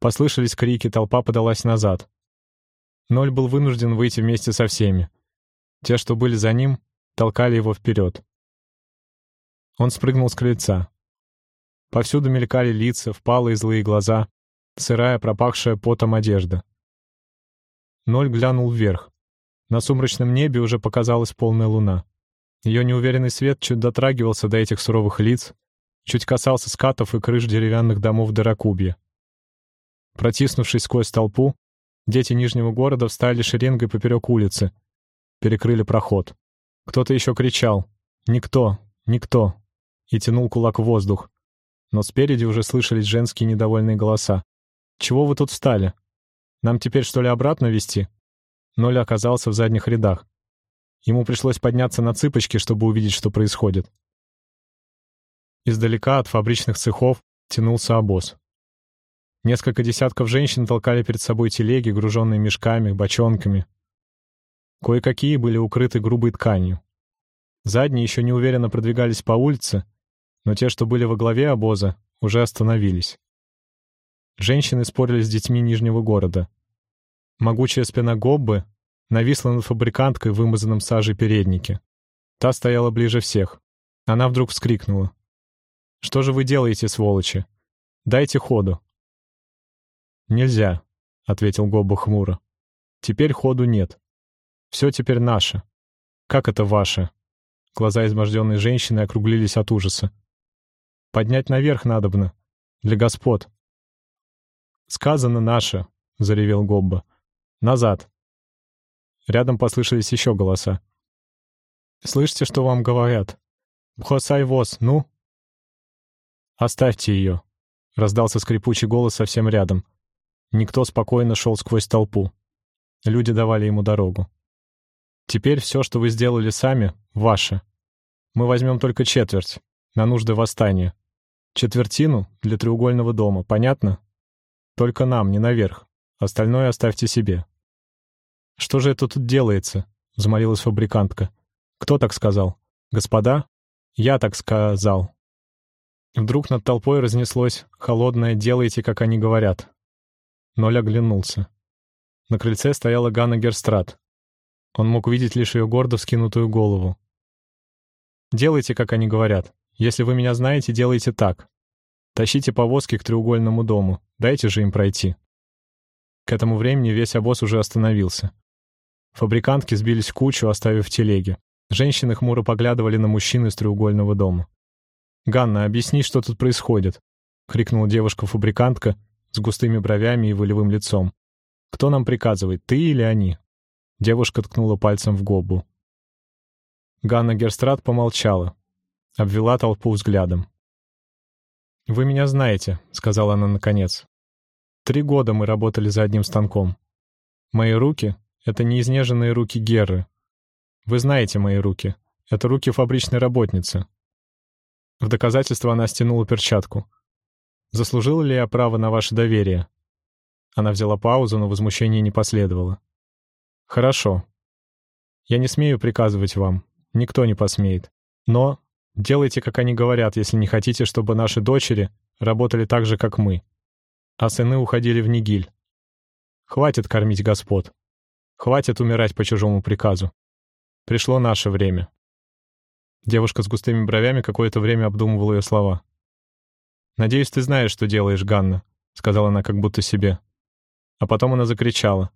Послышались крики, толпа подалась назад. Ноль был вынужден выйти вместе со всеми. Те, что были за ним, толкали его вперед. Он спрыгнул с крыльца. Повсюду мелькали лица, впалые злые глаза, сырая, пропахшая потом одежда. Ноль глянул вверх. На сумрачном небе уже показалась полная луна. Ее неуверенный свет чуть дотрагивался до этих суровых лиц, чуть касался скатов и крыш деревянных домов Дырокубья. Протиснувшись сквозь толпу, дети Нижнего города встали шеренгой поперек улицы, перекрыли проход. Кто-то еще кричал «Никто! Никто!» и тянул кулак в воздух. Но спереди уже слышались женские недовольные голоса. «Чего вы тут встали? Нам теперь что ли обратно вести?» Ноль оказался в задних рядах. Ему пришлось подняться на цыпочки, чтобы увидеть, что происходит. Издалека от фабричных цехов тянулся обоз. Несколько десятков женщин толкали перед собой телеги, груженные мешками, бочонками, Кое-какие были укрыты грубой тканью. Задние еще неуверенно продвигались по улице, но те, что были во главе обоза, уже остановились. Женщины спорили с детьми Нижнего города. Могучая спина Гоббы нависла над фабриканткой в вымазанном сажей переднике. Та стояла ближе всех. Она вдруг вскрикнула. «Что же вы делаете, сволочи? Дайте ходу». «Нельзя», — ответил Гобба хмуро. «Теперь ходу нет. Все теперь наше. Как это ваше? Глаза изможденной женщины округлились от ужаса. Поднять наверх надобно. Для господ. Сказано наше, заревел Гобба. Назад. Рядом послышались еще голоса. Слышите, что вам говорят? Бхосай воз, ну? Оставьте ее. Раздался скрипучий голос совсем рядом. Никто спокойно шел сквозь толпу. Люди давали ему дорогу. Теперь все, что вы сделали сами, ваше. Мы возьмем только четверть, на нужды восстания. Четвертину для треугольного дома, понятно? Только нам, не наверх. Остальное оставьте себе. Что же это тут делается? Взмолилась фабрикантка. Кто так сказал? Господа? Я так сказал. Вдруг над толпой разнеслось холодное «делайте, как они говорят». Ноль оглянулся. На крыльце стояла Ганна Герстрат, он мог видеть лишь ее гордо вскинутую голову. «Делайте, как они говорят. Если вы меня знаете, делайте так. Тащите повозки к треугольному дому. Дайте же им пройти». К этому времени весь обоз уже остановился. Фабрикантки сбились в кучу, оставив телеги. Женщины хмуро поглядывали на мужчин из треугольного дома. «Ганна, объясни, что тут происходит», — крикнула девушка-фабрикантка с густыми бровями и волевым лицом. «Кто нам приказывает, ты или они?» Девушка ткнула пальцем в гобу. Ганна Герстрат помолчала, обвела толпу взглядом. «Вы меня знаете», — сказала она наконец. «Три года мы работали за одним станком. Мои руки — это не изнеженные руки Герры. Вы знаете мои руки. Это руки фабричной работницы». В доказательство она стянула перчатку. «Заслужила ли я право на ваше доверие?» Она взяла паузу, но возмущения не последовало. Хорошо. Я не смею приказывать вам. Никто не посмеет. Но делайте, как они говорят, если не хотите, чтобы наши дочери работали так же, как мы. А сыны уходили в Нигиль. Хватит кормить господ. Хватит умирать по чужому приказу. Пришло наше время. Девушка с густыми бровями какое-то время обдумывала ее слова. «Надеюсь, ты знаешь, что делаешь, Ганна», — сказала она как будто себе. А потом она закричала.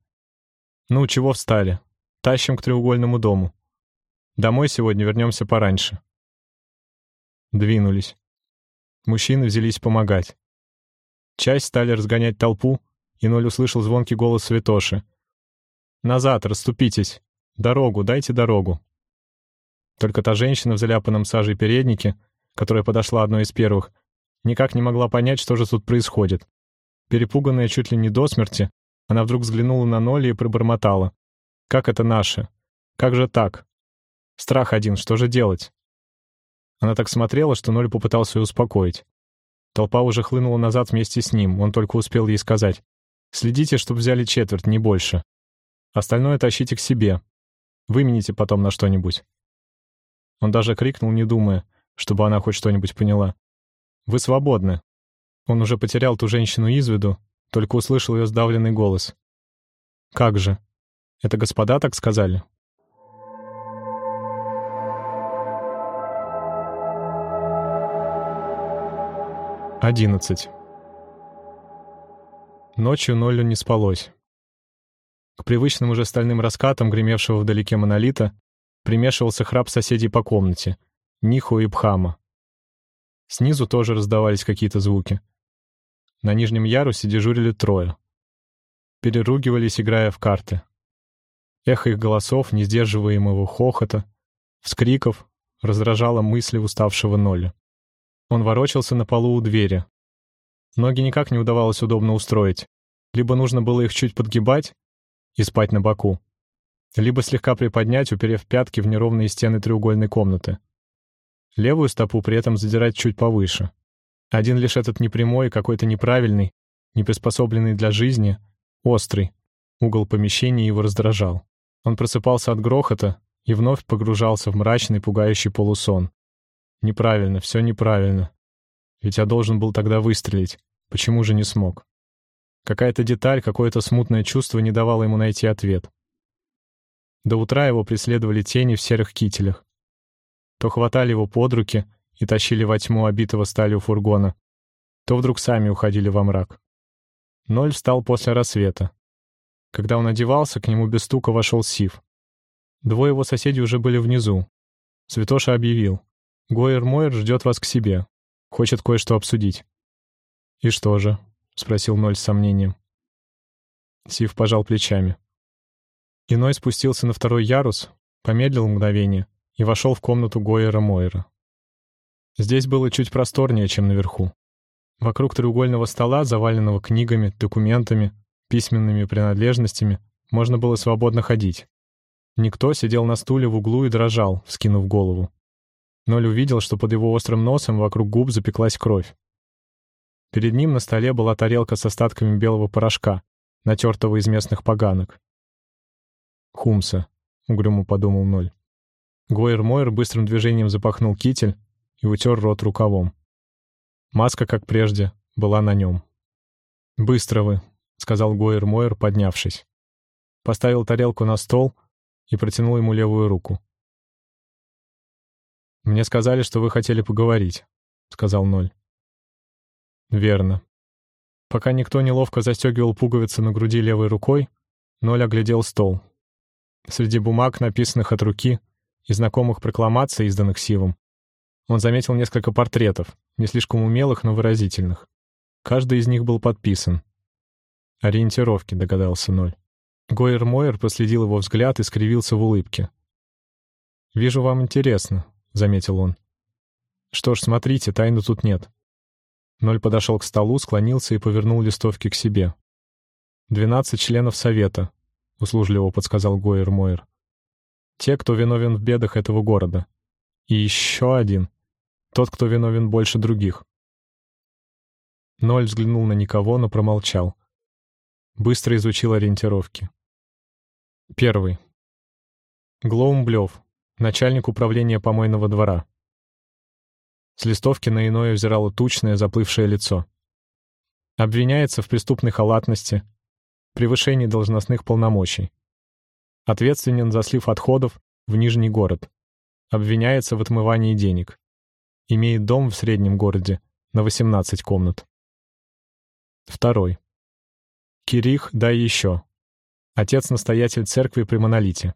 «Ну, чего встали? Тащим к треугольному дому. Домой сегодня вернемся пораньше». Двинулись. Мужчины взялись помогать. Часть стали разгонять толпу, и Ноль услышал звонкий голос Святоши. «Назад, расступитесь! Дорогу, дайте дорогу!» Только та женщина в заляпанном сажей переднике, которая подошла одной из первых, никак не могла понять, что же тут происходит. Перепуганная чуть ли не до смерти, она вдруг взглянула на Ноли и пробормотала. «Как это наше? Как же так? Страх один, что же делать?» Она так смотрела, что Ноль попытался ее успокоить. Толпа уже хлынула назад вместе с ним, он только успел ей сказать. «Следите, чтобы взяли четверть, не больше. Остальное тащите к себе. Вымените потом на что-нибудь». Он даже крикнул, не думая, чтобы она хоть что-нибудь поняла. «Вы свободны». Он уже потерял ту женщину из виду, только услышал ее сдавленный голос. «Как же? Это господа так сказали?» Одиннадцать. Ночью Ноллю не спалось. К привычным уже стальным раскатам, гремевшего вдалеке монолита, примешивался храп соседей по комнате, Ниху и Пхама. Снизу тоже раздавались какие-то звуки. На нижнем ярусе дежурили трое. Переругивались, играя в карты. Эхо их голосов, несдерживаемого хохота, вскриков, раздражало мысли уставшего Ноля. Он ворочался на полу у двери. Ноги никак не удавалось удобно устроить. Либо нужно было их чуть подгибать и спать на боку, либо слегка приподнять, уперев пятки в неровные стены треугольной комнаты. Левую стопу при этом задирать чуть повыше. Один лишь этот непрямой, какой-то неправильный, неприспособленный для жизни, острый, угол помещения его раздражал. Он просыпался от грохота и вновь погружался в мрачный, пугающий полусон. Неправильно, все неправильно. Ведь я должен был тогда выстрелить. Почему же не смог? Какая-то деталь, какое-то смутное чувство не давало ему найти ответ. До утра его преследовали тени в серых кителях. То хватали его под руки и тащили во тьму обитого сталью фургона, то вдруг сами уходили во мрак. Ноль встал после рассвета. Когда он одевался, к нему без стука вошел Сив. Двое его соседей уже были внизу. Святоша объявил. Гойер Мойер ждет вас к себе. Хочет кое-что обсудить». «И что же?» — спросил Ноль с сомнением. Сив пожал плечами. Иной спустился на второй ярус, помедлил мгновение и вошел в комнату Гойера Мойера. Здесь было чуть просторнее, чем наверху. Вокруг треугольного стола, заваленного книгами, документами, письменными принадлежностями, можно было свободно ходить. Никто сидел на стуле в углу и дрожал, вскинув голову. Ноль увидел, что под его острым носом вокруг губ запеклась кровь. Перед ним на столе была тарелка с остатками белого порошка, натертого из местных поганок. «Хумса», — угрюмо подумал Ноль. Гойер Мойер быстрым движением запахнул китель и утер рот рукавом. Маска, как прежде, была на нем. «Быстро вы», — сказал Гойер Мойер, поднявшись. Поставил тарелку на стол и протянул ему левую руку. «Мне сказали, что вы хотели поговорить», — сказал Ноль. «Верно». Пока никто неловко застегивал пуговицы на груди левой рукой, Ноль оглядел стол. Среди бумаг, написанных от руки, и знакомых прокламаций, изданных Сивом, он заметил несколько портретов, не слишком умелых, но выразительных. Каждый из них был подписан. «Ориентировки», — догадался Ноль. Гойер Мойер проследил его взгляд и скривился в улыбке. «Вижу, вам интересно», — заметил он. «Что ж, смотрите, тайны тут нет». Ноль подошел к столу, склонился и повернул листовки к себе. «Двенадцать членов Совета», — услужливо подсказал Гойер Мойер. «Те, кто виновен в бедах этого города. И еще один. Тот, кто виновен больше других». Ноль взглянул на никого, но промолчал. Быстро изучил ориентировки. Первый. Глоумблев, начальник управления помойного двора. С листовки на иное взирало тучное, заплывшее лицо. Обвиняется в преступной халатности, превышении должностных полномочий. Ответственен за слив отходов в Нижний город. Обвиняется в отмывании денег. Имеет дом в среднем городе на 18 комнат. Второй. Кирих, да и еще. Отец-настоятель церкви при Монолите.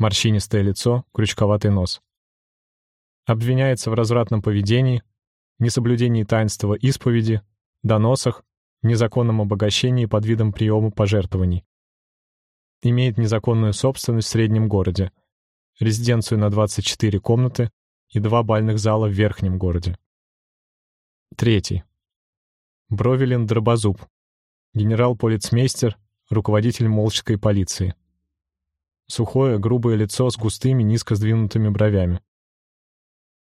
Морщинистое лицо, крючковатый нос. Обвиняется в развратном поведении, несоблюдении таинства исповеди, доносах, незаконном обогащении под видом приема пожертвований. Имеет незаконную собственность в среднем городе, резиденцию на 24 комнаты и два бальных зала в верхнем городе. Третий. Бровелин Дробозуб. Генерал-полицмейстер, руководитель Молчской полиции. Сухое, грубое лицо с густыми, низко сдвинутыми бровями.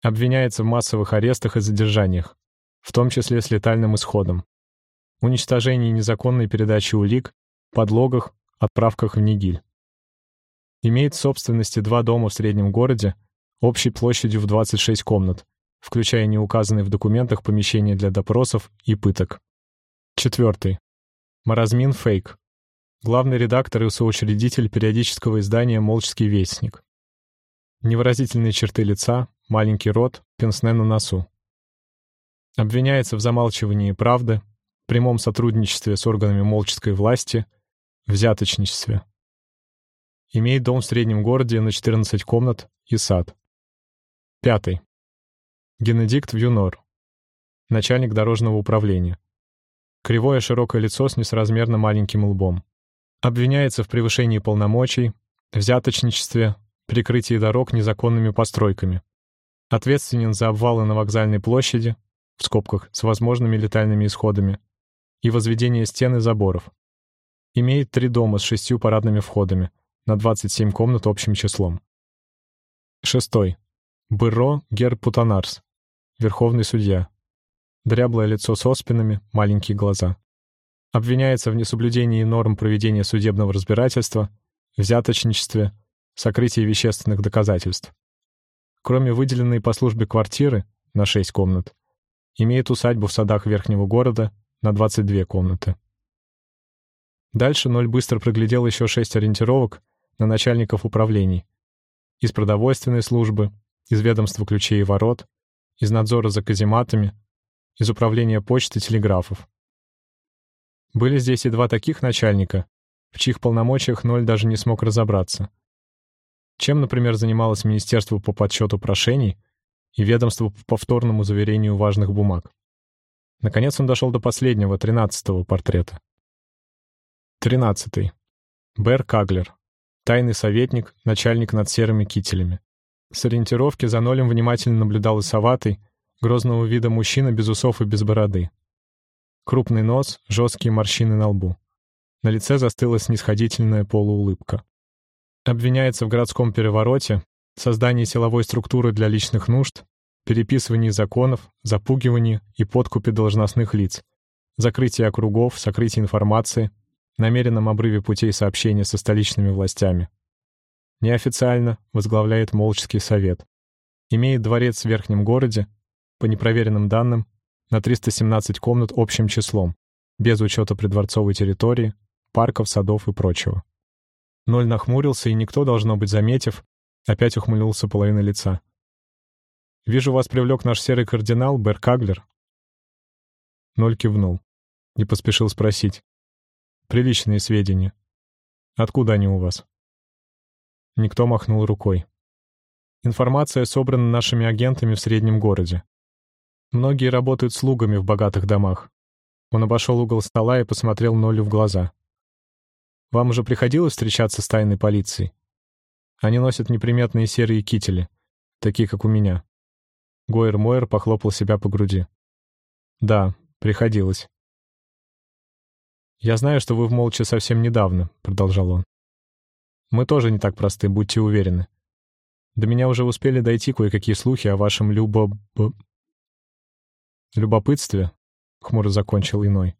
Обвиняется в массовых арестах и задержаниях, в том числе с летальным исходом. Уничтожении незаконной передачи улик, подлогах, отправках в Нигиль. Имеет в собственности два дома в среднем городе, общей площадью в 26 комнат, включая неуказанные в документах помещения для допросов и пыток. Четвертый. Маразмин Фейк. Главный редактор и соучредитель периодического издания «Молческий вестник». Невыразительные черты лица, маленький рот, пенсне на носу. Обвиняется в замалчивании правды, прямом сотрудничестве с органами молческой власти, взяточничестве. Имеет дом в среднем городе на 14 комнат и сад. Пятый. Генедикт Вьюнор. Начальник дорожного управления. Кривое широкое лицо с несоразмерно маленьким лбом. Обвиняется в превышении полномочий, взяточничестве, прикрытии дорог незаконными постройками. Ответственен за обвалы на вокзальной площади, в скобках, с возможными летальными исходами, и возведение стен и заборов. Имеет три дома с шестью парадными входами, на 27 комнат общим числом. Шестой. Быро Гер Путанарс. Верховный судья. Дряблое лицо с оспинами, маленькие глаза. Обвиняется в несоблюдении норм проведения судебного разбирательства, взяточничестве, сокрытии вещественных доказательств. Кроме выделенной по службе квартиры на 6 комнат, имеет усадьбу в садах Верхнего города на 22 комнаты. Дальше Ноль быстро проглядел еще шесть ориентировок на начальников управлений. Из продовольственной службы, из ведомства ключей и ворот, из надзора за казематами, из управления почты телеграфов. Были здесь и два таких начальника, в чьих полномочиях Ноль даже не смог разобраться. Чем, например, занималось Министерство по подсчету прошений и ведомство по повторному заверению важных бумаг. Наконец он дошел до последнего, тринадцатого портрета. Тринадцатый. Бер Каглер. Тайный советник, начальник над серыми кителями. С ориентировки за нолем внимательно наблюдал лысоватый, грозного вида мужчина без усов и без бороды. Крупный нос, жесткие морщины на лбу. На лице застыла снисходительная полуулыбка. Обвиняется в городском перевороте, создании силовой структуры для личных нужд, переписывании законов, запугивании и подкупе должностных лиц, закрытии округов, сокрытии информации, намеренном обрыве путей сообщения со столичными властями. Неофициально возглавляет Молческий совет. Имеет дворец в Верхнем городе, по непроверенным данным, на 317 комнат общим числом, без учета придворцовой территории, парков, садов и прочего. Ноль нахмурился, и никто, должно быть, заметив, опять ухмыльнулся половина лица. «Вижу, вас привлек наш серый кардинал, Бер Каглер». Ноль кивнул. Не поспешил спросить. «Приличные сведения. Откуда они у вас?» Никто махнул рукой. Информация собрана нашими агентами в среднем городе. Многие работают слугами в богатых домах. Он обошел угол стола и посмотрел Нолю в глаза. «Вам уже приходилось встречаться с тайной полицией? Они носят неприметные серые кители, такие, как у меня». Гойер Мойер похлопал себя по груди. «Да, приходилось». «Я знаю, что вы в молча совсем недавно», — продолжал он. «Мы тоже не так просты, будьте уверены. До меня уже успели дойти кое-какие слухи о вашем любо... «Любопытстве?» — хмуро закончил иной.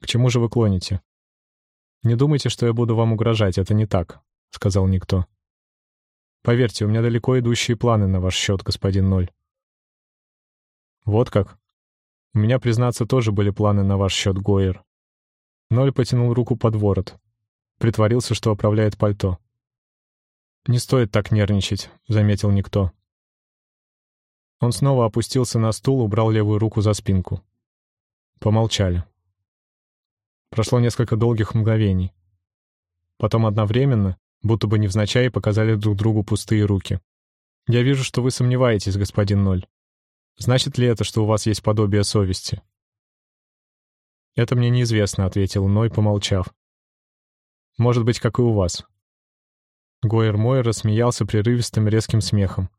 «К чему же вы клоните?» «Не думайте, что я буду вам угрожать, это не так», — сказал никто. «Поверьте, у меня далеко идущие планы на ваш счет, господин Ноль». «Вот как?» «У меня, признаться, тоже были планы на ваш счет, Гойер». Ноль потянул руку под ворот. Притворился, что оправляет пальто. «Не стоит так нервничать», — заметил никто. Он снова опустился на стул, убрал левую руку за спинку. Помолчали. Прошло несколько долгих мгновений. Потом одновременно, будто бы невзначай показали друг другу пустые руки. «Я вижу, что вы сомневаетесь, господин Ноль. Значит ли это, что у вас есть подобие совести?» «Это мне неизвестно», — ответил Ной, помолчав. «Может быть, как и у вас». Гойер Мойер рассмеялся прерывистым резким смехом.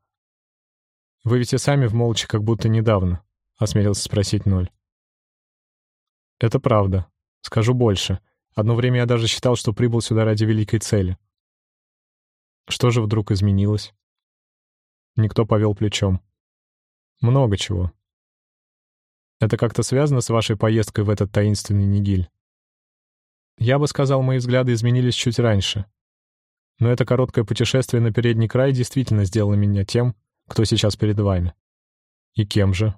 «Вы ведь и сами в молча, как будто недавно», — осмелился спросить Ноль. «Это правда. Скажу больше. Одно время я даже считал, что прибыл сюда ради великой цели. Что же вдруг изменилось?» Никто повел плечом. «Много чего. Это как-то связано с вашей поездкой в этот таинственный Нигиль?» Я бы сказал, мои взгляды изменились чуть раньше. Но это короткое путешествие на передний край действительно сделало меня тем, кто сейчас перед вами. И кем же?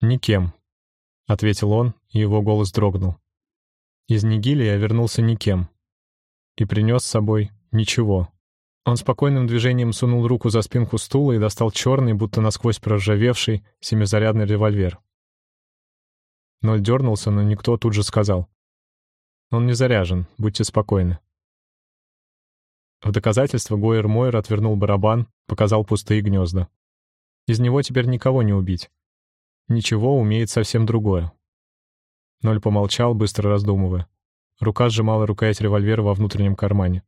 Никем, — ответил он, и его голос дрогнул. Из Нигили я вернулся никем. И принес с собой ничего. Он спокойным движением сунул руку за спинку стула и достал черный, будто насквозь проржавевший, семизарядный револьвер. Ноль дернулся, но никто тут же сказал. «Он не заряжен, будьте спокойны». В доказательство Гойер Мойер отвернул барабан, показал пустые гнезда. Из него теперь никого не убить. Ничего умеет совсем другое. Ноль помолчал, быстро раздумывая. Рука сжимала рукоять револьвера во внутреннем кармане.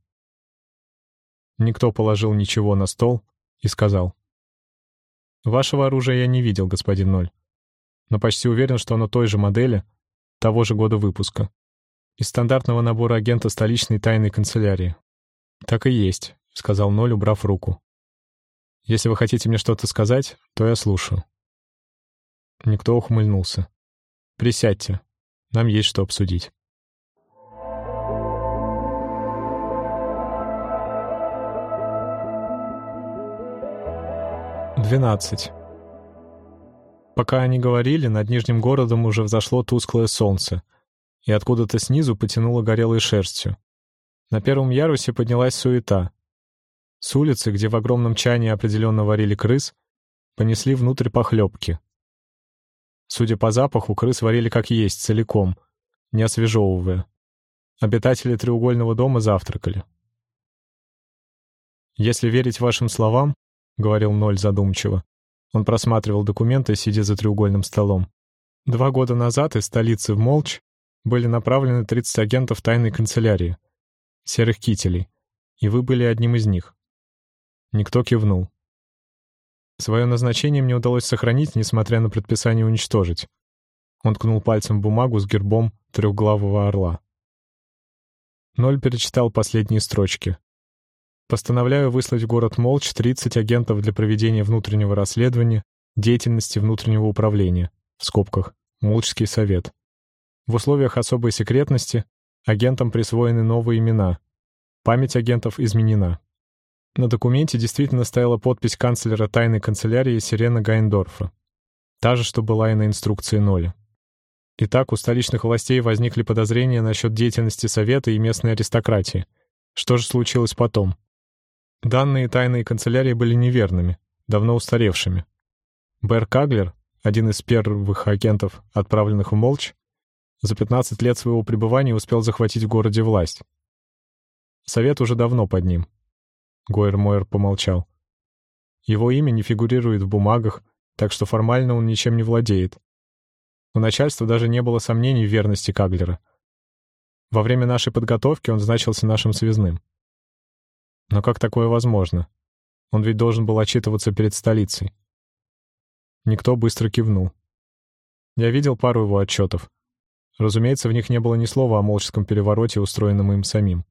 Никто положил ничего на стол и сказал. «Вашего оружия я не видел, господин Ноль, но почти уверен, что оно той же модели, того же года выпуска. Из стандартного набора агента столичной тайной канцелярии. «Так и есть», — сказал Ноль, убрав руку. «Если вы хотите мне что-то сказать, то я слушаю». Никто ухмыльнулся. «Присядьте. Нам есть что обсудить». Двенадцать. Пока они говорили, над Нижним городом уже взошло тусклое солнце, и откуда-то снизу потянуло горелой шерстью. На первом ярусе поднялась суета. С улицы, где в огромном чане определенно варили крыс, понесли внутрь похлебки. Судя по запаху, крыс варили как есть, целиком, не освежевывая. Обитатели треугольного дома завтракали. «Если верить вашим словам», — говорил Ноль задумчиво, он просматривал документы, сидя за треугольным столом. Два года назад из столицы в Молч были направлены 30 агентов тайной канцелярии — серых кителей, и вы были одним из них. Никто кивнул. Свое назначение мне удалось сохранить, несмотря на предписание уничтожить. Он ткнул пальцем в бумагу с гербом трехглавого орла. Ноль перечитал последние строчки. Постановляю выслать в город Молч 30 агентов для проведения внутреннего расследования деятельности внутреннего управления, в скобках, Молчский совет. В условиях особой секретности Агентам присвоены новые имена. Память агентов изменена. На документе действительно стояла подпись канцлера тайной канцелярии Сирена Гайндорфа. Та же, что была и на инструкции Ноля. Итак, у столичных властей возникли подозрения насчет деятельности Совета и местной аристократии. Что же случилось потом? Данные тайной канцелярии были неверными, давно устаревшими. Бэр Каглер, один из первых агентов, отправленных в Молч, за 15 лет своего пребывания успел захватить в городе власть. Совет уже давно под ним. Гойер Мойер помолчал. Его имя не фигурирует в бумагах, так что формально он ничем не владеет. У начальства даже не было сомнений в верности Каглера. Во время нашей подготовки он значился нашим связным. Но как такое возможно? Он ведь должен был отчитываться перед столицей. Никто быстро кивнул. Я видел пару его отчетов. Разумеется, в них не было ни слова о молческом перевороте, устроенном им самим.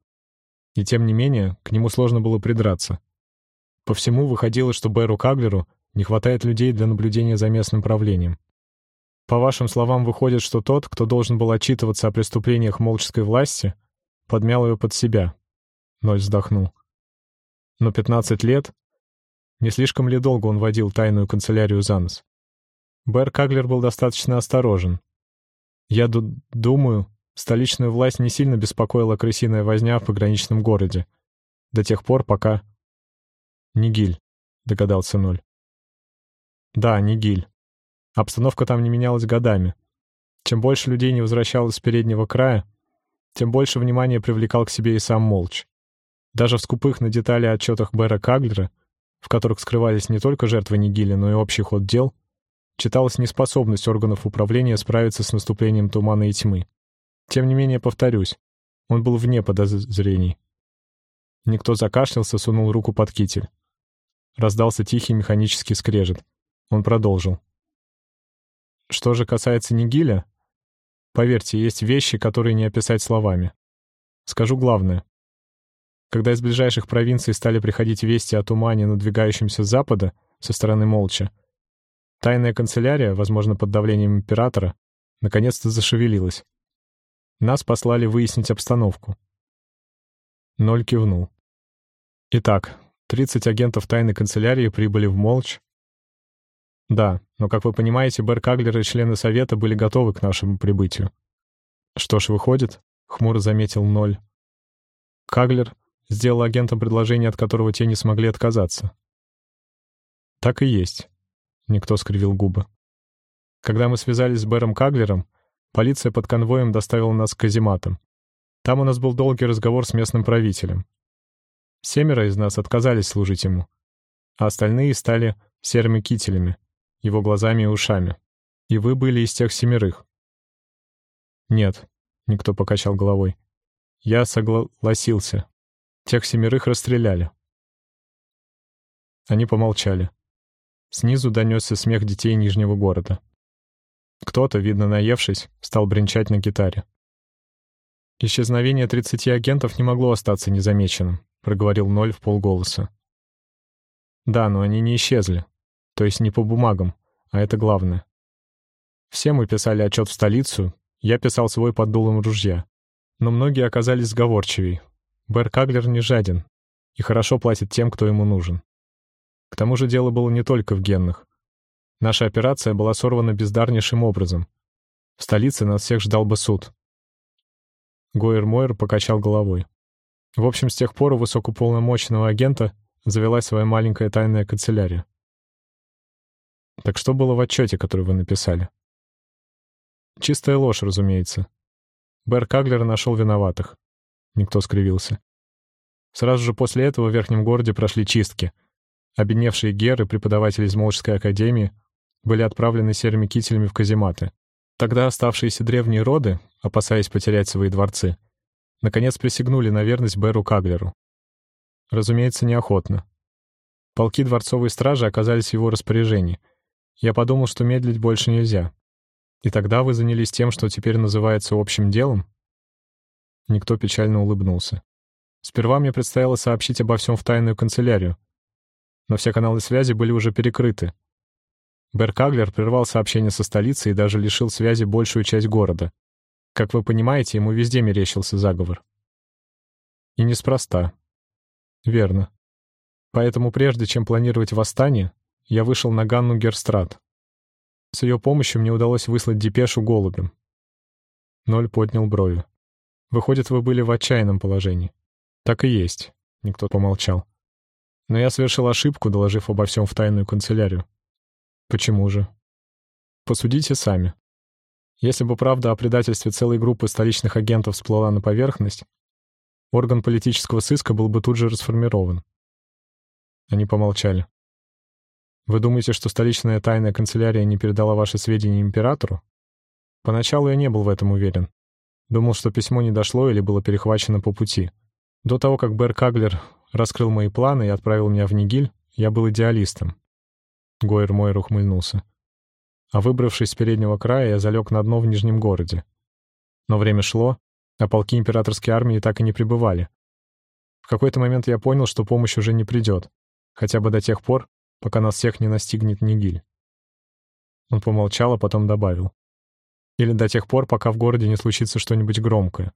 И тем не менее, к нему сложно было придраться. По всему выходило, что Бэру Каглеру не хватает людей для наблюдения за местным правлением. По вашим словам, выходит, что тот, кто должен был отчитываться о преступлениях молческой власти, подмял ее под себя. Ноль вздохнул. Но 15 лет? Не слишком ли долго он водил тайную канцелярию за нос? Бэр Каглер был достаточно осторожен, я думаю, столичную власть не сильно беспокоила крысиная возня в пограничном городе. До тех пор, пока... Нигиль, догадался Ноль. Да, Нигиль. Обстановка там не менялась годами. Чем больше людей не возвращалось с переднего края, тем больше внимания привлекал к себе и сам Молч. Даже в скупых на детали отчетах Бэра Каглера, в которых скрывались не только жертвы Нигили, но и общий ход дел, читалась неспособность органов управления справиться с наступлением тумана и тьмы. Тем не менее, повторюсь, он был вне подозрений. Никто закашлялся, сунул руку под китель. Раздался тихий механический скрежет. Он продолжил. Что же касается Нигиля, поверьте, есть вещи, которые не описать словами. Скажу главное. Когда из ближайших провинций стали приходить вести о тумане, надвигающемся с запада, со стороны Молча, тайная канцелярия, возможно, под давлением императора, наконец-то зашевелилась. Нас послали выяснить обстановку. Ноль кивнул. Итак, 30 агентов тайной канцелярии прибыли в Молч. Да, но, как вы понимаете, Бэр Каглер и члены Совета были готовы к нашему прибытию. Что ж, выходит, — хмуро заметил Ноль. Каглер сделал агентам предложение, от которого те не смогли отказаться. Так и есть. Никто скривил губы. Когда мы связались с Бэром Каглером, полиция под конвоем доставила нас к казематам. Там у нас был долгий разговор с местным правителем. Семеро из нас отказались служить ему, а остальные стали серыми кителями, его глазами и ушами. И вы были из тех семерых. Нет, никто покачал головой. Я согласился. Тех семерых расстреляли. Они помолчали. Снизу донесся смех детей Нижнего города. Кто-то, видно наевшись, стал бренчать на гитаре. Исчезновение 30 агентов не могло остаться незамеченным. — проговорил Ноль в полголоса. «Да, но они не исчезли. То есть не по бумагам, а это главное. Все мы писали отчет в столицу, я писал свой под дулом ружья. Но многие оказались сговорчивей. Бэр Каглер не жаден и хорошо платит тем, кто ему нужен. К тому же дело было не только в генных. Наша операция была сорвана бездарнейшим образом. В столице нас всех ждал бы суд. Гойер Мойер покачал головой. В общем, с тех пор у высокополномочного агента завелась своя маленькая тайная канцелярия. Так что было в отчете, который вы написали? Чистая ложь, разумеется. Бэр Каглер нашел виноватых. Никто скривился. Сразу же после этого в Верхнем городе прошли чистки. Обедневшие геры, преподаватели из Молческой академии, были отправлены серыми кителями в казематы. Тогда оставшиеся древние роды, опасаясь потерять свои дворцы, наконец присягнули на верность Бэру Каглеру. Разумеется, неохотно. Полки дворцовой стражи оказались в его распоряжении. Я подумал, что медлить больше нельзя. И тогда вы занялись тем, что теперь называется общим делом? Никто печально улыбнулся. Сперва мне предстояло сообщить обо всем в тайную канцелярию. Но все каналы связи были уже перекрыты. Бер Каглер прервал сообщение со столицей и даже лишил связи большую часть города. Как вы понимаете, ему везде мерещился заговор. И неспроста. Верно. Поэтому прежде чем планировать восстание, я вышел на Ганну Герстрат. С ее помощью мне удалось выслать депешу голубем. Ноль поднял брови. Выходит, вы были в отчаянном положении. Так и есть. Никто помолчал. Но я совершил ошибку, доложив обо всем в тайную канцелярию. Почему же? Посудите сами. Если бы правда о предательстве целой группы столичных агентов всплыла на поверхность, орган политического сыска был бы тут же расформирован. Они помолчали. «Вы думаете, что столичная тайная канцелярия не передала ваши сведения императору?» Поначалу я не был в этом уверен. Думал, что письмо не дошло или было перехвачено по пути. До того, как Бер Каглер раскрыл мои планы и отправил меня в Нигиль, я был идеалистом. Гойер Мойер ухмыльнулся а выбравшись с переднего края, я залег на дно в Нижнем городе. Но время шло, а полки императорской армии так и не прибывали. В какой-то момент я понял, что помощь уже не придет, хотя бы до тех пор, пока нас всех не настигнет Нигиль. Он помолчал, а потом добавил. Или до тех пор, пока в городе не случится что-нибудь громкое.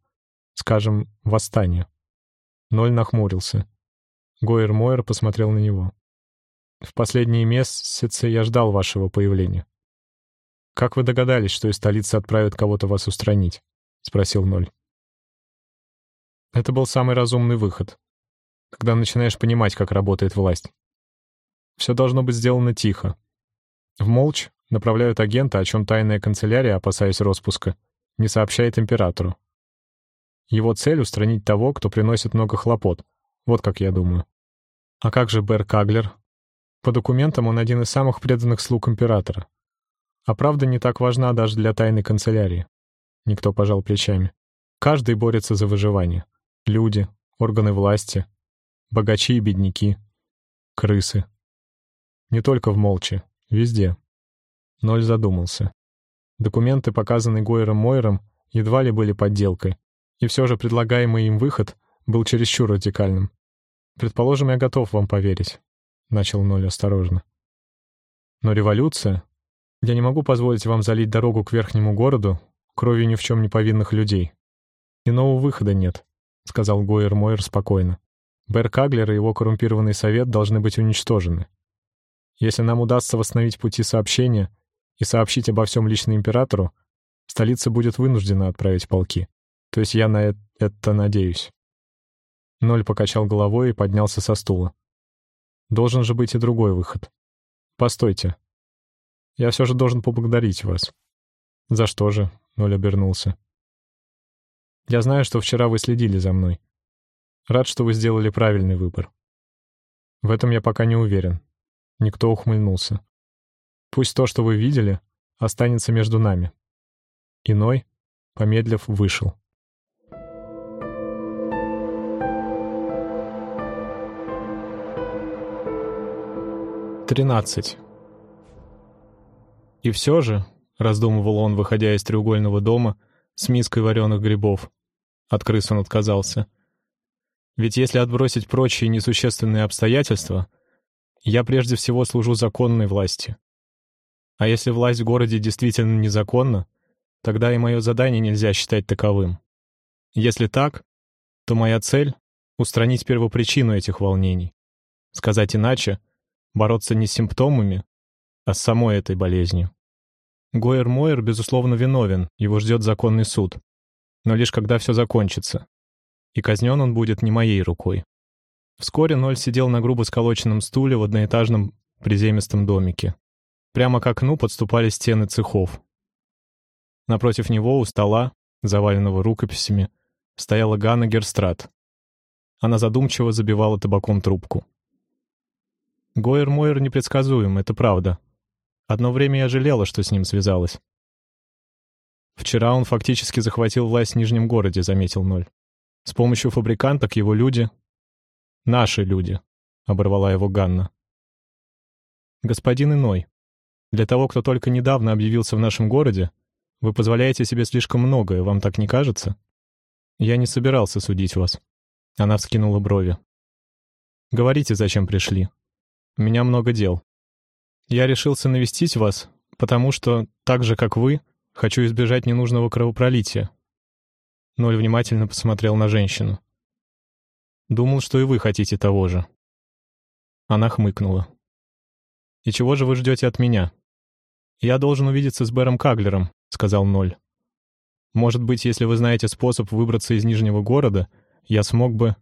Скажем, восстание. Ноль нахмурился. Гойер Мойер посмотрел на него. «В последние месяцы я ждал вашего появления. «Как вы догадались, что из столицы отправят кого-то вас устранить?» — спросил Ноль. Это был самый разумный выход, когда начинаешь понимать, как работает власть. Все должно быть сделано тихо. В молчь направляют агента, о чем тайная канцелярия, опасаясь распуска, не сообщает императору. Его цель — устранить того, кто приносит много хлопот, Вот как я думаю. А как же Бер Каглер? По документам он один из самых преданных слуг императора. А правда не так важна даже для тайной канцелярии. Никто пожал плечами. Каждый борется за выживание. Люди, органы власти, богачи и бедняки, крысы. Не только в молча, везде. Ноль задумался. Документы, показанные Гойером Мойером, едва ли были подделкой, и все же предлагаемый им выход был чересчур радикальным. «Предположим, я готов вам поверить», — начал Ноль осторожно. «Но революция? Я не могу позволить вам залить дорогу к верхнему городу кровью ни в чем не повинных людей. Иного выхода нет», — сказал Гойер Мойер спокойно. «Бер Каглер и его коррумпированный совет должны быть уничтожены. Если нам удастся восстановить пути сообщения и сообщить обо всем лично императору, столица будет вынуждена отправить полки. То есть я на это надеюсь». Ноль покачал головой и поднялся со стула. Должен же быть и другой выход. Постойте. Я все же должен поблагодарить вас. За что же? Ноль обернулся. Я знаю, что вчера вы следили за мной. Рад, что вы сделали правильный выбор. В этом я пока не уверен. Никто ухмыльнулся. Пусть то, что вы видели, останется между нами. Иной, помедлив, вышел. 13. И все же, раздумывал он, выходя из треугольного дома с миской вареных грибов, от крыс он отказался. Ведь если отбросить прочие несущественные обстоятельства, я прежде всего служу законной власти. А если власть в городе действительно незаконна, тогда и мое задание нельзя считать таковым. Если так, то моя цель — устранить первопричину этих волнений. Сказать иначе — бороться не с симптомами, а с самой этой болезнью. Гойер Мойер, безусловно, виновен, его ждет законный суд. Но лишь когда все закончится. И казнен он будет не моей рукой. Вскоре Ноль сидел на грубо сколоченном стуле в одноэтажном приземистом домике. Прямо к окну подступали стены цехов. Напротив него у стола, заваленного рукописями, стояла Ганна Герстрат. Она задумчиво забивала табаком трубку. Гойер Мойер непредсказуем, это правда. Одно время я жалела, что с ним связалась. Вчера он фактически захватил власть в Нижнем городе, заметил Ноль. С помощью фабриканток его люди... Наши люди, оборвала его Ганна. Господин Иной, для того, кто только недавно объявился в нашем городе, вы позволяете себе слишком многое, вам так не кажется? Я не собирался судить вас. Она вскинула брови. Говорите, зачем пришли. У меня много дел. Я решился навестить вас, потому что, так же, как вы, хочу избежать ненужного кровопролития». Ноль внимательно посмотрел на женщину. «Думал, что и вы хотите того же». Она хмыкнула. «И чего же вы ждете от меня?» «Я должен увидеться с Бэром Каглером», — сказал Ноль. «Может быть, если вы знаете способ выбраться из Нижнего города, я смог бы...»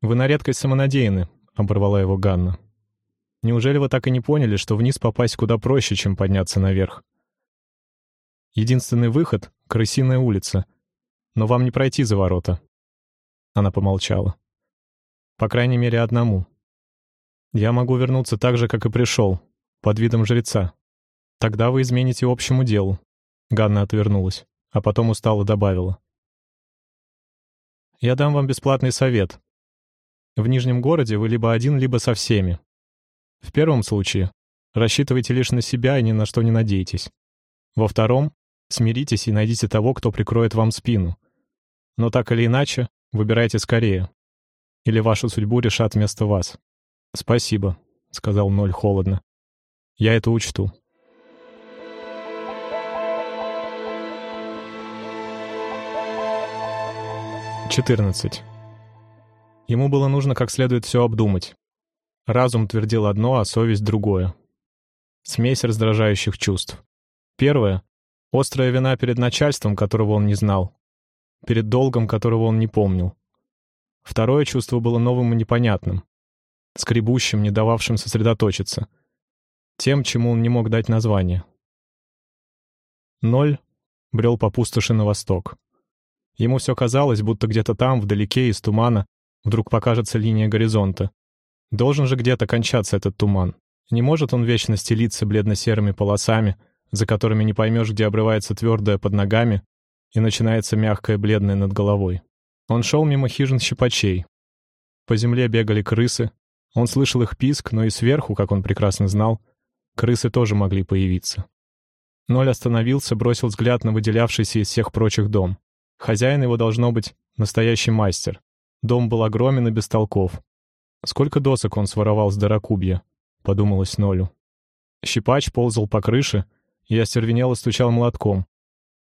«Вы на редкость самонадеяны», — оборвала его Ганна. Неужели вы так и не поняли, что вниз попасть куда проще, чем подняться наверх? Единственный выход — крысиная улица. Но вам не пройти за ворота. Она помолчала. По крайней мере, одному. Я могу вернуться так же, как и пришел, под видом жреца. Тогда вы измените общему делу. Ганна отвернулась, а потом устало добавила. Я дам вам бесплатный совет. В Нижнем городе вы либо один, либо со всеми. В первом случае рассчитывайте лишь на себя и ни на что не надейтесь. Во втором смиритесь и найдите того, кто прикроет вам спину. Но так или иначе, выбирайте скорее. Или вашу судьбу решат вместо вас. «Спасибо», — сказал Ноль холодно. «Я это учту». Четырнадцать. Ему было нужно как следует все обдумать. Разум твердил одно, а совесть — другое. Смесь раздражающих чувств. Первое — острая вина перед начальством, которого он не знал. Перед долгом, которого он не помнил. Второе чувство было новым и непонятным. Скребущим, не дававшим сосредоточиться. Тем, чему он не мог дать название. Ноль брел по пустоши на восток. Ему все казалось, будто где-то там, вдалеке, из тумана, Вдруг покажется линия горизонта. Должен же где-то кончаться этот туман. Не может он вечно стелиться бледно-серыми полосами, за которыми не поймешь, где обрывается твердое под ногами и начинается мягкое бледное над головой. Он шел мимо хижин щипачей. По земле бегали крысы. Он слышал их писк, но и сверху, как он прекрасно знал, крысы тоже могли появиться. Ноль остановился, бросил взгляд на выделявшийся из всех прочих дом. Хозяин его должно быть настоящий мастер. Дом был огромен и без толков. Сколько досок он своровал с Дорокубья, подумалось Нолю. Щипач ползал по крыше, и остервенело стучал молотком.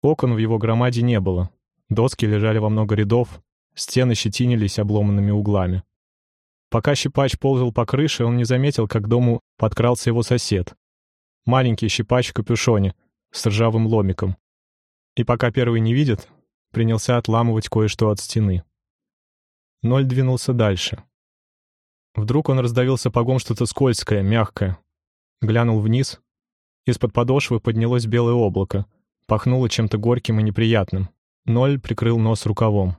Окон в его громаде не было. Доски лежали во много рядов, стены щетинились обломанными углами. Пока щипач ползал по крыше, он не заметил, как к дому подкрался его сосед. Маленький щипач в капюшоне, с ржавым ломиком. И пока первый не видит, принялся отламывать кое-что от стены. Ноль двинулся дальше. Вдруг он раздавил сапогом что-то скользкое, мягкое. Глянул вниз. Из-под подошвы поднялось белое облако. Пахнуло чем-то горьким и неприятным. Ноль прикрыл нос рукавом.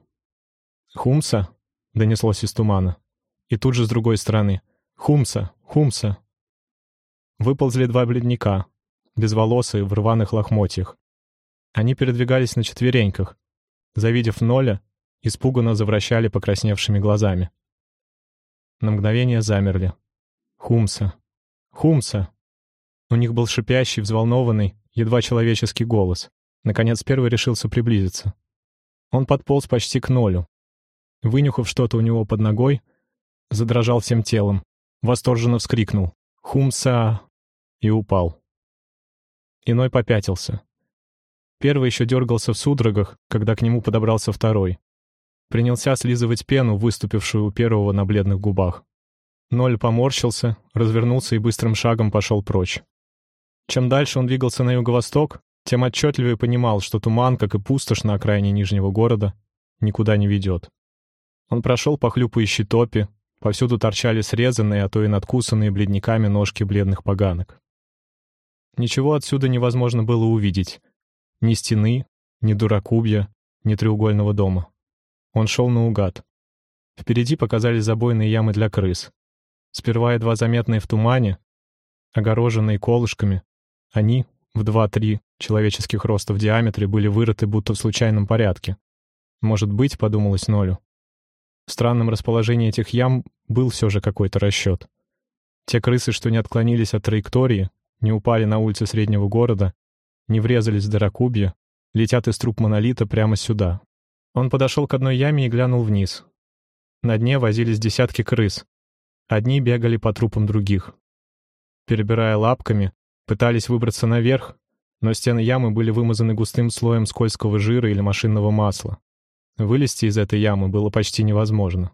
«Хумса?» — донеслось из тумана. И тут же с другой стороны. «Хумса! Хумса!» Выползли два бледняка, безволосые, в рваных лохмотьях. Они передвигались на четвереньках. Завидев Ноля, испуганно завращали покрасневшими глазами. На мгновение замерли. «Хумса! Хумса!» У них был шипящий, взволнованный, едва человеческий голос. Наконец первый решился приблизиться. Он подполз почти к Нолю. Вынюхав что-то у него под ногой, задрожал всем телом, восторженно вскрикнул «Хумса!» и упал. Иной попятился. Первый еще дергался в судорогах, когда к нему подобрался второй. Принялся слизывать пену, выступившую у первого на бледных губах. Ноль поморщился, развернулся и быстрым шагом пошел прочь. Чем дальше он двигался на юго-восток, тем отчетливее понимал, что туман, как и пустошь на окраине Нижнего города, никуда не ведет. Он прошел по хлюпающей топе, повсюду торчали срезанные, а то и надкусанные бледниками ножки бледных поганок. Ничего отсюда невозможно было увидеть. Ни стены, ни дуракубья, ни треугольного дома. Он шел наугад. Впереди показались забойные ямы для крыс. Сперва едва заметные в тумане, огороженные колышками, они, в два-три человеческих роста в диаметре, были вырыты будто в случайном порядке. Может быть, подумалось Нолю. В странном расположении этих ям был все же какой-то расчет. Те крысы, что не отклонились от траектории, не упали на улицы среднего города, не врезались в дырокубье, летят из труб монолита прямо сюда. Он подошел к одной яме и глянул вниз. На дне возились десятки крыс. Одни бегали по трупам других. Перебирая лапками, пытались выбраться наверх, но стены ямы были вымазаны густым слоем скользкого жира или машинного масла. Вылезти из этой ямы было почти невозможно.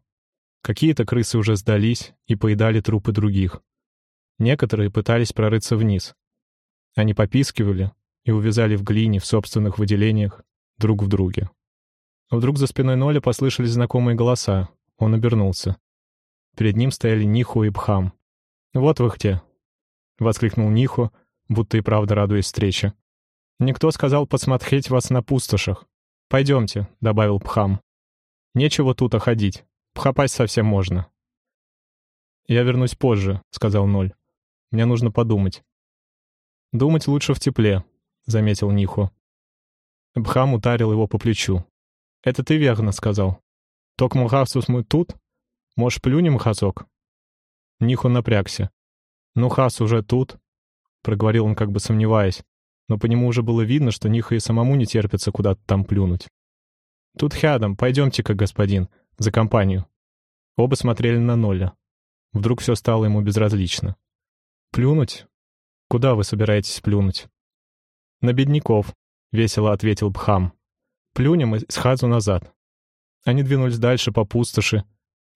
Какие-то крысы уже сдались и поедали трупы других. Некоторые пытались прорыться вниз. Они попискивали и увязали в глине в собственных выделениях друг в друге. Вдруг за спиной Ноля послышались знакомые голоса. Он обернулся. Перед ним стояли Ниху и Бхам. «Вот вы где!» — воскликнул Ниху, будто и правда радуясь встрече. «Никто сказал посмотреть вас на пустошах. «Пойдемте», — добавил Пхам. «Нечего тут ходить. Пхапасть совсем можно». «Я вернусь позже», — сказал Ноль. «Мне нужно подумать». «Думать лучше в тепле», — заметил Ниху. Бхам ударил его по плечу. «Это ты верно сказал. Ток Мухасус мы тут? Может, плюнем хасок?» Ниху напрягся. «Ну, хас уже тут», — проговорил он, как бы сомневаясь но по нему уже было видно, что Ниха и самому не терпится куда-то там плюнуть. «Тут хядом, пойдемте-ка, господин, за компанию». Оба смотрели на Ноля. Вдруг все стало ему безразлично. «Плюнуть? Куда вы собираетесь плюнуть?» «На бедняков», — весело ответил Бхам. «Плюнем и схазу назад». Они двинулись дальше по пустоши,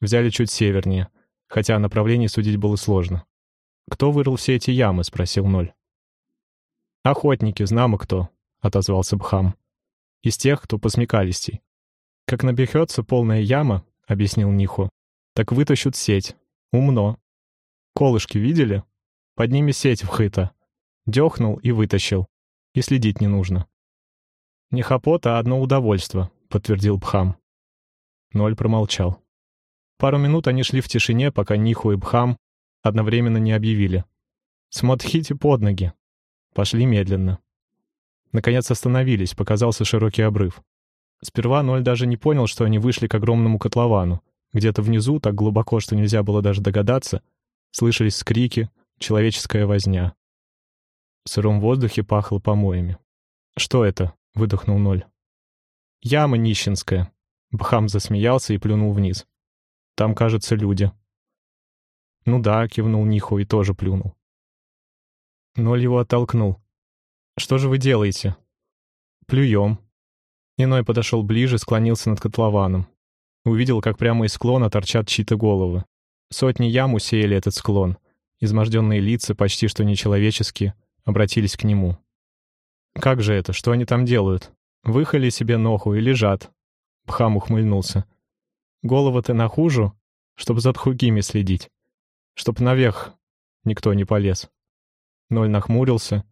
взяли чуть севернее, хотя о направлении судить было сложно. «Кто вырыл все эти ямы?» — спросил Ноль. «Охотники, знамо кто», — отозвался Бхам. «Из тех, кто посмекалистей. Как набехется полная яма, — объяснил Ниху, — так вытащут сеть. Умно. Колышки видели? Под ними сеть вхыта. Дёхнул и вытащил. И следить не нужно». «Не хапота, а одно удовольство», — подтвердил Бхам. Ноль промолчал. Пару минут они шли в тишине, пока Ниху и Бхам одновременно не объявили. «Смотрите под ноги!» Пошли медленно. Наконец остановились, показался широкий обрыв. Сперва Ноль даже не понял, что они вышли к огромному котловану. Где-то внизу, так глубоко, что нельзя было даже догадаться, слышались скрики, человеческая возня. В сыром воздухе пахло помоями. «Что это?» — выдохнул Ноль. «Яма нищенская». Бхам засмеялся и плюнул вниз. «Там, кажется, люди». «Ну да», — кивнул Ниху и тоже плюнул. Ноль его оттолкнул. «Что же вы делаете?» «Плюем». Иной подошел ближе, склонился над котлованом. Увидел, как прямо из склона торчат чьи-то головы. Сотни ям усеяли этот склон. Изможденные лица, почти что нечеловеческие, обратились к нему. «Как же это? Что они там делают? Выхали себе ноху и лежат?» Пхам ухмыльнулся. «Голову-то на хужу, чтобы за тхугими следить. Чтоб наверх никто не полез». Ноль нахмурился,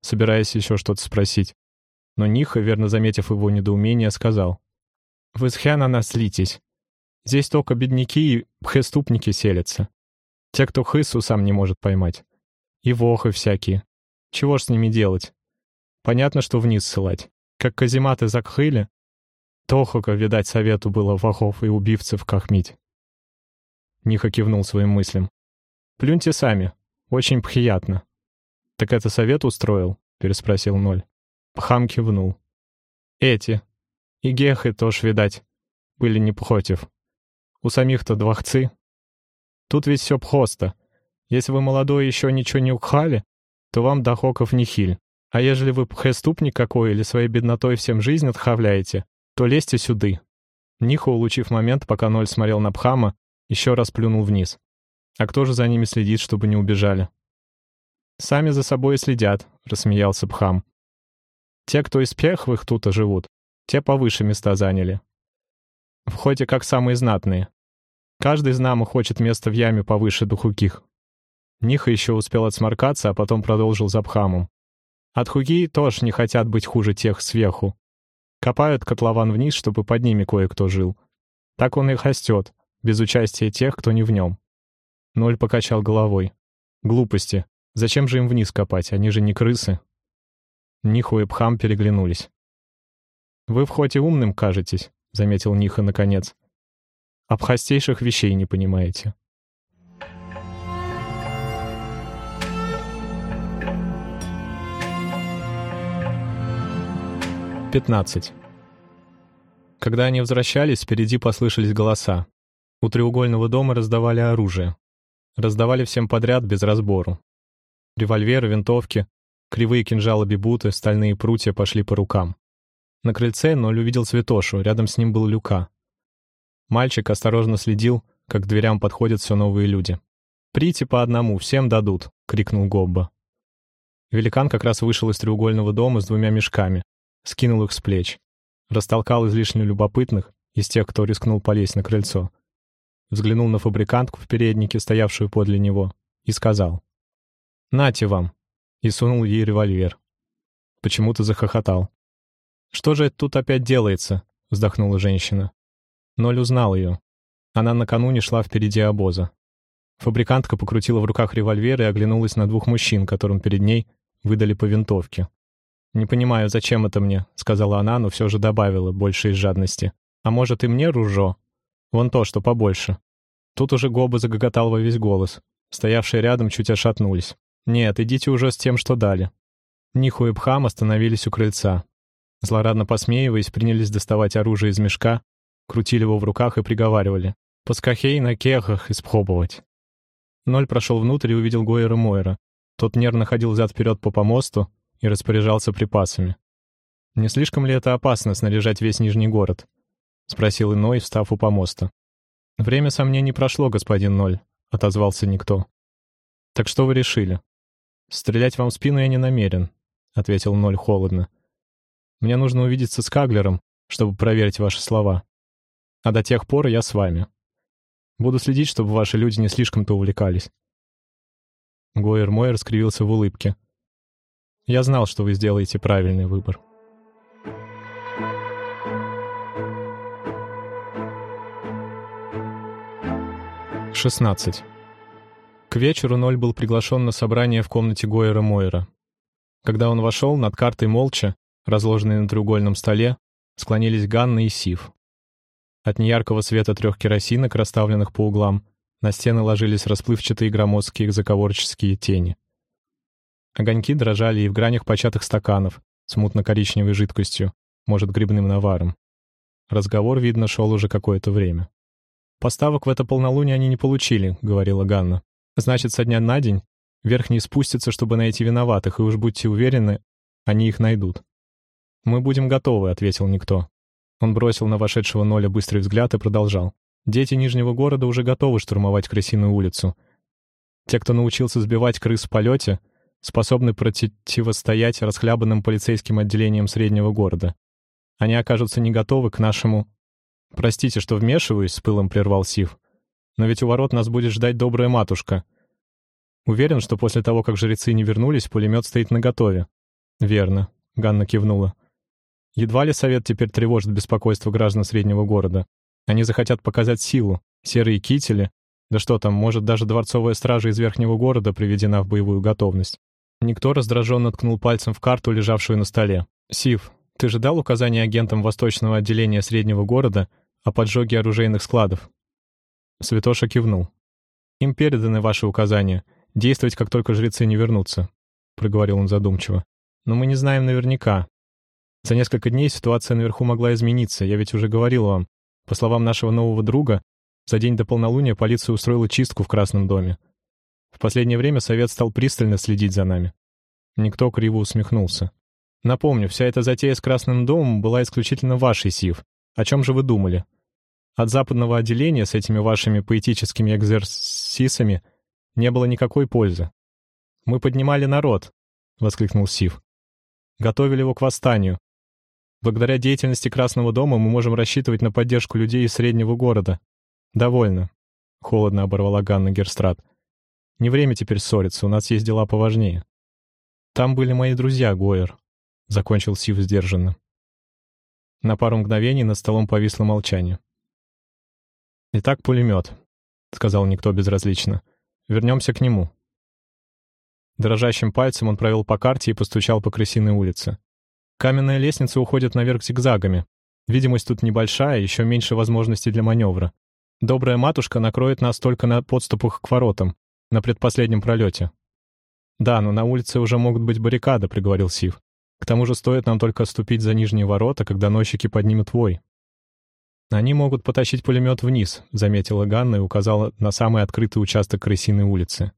собираясь еще что-то спросить. Но Ниха, верно заметив его недоумение, сказал. «Вы с Хяна наслитесь. Здесь только бедняки и пхеступники селятся. Те, кто хысу сам не может поймать. И вохы всякие. Чего ж с ними делать? Понятно, что вниз ссылать. Как казематы закхыли, Тохока, видать, совету было вахов и убивцев кахмить. Ниха кивнул своим мыслям. «Плюньте сами. Очень приятно». «Так это совет устроил?» — переспросил Ноль. Пхам кивнул. «Эти. И гехы тоже, видать, были не против. У самих-то двахцы. Тут ведь все просто. Если вы молодой еще ничего не ухали, то вам дохоков не хиль. А ежели вы преступник какой или своей беднотой всем жизнь отхавляете, то лезьте сюды». Нихо, улучив момент, пока Ноль смотрел на Пхама, еще раз плюнул вниз. «А кто же за ними следит, чтобы не убежали?» «Сами за собой следят», — рассмеялся Пхам. «Те, кто из перхвых тут живут, те повыше места заняли. В ходе как самые знатные. Каждый из нам хочет место в яме повыше духуких». Ниха еще успел отсморкаться, а потом продолжил за Пхамом. От хуги тоже не хотят быть хуже тех сверху. Копают котлован вниз, чтобы под ними кое-кто жил. Так он их растет, без участия тех, кто не в нем. Ноль покачал головой. Глупости. Зачем же им вниз копать? Они же не крысы. Ниху и Пхам переглянулись. «Вы в хоте умным кажетесь», — заметил Ниха наконец. «Об простейших вещей не понимаете». Пятнадцать. Когда они возвращались, впереди послышались голоса. У треугольного дома раздавали оружие. Раздавали всем подряд без разбору. Револьверы, винтовки, кривые кинжалы-бибуты, стальные прутья пошли по рукам. На крыльце Ноль увидел Святошу, рядом с ним был Люка. Мальчик осторожно следил, как к дверям подходят все новые люди. «Прите по одному, всем дадут!» — крикнул Гобба. Великан как раз вышел из треугольного дома с двумя мешками, скинул их с плеч, растолкал излишне любопытных из тех, кто рискнул полезть на крыльцо, взглянул на фабрикантку в переднике, стоявшую подле него, и сказал. «Нате вам!» и сунул ей револьвер. Почему-то захохотал. «Что же это тут опять делается?» — вздохнула женщина. Ноль узнал ее. Она накануне шла впереди обоза. Фабрикантка покрутила в руках револьвер и оглянулась на двух мужчин, которым перед ней выдали по винтовке. «Не понимаю, зачем это мне», — сказала она, но все же добавила, больше из жадности. «А может, и мне ружо? Вон то, что побольше». Тут уже Гоба загоготал во весь голос. Стоявшие рядом чуть ошатнулись. «Нет, идите уже с тем, что дали». Ниху и Бхам остановились у крыльца. Злорадно посмеиваясь, принялись доставать оружие из мешка, крутили его в руках и приговаривали. «Поскахей на кехах испробовать». Ноль прошел внутрь и увидел Гойера Мойера. Тот нервно ходил зад-вперед по помосту и распоряжался припасами. «Не слишком ли это опасно снаряжать весь Нижний город?» — спросил Иной, встав у помоста. «Время сомнений прошло, господин Ноль», — отозвался никто. «Так что вы решили?» «Стрелять вам в спину я не намерен», — ответил Ноль холодно. «Мне нужно увидеться с Каглером, чтобы проверить ваши слова. А до тех пор я с вами. Буду следить, чтобы ваши люди не слишком-то увлекались». Гойер Мойер скривился в улыбке. «Я знал, что вы сделаете правильный выбор». 16. К вечеру Ноль был приглашен на собрание в комнате Гойера Мойера. Когда он вошел, над картой молча, разложенной на треугольном столе, склонились Ганна и Сив. От неяркого света трех керосинок, расставленных по углам, на стены ложились расплывчатые громоздкие заговорческие тени. Огоньки дрожали и в гранях початых стаканов с мутно-коричневой жидкостью, может, грибным наваром. Разговор, видно, шел уже какое-то время. «Поставок в это полнолуние они не получили», — говорила Ганна. «Значит, со дня на день верхние спустятся, чтобы найти виноватых, и уж будьте уверены, они их найдут». «Мы будем готовы», — ответил никто. Он бросил на вошедшего Ноля быстрый взгляд и продолжал. «Дети Нижнего города уже готовы штурмовать Крысиную улицу. Те, кто научился сбивать крыс в полете, способны противостоять расхлябанным полицейским отделениям среднего города. Они окажутся не готовы к нашему «Простите, что вмешиваюсь», — с пылом прервал Сив. «Но ведь у ворот нас будет ждать добрая матушка. Уверен, что после того, как жрецы не вернулись, пулемет стоит наготове». «Верно», — Ганна кивнула. «Едва ли совет теперь тревожит беспокойство граждан среднего города. Они захотят показать силу, серые кители, да что там, может, даже дворцовая стража из верхнего города приведена в боевую готовность». Никто раздраженно ткнул пальцем в карту, лежавшую на столе. «Сив, ты же дал указание агентам восточного отделения среднего города о поджоге оружейных складов?» Святоша кивнул. «Им переданы ваши указания. Действовать, как только жрецы не вернутся», — проговорил он задумчиво. «Но мы не знаем наверняка. За несколько дней ситуация наверху могла измениться, я ведь уже говорил вам. По словам нашего нового друга, за день до полнолуния полиция устроила чистку в Красном доме. В последнее время Совет стал пристально следить за нами». Никто криво усмехнулся. Напомню, вся эта затея с Красным домом была исключительно вашей, Сив. О чем же вы думали? От западного отделения с этими вашими поэтическими экзерсисами не было никакой пользы. Мы поднимали народ, — воскликнул Сив. Готовили его к восстанию. Благодаря деятельности Красного дома мы можем рассчитывать на поддержку людей из среднего города. Довольно, — холодно оборвала Ганна Герстрат. Не время теперь ссориться, у нас есть дела поважнее. Там были мои друзья, Гойер, — закончил Сив сдержанно. На пару мгновений над столом повисло молчание. «Итак, пулемет», — сказал никто безразлично. «Вернемся к нему». Дрожащим пальцем он провел по карте и постучал по крысиной улице. Каменная лестница уходит наверх зигзагами. Видимость тут небольшая, еще меньше возможностей для маневра. Добрая матушка накроет нас только на подступах к воротам, на предпоследнем пролете. «Да, но на улице уже могут быть баррикады», — приговорил Сив. К тому же стоит нам только ступить за нижние ворота, когда носчики поднимут вой. «Они могут потащить пулемет вниз», — заметила Ганна и указала на самый открытый участок Крысиной улицы.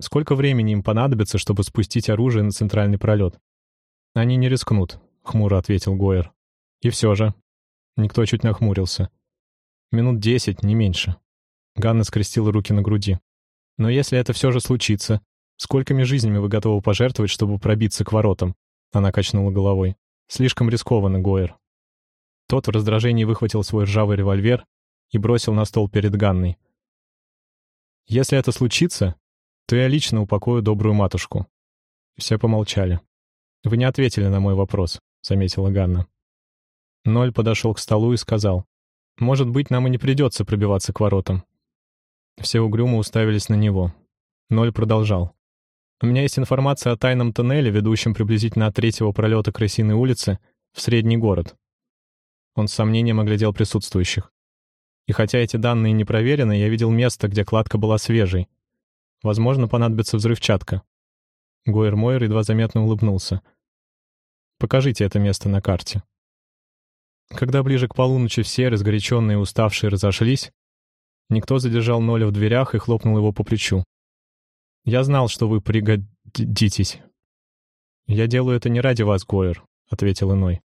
«Сколько времени им понадобится, чтобы спустить оружие на центральный пролет?» «Они не рискнут», — хмуро ответил Гойер. «И все же». Никто чуть нахмурился. «Минут десять, не меньше». Ганна скрестила руки на груди. «Но если это все же случится, сколькими жизнями вы готовы пожертвовать, чтобы пробиться к воротам?» Она качнула головой. «Слишком рискованно, Гойер». Тот в раздражении выхватил свой ржавый револьвер и бросил на стол перед Ганной. «Если это случится, то я лично упокою добрую матушку». Все помолчали. «Вы не ответили на мой вопрос», — заметила Ганна. Ноль подошел к столу и сказал, «Может быть, нам и не придется пробиваться к воротам». Все угрюмо уставились на него. Ноль продолжал. У меня есть информация о тайном тоннеле, ведущем приблизительно от третьего пролета Крысиной улицы в средний город. Он с сомнением оглядел присутствующих. И хотя эти данные не проверены, я видел место, где кладка была свежей. Возможно, понадобится взрывчатка. Гойер Мойер едва заметно улыбнулся. «Покажите это место на карте». Когда ближе к полуночи все, разгоряченные и уставшие, разошлись, никто задержал Ноля в дверях и хлопнул его по плечу. Я знал, что вы пригодитесь. Я делаю это не ради вас, Гойер, ответил иной.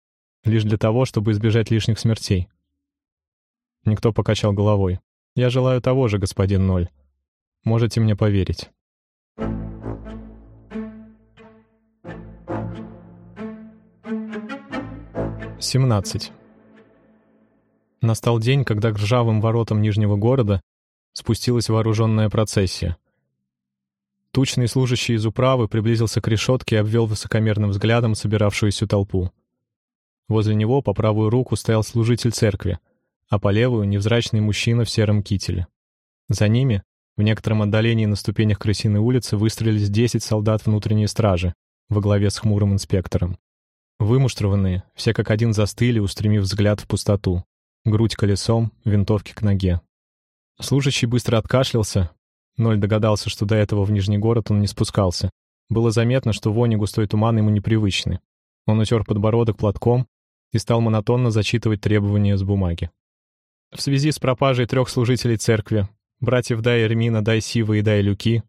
Лишь для того, чтобы избежать лишних смертей. Никто покачал головой. Я желаю того же, господин Ноль. Можете мне поверить. Семнадцать. Настал день, когда к ржавым воротам Нижнего города спустилась вооруженная процессия. Тучный служащий из управы приблизился к решетке и обвел высокомерным взглядом собиравшуюся толпу. Возле него по правую руку стоял служитель церкви, а по левую — невзрачный мужчина в сером кителе. За ними, В некотором отдалении на ступенях Крысиной улицы выстроились 10 солдат внутренней стражи во главе с хмурым инспектором. Вымуштрованные, все как один застыли, устремив взгляд в пустоту. Грудь колесом, винтовки к ноге. Служащий быстро откашлялся. Ноль догадался, что до этого в Нижний город он не спускался. Было заметно, что вони густой туман ему непривычны. Он утер подбородок платком и стал монотонно зачитывать требования с бумаги. В связи с пропажей трех служителей церкви, братьев Дай Эрмина, Дай Сива и Дай Люки,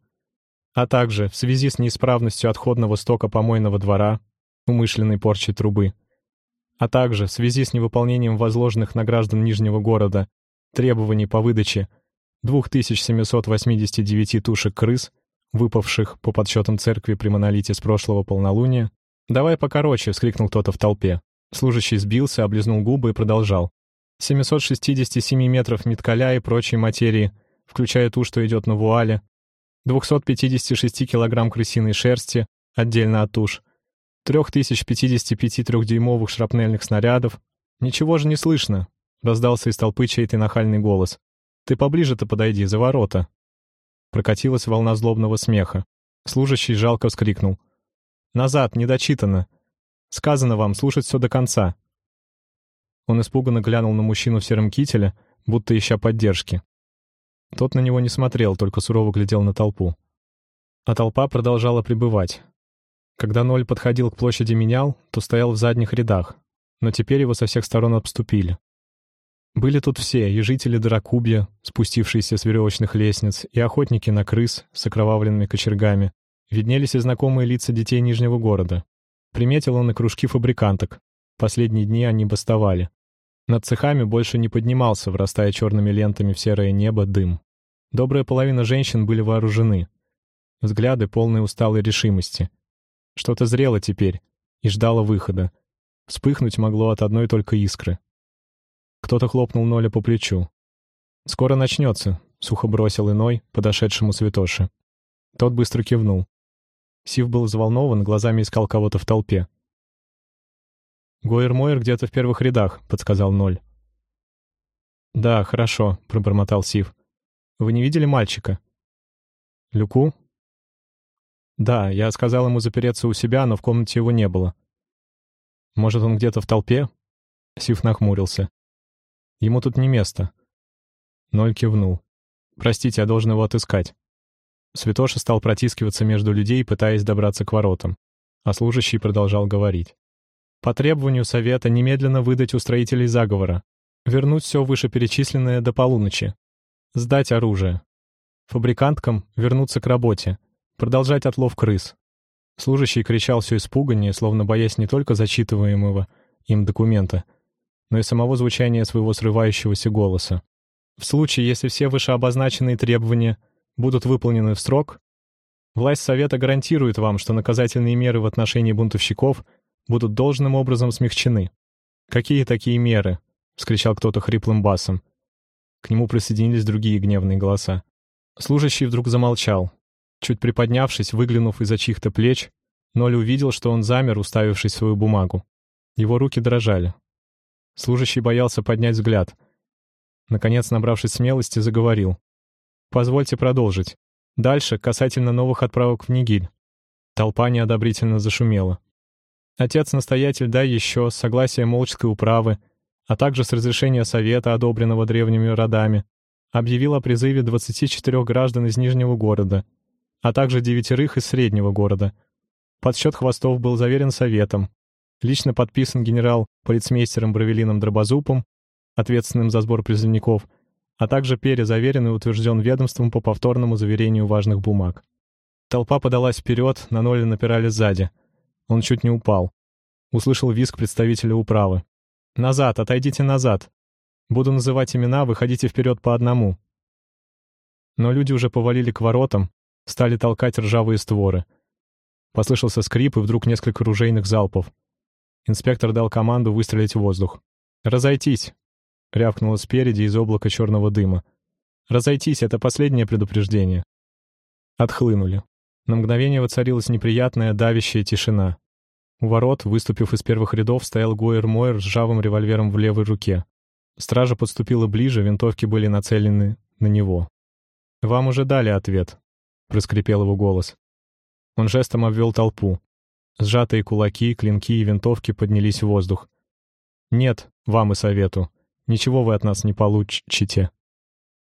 а также в связи с неисправностью отходного стока помойного двора, умышленной порчей трубы, а также в связи с невыполнением возложенных на граждан Нижнего города требований по выдаче 2789 тушек крыс, выпавших по подсчетам церкви при монолите с прошлого полнолуния. «Давай покороче», — вскрикнул кто-то в толпе. Служащий сбился, облизнул губы и продолжал. 767 метров меткаля и прочей материи, включая ту, что идет на вуале, 256 килограмм крысиной шерсти, отдельно от туш, 3055 трехдюймовых шрапнельных снарядов. «Ничего же не слышно», — раздался из толпы чей-то нахальный голос. «Ты поближе-то подойди, за ворота». Прокатилась волна злобного смеха. Служащий жалко вскрикнул. «Назад, не дочитано. Сказано вам слушать все до конца». Он испуганно глянул на мужчину в сером кителе, будто ища поддержки. Тот на него не смотрел, только сурово глядел на толпу. А толпа продолжала пребывать. Когда Ноль подходил к площади менял, то стоял в задних рядах, но теперь его со всех сторон обступили. Были тут все, и жители Дракубья, спустившиеся с веревочных лестниц, и охотники на крыс с окровавленными кочергами. Виднелись и знакомые лица детей Нижнего города. Приметил он и кружки фабриканток. Последние дни они бастовали. Над цехами больше не поднимался, врастая черными лентами в серое небо, дым. Добрая половина женщин были вооружены. Взгляды полные усталой решимости. Что-то зрело теперь и ждало выхода. Вспыхнуть могло от одной только искры. Кто-то хлопнул Ноля по плечу. «Скоро начнется», — сухо бросил иной, подошедшему святоше. Тот быстро кивнул. Сив был взволнован, глазами искал кого-то в толпе. «Гойер-Мойер где-то в первых рядах», — подсказал Ноль. «Да, хорошо», — пробормотал Сив. «Вы не видели мальчика?» «Люку?» «Да, я сказал ему запереться у себя, но в комнате его не было». «Может, он где-то в толпе?» Сив нахмурился. «Ему тут не место». Ноль кивнул. «Простите, я должен его отыскать». Святоша стал протискиваться между людей, пытаясь добраться к воротам, а служащий продолжал говорить. «По требованию Совета немедленно выдать устроителей заговора, вернуть все вышеперечисленное до полуночи, сдать оружие, фабриканткам вернуться к работе, продолжать отлов крыс. Служащий кричал все испуганнее, словно боясь не только зачитываемого им документа, но и самого звучания своего срывающегося голоса. В случае, если все вышеобозначенные требования будут выполнены в срок, власть Совета гарантирует вам, что наказательные меры в отношении бунтовщиков будут должным образом смягчены. «Какие такие меры?» — вскричал кто-то хриплым басом. К нему присоединились другие гневные голоса. Служащий вдруг замолчал, Чуть приподнявшись, выглянув из-за чьих-то плеч, Ноль увидел, что он замер, уставившись в свою бумагу. Его руки дрожали. Служащий боялся поднять взгляд. Наконец, набравшись смелости, заговорил. «Позвольте продолжить. Дальше, касательно новых отправок в Нигиль». Толпа неодобрительно зашумела. Отец-настоятель, дай еще, с согласия Молчской управы, а также с разрешения Совета, одобренного древними родами, объявил о призыве 24 граждан из Нижнего города — а также девятерых из среднего города. Подсчет хвостов был заверен советом. Лично подписан генерал-полицмейстером Бравелином Дробозупом, ответственным за сбор призывников, а также перезаверен и утвержден ведомством по повторному заверению важных бумаг. Толпа подалась вперед, на Ноля напирали сзади. Он чуть не упал. Услышал визг представителя управы. «Назад, отойдите назад. Буду называть имена, выходите вперед по одному». Но люди уже повалили к воротам, Стали толкать ржавые створы. Послышался скрип и вдруг несколько ружейных залпов. Инспектор дал команду выстрелить в воздух. «Разойтись!» — рявкнуло спереди из облака черного дыма. «Разойтись, это последнее предупреждение». Отхлынули. На мгновение воцарилась неприятная давящая тишина. У ворот, выступив из первых рядов, стоял Гойер Мойер с ржавым револьвером в левой руке. Стража подступила ближе, винтовки были нацелены на него. «Вам уже дали ответ», — проскрипел его голос. Он жестом обвел толпу. Сжатые кулаки, клинки и винтовки поднялись в воздух. «Нет, вам и совету. Ничего вы от нас не получите».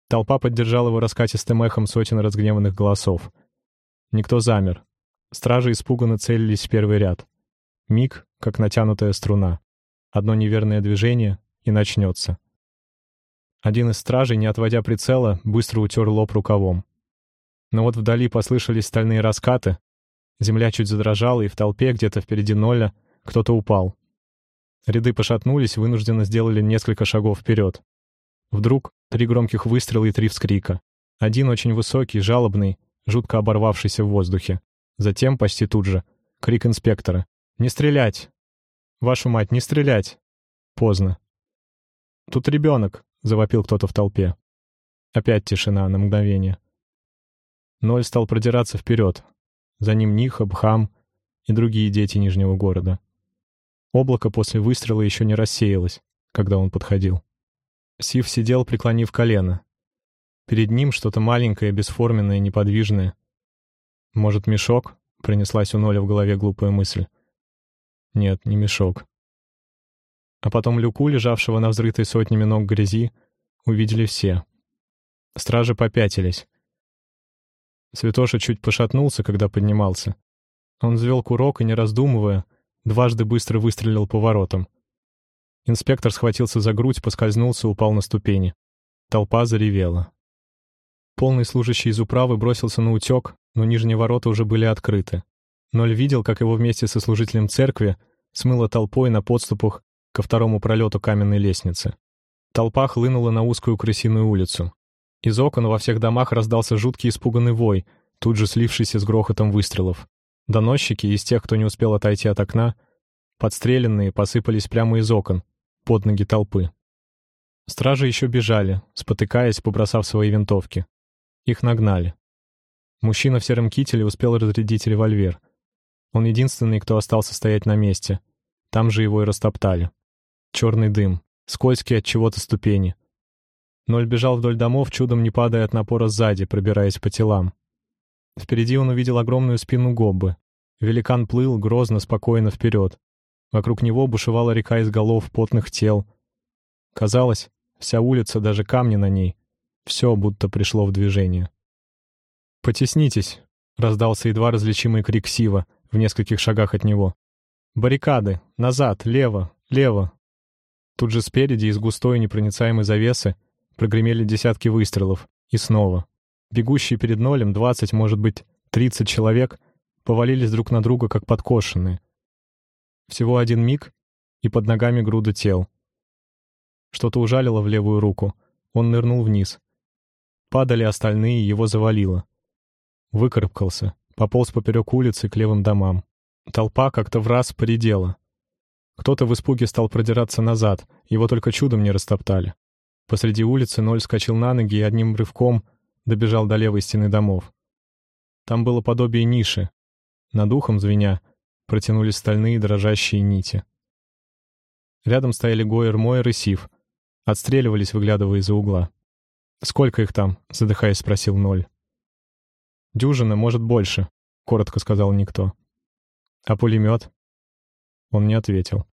Толпа поддержала его раскатистым эхом сотен разгневанных голосов. Никто замер. Стражи испуганно целились в первый ряд. Миг, как натянутая струна. Одно неверное движение — и начнется. Один из стражей, не отводя прицела, быстро утер лоб рукавом. Но вот вдали послышались стальные раскаты, земля чуть задрожала, и в толпе, где-то впереди Ноля, кто-то упал. Ряды пошатнулись, вынужденно сделали несколько шагов вперед. Вдруг три громких выстрела и три вскрика. Один очень высокий, жалобный, жутко оборвавшийся в воздухе. Затем, почти тут же, крик инспектора. «Не стрелять! Вашу мать, не стрелять!» Поздно. «Тут ребенок!» — завопил кто-то в толпе. Опять тишина на мгновение. Ноль стал продираться вперед. За ним Ниха, Бхам и другие дети Нижнего города. Облако после выстрела еще не рассеялось, когда он подходил. Сив сидел, преклонив колено. Перед ним что-то маленькое, бесформенное, неподвижное. «Может, мешок?» — пронеслась у Ноля в голове глупая мысль. «Нет, не мешок а потом Люку, лежавшего на взрытой сотнями ног грязи, увидели все. Стражи попятились. Святоша чуть пошатнулся, когда поднимался. Он взвел курок и, не раздумывая, дважды быстро выстрелил по воротам. Инспектор схватился за грудь, поскользнулся, упал на ступени. Толпа заревела. Полный служащий из управы бросился на утек, но нижние ворота уже были открыты. Ноль видел, как его вместе со служителем церкви смыло толпой на подступах ко второму пролету каменной лестницы. Толпа хлынула на узкую крысиную улицу. Из окон во всех домах раздался жуткий испуганный вой, тут же слившийся с грохотом выстрелов. Доносчики из тех, кто не успел отойти от окна, подстреленные, посыпались прямо из окон, под ноги толпы. Стражи еще бежали, спотыкаясь, побросав свои винтовки. Их нагнали. Мужчина в сером кителе успел разрядить револьвер. Он единственный, кто остался стоять на месте. Там же его и растоптали. Черный дым, скользкие от чего-то ступени. Ноль бежал вдоль домов, чудом не падая от напора сзади, пробираясь по телам. Впереди он увидел огромную спину Гоббы. Великан плыл, грозно, спокойно вперед. Вокруг него бушевала река из голов потных тел. Казалось, вся улица, даже камни на ней, все будто пришло в движение. «Потеснитесь!» — раздался едва различимый крик Сива в нескольких шагах от него. «Баррикады! Назад! Лево! Лево!» Тут же спереди из густой непроницаемой завесы прогремели десятки выстрелов. И снова. Бегущие перед нолем, двадцать, может быть, тридцать человек, повалились друг на друга, как подкошенные. Всего один миг, и под ногами груда тел. Что-то ужалило в левую руку. Он нырнул вниз. Падали остальные, его завалило. Выкарабкался, пополз поперек улицы к левым домам. Толпа как-то в раз поредела. Кто-то в испуге стал продираться назад, его только чудом не растоптали. Посреди улицы Ноль скачал на ноги и одним рывком добежал до левой стены домов. Там было подобие ниши. Над ухом звеня протянулись стальные дрожащие нити. Рядом стояли Гойер, Мойер и Сив. Отстреливались, выглядывая из-за угла. «Сколько их там?» — задыхаясь, спросил Ноль. «Дюжина, может, больше», — коротко сказал никто. «А пулемет?» Он не ответил.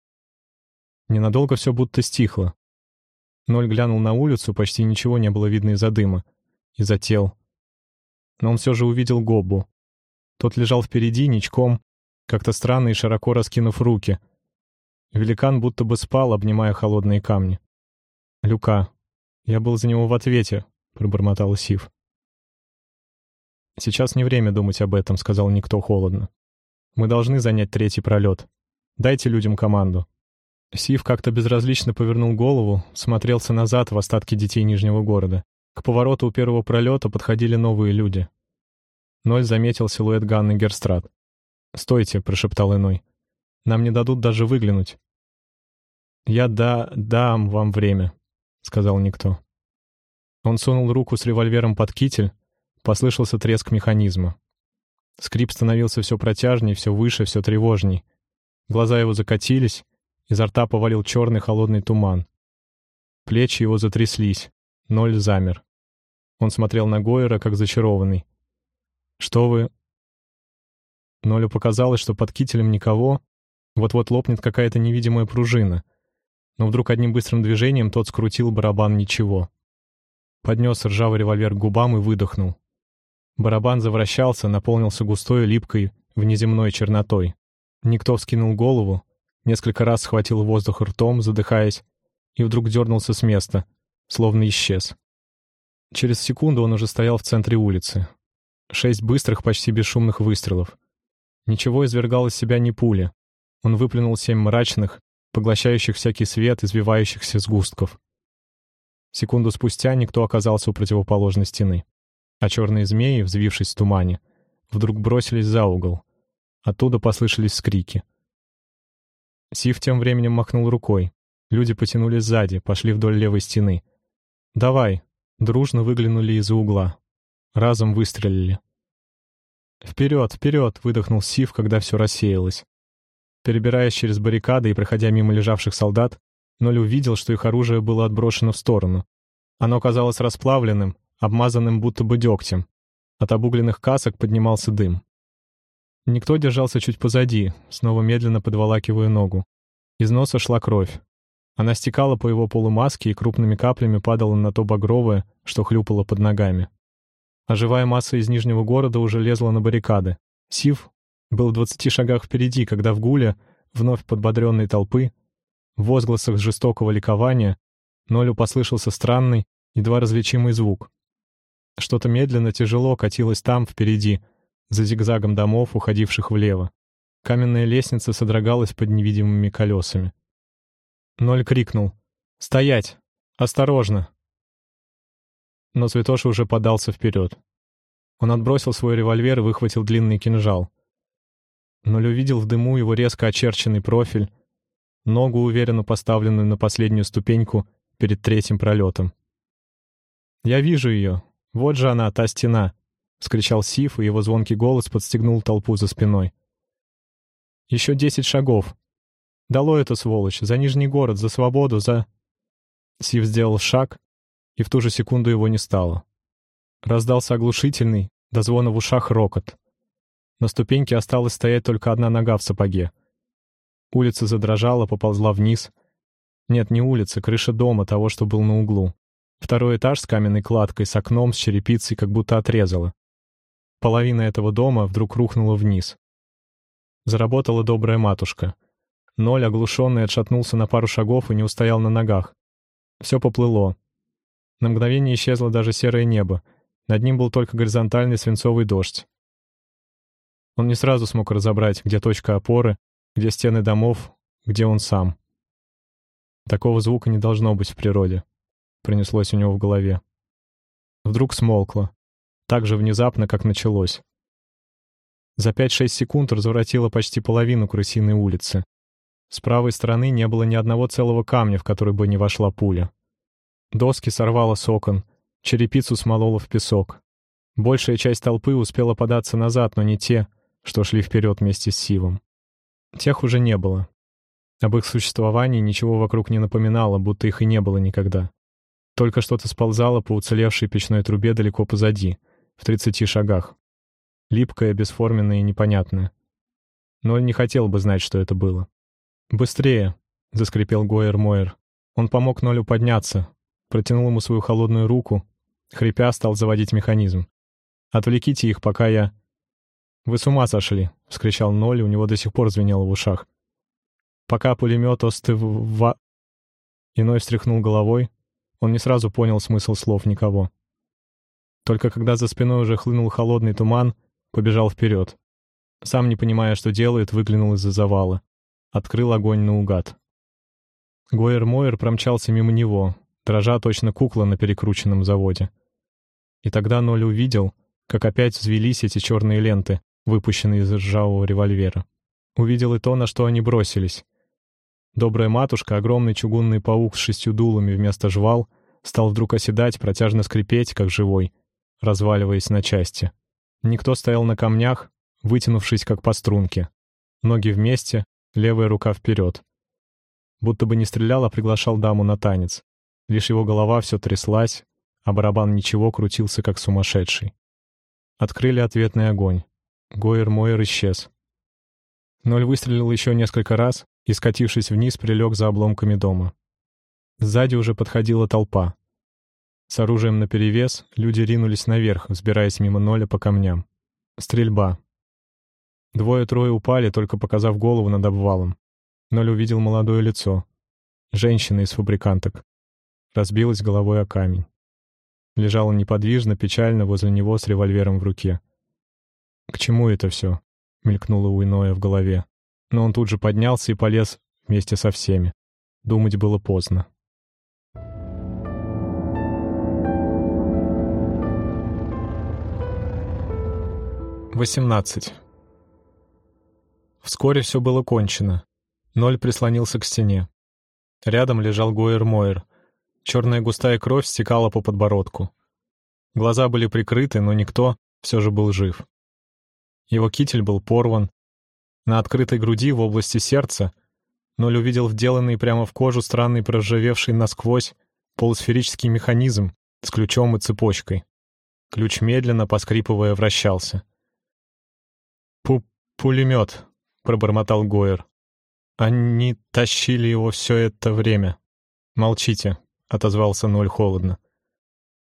Ненадолго все будто стихло. Ноль глянул на улицу, почти ничего не было видно из-за дыма, из-за тел. Но он все же увидел Гоббу. Тот лежал впереди, ничком, как-то странно и широко раскинув руки. Великан будто бы спал, обнимая холодные камни. «Люка. Я был за него в ответе», — пробормотал Сив. «Сейчас не время думать об этом», — сказал никто холодно. Мы должны занять третий пролет. Дайте людям команду». Сив как-то безразлично повернул голову, смотрелся назад в остатки детей Нижнего города. К повороту у первого пролета подходили новые люди. Ноль заметил силуэт Ганны Герстрат. «Стойте», — прошептал иной. «Нам не дадут даже выглянуть». «Я да... дам вам время», — сказал никто. Он сунул руку с револьвером под китель, послышался треск механизма. Скрип становился все протяжней, все выше, все тревожней. Глаза его закатились, изо рта повалил черный холодный туман. Плечи его затряслись, ноль замер. Он смотрел на Гойера, как зачарованный. «Что вы...» Нолю показалось, что под кителем никого, вот-вот лопнет какая-то невидимая пружина. Но вдруг одним быстрым движением тот скрутил барабан ничего. Поднес ржавый револьвер к губам и выдохнул. Барабан завращался, наполнился густой, липкой, внеземной чернотой. Никто вскинул голову, несколько раз схватил воздух ртом, задыхаясь, и вдруг дернулся с места, словно исчез. Через секунду он уже стоял в центре улицы. Шесть быстрых, почти бесшумных выстрелов. Ничего извергал из себя ни пули. Он выплюнул семь мрачных, поглощающих всякий свет, извивающихся сгустков. Секунду спустя никто оказался у противоположной стены. А черные змеи, взвившись в тумане, вдруг бросились за угол. Оттуда послышались скрики. Сив тем временем махнул рукой. Люди потянулись сзади, пошли вдоль левой стены. «Давай!» Дружно выглянули из-за угла. Разом выстрелили. «Вперед, вперед!» — выдохнул Сив, когда все рассеялось. Перебираясь через баррикады и проходя мимо лежавших солдат, Ноль увидел, что их оружие было отброшено в сторону. Оно казалось расплавленным, обмазанным будто бы дегтем. От обугленных касок поднимался дым. Никто держался чуть позади, снова медленно подволакивая ногу. Из носа шла кровь. Она стекала по его полумаске и крупными каплями падала на то багровое, что хлюпало под ногами. А живая масса из Нижнего города уже лезла на баррикады. Сив был в двадцати шагах впереди, когда в гуле, вновь подбодренной толпы, в возгласах жестокого ликования, Нолю послышался странный, едва различимый звук. Что-то медленно, тяжело катилось там, впереди, за зигзагом домов, уходивших влево. Каменная лестница содрогалась под невидимыми колесами. Ноль крикнул. «Стоять! Осторожно!» Но Святоша уже подался вперед. Он отбросил свой револьвер и выхватил длинный кинжал. Ноль увидел в дыму его резко очерченный профиль, ногу, уверенно поставленную на последнюю ступеньку перед третьим пролетом. «Я вижу ее. Вот же она, та стена!» — вскричал Сиф, и его звонкий голос подстегнул толпу за спиной. «Еще десять шагов. Дало это, сволочь, за Нижний город, за свободу, за...» Сив сделал шаг, и в ту же секунду его не стало. Раздался оглушительный, до звона в ушах рокот. На ступеньке осталась стоять только одна нога в сапоге. Улица задрожала, поползла вниз. Нет, не улица, крыша дома, того, что был на углу. Второй этаж с каменной кладкой, с окном, с черепицей, как будто отрезала. Половина этого дома вдруг рухнула вниз. Заработала добрая матушка. Ноль, оглушенный, отшатнулся на пару шагов и не устоял на ногах. Все поплыло. На мгновение исчезло даже серое небо. Над ним был только горизонтальный свинцовый дождь. Он не сразу смог разобрать, где точка опоры, где стены домов, где он сам. Такого звука не должно быть в природе, пронеслось у него в голове. Вдруг смолкло, так же внезапно, как началось. За 5-6 секунд разворотило почти половину крысиной улицы. С правой стороны не было ни одного целого камня, в который бы не вошла пуля. Доски сорвало с окон, черепицу смололо в песок. Большая часть толпы успела податься назад, но не те, что шли вперед вместе с Сивом. Тех уже не было. Об их существовании ничего вокруг не напоминало, будто их и не было никогда. Только что-то сползало по уцелевшей печной трубе далеко позади, в тридцати шагах. Липкое, бесформенное и непонятное. Но он не хотел бы знать, что это было. «Быстрее!» — заскрипел Гойер Мойер. Он помог Нолю подняться, протянул ему свою холодную руку, хрипя стал заводить механизм. «Отвлеките их, пока я...» «Вы с ума сошли!» — вскричал Ноль, у него до сих пор звенело в ушах. «Пока пулемет остыва...» Иной встряхнул головой. Он не сразу понял смысл слов никого. Только когда за спиной уже хлынул холодный туман, побежал вперед. Сам, не понимая, что делает, выглянул из-за завала. Открыл огонь наугад. Гойер-Мойер промчался мимо него, дрожа точно кукла на перекрученном заводе. И тогда Ноль увидел, как опять взвелись эти черные ленты, выпущенный из ржавого револьвера. Увидел и то, на что они бросились. Добрая матушка, огромный чугунный паук с шестью дулами вместо жвал, стал вдруг оседать, протяжно скрипеть, как живой, разваливаясь на части. Никто стоял на камнях, вытянувшись, как по струнке. Ноги вместе, левая рука вперед. Будто бы не стрелял, а приглашал даму на танец. Лишь его голова все тряслась, а барабан ничего крутился как сумасшедший. Открыли ответный огонь. Гойер-Мойер исчез. Ноль выстрелил еще несколько раз и, скатившись вниз, прилег за обломками дома. Сзади уже подходила толпа. С оружием наперевес люди ринулись наверх, взбираясь мимо Ноля по камням. Стрельба. Двое-трое упали, только показав голову над обвалом. Ноль увидел молодое лицо. Женщина из фабриканток. Разбилась головой о камень. Лежала неподвижно, печально возле него с револьвером в руке. «К чему это все?» — мелькнуло у Иноя в голове. Но он тут же поднялся и полез вместе со всеми. Думать было поздно. Восемнадцать. Вскоре все было кончено. Ноль прислонился к стене. Рядом лежал Гойер-Мойер. Черная густая кровь стекала по подбородку. Глаза были прикрыты, но никто все же был жив. Его китель был порван. На открытой груди в области сердца Ноль увидел вделанный прямо в кожу странный проржавевший насквозь полусферический механизм с ключом и цепочкой. Ключ медленно, поскрипывая, вращался. «Пу «Пулемет», — пробормотал Гойер. «Они тащили его все это время». «Молчите», — отозвался Ноль холодно.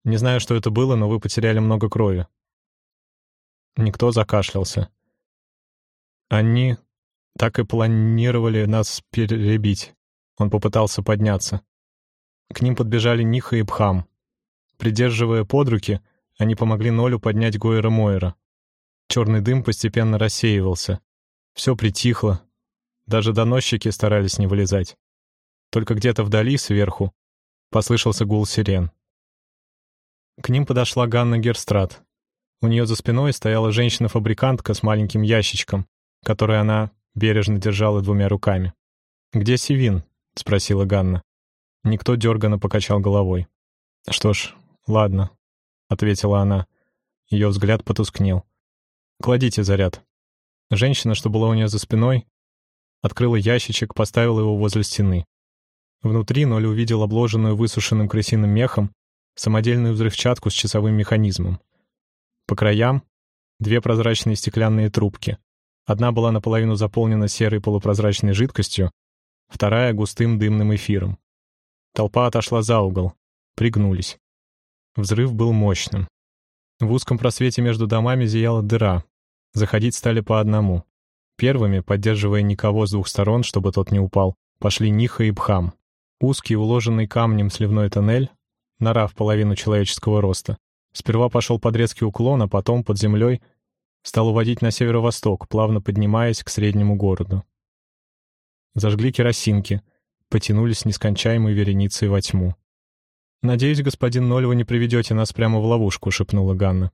«Не знаю, что это было, но вы потеряли много крови». Никто закашлялся. «Они так и планировали нас перебить». Он попытался подняться. К ним подбежали Ниха и Бхам. Придерживая под руки, они помогли Нолю поднять Гойера Мойера. Черный дым постепенно рассеивался. Все притихло. Даже доносчики старались не вылезать. Только где-то вдали, сверху, послышался гул сирен. К ним подошла Ганна Герстрат. У нее за спиной стояла женщина-фабрикантка с маленьким ящичком, который она бережно держала двумя руками. «Где Сивин?» — спросила Ганна. Никто дерганно покачал головой. «Что ж, ладно», — ответила она. Ее взгляд потускнел. «Кладите заряд». Женщина, что была у нее за спиной, открыла ящичек, поставила его возле стены. Внутри Ноль увидел обложенную высушенным крысиным мехом самодельную взрывчатку с часовым механизмом. По краям — две прозрачные стеклянные трубки. Одна была наполовину заполнена серой полупрозрачной жидкостью, вторая — густым дымным эфиром. Толпа отошла за угол. Пригнулись. Взрыв был мощным. В узком просвете между домами зияла дыра. Заходить стали по одному. Первыми, поддерживая никого с двух сторон, чтобы тот не упал, пошли Ниха и Бхам. Узкий, уложенный камнем сливной тоннель, нора в половину человеческого роста, сперва пошел под резкий уклон, а потом под землей стал уводить на северо-восток, плавно поднимаясь к среднему городу. Зажгли керосинки, потянулись нескончаемой вереницей во тьму. «Надеюсь, господин Ноль, вы не приведете нас прямо в ловушку», — шепнула Ганна.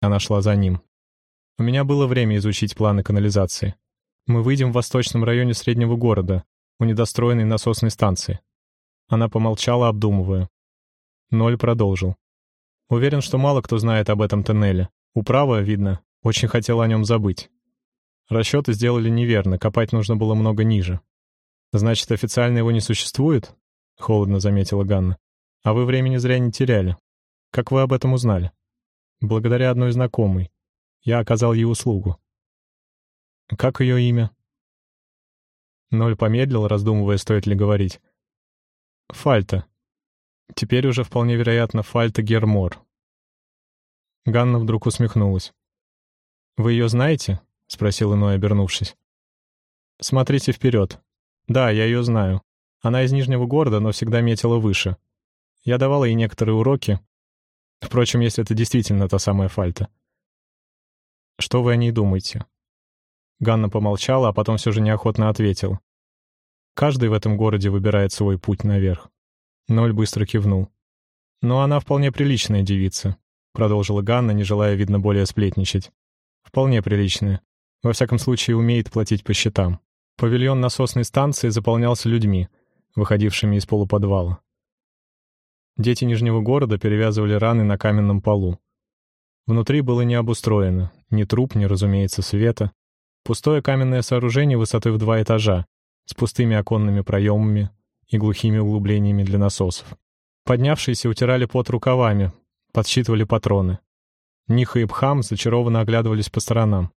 Она шла за ним. «У меня было время изучить планы канализации. Мы выйдем в восточном районе среднего города, у недостроенной насосной станции. Она помолчала, обдумывая. Ноль продолжил. Уверен, что мало кто знает об этом тоннеле. Управа, видно, очень хотела о нем забыть. Расчеты сделали неверно, копать нужно было много ниже. «Значит, официально его не существует?» — холодно заметила Ганна. «А вы времени зря не теряли. Как вы об этом узнали?» «Благодаря одной знакомой. Я оказал ей услугу». «Как ее имя?» Ноль помедлил, раздумывая, стоит ли говорить. Фальта. Теперь уже вполне вероятно Фальта Гермор. Ганна вдруг усмехнулась. «Вы ее знаете?» — спросил иной, обернувшись. «Смотрите вперед. Да, я ее знаю. Она из Нижнего города, но всегда метила выше. Я давала ей некоторые уроки. Впрочем, если это действительно та самая Фальта. Что вы о ней думаете?» Ганна помолчала, а потом все же неохотно ответила. Каждый в этом городе выбирает свой путь наверх. Ноль быстро кивнул. «Но она вполне приличная девица», — продолжила Ганна, не желая, видно, более сплетничать. «Вполне приличная. Во всяком случае, умеет платить по счетам». Павильон насосной станции заполнялся людьми, выходившими из полуподвала. Дети Нижнего города перевязывали раны на каменном полу. Внутри было не обустроено, ни труп, ни, разумеется, света. Пустое каменное сооружение высотой в два этажа, с пустыми оконными проемами и глухими углублениями для насосов. Поднявшиеся утирали пот рукавами, подсчитывали патроны. Ниха и Пхам зачарованно оглядывались по сторонам.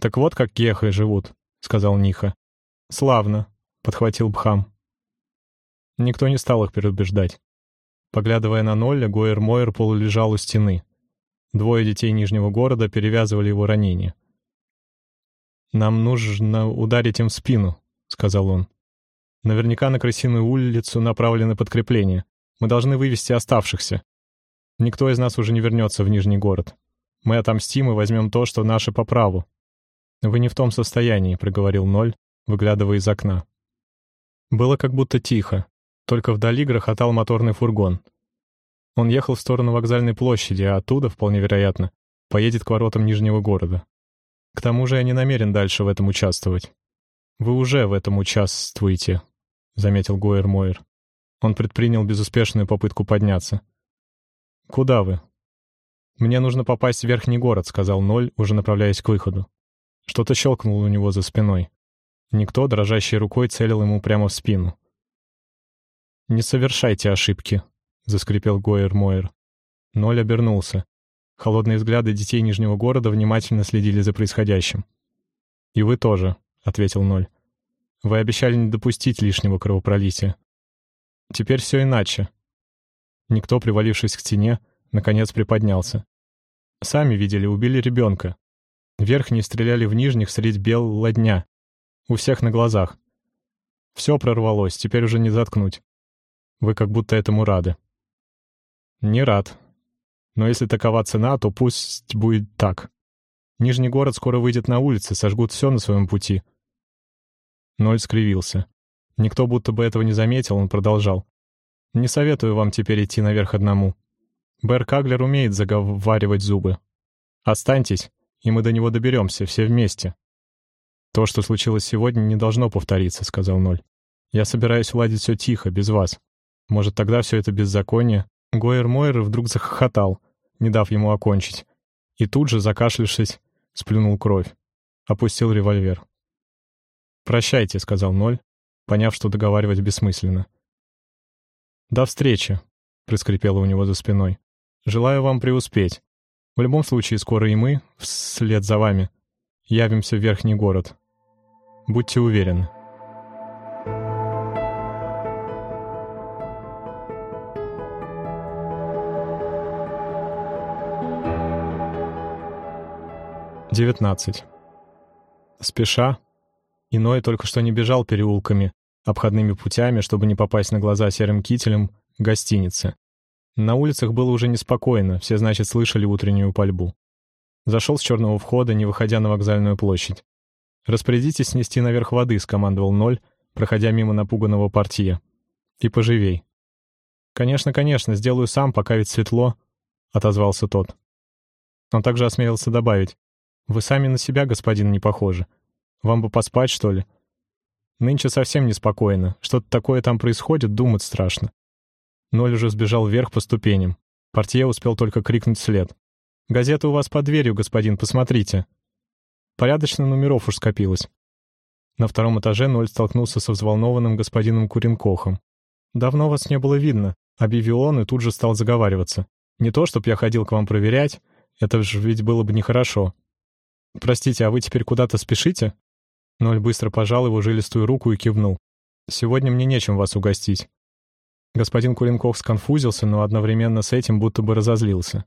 «Так вот как кехы живут», — сказал Ниха. «Славно», — подхватил Бхам. Никто не стал их переубеждать. Поглядывая на Нолля, Гойер Мойер полулежал у стены. Двое детей Нижнего города перевязывали его ранение. «Нам нужно ударить им в спину», — сказал он. «Наверняка на Крысиную улицу направлены подкрепления. Мы должны вывести оставшихся. Никто из нас уже не вернется в Нижний город. Мы отомстим и возьмем то, что наше по праву». «Вы не в том состоянии», — проговорил Ноль, выглядывая из окна. Было как будто тихо, только вдали грохотал моторный фургон. Он ехал в сторону вокзальной площади, а оттуда, вполне вероятно, поедет к воротам Нижнего города. К тому же я не намерен дальше в этом участвовать. Вы уже в этом участвуете, — заметил Гойер Мойер. Он предпринял безуспешную попытку подняться. «Куда вы?» «Мне нужно попасть в Верхний город», — сказал Ноль, уже направляясь к выходу. Что-то щелкнуло у него за спиной. Никто, дрожащей рукой, целил ему прямо в спину. «Не совершайте ошибки», — заскрипел Гойер Мойер. Ноль обернулся. Холодные взгляды детей Нижнего города внимательно следили за происходящим. «И вы тоже», — ответил Ноль. «Вы обещали не допустить лишнего кровопролития. Теперь все иначе». Никто, привалившись к стене, наконец приподнялся. «Сами видели, убили ребенка. Верхние стреляли в нижних средь белого дня. У всех на глазах. Все прорвалось, теперь уже не заткнуть. Вы как будто этому рады». «Не рад. Но если такова цена, то пусть будет так. Нижний город скоро выйдет на улицы, сожгут все на своем пути». Ноль скривился. Никто будто бы этого не заметил, он продолжал. «Не советую вам теперь идти наверх одному. Бэр Каглер умеет заговаривать зубы. Останьтесь, и мы до него доберемся, все вместе». «То, что случилось сегодня, не должно повториться», — сказал Ноль. «Я собираюсь уладить все тихо, без вас. Может, тогда все это беззаконие? Гойер Мойер вдруг захохотал, не дав ему окончить. И тут же, закашлявшись, сплюнул кровь. Опустил револьвер. «Прощайте», — сказал Ноль, поняв, что договаривать бессмысленно. «До встречи», — проскрипело у него за спиной. «Желаю вам преуспеть. В любом случае, скоро и мы, вслед за вами, явимся в Верхний город. Будьте уверены». 19. Спеша, иной только что не бежал переулками, обходными путями, чтобы не попасть на глаза серым кителем, гостиницы. На улицах было уже неспокойно, все, значит, слышали утреннюю пальбу. Зашел с черного входа, не выходя на вокзальную площадь. «Распорядитесь снести наверх воды», — скомандовал Ноль, проходя мимо напуганного портье. «И поживей». «Конечно, конечно, сделаю сам, пока ведь светло», — отозвался тот. Он также осмелился добавить. Вы сами на себя, господин, не похожи. Вам бы поспать, что ли? Нынче совсем неспокойно. Что-то такое там происходит, думать страшно. Ноль уже сбежал вверх по ступеням. Портье успел только крикнуть вслед. «Газета у вас под дверью, господин, посмотрите». Порядочно номеров уж скопилось. На втором этаже Ноль столкнулся со взволнованным господином Куренкохом. «Давно вас не было видно», — объявил он и тут же стал заговариваться. «Не то, чтоб я ходил к вам проверять, это же ведь было бы нехорошо. «Простите, а вы теперь куда-то спешите?» Ноль быстро пожал его жилистую руку и кивнул. «Сегодня мне нечем вас угостить». Господин Куренков сконфузился, но одновременно с этим будто бы разозлился.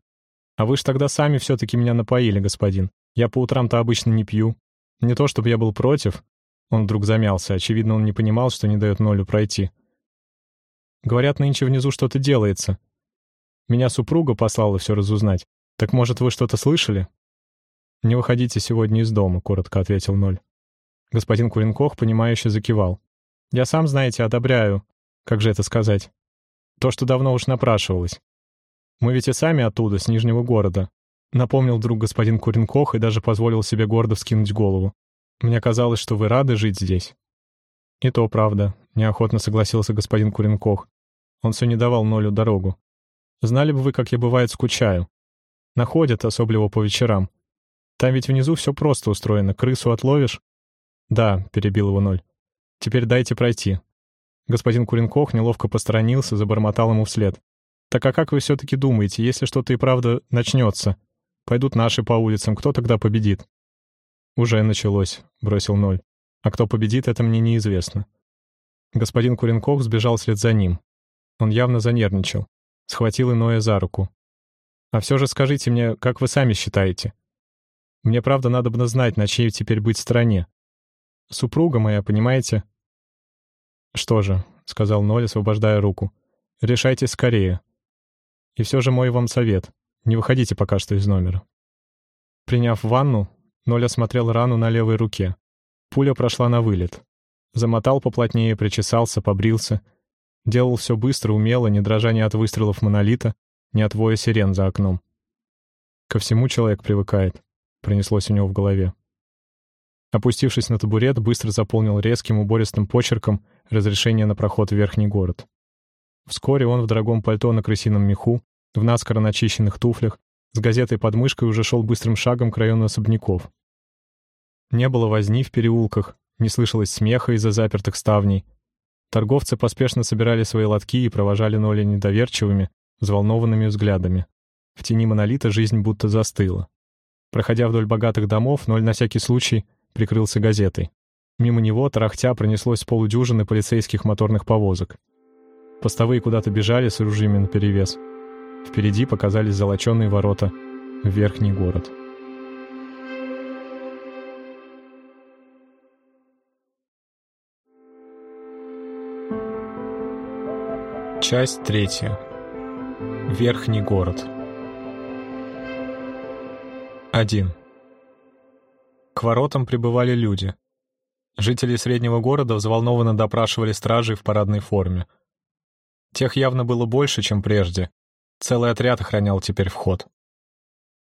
«А вы ж тогда сами все-таки меня напоили, господин. Я по утрам-то обычно не пью. Не то чтобы я был против». Он вдруг замялся. Очевидно, он не понимал, что не дает Нолю пройти. «Говорят, нынче внизу что-то делается. Меня супруга послала все разузнать. Так, может, вы что-то слышали?» «Не выходите сегодня из дома», — коротко ответил Ноль. Господин Куренкох, понимающе закивал. «Я сам, знаете, одобряю. Как же это сказать? То, что давно уж напрашивалось. Мы ведь и сами оттуда, с Нижнего города», — напомнил друг господин Куренкох и даже позволил себе гордо вскинуть голову. «Мне казалось, что вы рады жить здесь». «И то правда», — неохотно согласился господин Куренкох. Он все не давал Нолю дорогу. «Знали бы вы, как я, бывает, скучаю. Находят, особливо по вечерам. Там ведь внизу все просто устроено. Крысу отловишь?» «Да», — перебил его Ноль. «Теперь дайте пройти». Господин Куренков неловко посторонился, забормотал ему вслед. Так а как вы все-таки думаете, если что-то и правда начнется? Пойдут наши по улицам, кто тогда победит? Уже началось, бросил Ноль. А кто победит, это мне неизвестно. Господин Куренков сбежал вслед за ним. Он явно занервничал. Схватил иное за руку. «А все же скажите мне, как вы сами считаете? Мне правда надо бы знать, на чьей теперь быть стороне. Супруга моя, понимаете?» «Что же», — сказал Ноль, освобождая руку, — «решайте скорее. И все же мой вам совет. Не выходите пока что из номера». Приняв ванну, Ноль осмотрел рану на левой руке. Пуля прошла на вылет. Замотал поплотнее, причесался, побрился. Делал все быстро, умело, не дрожа ни от выстрелов монолита, ни от воя сирен за окном. Ко всему человек привыкает, пронеслось у него в голове. Опустившись на табурет, быстро заполнил резким убористым почерком разрешение на проход в верхний город. Вскоре он в дорогом пальто на крысином меху, в наскоро начищенных туфлях, с газетой под мышкой уже шел быстрым шагом к району особняков. Не было возни в переулках, не слышалось смеха из-за запертых ставней. Торговцы поспешно собирали свои лотки и провожали Ноля недоверчивыми, взволнованными взглядами. В тени монолита жизнь будто застыла. Проходя вдоль богатых домов, Ноль на всякий случай прикрылся газетой. Мимо него, тарахтя, пронеслось полудюжины полицейских моторных повозок. Постовые куда-то бежали с ружьями наперевес. Впереди показались золоченые ворота в верхний город. Часть третья. Верхний город. 1. К воротам прибывали люди. Жители среднего города взволнованно допрашивали стражей в парадной форме. Тех явно было больше, чем прежде. Целый отряд охранял теперь вход.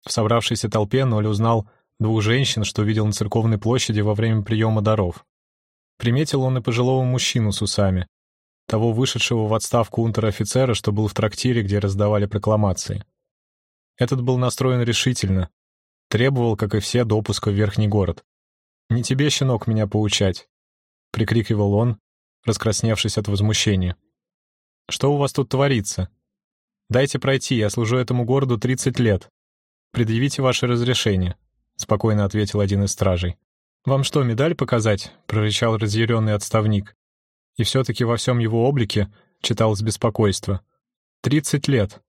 В собравшейся толпе Ноль узнал двух женщин, что видел на церковной площади во время приема даров. Приметил он и пожилого мужчину с усами, того вышедшего в отставку унтер-офицера, что был в трактире, где раздавали прокламации. Этот был настроен решительно, требовал, как и все, допуска в верхний город. «Не тебе, щенок, меня поучать», — прикрикивал он, раскрасневшись от возмущения. «Что у вас тут творится? Дайте пройти, я служу этому городу 30 лет. Предъявите ваше разрешение», — спокойно ответил один из стражей. «Вам что, медаль показать?» — прорычал разъяренный отставник. И все-таки во всем его облике читалось беспокойство. «Тридцать лет.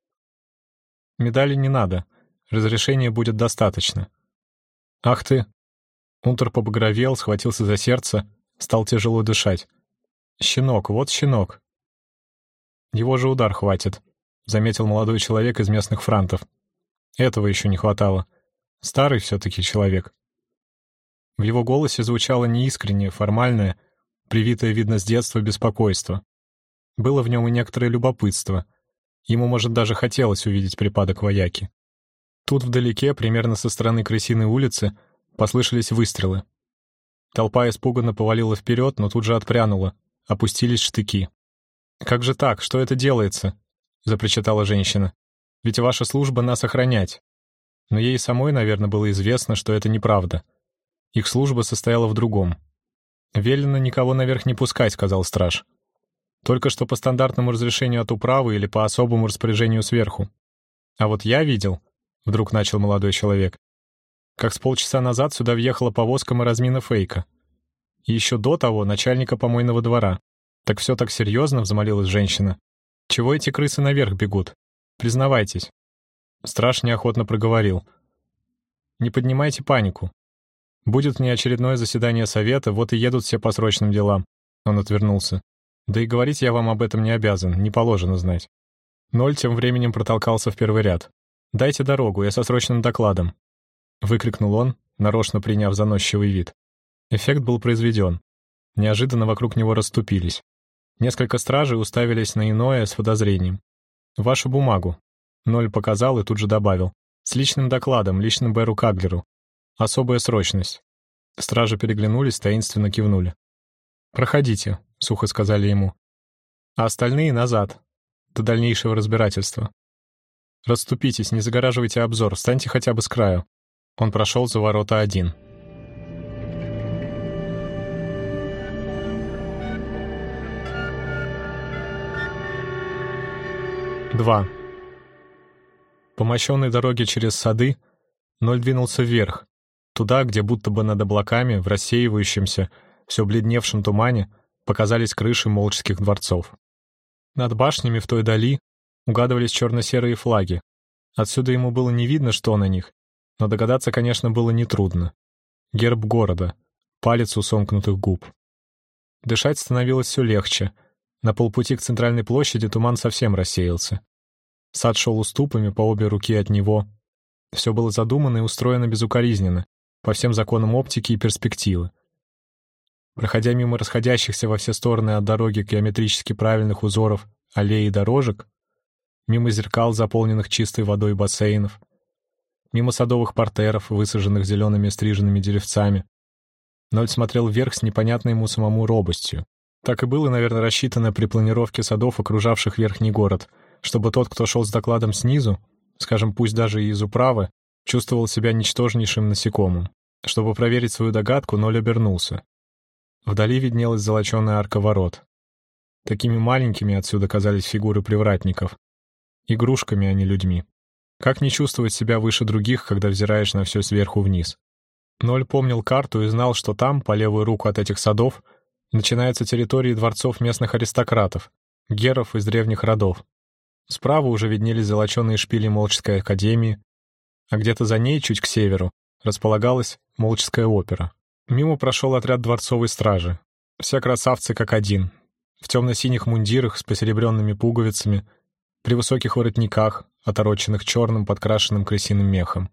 Медали не надо. Разрешения будет достаточно». «Ах ты!» Унтер побагровел, схватился за сердце, стал тяжело дышать. «Щенок, вот щенок». «Его же удар хватит», — заметил молодой человек из местных франтов. Этого еще не хватало. Старый все-таки человек. В его голосе звучало неискреннее, формальное, привитое, видно, с детства беспокойство. Было в нем и некоторое любопытство. Ему, может, даже хотелось увидеть припадок вояки. Тут вдалеке, примерно со стороны Крысиной улицы, послышались выстрелы. Толпа испуганно повалила вперед, но тут же отпрянула. Опустились штыки. «Как же так? Что это делается?» — запричитала женщина. «Ведь ваша служба нас охранять». Но ей самой, наверное, было известно, что это неправда. Их служба состояла в другом — «Велено никого наверх не пускать», — сказал страж. «Только что по стандартному разрешению от управы или по особому распоряжению сверху. А вот я видел», — вдруг начал молодой человек, «как с полчаса назад сюда въехала повозка Маразмина Фейка. И еще до того начальника помойного двора. Так все так серьезно», — взмолилась женщина. «Чего эти крысы наверх бегут? Признавайтесь». Страж неохотно проговорил. «Не поднимайте панику. Будет мне очередное заседание совета, вот и едут все по срочным делам. Он отвернулся. Да и говорить я вам об этом не обязан, не положено знать. Ноль тем временем протолкался в первый ряд. «Дайте дорогу, я со срочным докладом», — выкрикнул он, нарочно приняв заносчивый вид. Эффект был произведен. Неожиданно вокруг него расступились. Несколько стражей уставились на иное с подозрением. «Вашу бумагу». Ноль показал и тут же добавил. «С личным докладом, личным Бэру Каглеру. Особая срочность. Стражи переглянулись, таинственно кивнули. «Проходите», — сухо сказали ему. «А остальные — назад, до дальнейшего разбирательства. Расступитесь, не загораживайте обзор, встаньте хотя бы с краю». Он прошел за ворота один. 2. По мощенной дороге через сады Ноль двинулся вверх, туда, где будто бы над облаками, в рассеивающемся, все бледневшем тумане, показались крыши молческих дворцов. Над башнями в той дали угадывались черно-серые флаги. Отсюда ему было не видно, что на них, но догадаться, конечно, было нетрудно. Герб города, палец у сомкнутых губ. Дышать становилось все легче. На полпути к центральной площади туман совсем рассеялся. Сад шел уступами по обе руки от него. Все было задумано и устроено безукоризненно, по всем законам оптики и перспективы. Проходя мимо расходящихся во все стороны от дороги геометрически правильных узоров аллей и дорожек, мимо зеркал, заполненных чистой водой бассейнов, мимо садовых портеров, высаженных зелеными стриженными деревцами, Ноль смотрел вверх с непонятной ему самому робостью. Так и было, наверное, рассчитано при планировке садов, окружавших верхний город, чтобы тот, кто шел с докладом снизу, скажем, пусть даже и из управы, чувствовал себя ничтожнейшим насекомым. Чтобы проверить свою догадку, Ноль обернулся. Вдали виднелась золоченая арка ворот. Такими маленькими отсюда казались фигуры привратников. Игрушками, а не людьми. Как не чувствовать себя выше других, когда взираешь на все сверху вниз? Ноль помнил карту и знал, что там, по левую руку от этих садов, начинаются территории дворцов местных аристократов, геров из древних родов. Справа уже виднелись золоченые шпили Молческой академии, а где-то за ней, чуть к северу, располагалась Молческая опера. Мимо прошел отряд дворцовой стражи. Все красавцы как один. В темно-синих мундирах с посеребренными пуговицами, при высоких воротниках, отороченных черным подкрашенным крысиным мехом.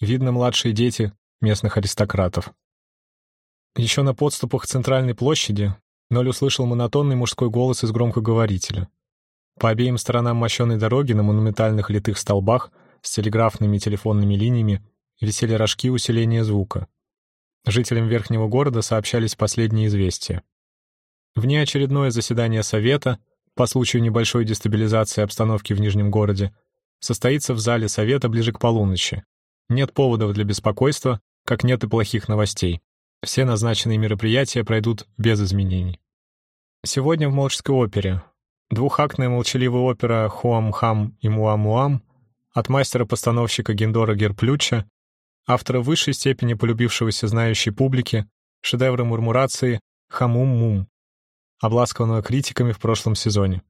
Видно, младшие дети местных аристократов. Еще на подступах к центральной площади Ноль услышал монотонный мужской голос из громкоговорителя. По обеим сторонам мощенной дороги на монументальных литых столбах с телеграфными и телефонными линиями висели рожки усиления звука. Жителям Верхнего города сообщались последние известия. Внеочередное заседание Совета по случаю небольшой дестабилизации обстановки в Нижнем городе состоится в зале Совета ближе к полуночи. Нет поводов для беспокойства, как нет и плохих новостей. Все назначенные мероприятия пройдут без изменений. Сегодня в Молческой опере двухактная молчаливая опера «Хуам-хам» и «Муам-муам» от мастера-постановщика Гендора Герплюча, автора высшей степени полюбившегося знающей публике, шедевра мурмурации «Хамум-мум», обласканного критиками в прошлом сезоне.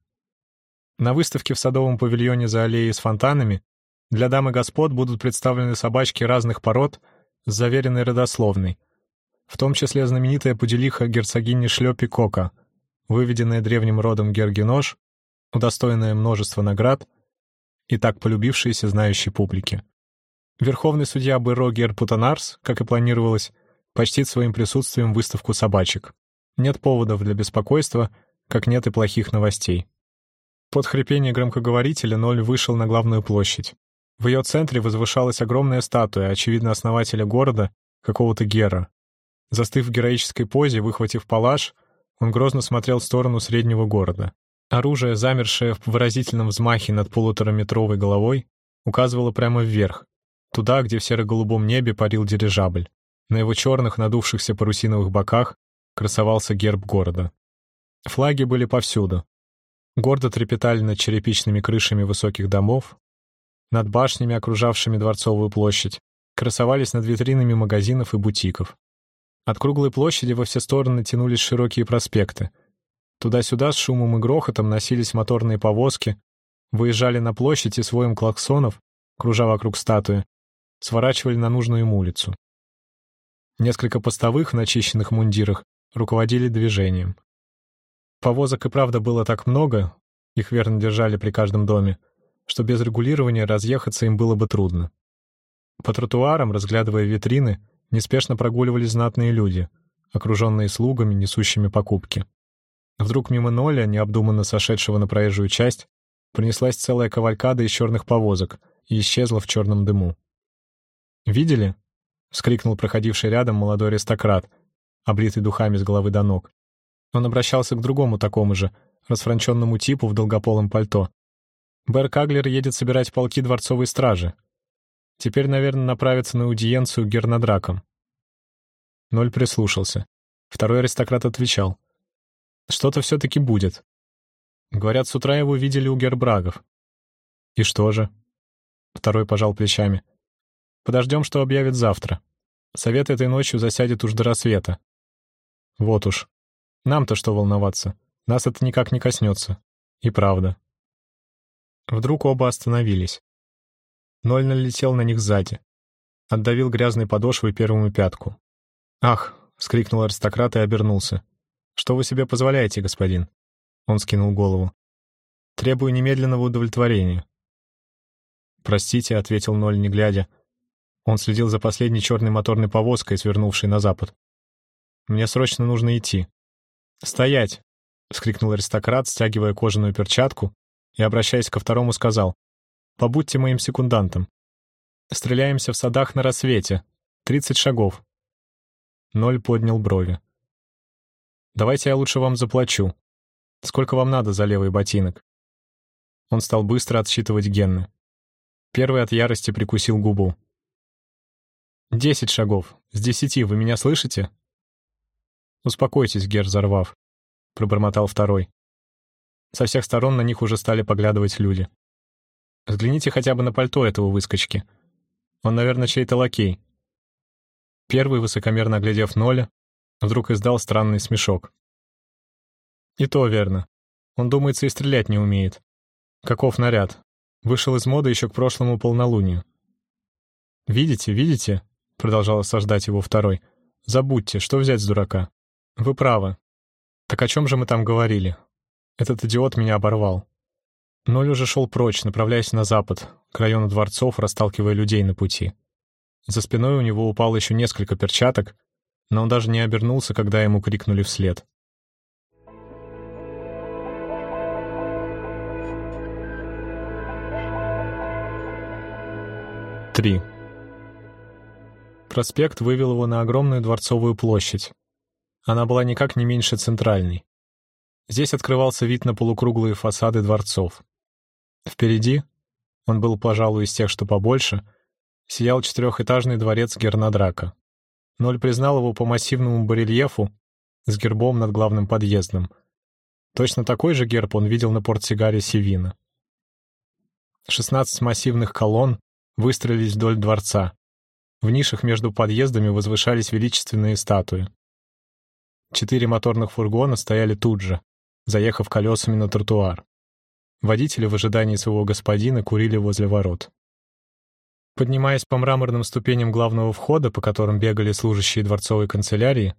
На выставке в садовом павильоне за аллеей с фонтанами для дам и господ будут представлены собачки разных пород с заверенной родословной, в том числе знаменитая пуделиха герцогини Шлёпи Кока, выведенная древним родом Гергинож, удостоенная множества наград и так полюбившаяся знающей публике. Верховный судья Бюро Герпутанарс, как и планировалось, почтит своим присутствием выставку собачек. Нет поводов для беспокойства, как нет и плохих новостей. Под хрипение громкоговорителя Ноль вышел на главную площадь. В ее центре возвышалась огромная статуя, очевидно, основателя города, какого-то Гера. Застыв в героической позе, выхватив палаш, он грозно смотрел в сторону среднего города. Оружие, замершее в выразительном взмахе над полутораметровой головой, указывало прямо вверх, туда, где в серо-голубом небе парил дирижабль. На его черных, надувшихся парусиновых боках красовался герб города. Флаги были повсюду. Гордо трепетали над черепичными крышами высоких домов, над башнями, окружавшими Дворцовую площадь, красовались над витринами магазинов и бутиков. От круглой площади во все стороны тянулись широкие проспекты. Туда-сюда с шумом и грохотом носились моторные повозки, выезжали на площадь и своим клаксонов, кружа вокруг статуи, сворачивали на нужную им улицу. Несколько постовых в начищенных мундирах руководили движением. Повозок и правда было так много, их верно держали при каждом доме, что без регулирования разъехаться им было бы трудно. По тротуарам, разглядывая витрины, неспешно прогуливались знатные люди, окруженные слугами, несущими покупки. Вдруг мимо Ноля, необдуманно сошедшего на проезжую часть, пронеслась целая кавалькада из черных повозок и исчезла в черном дыму. «Видели?» — вскрикнул проходивший рядом молодой аристократ, облитый духами с головы до ног. Он обращался к другому такому же, расфранченному типу в долгополом пальто, Бэр Каглер едет собирать полки дворцовой стражи. Теперь, наверное, направится на аудиенцию Гернадраком. Ноль прислушался. Второй аристократ отвечал. Что-то все-таки будет. Говорят, с утра его видели у Гербрагов. «И что же?» Второй пожал плечами. «Подождем, что объявит завтра. Совет этой ночью засядет уж до рассвета. Вот уж. Нам-то что волноваться? Нас это никак не коснется. И правда». Вдруг оба остановились. Ноль налетел на них сзади. Отдавил грязной подошвой первому пятку. «Ах!» — вскрикнул аристократ и обернулся. «Что вы себе позволяете, господин?» Он скинул голову. «Требую немедленного удовлетворения». «Простите», — ответил Ноль, не глядя. Он следил за последней черной моторной повозкой, свернувшей на запад. «Мне срочно нужно идти». «Стоять!» — вскрикнул аристократ, стягивая кожаную перчатку, и, обращаясь ко второму, сказал. «Побудьте моим секундантом. Стреляемся в садах на рассвете. Тридцать шагов». Ноль поднял брови. «Давайте я лучше вам заплачу. Сколько вам надо за левый ботинок?» Он стал быстро отсчитывать генны. Первый от ярости прикусил губу. «Десять шагов. С десяти. Вы меня слышите?» «Успокойтесь, Гер Зарвав», — пробормотал второй. Со всех сторон на них уже стали поглядывать люди. Взгляните хотя бы на пальто этого выскочки. Он, наверное, чей-то лакей. Первый, высокомерно оглядев Ноля, вдруг издал странный смешок. И то верно. Он, думается, и стрелять не умеет. Каков наряд. Вышел из моды еще к прошлому полнолунию. «Видите, видите?» — продолжал осаждать его второй. «Забудьте, что взять с дурака? Вы правы. Так о чем же мы там говорили? Этот идиот меня оборвал». Ноль уже шел прочь, направляясь на запад, к району дворцов, расталкивая людей на пути. За спиной у него упало еще несколько перчаток, но он даже не обернулся, когда ему крикнули вслед. Три. Проспект вывел его на огромную дворцовую площадь. Она была никак не меньше центральной. Здесь открывался вид на полукруглые фасады дворцов. Впереди, он был, пожалуй, из тех, что побольше — сиял четырехэтажный дворец Гернадрака. Ноль признал его по массивному барельефу с гербом над главным подъездом. Точно такой же герб он видел на портсигаре Севина. Шестнадцать массивных колонн выстроились вдоль дворца. В нишах между подъездами возвышались величественные статуи. Четыре моторных фургона стояли тут же, заехав колесами на тротуар. Водители в ожидании своего господина курили возле ворот. Поднимаясь по мраморным ступеням главного входа, по которым бегали служащие дворцовой канцелярии,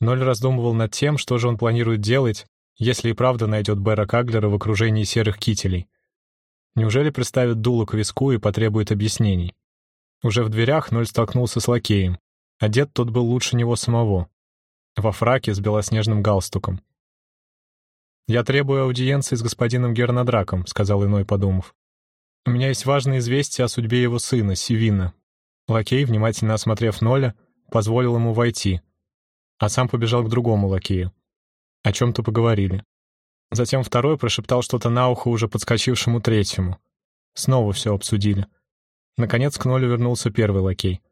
Ноль раздумывал над тем, что же он планирует делать, если и правда найдет Бэра Каглера в окружении серых кителей. Неужели представит дуло к виску и потребует объяснений? Уже в дверях Ноль столкнулся с лакеем. Одет тот был лучше него самого. Во фраке с белоснежным галстуком. «Я требую аудиенции с господином Гернадраком», — сказал иной, подумав. У меня есть важное известие о судьбе его сына, Сивина. Лакей, внимательно осмотрев Ноля, позволил ему войти, а сам побежал к другому лакею. О чем-то поговорили. Затем второй прошептал что-то на ухо уже подскочившему третьему. Снова все обсудили. Наконец к Нолю вернулся первый лакей.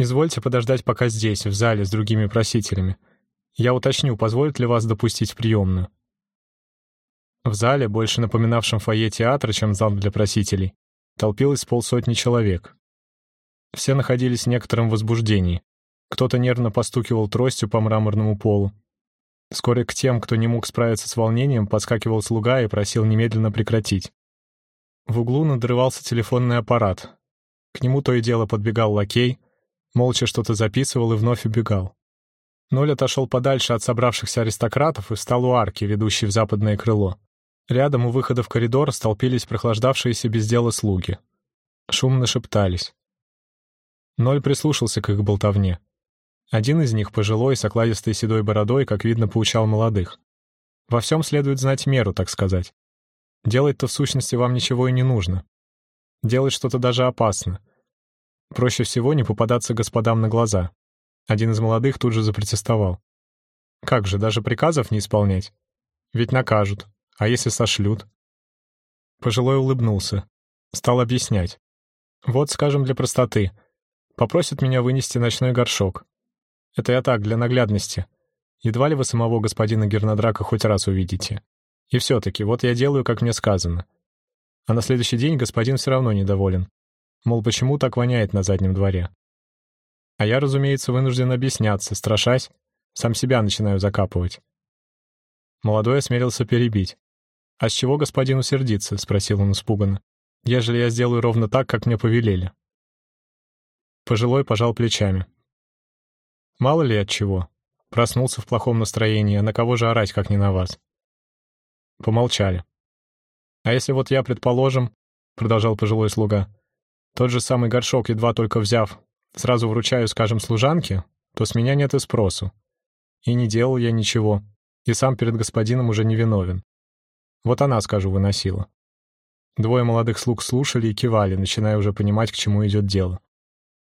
«Извольте подождать пока здесь, в зале, с другими просителями. Я уточню, позволит ли вас допустить в приемную». В зале, больше напоминавшем фойе театра, чем зал для просителей, толпилось полсотни человек. Все находились в некотором возбуждении. Кто-то нервно постукивал тростью по мраморному полу. Вскоре к тем, кто не мог справиться с волнением, подскакивал слуга и просил немедленно прекратить. В углу надрывался телефонный аппарат. К нему то и дело подбегал лакей, молча что-то записывал и вновь убегал. Ноль отошел подальше от собравшихся аристократов и встал у арки, ведущей в западное крыло. Рядом у выхода в коридор столпились прохлаждавшиеся без дела слуги. Шумно шептались. Ноль прислушался к их болтовне. Один из них, пожилой, с окладистой седой бородой, как видно, поучал молодых. Во всем следует знать меру, так сказать. Делать-то в сущности вам ничего и не нужно. Делать что-то даже опасно. Проще всего не попадаться господам на глаза. Один из молодых тут же запротестовал. Как же, даже приказов не исполнять? Ведь накажут. А если сошлют? Пожилой улыбнулся. Стал объяснять. Вот, скажем, для простоты. Попросят меня вынести ночной горшок. Это я так, для наглядности. Едва ли вы самого господина Гернадрака хоть раз увидите. И все-таки, вот я делаю, как мне сказано. А на следующий день господин все равно недоволен. Мол, почему так воняет на заднем дворе? А я, разумеется, вынужден объясняться, страшась, сам себя начинаю закапывать. Молодой осмелился перебить. «А с чего господину сердиться?» — спросил он испуганно. «Ежели я сделаю ровно так, как мне повелели». Пожилой пожал плечами. «Мало ли от чего. Проснулся в плохом настроении, а на кого же орать, как не на вас?» Помолчали. «А если вот я, предположим, — продолжал пожилой слуга, — тот же самый горшок, едва только взяв, сразу вручаю, скажем, служанке, то с меня нет и спросу. И не делал я ничего, и сам перед господином уже не виновен. Вот она, скажу, выносила. Двое молодых слуг слушали и кивали, начиная уже понимать, к чему идет дело.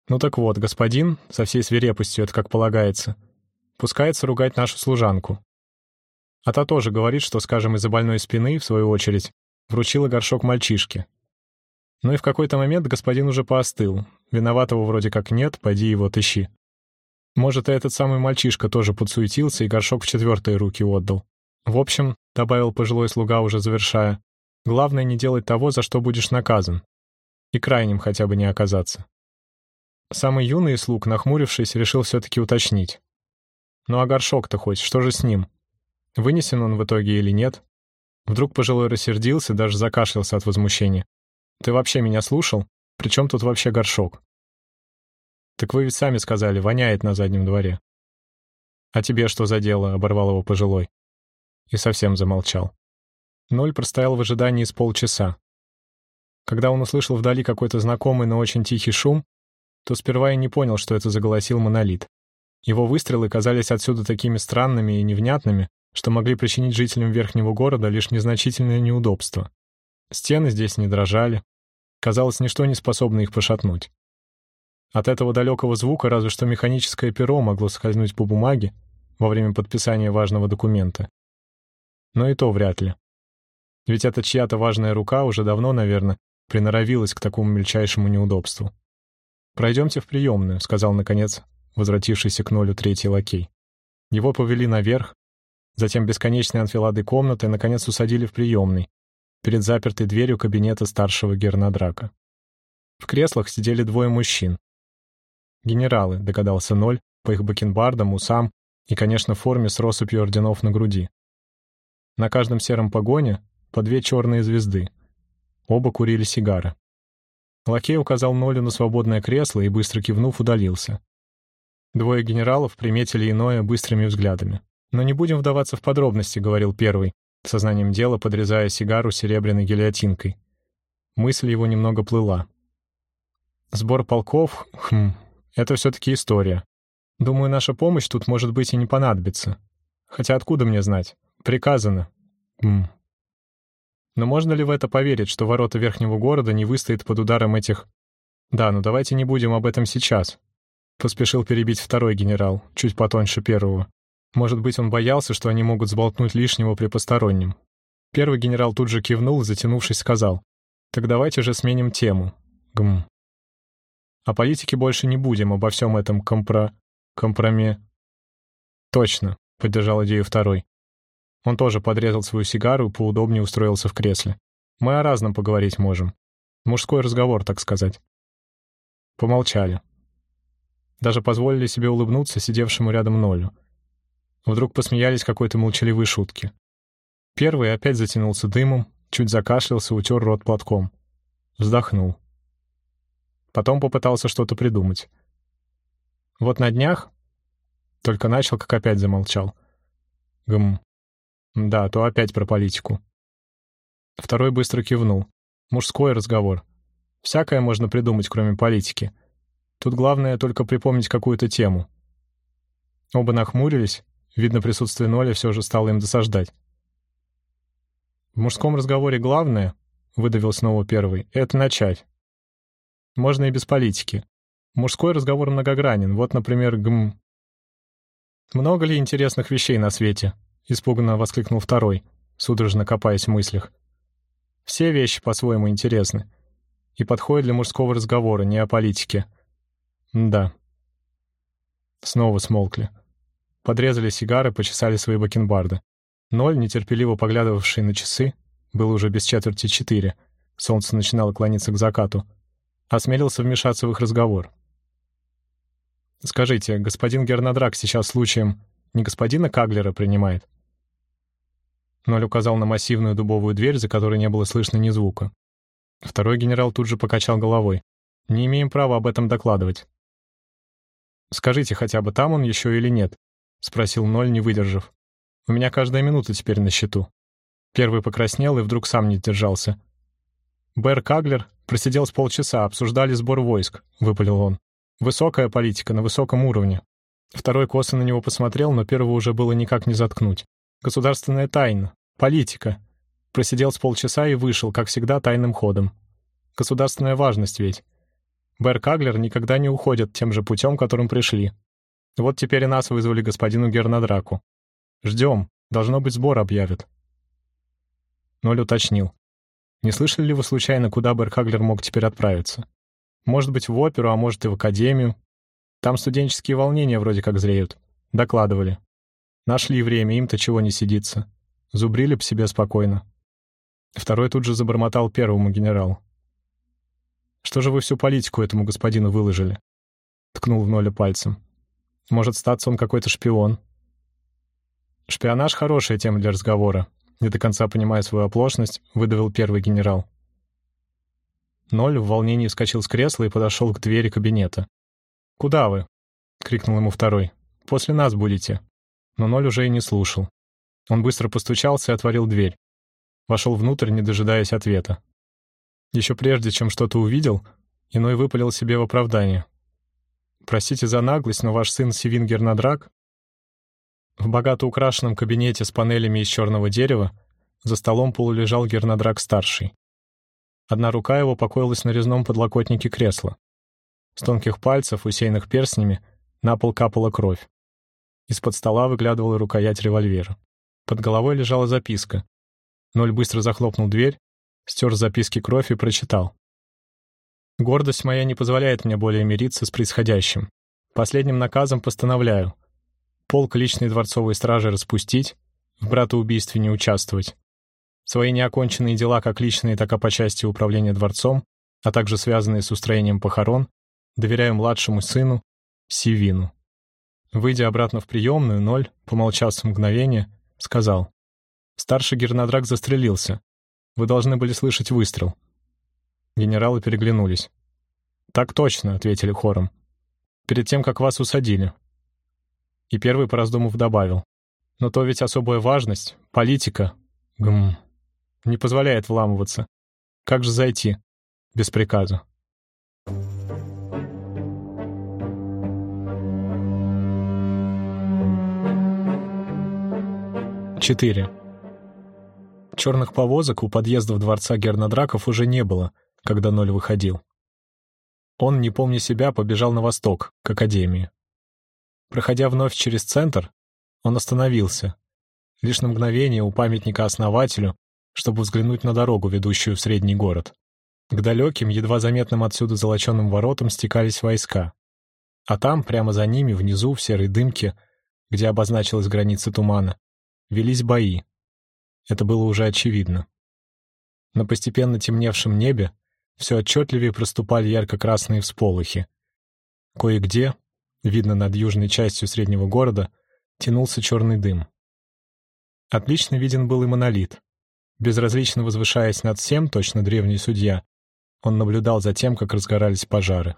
Ну так вот, господин, со всей свирепостью, это как полагается, пускается ругать нашу служанку. А та тоже говорит, что, скажем, из-за больной спины, в свою очередь, вручила горшок мальчишке. Ну и в какой-то момент господин уже поостыл. Виноватого вроде как нет, пойди его тыщи. Может, и этот самый мальчишка тоже подсуетился и горшок в четвертые руки отдал. В общем, — добавил пожилой слуга, уже завершая, — главное не делать того, за что будешь наказан. И крайним хотя бы не оказаться. Самый юный слуг, нахмурившись, решил все-таки уточнить. «Ну а горшок-то хоть, что же с ним? Вынесен он в итоге или нет?» Вдруг пожилой рассердился, даже закашлялся от возмущения. «Ты вообще меня слушал? Причем тут вообще горшок?» «Так вы ведь сами сказали, воняет на заднем дворе». «А тебе что за дело?» — оборвал его пожилой. И совсем замолчал. Ноль простоял в ожидании с полчаса. Когда он услышал вдали какой-то знакомый, но очень тихий шум, то сперва и не понял, что это заголосил монолит. Его выстрелы казались отсюда такими странными и невнятными, что могли причинить жителям верхнего города лишь незначительное неудобство. Стены здесь не дрожали. Казалось, ничто не способно их пошатнуть. От этого далекого звука разве что механическое перо могло скользнуть по бумаге во время подписания важного документа. Но и то вряд ли. Ведь эта чья-то важная рука уже давно, наверное, приноровилась к такому мельчайшему неудобству. «Пройдемте в приемную», — сказал, наконец, возвратившийся к нолю третий лакей. Его повели наверх, затем бесконечные анфилады комнаты, наконец усадили в приемный, перед запертой дверью кабинета старшего Гернадрака. В креслах сидели двое мужчин. Генералы, догадался Ноль, по их бакенбардам, усам и, конечно, форме с россыпью орденов на груди. На каждом сером погоне по две черные звезды. Оба курили сигары. Лакей указал Нолю на свободное кресло и, быстро кивнув, удалился. Двое генералов приметили иное быстрыми взглядами. «Но не будем вдаваться в подробности», — говорил первый, сознанием дела подрезая сигару серебряной гильотинкой. Мысль его немного плыла. «Сбор полков? Хм, это все-таки история. Думаю, наша помощь тут, может быть, и не понадобится. Хотя откуда мне знать? Приказано. Хм. Но можно ли в это поверить, что ворота верхнего города не выстоят под ударом этих... Да, но давайте не будем об этом сейчас. Поспешил перебить второй генерал, чуть потоньше первого. Может быть, он боялся, что они могут сболтнуть лишнего при постороннем. Первый генерал тут же кивнул и, затянувшись, сказал. «Так давайте же сменим тему. Гм. О политике больше не будем, обо всем этом компро... компроме...» «Точно», — поддержал идею второй. Он тоже подрезал свою сигару и поудобнее устроился в кресле. «Мы о разном поговорить можем. Мужской разговор, так сказать». Помолчали. Даже позволили себе улыбнуться сидевшему рядом Нолю. Вдруг посмеялись какой-то молчаливой шутки. Первый опять затянулся дымом, чуть закашлялся, утер рот платком. Вздохнул. Потом попытался что-то придумать. Вот на днях... Только начал, как опять замолчал. Гм. Да, то опять про политику. Второй быстро кивнул. Мужской разговор. Всякое можно придумать, кроме политики. Тут главное только припомнить какую-то тему. Оба нахмурились, Видно, присутствие Ноля все же стало им досаждать. «В мужском разговоре главное, — выдавил снова первый, — это начать. Можно и без политики. Мужской разговор многогранен. Вот, например, гм... «Много ли интересных вещей на свете?» — испуганно воскликнул второй, судорожно копаясь в мыслях. «Все вещи по-своему интересны. И подходят для мужского разговора, не о политике. да». Снова смолкли. Подрезали сигары, почесали свои бакенбарды. Ноль, нетерпеливо поглядывавший на часы, был уже без четверти четыре, солнце начинало клониться к закату, осмелился вмешаться в их разговор. «Скажите, господин Гернадрак сейчас случаем не господина Каглера принимает?» Ноль указал на массивную дубовую дверь, за которой не было слышно ни звука. Второй генерал тут же покачал головой. «Не имеем права об этом докладывать». «Скажите хотя бы, там он еще или нет?» — спросил Ноль, не выдержав. «У меня каждая минута теперь на счету». Первый покраснел и вдруг сам не держался. «Бэр Каглер просидел с полчаса, обсуждали сбор войск», — выпалил он. «Высокая политика на высоком уровне». Второй косо на него посмотрел, но первого уже было никак не заткнуть. «Государственная тайна. Политика». Просидел с полчаса и вышел, как всегда, тайным ходом. Государственная важность ведь. Бэр Каглер никогда не уходят тем же путем, которым пришли. Вот теперь и нас вызвали господину Гернадраку. Ждем. Должно быть, сбор объявят. Ноль уточнил. Не слышали ли вы случайно, куда Бэр Каглер мог теперь отправиться? Может быть, в оперу, а может и в академию. Там студенческие волнения вроде как зреют. Докладывали. Нашли время, им-то чего не сидится. Зубрили б себе спокойно. Второй тут же забормотал первому генералу. «Что же вы всю политику этому господину выложили?» Ткнул в Ноля пальцем. «Может, статься он какой-то шпион?» «Шпионаж — хорошая тема для разговора», не до конца понимая свою оплошность, выдавил первый генерал. Ноль в волнении вскочил с кресла и подошел к двери кабинета. «Куда вы?» — крикнул ему второй. «После нас будете». Но Ноль уже и не слушал. Он быстро постучался и отворил дверь. Вошел внутрь, не дожидаясь ответа. Еще прежде, чем что-то увидел, иной выпалил себе в оправдание. «Простите за наглость, но ваш сын Севин Гернадрак...» В богато украшенном кабинете с панелями из черного дерева за столом полулежал Гернадрак-старший. Одна рука его покоилась на резном подлокотнике кресла. С тонких пальцев, усеянных перстнями, на пол капала кровь. Из-под стола выглядывала рукоять револьвера. Под головой лежала записка, Ноль быстро захлопнул дверь, стер с записки кровь и прочитал. «Гордость моя не позволяет мне более мириться с происходящим. Последним наказом постановляю. Полк личной дворцовой стражи распустить, в братоубийстве не участвовать. Свои неоконченные дела как личные, так и по части управления дворцом, а также связанные с устроением похорон, доверяю младшему сыну, Сивину». Выйдя обратно в приемную, Ноль, помолчав с мгновение, сказал. Старший Гернадрак застрелился. Вы должны были слышать выстрел. Генералы переглянулись. «Так точно», — ответили хором. «Перед тем, как вас усадили». И первый, пораздумав, добавил. «Но то ведь особая важность, политика, гм, не позволяет вламываться. Как же зайти? Без приказа». Четыре. Черных повозок у подъездов дворца Гернадраков уже не было, когда Ноль выходил. Он, не помня себя, побежал на восток, к Академии. Проходя вновь через центр, он остановился. Лишь на мгновение у памятника основателю, чтобы взглянуть на дорогу, ведущую в средний город. К далеким, едва заметным отсюда золоченым воротам стекались войска. А там, прямо за ними, внизу, в серой дымке, где обозначилась граница тумана, велись бои, это было уже очевидно. На постепенно темневшем небе все отчетливее проступали ярко-красные всполохи. Кое-где, видно над южной частью среднего города, тянулся черный дым. Отлично виден был и монолит. Безразлично возвышаясь над всем, точно древний судья, он наблюдал за тем, как разгорались пожары.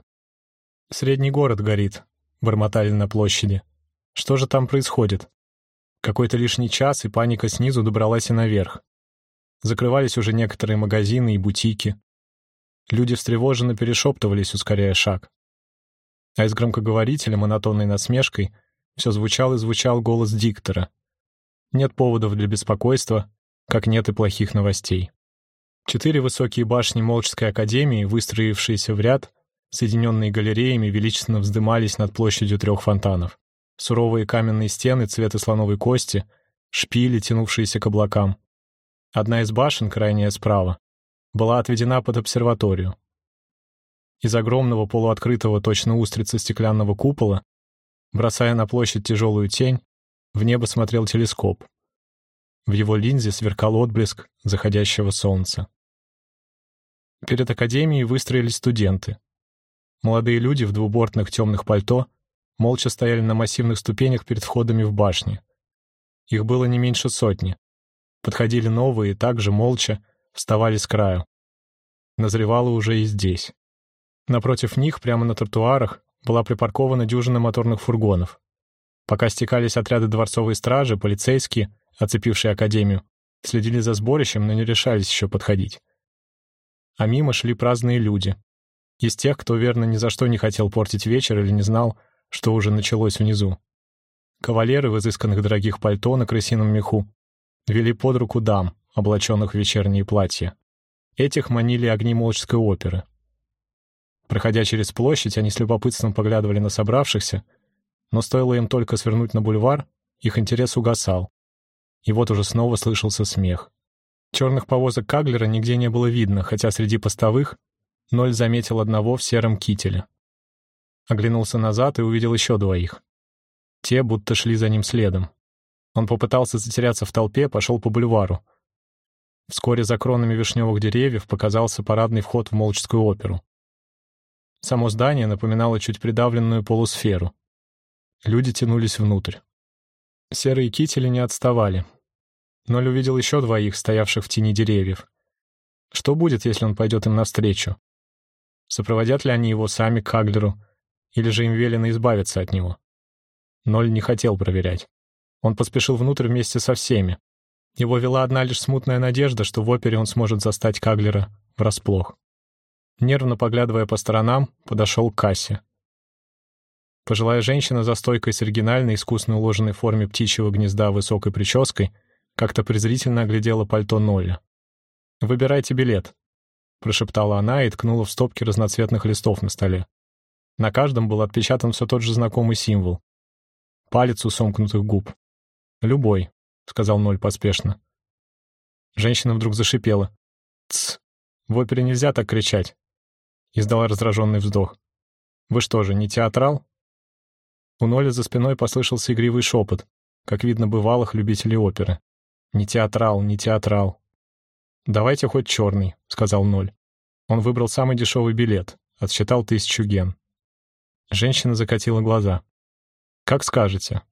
«Средний город горит», — бормотали на площади. «Что же там происходит?» Какой-то лишний час, и паника снизу добралась и наверх. Закрывались уже некоторые магазины и бутики. Люди встревоженно перешептывались, ускоряя шаг. А из громкоговорителя, монотонной насмешкой, все звучал и звучал голос диктора. Нет поводов для беспокойства, как нет и плохих новостей. Четыре высокие башни Молческой академии, выстроившиеся в ряд, соединенные галереями, величественно вздымались над площадью трех фонтанов суровые каменные стены цвета слоновой кости, шпили, тянувшиеся к облакам. Одна из башен, крайняя справа, была отведена под обсерваторию. Из огромного полуоткрытого точно устрицы стеклянного купола, бросая на площадь тяжелую тень, в небо смотрел телескоп. В его линзе сверкал отблеск заходящего солнца. Перед академией выстроились студенты. Молодые люди в двубортных темных пальто молча стояли на массивных ступенях перед входами в башни. Их было не меньше сотни. Подходили новые также молча вставали с краю. Назревало уже и здесь. Напротив них, прямо на тротуарах, была припаркована дюжина моторных фургонов. Пока стекались отряды дворцовой стражи, полицейские, оцепившие академию, следили за сборищем, но не решались еще подходить. А мимо шли праздные люди. Из тех, кто верно ни за что не хотел портить вечер или не знал, что уже началось внизу. Кавалеры в изысканных дорогих пальто на крысином меху вели под руку дам, облаченных в вечерние платья. Этих манили огни Молческой оперы. Проходя через площадь, они с любопытством поглядывали на собравшихся, но стоило им только свернуть на бульвар, их интерес угасал. И вот уже снова слышался смех. Черных повозок Каглера нигде не было видно, хотя среди постовых Ноль заметил одного в сером кителе. Оглянулся назад и увидел еще двоих. Те будто шли за ним следом. Он попытался затеряться в толпе, пошел по бульвару. Вскоре за кронами вишневых деревьев показался парадный вход в Молческую оперу. Само здание напоминало чуть придавленную полусферу. Люди тянулись внутрь. Серые кители не отставали. Ноль увидел еще двоих, стоявших в тени деревьев. Что будет, если он пойдет им навстречу? Сопроводят ли они его сами к Аглеру, или же им велено избавиться от него? Ноль не хотел проверять. Он поспешил внутрь вместе со всеми. Его вела одна лишь смутная надежда, что в опере он сможет застать Каглера врасплох. Нервно поглядывая по сторонам, подошел к кассе. Пожилая женщина за стойкой с оригинальной, искусно уложенной в форме птичьего гнезда высокой прической как-то презрительно оглядела пальто Нолля. «Выбирайте билет», — прошептала она и ткнула в стопки разноцветных листов на столе. На каждом был отпечатан все тот же знакомый символ. Палец у сомкнутых губ. «Любой», — сказал Ноль поспешно. Женщина вдруг зашипела. «Тсс, в опере нельзя так кричать», — издала раздраженный вздох. «Вы что же, не театрал?» У Ноля за спиной послышался игривый шепот, как видно бывалых любителей оперы. «Не театрал, не театрал». «Давайте хоть черный», — сказал Ноль. Он выбрал самый дешевый билет, отсчитал тысячу ген. Женщина закатила глаза. «Как скажете.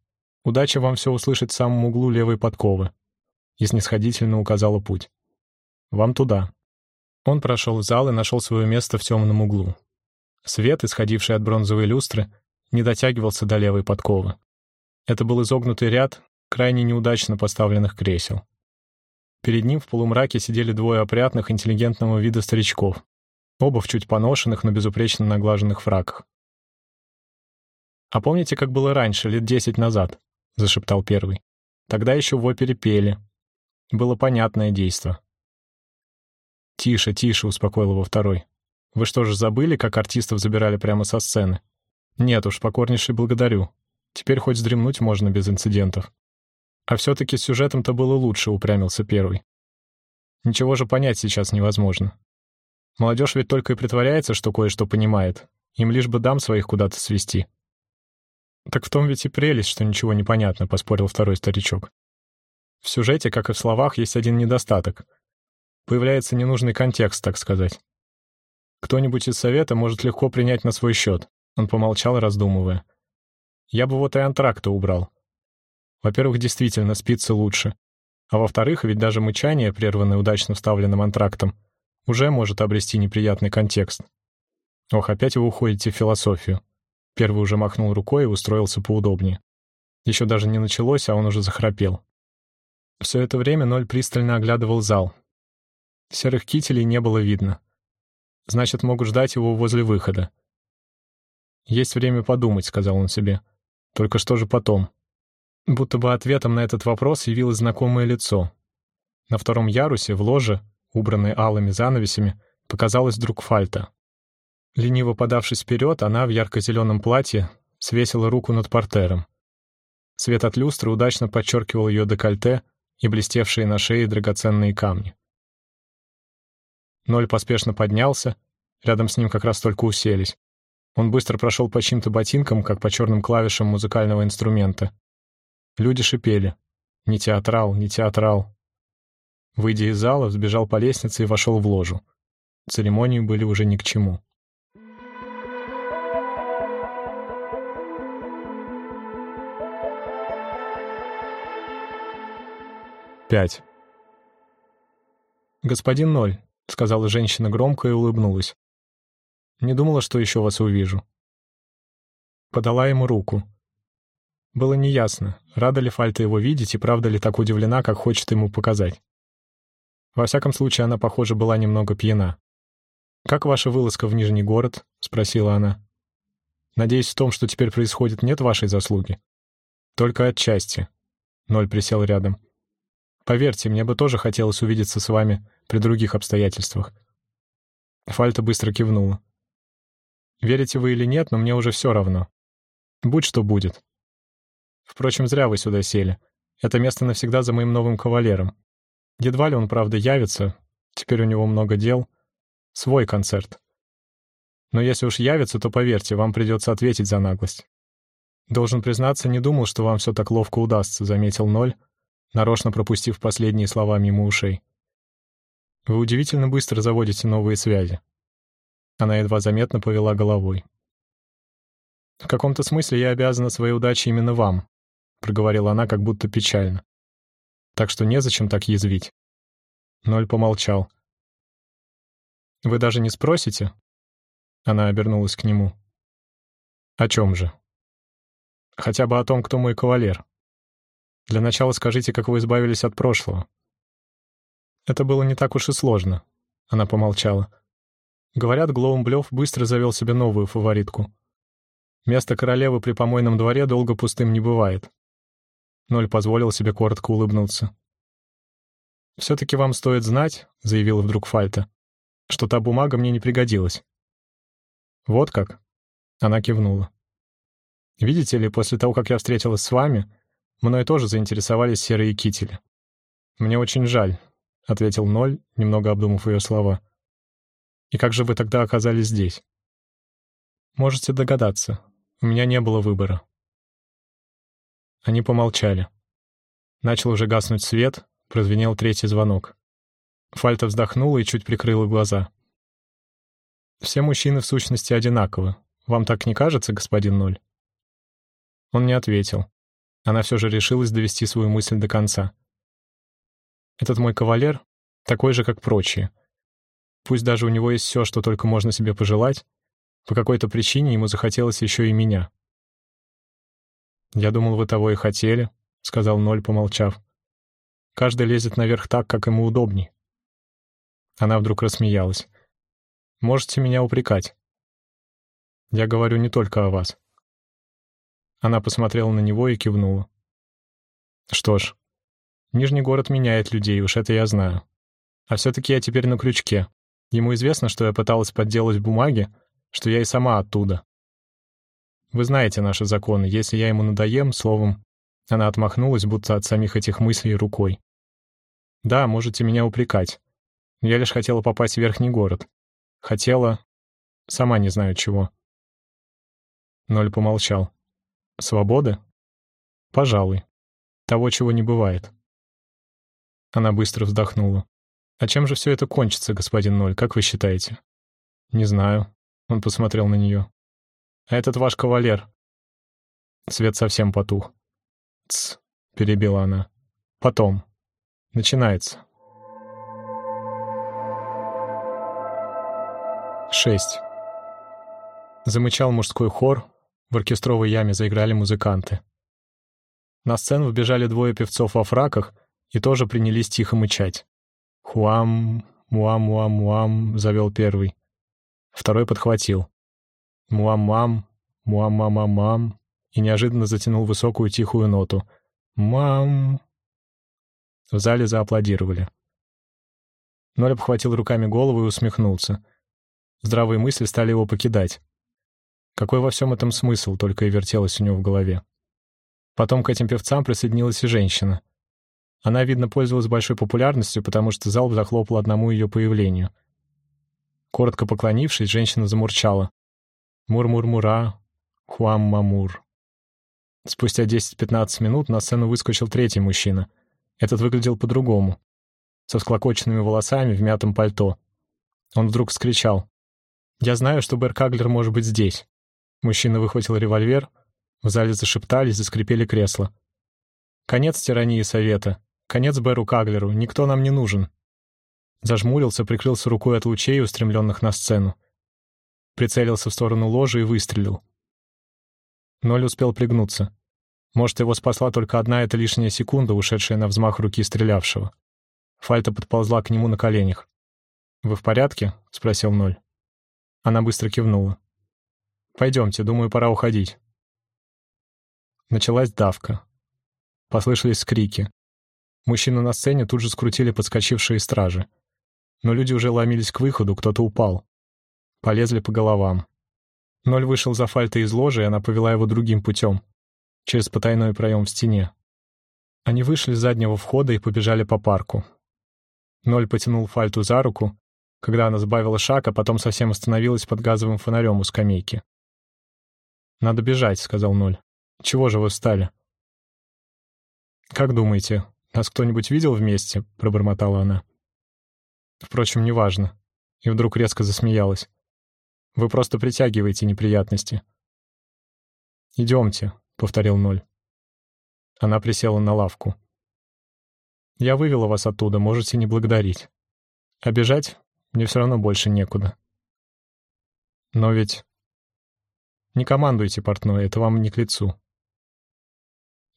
Удачи вам все услышать в самом углу левой подковы», и снисходительно указала путь. «Вам туда». Он прошел в зал и нашел свое место в темном углу. Свет, исходивший от бронзовой люстры, не дотягивался до левой подковы. Это был изогнутый ряд крайне неудачно поставленных кресел. Перед ним в полумраке сидели двое опрятных, интеллигентного вида старичков, оба в чуть поношенных, но безупречно наглаженных фраках. «А помните, как было раньше, лет десять назад?» — зашептал первый. «Тогда еще в опере пели. Было понятное действо». «Тише, тише», — успокоил его второй. «Вы что же забыли, как артистов забирали прямо со сцены?» Нет уж, покорнейший благодарю. Теперь хоть вздремнуть можно без инцидентов. А все-таки с сюжетом-то было лучше, упрямился первый. Ничего же понять сейчас невозможно. Молодежь ведь только и притворяется, что кое-что понимает. Им лишь бы дам своих куда-то свести. Так в том ведь и прелесть, что ничего не понятно, поспорил второй старичок. В сюжете, как и в словах, есть один недостаток. Появляется ненужный контекст, так сказать. Кто-нибудь из совета может легко принять на свой счет. Он помолчал, раздумывая. «Я бы вот и антракта убрал. Во-первых, действительно, спится лучше. А во-вторых, ведь даже мычание, прерванное удачно вставленным антрактом, уже может обрести неприятный контекст. Ох, опять вы уходите в философию. Первый уже махнул рукой и устроился поудобнее. Еще даже не началось, а он уже захрапел. Все это время Ноль пристально оглядывал зал. Серых кителей не было видно. Значит, могут ждать его возле выхода. «Есть время подумать», — сказал он себе. «Только что же потом?» Будто бы ответом на этот вопрос явилось знакомое лицо. На втором ярусе, в ложе, убранной алыми занавесями, показалась вдруг фальта. Лениво подавшись вперед, она в ярко-зеленом платье свесила руку над портером. Свет от люстры удачно подчеркивал ее декольте и блестевшие на шее драгоценные камни. Ноль поспешно поднялся, рядом с ним как раз только уселись. Он быстро прошел по чьим-то ботинкам, как по черным клавишам музыкального инструмента. Люди шипели. «Не театрал, не театрал». Выйдя из зала, взбежал по лестнице и вошел в ложу. Церемонии были уже ни к чему. Пять. «Господин Ноль», — сказала женщина громко и улыбнулась. «Не думала, что еще вас увижу». Подала ему руку. Было неясно, рада ли Фальта его видеть и правда ли так удивлена, как хочет ему показать. Во всяком случае, она, похоже, была немного пьяна. «Как ваша вылазка в Нижний город?» — спросила она. «Надеюсь, в том, что теперь происходит, нет вашей заслуги?» «Только отчасти». Ноль присел рядом. Поверьте, мне бы тоже хотелось увидеться с вами при других обстоятельствах». Фальта быстро кивнула. «Верите вы или нет, но мне уже все равно. Будь что будет. Впрочем, зря вы сюда сели. Это место навсегда за моим новым кавалером. Едва ли он, правда, явится. Теперь у него много дел. Свой концерт. Но если уж явится, то поверьте, вам придется ответить за наглость. Должен признаться, не думал, что вам все так ловко удастся, заметил Ноль, нарочно пропустив последние слова мимо ушей. «Вы удивительно быстро заводите новые связи». Она едва заметно повела головой. «В каком-то смысле я обязана своей удачей именно вам», — проговорила она как будто печально. «Так что незачем так язвить». Ноль помолчал. «Вы даже не спросите?» Она обернулась к нему. «О чем же?» «Хотя бы о том, кто мой кавалер». Для начала скажите, как вы избавились от прошлого». «Это было не так уж и сложно», — она помолчала. Говорят, Глоумблёв быстро завел себе новую фаворитку. Место королевы при помойном дворе долго пустым не бывает. Ноль позволил себе коротко улыбнуться. «Все-таки вам стоит знать», — заявила вдруг Фальта, «что та бумага мне не пригодилась». «Вот как?» — она кивнула. «Видите ли, после того, как я встретилась с вами, Мной тоже заинтересовались серые кители. «Мне очень жаль», — ответил Ноль, немного обдумав ее слова. «И как же вы тогда оказались здесь?» «Можете догадаться. У меня не было выбора». Они помолчали. Начал уже гаснуть свет, прозвенел третий звонок. Фальта вздохнула и чуть прикрыла глаза. «Все мужчины в сущности одинаковы. Вам так не кажется, господин Ноль?» Он не ответил. Она все же решилась довести свою мысль до конца. «Этот мой кавалер такой же, как прочие. Пусть даже у него есть все, что только можно себе пожелать, по какой-то причине ему захотелось еще и меня». «Я думал, вы того и хотели», — сказал Ноль, помолчав. «Каждый лезет наверх так, как ему удобней». Она вдруг рассмеялась. «Можете меня упрекать. Я говорю не только о вас. Она посмотрела на него и кивнула. Что ж, Нижний город меняет людей, уж это я знаю. А все-таки я теперь на крючке. Ему известно, что я пыталась подделать бумаги, что я и сама оттуда. Вы знаете наши законы. Если я ему надоем, словом, она отмахнулась, будто от самих этих мыслей рукой. Да, можете меня упрекать. Я лишь хотела попасть в верхний город. Хотела... Сама не знаю чего. Ноль помолчал. Свободы? Пожалуй. Того, чего не бывает. Она быстро вздохнула. «А чем же все это кончится, господин Ноль, как вы считаете?» «Не знаю». Он посмотрел на нее. «А этот ваш кавалер?» Свет совсем потух. «Тсс», — перебила она. «Потом. Начинается». Шесть. Замычал мужской хор, в оркестровой яме заиграли музыканты. На сцену вбежали двое певцов во фраках и тоже принялись тихо мычать. «Хуам, муам-муам-муам», — завел первый. Второй подхватил. «Муам-мам, муам-мам-мам-мам», и неожиданно затянул высокую тихую ноту. «Мам». В зале зааплодировали. Ноль обхватил руками голову и усмехнулся. Здравые мысли стали его покидать. Какой во всем этом смысл, только и вертелось у него в голове. Потом к этим певцам присоединилась и женщина. Она, видно, пользовалась большой популярностью, потому что зал захлопал одному ее появлению. Коротко поклонившись, женщина замурчала. «Мур-мур-мура, хуам-мамур». Спустя 10-15 минут на сцену выскочил третий мужчина. Этот выглядел по-другому. Со всклокоченными волосами в мятом пальто. Он вдруг вскричал. «Я знаю, что Бэр Каглер может быть здесь». Мужчина выхватил револьвер. В зале зашептались, заскрипели кресла. «Конец тирании Совета. Конец Бэру Каглеру. Никто нам не нужен». Зажмурился, прикрылся рукой от лучей, устремленных на сцену. Прицелился в сторону ложи и выстрелил. Ноль успел пригнуться. Может, его спасла только одна эта лишняя секунда, ушедшая на взмах руки стрелявшего. Фальта подползла к нему на коленях. «Вы в порядке?» — спросил Ноль. Она быстро кивнула. «Пойдемте, думаю, пора уходить». Началась давка. Послышались скрики. Мужчину на сцене тут же скрутили подскочившие стражи. Но люди уже ломились к выходу, кто-то упал. Полезли по головам. Ноль вышел за фальтой из ложи, и она повела его другим путем, через потайной проем в стене. Они вышли с заднего входа и побежали по парку. Ноль потянул фальту за руку, когда она сбавила шаг, а потом совсем остановилась под газовым фонарем у скамейки. «Надо бежать», — сказал Ноль. «Чего же вы встали?» «Как думаете, нас кто-нибудь видел вместе?» — пробормотала она. Впрочем, неважно. И вдруг резко засмеялась. «Вы просто притягиваете неприятности». «Идемте», — повторил Ноль. Она присела на лавку. «Я вывела вас оттуда, можете не благодарить. Обижать мне все равно больше некуда». «Но ведь...» «Не командуйте, портной, это вам не к лицу».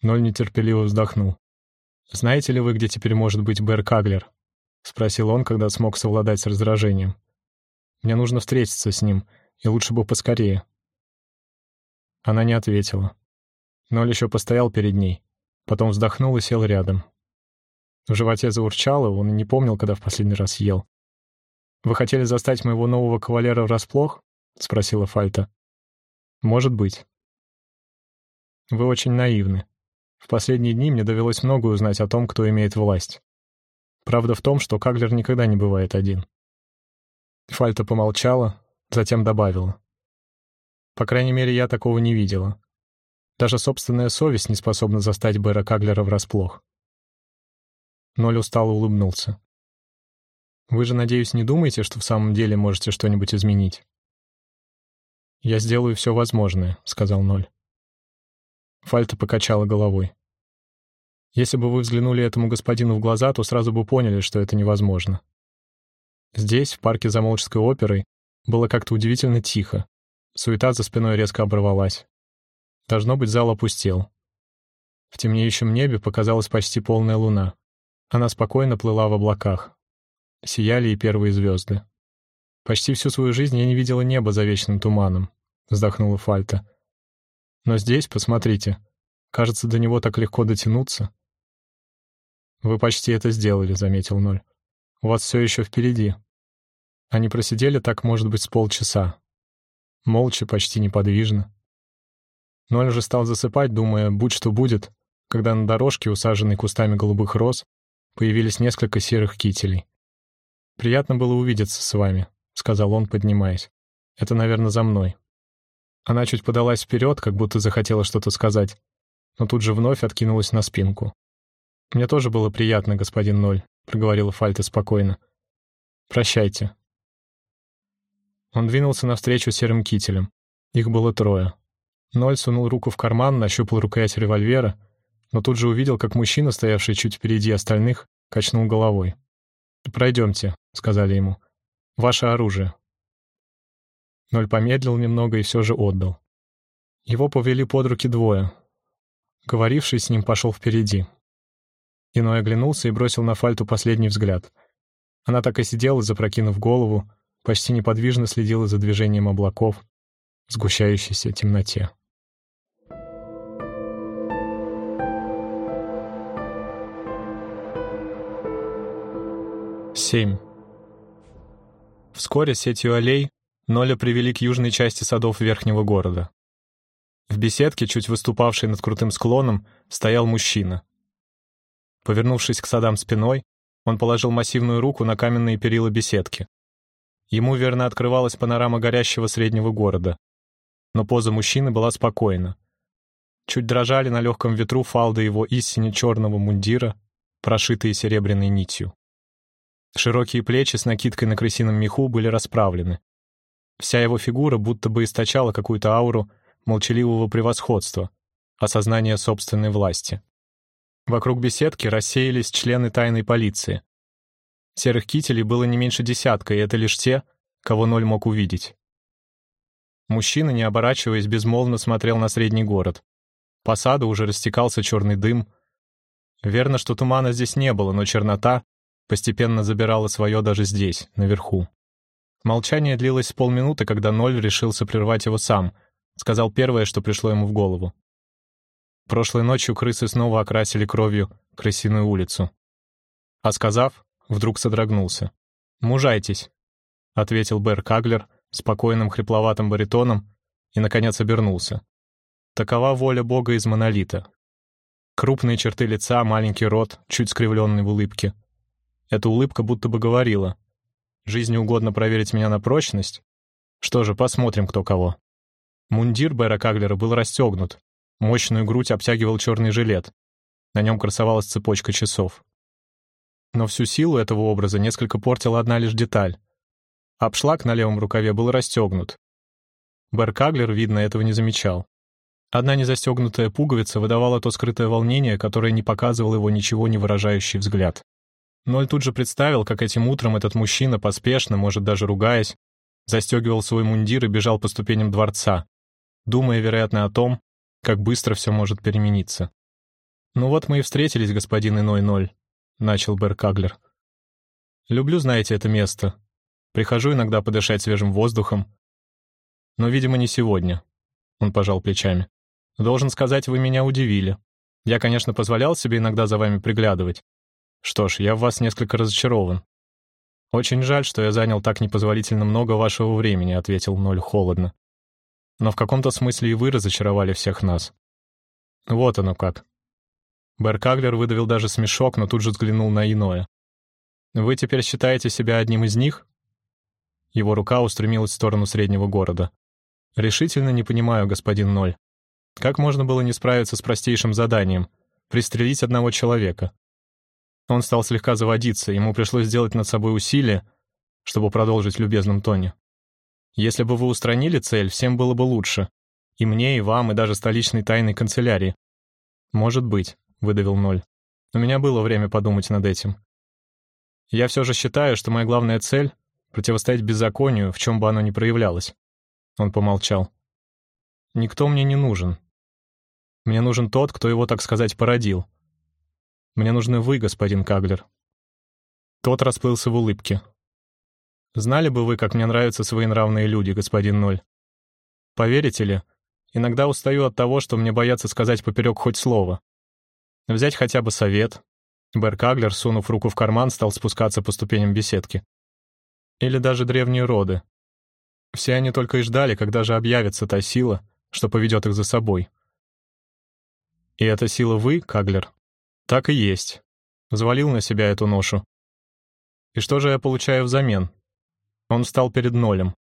Ноль нетерпеливо вздохнул. «Знаете ли вы, где теперь может быть Бэр Каглер?» — спросил он, когда смог совладать с раздражением. «Мне нужно встретиться с ним, и лучше бы поскорее». Она не ответила. Ноль еще постоял перед ней, потом вздохнул и сел рядом. В животе заурчало, он и не помнил, когда в последний раз ел. «Вы хотели застать моего нового кавалера врасплох?» — спросила Фальта. «Может быть». «Вы очень наивны. В последние дни мне довелось многое узнать о том, кто имеет власть. Правда в том, что Каглер никогда не бывает один». Фальта помолчала, затем добавила. «По крайней мере, я такого не видела. Даже собственная совесть не способна застать Бэра Каглера врасплох. Ноль устало улыбнулся. «Вы же, надеюсь, не думаете, что в самом деле можете что-нибудь изменить?» «Я сделаю все возможное», — сказал Ноль. Фальта покачала головой. «Если бы вы взглянули этому господину в глаза, то сразу бы поняли, что это невозможно. Здесь, в парке Замолческой оперы, было как-то удивительно тихо. Суета за спиной резко оборвалась. Должно быть, зал опустел. В темнеющем небе показалась почти полная луна. Она спокойно плыла в облаках. Сияли и первые звезды. «Почти всю свою жизнь я не видела неба за вечным туманом», — вздохнула Фальта. «Но здесь, посмотрите, кажется, до него так легко дотянуться». «Вы почти это сделали», — заметил Ноль. «У вас все еще впереди». Они просидели так, может быть, с полчаса. Молча, почти неподвижно. Ноль же стал засыпать, думая, будь что будет, когда на дорожке, усаженной кустами голубых роз, появились несколько серых кителей. «Приятно было увидеться с вами», — сказал он, поднимаясь. «Это, наверное, за мной». Она чуть подалась вперед, как будто захотела что-то сказать, но тут же вновь откинулась на спинку. «Мне тоже было приятно, господин Ноль», — проговорила Фальта спокойно. «Прощайте». Он двинулся навстречу серым кителям. Их было трое. Ноль сунул руку в карман, нащупал рукоять револьвера, но тут же увидел, как мужчина, стоявший чуть впереди остальных, качнул головой. «Пройдемте», — сказали ему. «Ваше оружие». Ноль помедлил немного и все же отдал. Его повели под руки двое. Говоривший с ним пошел впереди. Иной оглянулся и бросил на Фальту последний взгляд. Она так и сидела, запрокинув голову, почти неподвижно следила за движением облаков в сгущающейся темноте. 7. Вскоре сетью аллей Ноля привели к южной части садов верхнего города. В беседке, чуть выступавшей над крутым склоном, стоял мужчина. Повернувшись к садам спиной, он положил массивную руку на каменные перила беседки. Ему верно открывалась панорама горящего среднего города. Но поза мужчины была спокойна. Чуть дрожали на легком ветру фалды его истине черного мундира, прошитые серебряной нитью. Широкие плечи с накидкой на крысином меху были расправлены. Вся его фигура будто бы источала какую-то ауру молчаливого превосходства, осознания собственной власти. Вокруг беседки рассеялись члены тайной полиции. Серых кителей было не меньше десятка, и это лишь те, кого Ноль мог увидеть. Мужчина, не оборачиваясь, безмолвно смотрел на средний город. По саду уже растекался черный дым. Верно, что тумана здесь не было, но чернота постепенно забирала свое даже здесь, наверху. Молчание длилось полминуты, когда Ноль решился прервать его сам, сказал первое, что пришло ему в голову. Прошлой ночью крысы снова окрасили кровью крысиную улицу. А сказав, вдруг содрогнулся. «Мужайтесь», — ответил Бэр Каглер спокойным хрипловатым баритоном и, наконец, обернулся. Такова воля Бога из монолита. Крупные черты лица, маленький рот, чуть скривленный в улыбке. Эта улыбка будто бы говорила. «Жизни угодно проверить меня на прочность? Что же, посмотрим, кто кого». Мундир Бэра Каглера был расстегнут. Мощную грудь обтягивал черный жилет. На нем красовалась цепочка часов. Но всю силу этого образа несколько портила одна лишь деталь. Обшлаг на левом рукаве был расстегнут. Бэр Каглер, видно, этого не замечал. Одна незастегнутая пуговица выдавала то скрытое волнение, которое не показывал его ничего не выражающий взгляд. Ноль тут же представил, как этим утром этот мужчина, поспешно, может, даже ругаясь, застегивал свой мундир и бежал по ступеням дворца, думая, вероятно, о том, как быстро все может перемениться. «Ну вот мы и встретились, господин Иной Ноль», — начал Бер Каглер. «Люблю, знаете, это место. Прихожу иногда подышать свежим воздухом. Но, видимо, не сегодня», — он пожал плечами. «Должен сказать, вы меня удивили. Я, конечно, позволял себе иногда за вами приглядывать, что ж, я в вас несколько разочарован. Очень жаль, что я занял так непозволительно много вашего времени, ответил Ноль холодно. Но в каком-то смысле и вы разочаровали всех нас. Вот оно как. Беркаглер выдавил даже смешок, но тут же взглянул на иное. Вы теперь считаете себя одним из них? Его рука устремилась в сторону среднего города. Решительно не понимаю, господин Ноль. Как можно было не справиться с простейшим заданием — пристрелить одного человека? Он стал слегка заводиться, ему пришлось сделать над собой усилие, чтобы продолжить в любезном тоне. «Если бы вы устранили цель, всем было бы лучше. И мне, и вам, и даже столичной тайной канцелярии». «Может быть», — выдавил Ноль. «У меня было время подумать над этим. Я все же считаю, что моя главная цель — противостоять беззаконию, в чем бы оно ни проявлялось». Он помолчал. «Никто мне не нужен. Мне нужен тот, кто его, так сказать, породил». Мне нужны вы, господин Каглер». Тот расплылся в улыбке. «Знали бы вы, как мне нравятся своенравные люди, господин Ноль. Поверите ли, иногда устаю от того, что мне боятся сказать поперек хоть слово. Взять хотя бы совет». Бер Каглер, сунув руку в карман, стал спускаться по ступеням беседки. Или даже древние роды. Все они только и ждали, когда же объявится та сила, что поведет их за собой. И эта сила вы, Каглер? Так и есть. Взвалил на себя эту ношу. И что же я получаю взамен? Он встал перед нолем.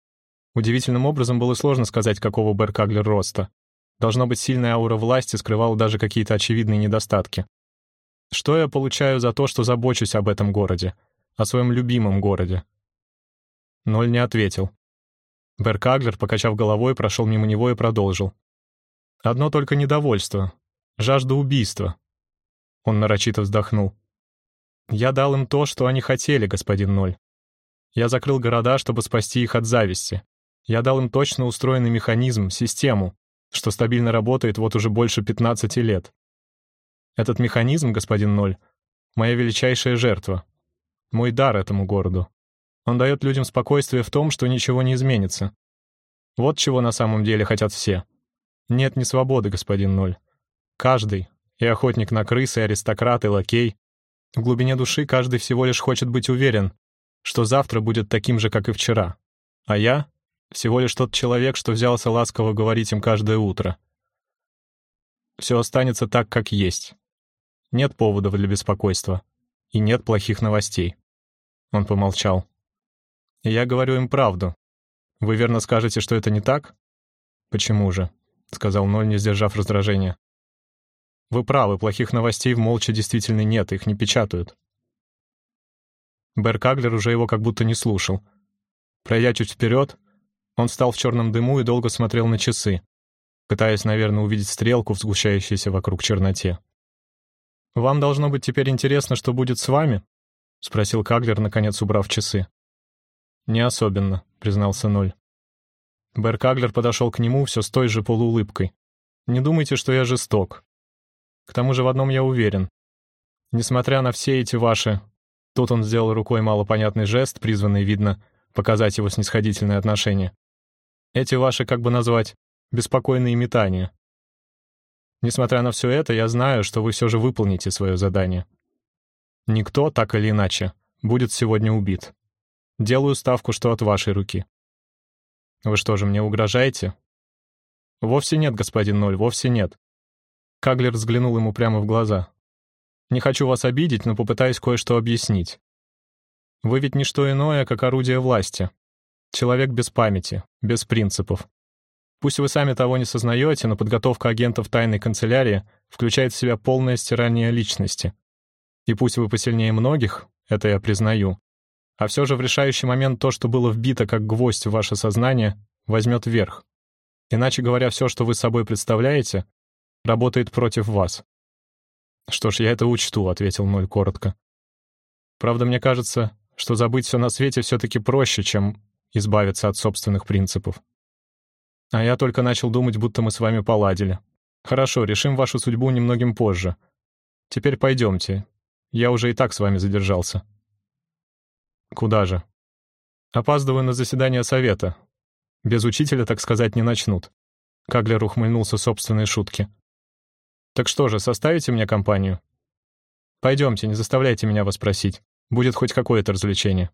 Удивительным образом было сложно сказать, какого Беркаглер роста. Должно быть, сильная аура власти скрывала даже какие-то очевидные недостатки. Что я получаю за то, что забочусь об этом городе? О своем любимом городе? Ноль не ответил. Беркаглер, покачав головой, прошел мимо него и продолжил. Одно только недовольство. Жажда убийства. Он нарочито вздохнул. «Я дал им то, что они хотели, господин Ноль. Я закрыл города, чтобы спасти их от зависти. Я дал им точно устроенный механизм, систему, что стабильно работает вот уже больше 15 лет. Этот механизм, господин Ноль, моя величайшая жертва. Мой дар этому городу. Он дает людям спокойствие в том, что ничего не изменится. Вот чего на самом деле хотят все. Нет ни свободы, господин Ноль. Каждый, и охотник на крысы, и аристократ, и лакей. В глубине души каждый всего лишь хочет быть уверен, что завтра будет таким же, как и вчера. А я — всего лишь тот человек, что взялся ласково говорить им каждое утро. Все останется так, как есть. Нет поводов для беспокойства. И нет плохих новостей. Он помолчал. И я говорю им правду. Вы верно скажете, что это не так? Почему же? — сказал Ноль, не сдержав раздражения. Вы правы, плохих новостей в молча действительно нет, их не печатают. Бэр Каглер уже его как будто не слушал. Пройдя чуть вперед, он встал в черном дыму и долго смотрел на часы, пытаясь, наверное, увидеть стрелку в вокруг черноте. «Вам должно быть теперь интересно, что будет с вами?» — спросил Каглер, наконец убрав часы. «Не особенно», — признался Ноль. Бэр Каглер подошел к нему все с той же полуулыбкой. «Не думайте, что я жесток. К тому же в одном я уверен. Несмотря на все эти ваши...» Тут он сделал рукой малопонятный жест, призванный, видно, показать его снисходительное отношение. «Эти ваши, как бы назвать, беспокойные метания. Несмотря на все это, я знаю, что вы все же выполните свое задание. Никто, так или иначе, будет сегодня убит. Делаю ставку, что от вашей руки. Вы что же, мне угрожаете? Вовсе нет, господин Ноль, вовсе нет. Каглер взглянул ему прямо в глаза. Не хочу вас обидеть, но попытаюсь кое-что объяснить. Вы ведь не что иное, как орудие власти. Человек без памяти, без принципов. Пусть вы сами того не сознаете, но подготовка агентов тайной канцелярии включает в себя полное стирание личности. И пусть вы посильнее многих, это я признаю, а все же в решающий момент то, что было вбито как гвоздь в ваше сознание, возьмет верх. Иначе говоря, все, что вы собой представляете, работает против вас. «Что ж, я это учту», — ответил Ноль коротко. «Правда, мне кажется, что забыть все на свете все-таки проще, чем избавиться от собственных принципов». А я только начал думать, будто мы с вами поладили. Хорошо, решим вашу судьбу немногим позже. Теперь пойдемте. Я уже и так с вами задержался. Куда же? Опаздываю на заседание совета. Без учителя, так сказать, не начнут. Каглер ухмыльнулся собственной шутки. Так что же, составите мне компанию? Пойдемте, не заставляйте меня вас просить. Будет хоть какое-то развлечение.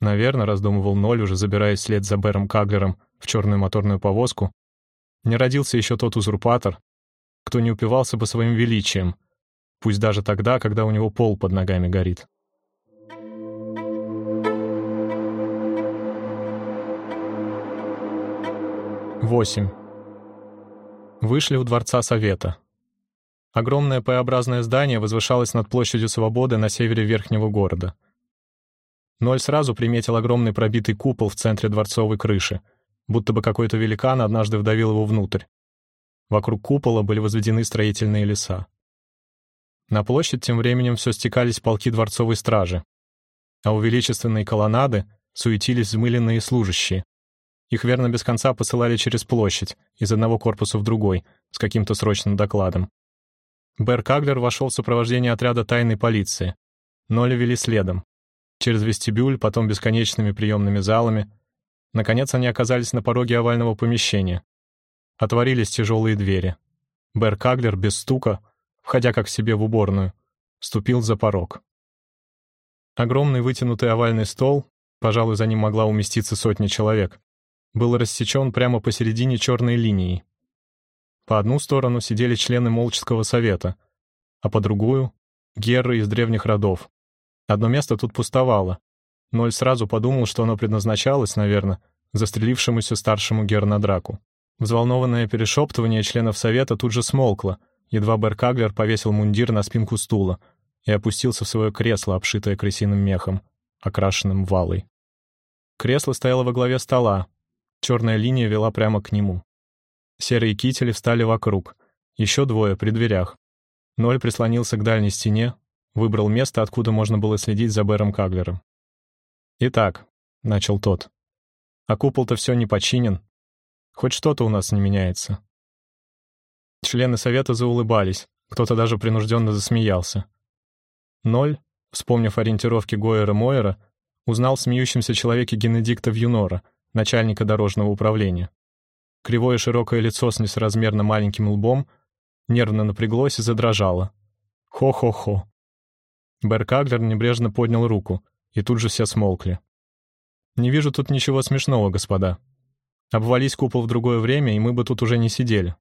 Наверное, раздумывал Ноль, уже забираясь вслед за Бэром Каглером в черную моторную повозку, не родился еще тот узурпатор, кто не упивался бы своим величием, пусть даже тогда, когда у него пол под ногами горит. Восемь. Вышли у Дворца Совета. Огромное П-образное здание возвышалось над площадью Свободы на севере верхнего города — Ноль сразу приметил огромный пробитый купол в центре дворцовой крыши, будто бы какой-то великан однажды вдавил его внутрь. Вокруг купола были возведены строительные леса. На площадь тем временем все стекались полки дворцовой стражи, а у величественной колоннады суетились взмыленные служащие. Их верно без конца посылали через площадь, из одного корпуса в другой, с каким-то срочным докладом. Бэр Каглер вошел в сопровождение отряда тайной полиции. Ноля вели следом через вестибюль, потом бесконечными приемными залами. Наконец они оказались на пороге овального помещения. Отворились тяжелые двери. Бер Каглер без стука, входя как себе в уборную, ступил за порог. Огромный вытянутый овальный стол, пожалуй, за ним могла уместиться сотня человек, был рассечен прямо посередине черной линии. По одну сторону сидели члены Молческого совета, а по другую — герры из древних родов, Одно место тут пустовало. Ноль сразу подумал, что оно предназначалось, наверное, застрелившемуся старшему Гернадраку. Взволнованное перешептывание членов совета тут же смолкло, едва Беркаглер повесил мундир на спинку стула и опустился в свое кресло, обшитое крысиным мехом, окрашенным валой. Кресло стояло во главе стола, черная линия вела прямо к нему. Серые кители встали вокруг, еще двое при дверях. Ноль прислонился к дальней стене, Выбрал место, откуда можно было следить за Бэром Каглером. «Итак», — начал тот, — «а купол-то все не починен. Хоть что-то у нас не меняется». Члены совета заулыбались, кто-то даже принужденно засмеялся. Ноль, вспомнив ориентировки Гойера Мойера, узнал в смеющемся человеке Генедикта Вьюнора, начальника дорожного управления. Кривое широкое лицо с несоразмерно маленьким лбом нервно напряглось и задрожало. Хо-хо-хо. Бэр Каглер небрежно поднял руку, и тут же все смолкли. «Не вижу тут ничего смешного, господа. Обвались купол в другое время, и мы бы тут уже не сидели.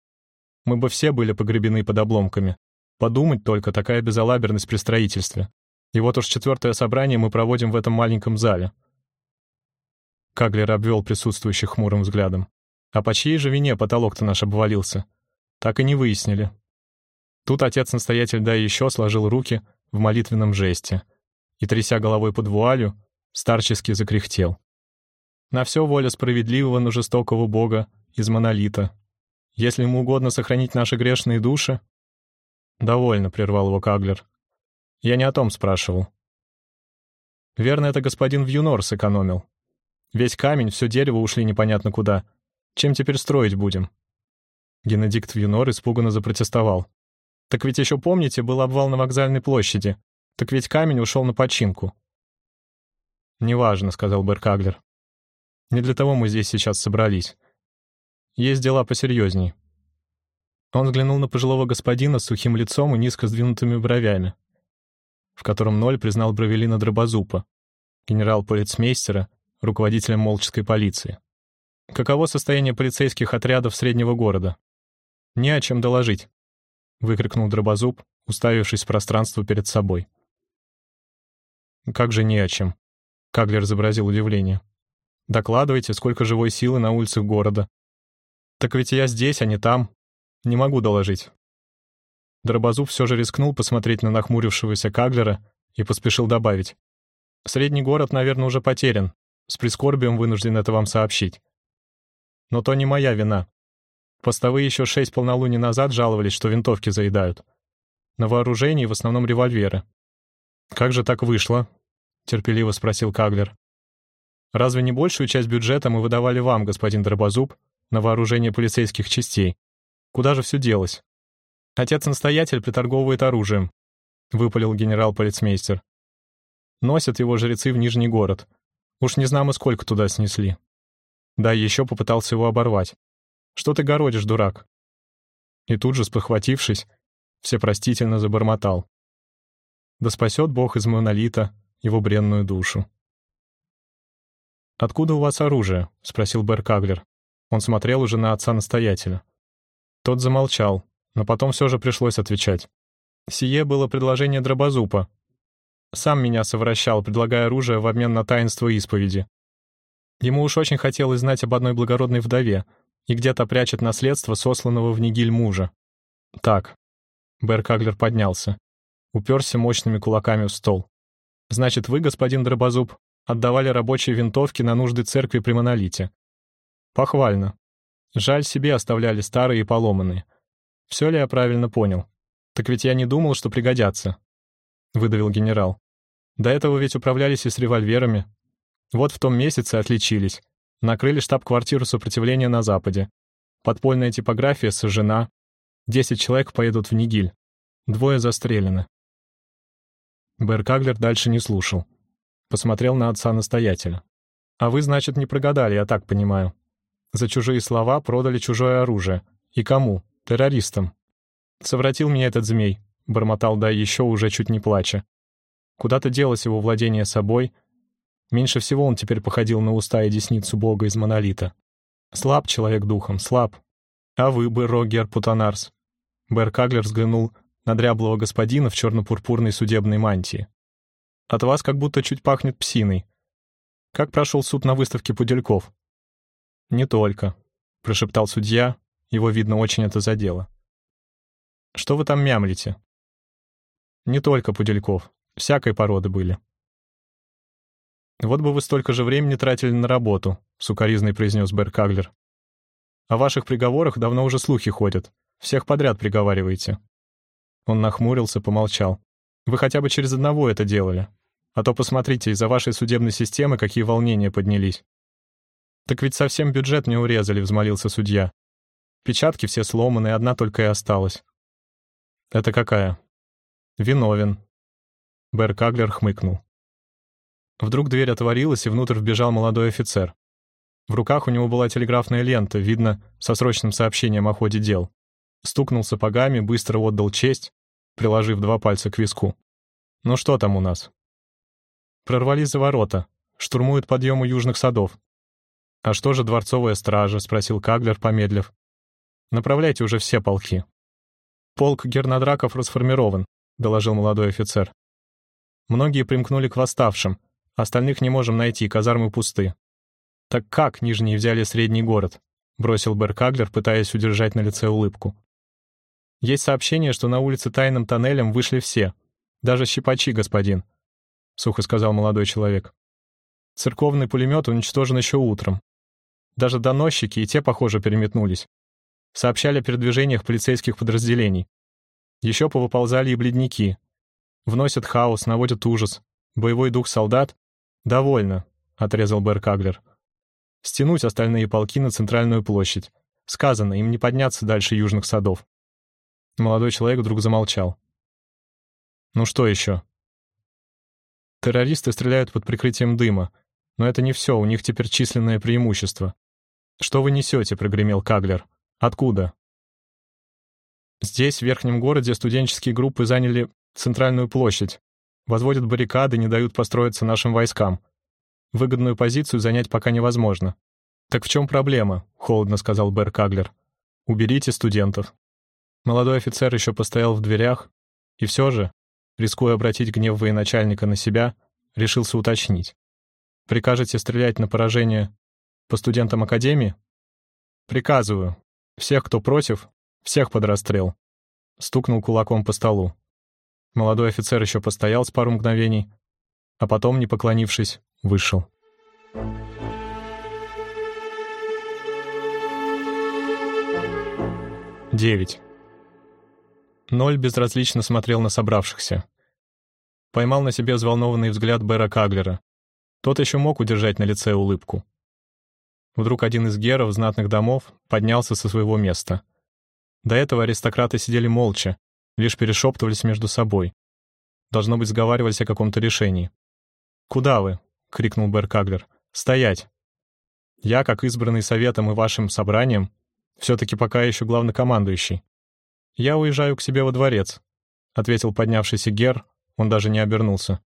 Мы бы все были погребены под обломками. Подумать только, такая безалаберность при строительстве. И вот уж четвертое собрание мы проводим в этом маленьком зале». Каглер обвел присутствующих хмурым взглядом. «А по чьей же вине потолок-то наш обвалился?» «Так и не выяснили». Тут отец-настоятель да еще сложил руки — в молитвенном жесте. и, тряся головой под вуалью, старчески закряхтел. На все воля справедливого, но жестокого Бога из монолита. Если ему угодно сохранить наши грешные души... «Довольно», — прервал его Каглер. «Я не о том спрашивал. Верно, это господин Вьюнор сэкономил. Весь камень, все дерево ушли непонятно куда. Чем теперь строить будем?» Генедикт Вьюнор испуганно запротестовал. «Так ведь еще помните, был обвал на вокзальной площади. Так ведь камень ушел на починку». «Неважно», — сказал Беркаглер. «Не для того мы здесь сейчас собрались. Есть дела посерьезней». Он взглянул на пожилого господина с сухим лицом и низко сдвинутыми бровями, в котором Ноль признал Бравелина Дробозупа, генерал-полицмейстера, руководителя Молческой полиции. «Каково состояние полицейских отрядов среднего города?» «Не о чем доложить», — выкрикнул Дробозуб, уставившись в пространство перед собой. «Как же не о чем?» — Каглер изобразил удивление. «Докладывайте, сколько живой силы на улицах города». «Так ведь я здесь, а не там. Не могу доложить». Дробозуб все же рискнул посмотреть на нахмурившегося Каглера и поспешил добавить. «Средний город, наверное, уже потерян. С прискорбием вынужден это вам сообщить. Но то не моя вина. Постовые еще шесть полнолуний назад жаловались, что винтовки заедают. На вооружении в основном револьверы. «Как же так вышло?» — терпеливо спросил Каглер. «Разве не большую часть бюджета мы выдавали вам, господин Дробозуб, на вооружение полицейских частей? Куда же все делось?» «Отец-настоятель приторговывает оружием», — выпалил генерал-полицмейстер. «Носят его жрецы в Нижний город. Уж не знамо, сколько туда снесли». Да, еще попытался его оборвать. Что ты городишь, дурак?» И тут же, спохватившись, всепростительно забормотал. «Да спасет Бог из монолита его бренную душу». «Откуда у вас оружие?» — спросил Бер Каглер. Он смотрел уже на отца-настоятеля. Тот замолчал, но потом все же пришлось отвечать. «Сие было предложение Дробозупа. Сам меня совращал, предлагая оружие в обмен на таинство исповеди. Ему уж очень хотелось знать об одной благородной вдове, и где-то прячет наследство сосланного в Нигиль мужа. Так. Бер Каглер поднялся. Уперся мощными кулаками в стол. Значит, вы, господин Дробозуб, отдавали рабочие винтовки на нужды церкви при Монолите. Похвально. Жаль, себе оставляли старые и поломанные. Все ли я правильно понял? Так ведь я не думал, что пригодятся. Выдавил генерал. До этого ведь управлялись и с револьверами. Вот в том месяце отличились. Накрыли штаб-квартиру сопротивления на Западе. Подпольная типография сожжена. Десять человек поедут в Нигиль. Двое застрелены. Бэр Каглер дальше не слушал. Посмотрел на отца-настоятеля. «А вы, значит, не прогадали, я так понимаю. За чужие слова продали чужое оружие. И кому? Террористам. Совратил меня этот змей», — бормотал да еще уже чуть не плача. Куда-то делось его владение собой — Меньше всего он теперь походил на уста и десницу бога из монолита. Слаб человек духом, слаб. А вы бы, Рогер Путанарс. Бэр Каглер взглянул на дряблого господина в черно-пурпурной судебной мантии. От вас как будто чуть пахнет псиной. Как прошел суд на выставке пудельков? Не только, прошептал судья, его, видно, очень это задело. Что вы там мямлите? Не только пудельков, всякой породы были. «Вот бы вы столько же времени тратили на работу», — сукоризный произнес Бэр Каглер. «О ваших приговорах давно уже слухи ходят. Всех подряд приговариваете». Он нахмурился, помолчал. «Вы хотя бы через одного это делали. А то посмотрите, из-за вашей судебной системы какие волнения поднялись». «Так ведь совсем бюджет не урезали», — взмолился судья. «Печатки все сломаны, одна только и осталась». «Это какая?» «Виновен». Бэр Каглер хмыкнул. Вдруг дверь отворилась, и внутрь вбежал молодой офицер. В руках у него была телеграфная лента, видно, со срочным сообщением о ходе дел. Стукнул сапогами, быстро отдал честь, приложив два пальца к виску. «Ну что там у нас?» «Прорвались за ворота. Штурмуют подъем у южных садов». «А что же дворцовая стража?» — спросил Каглер, помедлив. «Направляйте уже все полки». «Полк гернадраков расформирован», — доложил молодой офицер. Многие примкнули к восставшим, Остальных не можем найти, казармы пусты. Так как нижние взяли средний город? Бросил Беркаглер, пытаясь удержать на лице улыбку. Есть сообщение, что на улице тайным тоннелем вышли все. Даже щипачи, господин. сухо сказал молодой человек. Церковный пулемет уничтожен еще утром. Даже доносчики и те, похоже, переметнулись. Сообщали о передвижениях полицейских подразделений. Еще повыползали и бледники. Вносят хаос, наводят ужас. Боевой дух солдат. «Довольно», — отрезал Бэр Каглер. «Стянуть остальные полки на центральную площадь. Сказано, им не подняться дальше южных садов». Молодой человек вдруг замолчал. «Ну что еще?» Террористы стреляют под прикрытием дыма, но это не все, у них теперь численное преимущество. «Что вы несете?» — прогремел Каглер. «Откуда?» Здесь, в верхнем городе, студенческие группы заняли центральную площадь. Возводят баррикады, не дают построиться нашим войскам. Выгодную позицию занять пока невозможно. «Так в чем проблема?» — холодно сказал Бэр Каглер. «Уберите студентов». Молодой офицер еще постоял в дверях, и все же, рискуя обратить гнев военачальника на себя, решился уточнить. «Прикажете стрелять на поражение по студентам Академии?» «Приказываю. Всех, кто против, всех под расстрел». Стукнул кулаком по столу. Молодой офицер еще постоял с пару мгновений, а потом, не поклонившись, вышел. Девять. Ноль безразлично смотрел на собравшихся. Поймал на себе взволнованный взгляд Бэра Каглера. Тот еще мог удержать на лице улыбку. Вдруг один из геров знатных домов поднялся со своего места. До этого аристократы сидели молча, лишь перешептывались между собой. Должно быть, сговаривались о каком-то решении. «Куда вы?» — крикнул Бэр. «Стоять!» «Я, как избранный советом и вашим собранием, все-таки пока еще главнокомандующий. «Я уезжаю к себе во дворец», — ответил поднявшийся Гер, он даже не обернулся.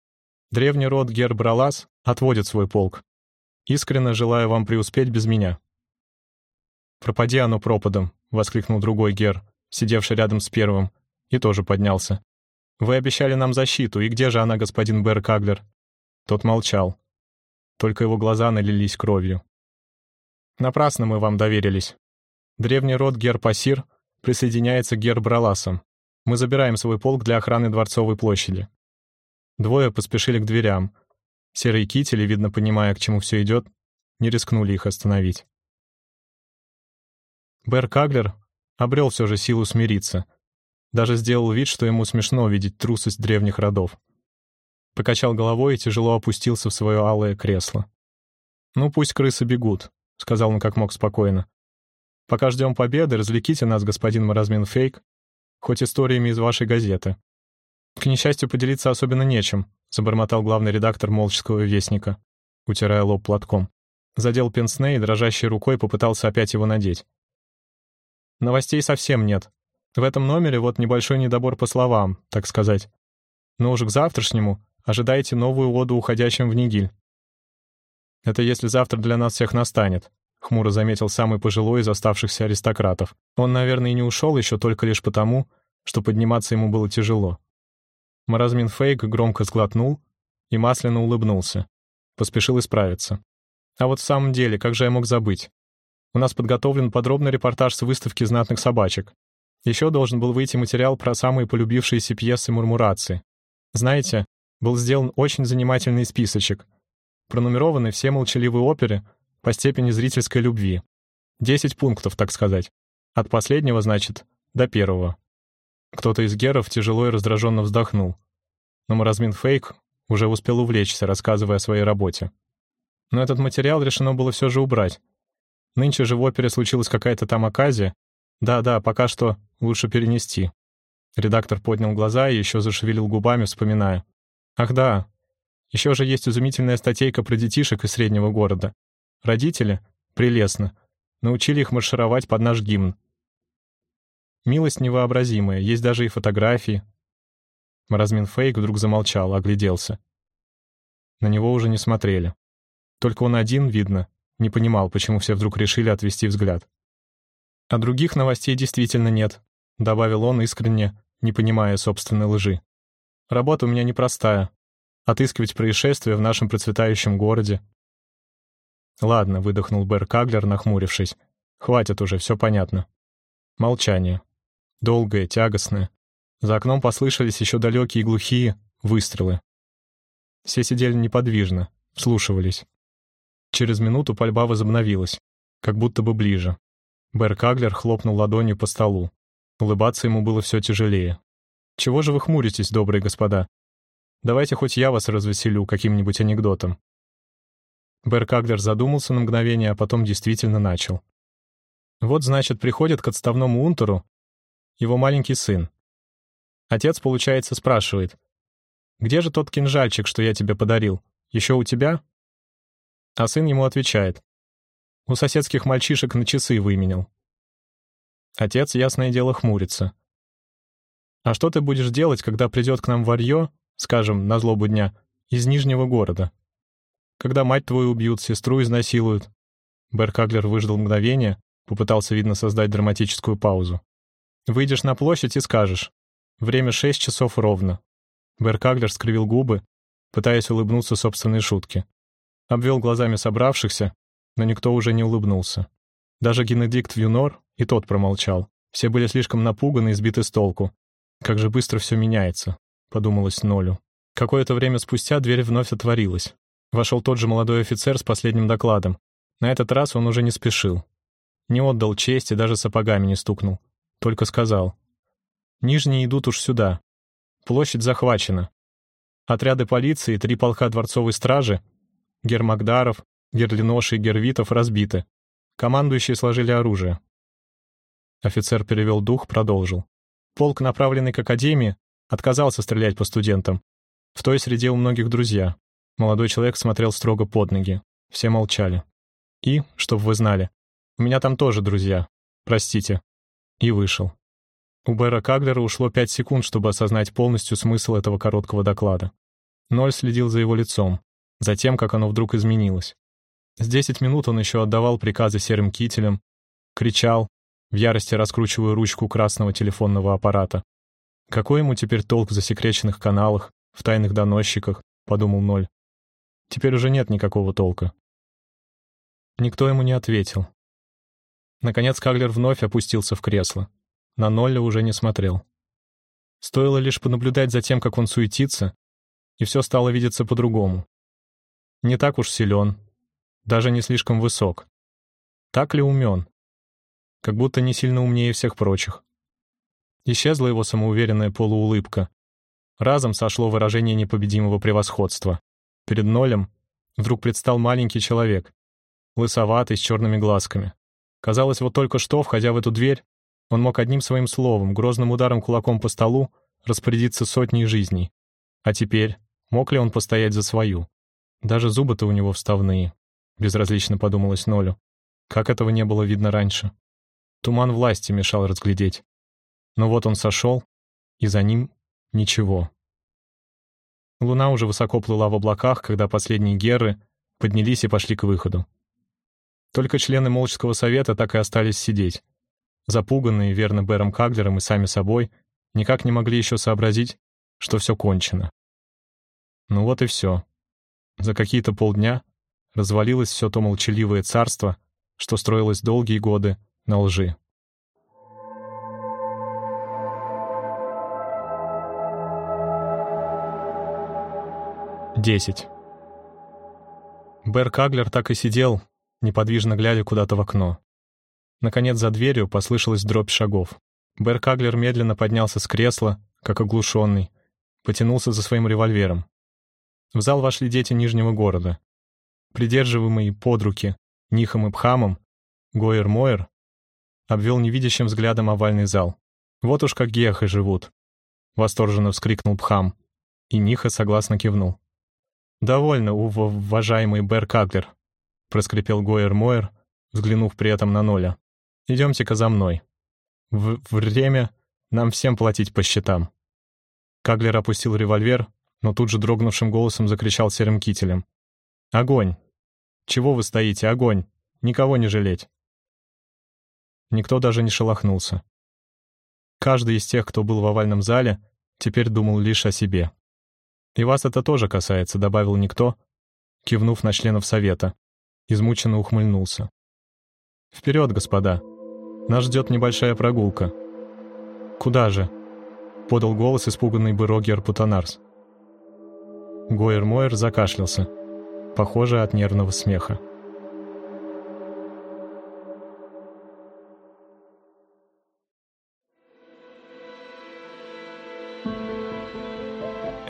«Древний род Гер Бралас отводит свой полк. Искренне желаю вам преуспеть без меня». «Пропади оно пропадом», — воскликнул другой Гер, сидевший рядом с первым, и тоже поднялся. «Вы обещали нам защиту, и где же она, господин Бер Каглер?» Тот молчал. Только его глаза налились кровью. «Напрасно мы вам доверились. Древний род Гер Пасир — присоединяется к Гербраласам. Мы забираем свой полк для охраны Дворцовой площади. Двое поспешили к дверям. Серые кители, видно, понимая, к чему все идет, не рискнули их остановить. Бер Каглер обрел все же силу смириться. Даже сделал вид, что ему смешно видеть трусость древних родов. Покачал головой и тяжело опустился в свое алое кресло. «Ну, пусть крысы бегут», — сказал он как мог спокойно. Пока ждем победы, развлеките нас, господин Маразмин Фейк, хоть историями из вашей газеты. К несчастью, поделиться особенно нечем, забормотал главный редактор Молческого вестника, утирая лоб платком. Задел пенсне и дрожащей рукой попытался опять его надеть. Новостей совсем нет. В этом номере вот небольшой недобор по словам, так сказать. Но уже к завтрашнему ожидайте новую воду уходящим в Нигиль. Это если завтра для нас всех настанет. — хмуро заметил самый пожилой из оставшихся аристократов. Он, наверное, и не ушел еще только лишь потому, что подниматься ему было тяжело. Маразмин Фейк громко сглотнул и масляно улыбнулся. Поспешил исправиться. А вот в самом деле, как же я мог забыть? У нас подготовлен подробный репортаж с выставки знатных собачек. Еще должен был выйти материал про самые полюбившиеся пьесы мурмурации. Знаете, был сделан очень занимательный списочек. Пронумерованы все молчаливые оперы — по степени зрительской любви. Десять пунктов, так сказать. От последнего, значит, до первого. Кто-то из геров тяжело и раздраженно вздохнул. Но Маразмин Фейк уже успел увлечься, рассказывая о своей работе. Но этот материал решено было все же убрать. Нынче же в опере случилась какая-то там оказия. Да-да, пока что лучше перенести. Редактор поднял глаза и еще зашевелил губами, вспоминая. Ах да, еще же есть изумительная статейка про детишек из среднего города. Родители, прелестно, научили их маршировать под наш гимн. Милость невообразимая, есть даже и фотографии. Маразмин Фейк вдруг замолчал, огляделся. На него уже не смотрели. Только он один, видно, не понимал, почему все вдруг решили отвести взгляд. «А других новостей действительно нет», — добавил он искренне, не понимая собственной лжи. «Работа у меня непростая. Отыскивать происшествия в нашем процветающем городе, «Ладно», — выдохнул Бэр Каглер, нахмурившись. «Хватит уже, все понятно». Молчание. Долгое, тягостное. За окном послышались еще далекие и глухие выстрелы. Все сидели неподвижно, вслушивались. Через минуту пальба возобновилась, как будто бы ближе. Бэр Каглер хлопнул ладонью по столу. Улыбаться ему было все тяжелее. «Чего же вы хмуритесь, добрые господа? Давайте хоть я вас развеселю каким-нибудь анекдотом». Бэр Каглер задумался на мгновение, а потом действительно начал. Вот, значит, приходит к отставному унтеру его маленький сын. Отец, получается, спрашивает, «Где же тот кинжальчик, что я тебе подарил? Еще у тебя?» А сын ему отвечает, «У соседских мальчишек на часы выменял». Отец, ясное дело, хмурится. «А что ты будешь делать, когда придет к нам варьё, скажем, на злобу дня, из Нижнего города? Когда мать твою убьют, сестру изнасилуют?» Беркаглер выждал мгновение, попытался, видно, создать драматическую паузу. «Выйдешь на площадь и скажешь. Время шесть часов ровно». Беркаглер скривил губы, пытаясь улыбнуться собственной шутке. Обвел глазами собравшихся, но никто уже не улыбнулся. Даже Генедикт Вюнор и тот промолчал. Все были слишком напуганы и сбиты с толку. «Как же быстро все меняется», — подумалось Нолю. Какое-то время спустя дверь вновь отворилась. Вошел тот же молодой офицер с последним докладом. На этот раз он уже не спешил. Не отдал честь и даже сапогами не стукнул. Только сказал. «Нижние идут уж сюда. Площадь захвачена. Отряды полиции три полка дворцовой стражи, гермагдаров, герлиноши и гервитов разбиты. Командующие сложили оружие. Офицер перевел дух, продолжил. Полк, направленный к академии, отказался стрелять по студентам. В той среде у многих друзья. Молодой человек смотрел строго под ноги. Все молчали. И, чтоб вы знали, у меня там тоже друзья. Простите. И вышел. У Бэра Каглера ушло пять секунд, чтобы осознать полностью смысл этого короткого доклада. Ноль следил за его лицом, за тем, как оно вдруг изменилось. С десять минут он еще отдавал приказы серым кителям, кричал, в ярости раскручивая ручку красного телефонного аппарата. «Какой ему теперь толк в засекреченных каналах, в тайных доносчиках?» — подумал Ноль. «Теперь уже нет никакого толка». Никто ему не ответил. Наконец Каглер вновь опустился в кресло. На Нолля уже не смотрел. Стоило лишь понаблюдать за тем, как он суетится, и все стало видеться по-другому. Не так уж силен, даже не слишком высок. Так ли умен? Как будто не сильно умнее всех прочих. Исчезла его самоуверенная полуулыбка. Разом сошло выражение непобедимого превосходства. Перед Нолем вдруг предстал маленький человек, лысоватый, с черными глазками. Казалось, вот только что, входя в эту дверь, он мог одним своим словом, грозным ударом кулаком по столу, распорядиться сотней жизней. А теперь, мог ли он постоять за свою? Даже зубы-то у него вставные, безразлично подумалось Нолю. Как этого не было видно раньше? Туман власти мешал разглядеть. Но вот он сошел, и за ним ничего. Луна уже высоко плыла в облаках, когда последние геры поднялись и пошли к выходу. Только члены Молческого совета так и остались сидеть. Запуганные верно Бэром Каглером и сами собой, никак не могли еще сообразить, что все кончено. Ну вот и все. За какие-то полдня развалилось все то молчаливое царство, что строилось долгие годы на лжи. Десять. Бер Каглер так и сидел, неподвижно глядя куда-то в окно. Наконец за дверью послышалась дробь шагов. Бер Каглер медленно поднялся с кресла, как оглушенный, потянулся за своим револьвером. В зал вошли дети Нижнего города. Придерживаемые под руки Нихом и Пхамом, Гойер Мойер обвел невидящим взглядом овальный зал. «Вот уж как гехы живут!» — восторженно вскрикнул Пхам. И Ниха согласно кивнул. «Довольно, уважаемый Бер Каглер», — проскрипел Гойер Мойер, взглянув при этом на Ноля. «Идемте-ка за мной. В время нам всем платить по счетам». Каглер опустил револьвер, но тут же дрогнувшим голосом закричал серым кителем. «Огонь! Чего вы стоите? Огонь! Никого не жалеть!» Никто даже не шелохнулся. Каждый из тех, кто был в овальном зале, теперь думал лишь о себе. «И вас это тоже касается», — добавил никто, кивнув на членов совета. Измученно ухмыльнулся. «Вперед, господа! Нас ждет небольшая прогулка». «Куда же?» — подал голос испуганный бы Рогер Путанарс. Гойер Мойер закашлялся, похоже, от нервного смеха.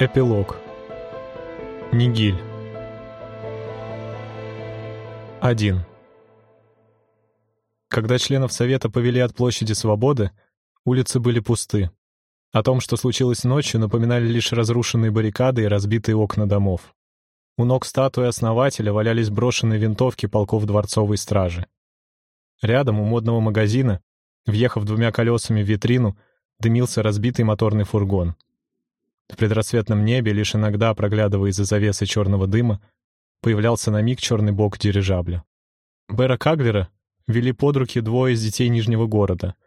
Эпилог. Нигиль. 1. Когда членов Совета повели от площади Свободы, улицы были пусты. О том, что случилось ночью, напоминали лишь разрушенные баррикады и разбитые окна домов. У ног статуи основателя валялись брошенные винтовки полков дворцовой стражи. Рядом, у модного магазина, въехав двумя колесами в витрину, дымился разбитый моторный фургон. В предрассветном небе, лишь иногда проглядывая из-за завесы черного дыма, появлялся на миг черный бок дирижабля. Бэра Каглера вели под руки двое из детей Нижнего города —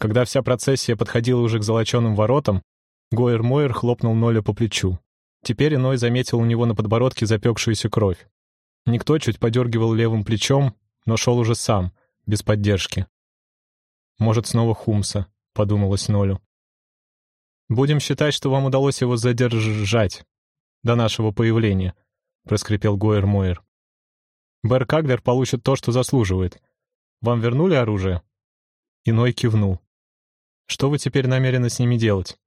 когда вся процессия подходила уже к золоченым воротам, Гойер Мойер хлопнул Ноля по плечу. Теперь иной заметил у него на подбородке запекшуюся кровь. Никто чуть подергивал левым плечом, но шел уже сам, без поддержки. «Может, снова Хумса», — подумалось Нолю. «Будем считать, что вам удалось его задержать до нашего появления», — проскрипел Гойер Мойер. «Бэр Каглер получит то, что заслуживает. Вам вернули оружие?» Иной кивнул. Что вы теперь намерены с ними делать?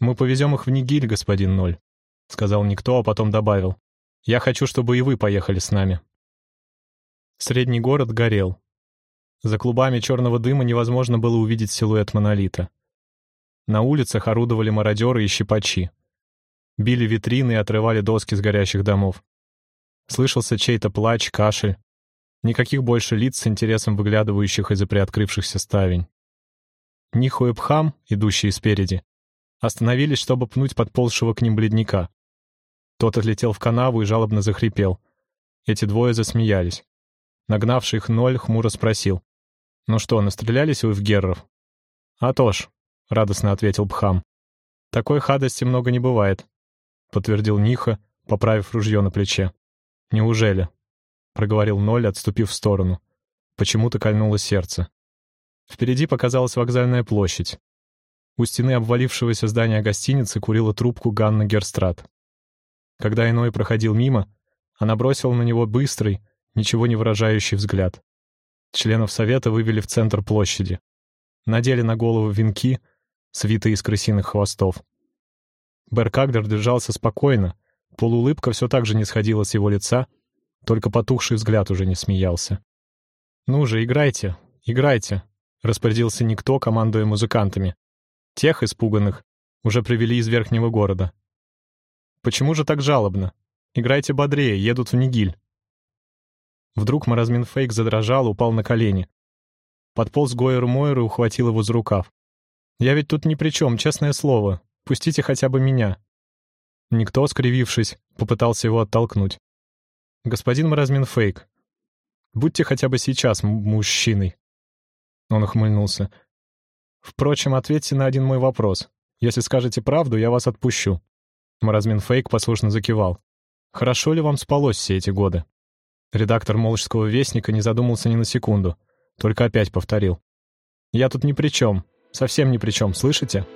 Мы повезем их в Нигиль, господин Ноль, — сказал никто, а потом добавил. Я хочу, чтобы и вы поехали с нами. Средний город горел. За клубами черного дыма невозможно было увидеть силуэт монолита. На улицах орудовали мародеры и щипачи. Били витрины и отрывали доски с горящих домов. Слышался чей-то плач, кашель. Никаких больше лиц с интересом выглядывающих из-за приоткрывшихся ставень. Ниху и Пхам, идущие спереди, остановились, чтобы пнуть подползшего к ним бледняка. Тот отлетел в канаву и жалобно захрипел. Эти двое засмеялись. Нагнавший их ноль хмуро спросил. «Ну что, настрелялись вы в герров?» «А то ж», — радостно ответил Пхам. «Такой хадости много не бывает», — подтвердил Ниха, поправив ружье на плече. «Неужели?» — проговорил Ноль, отступив в сторону. Почему-то кольнуло сердце. Впереди показалась вокзальная площадь. У стены обвалившегося здания гостиницы курила трубку Ганна Герстрат. Когда иной проходил мимо, она бросила на него быстрый, ничего не выражающий взгляд. Членов совета вывели в центр площади. Надели на голову венки, свитые из крысиных хвостов. Беркагдер держался спокойно, полуулыбка все так же не сходила с его лица, только потухший взгляд уже не смеялся. «Ну же, играйте, играйте», — распорядился никто, командуя музыкантами. Тех испуганных уже привели из верхнего города. «Почему же так жалобно? Играйте бодрее, едут в Нигиль». Вдруг Маразмин Фейк задрожал, упал на колени. Подполз Гойеру Мойеру и ухватил его за рукав. «Я ведь тут ни при чем, честное слово. Пустите хотя бы меня». Никто, скривившись, попытался его оттолкнуть. «Господин Маразмин Фейк, будьте хотя бы сейчас мужчиной». Он ухмыльнулся. «Впрочем, ответьте на один мой вопрос. Если скажете правду, я вас отпущу». Маразмин Фейк послушно закивал. «Хорошо ли вам спалось все эти годы?» Редактор Молочского вестника не задумался ни на секунду, только опять повторил. «Я тут ни при чем, совсем ни при чем, слышите?»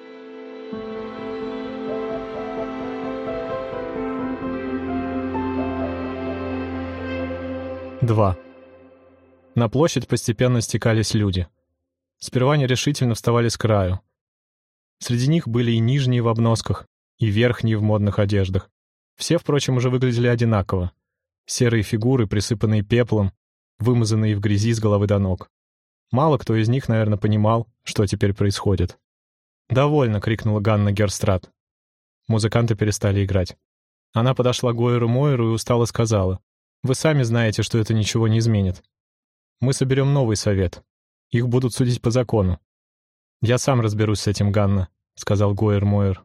Два. На площадь постепенно стекались люди — Сперва нерешительно вставали с краю. Среди них были и нижние в обносках, и верхние в модных одеждах. Все, впрочем, уже выглядели одинаково. Серые фигуры, присыпанные пеплом, вымазанные в грязи с головы до ног. Мало кто из них, наверное, понимал, что теперь происходит. «Довольно!» — крикнула Ганна Герстрат. Музыканты перестали играть. Она подошла к Гойеру Мойеру и устало сказала. «Вы сами знаете, что это ничего не изменит. Мы соберем новый совет. Их будут судить по закону. «Я сам разберусь с этим, Ганна», — сказал Гойер Мойер.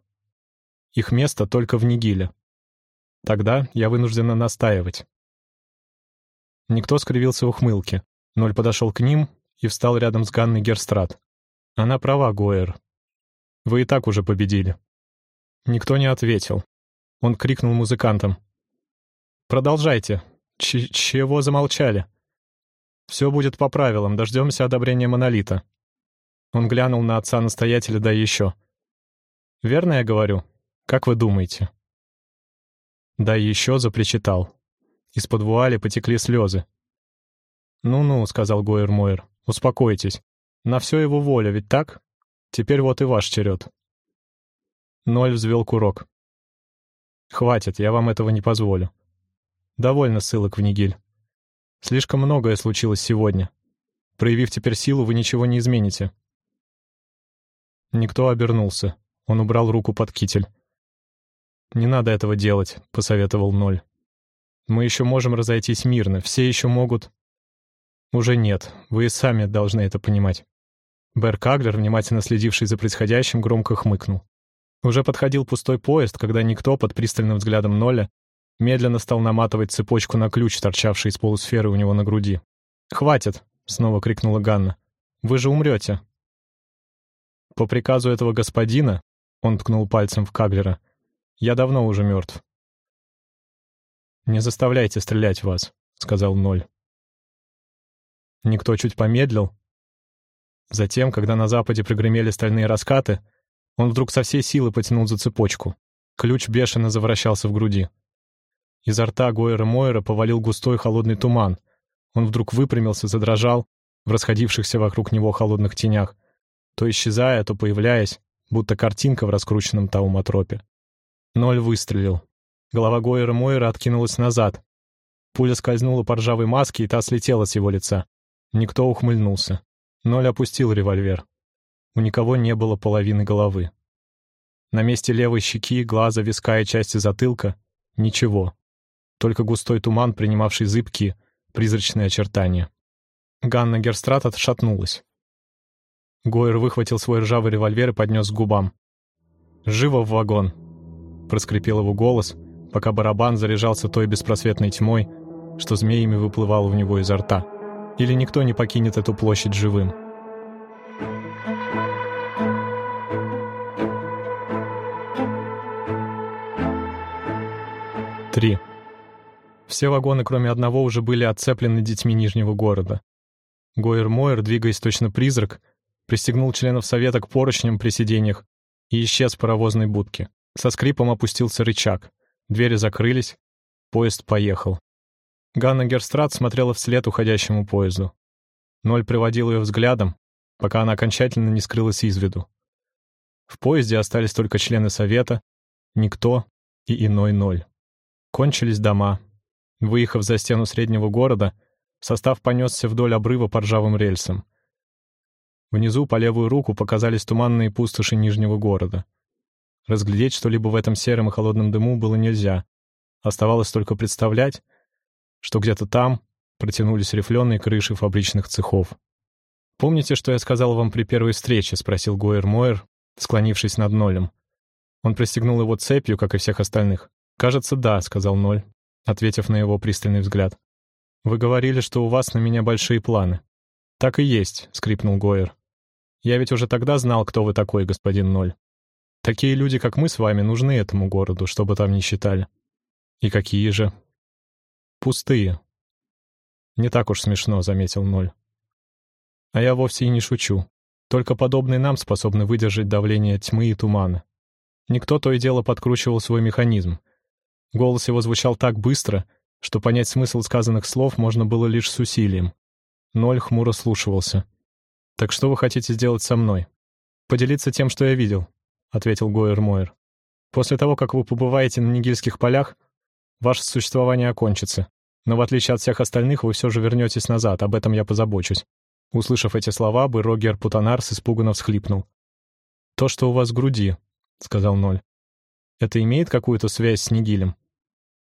«Их место только в Нигиле. Тогда я вынуждена настаивать». Никто скривился в ухмылке. Ноль подошел к ним и встал рядом с Ганной Герстрат. «Она права, Гойер. Вы и так уже победили». Никто не ответил. Он крикнул музыкантам. «Продолжайте. Ч чего замолчали?» Все будет по правилам, дождемся одобрения монолита. Он глянул на отца-настоятеля, да еще. Верно я говорю? Как вы думаете? Да еще запричитал. Из-под вуали потекли слезы. «Ну-ну», — сказал Гойер Мойер, — «успокойтесь. На все его воля, ведь так? Теперь вот и ваш черед». Ноль взвел курок. «Хватит, я вам этого не позволю. Довольно ссылок в Нигиль. Слишком многое случилось сегодня. Проявив теперь силу, вы ничего не измените». Никто обернулся. Он убрал руку под китель. «Не надо этого делать», — посоветовал Ноль. «Мы еще можем разойтись мирно, все еще могут...» «Уже нет, вы и сами должны это понимать». Бер Каглер, внимательно следивший за происходящим, громко хмыкнул. Уже подходил пустой поезд, когда никто под пристальным взглядом Ноля медленно стал наматывать цепочку на ключ, торчавший из полусферы у него на груди. «Хватит!» — снова крикнула Ганна. «Вы же умрете!» «По приказу этого господина», — он ткнул пальцем в Каглера, — «я давно уже мертв». «Не заставляйте стрелять вас», — сказал Ноль. Никто чуть помедлил. Затем, когда на западе прогремели стальные раскаты, он вдруг со всей силы потянул за цепочку. Ключ бешено завращался в груди. Изо рта Гойера Мойера повалил густой холодный туман. Он вдруг выпрямился, задрожал в расходившихся вокруг него холодных тенях, то исчезая, то появляясь, будто картинка в раскрученном тауматропе. Ноль выстрелил. Голова Гойера Мойера откинулась назад. Пуля скользнула по ржавой маске, и та слетела с его лица. Никто ухмыльнулся. Ноль опустил револьвер. У никого не было половины головы. На месте левой щеки, глаза, виска и части затылка — ничего только густой туман, принимавший зыбкие, призрачные очертания. Ганна Герстрат отшатнулась. Гойер выхватил свой ржавый револьвер и поднес к губам. «Живо в вагон!» — проскрипел его голос, пока барабан заряжался той беспросветной тьмой, что змеями выплывал в него изо рта. Или никто не покинет эту площадь живым. Три. Все вагоны, кроме одного, уже были отцеплены детьми Нижнего города. Гойер Мойер, двигаясь точно призрак, пристегнул членов совета к поручням при сиденьях и исчез в паровозной будке. Со скрипом опустился рычаг. Двери закрылись. Поезд поехал. Ганна Герстрат смотрела вслед уходящему поезду. Ноль приводил ее взглядом, пока она окончательно не скрылась из виду. В поезде остались только члены совета, никто и иной ноль. Кончились дома, Выехав за стену среднего города, состав понесся вдоль обрыва по ржавым рельсам. Внизу по левую руку показались туманные пустоши Нижнего города. Разглядеть что-либо в этом сером и холодном дыму было нельзя. Оставалось только представлять, что где-то там протянулись рифленые крыши фабричных цехов. «Помните, что я сказал вам при первой встрече?» — спросил Гойер Мойер, склонившись над Нолем. Он пристегнул его цепью, как и всех остальных. «Кажется, да», — сказал Ноль ответив на его пристальный взгляд. «Вы говорили, что у вас на меня большие планы». «Так и есть», — скрипнул Гойер. «Я ведь уже тогда знал, кто вы такой, господин Ноль. Такие люди, как мы с вами, нужны этому городу, чтобы там не считали». «И какие же?» «Пустые». «Не так уж смешно», — заметил Ноль. «А я вовсе и не шучу. Только подобные нам способны выдержать давление тьмы и тумана. Никто то и дело подкручивал свой механизм, Голос его звучал так быстро, что понять смысл сказанных слов можно было лишь с усилием. Ноль хмуро слушался. «Так что вы хотите сделать со мной?» «Поделиться тем, что я видел», — ответил Гойер Мойер. «После того, как вы побываете на Нигильских полях, ваше существование окончится. Но в отличие от всех остальных, вы все же вернетесь назад, об этом я позабочусь». Услышав эти слова, Бырогер Путанарс испуганно всхлипнул. «То, что у вас в груди», — сказал Ноль. Это имеет какую-то связь с Нигилем?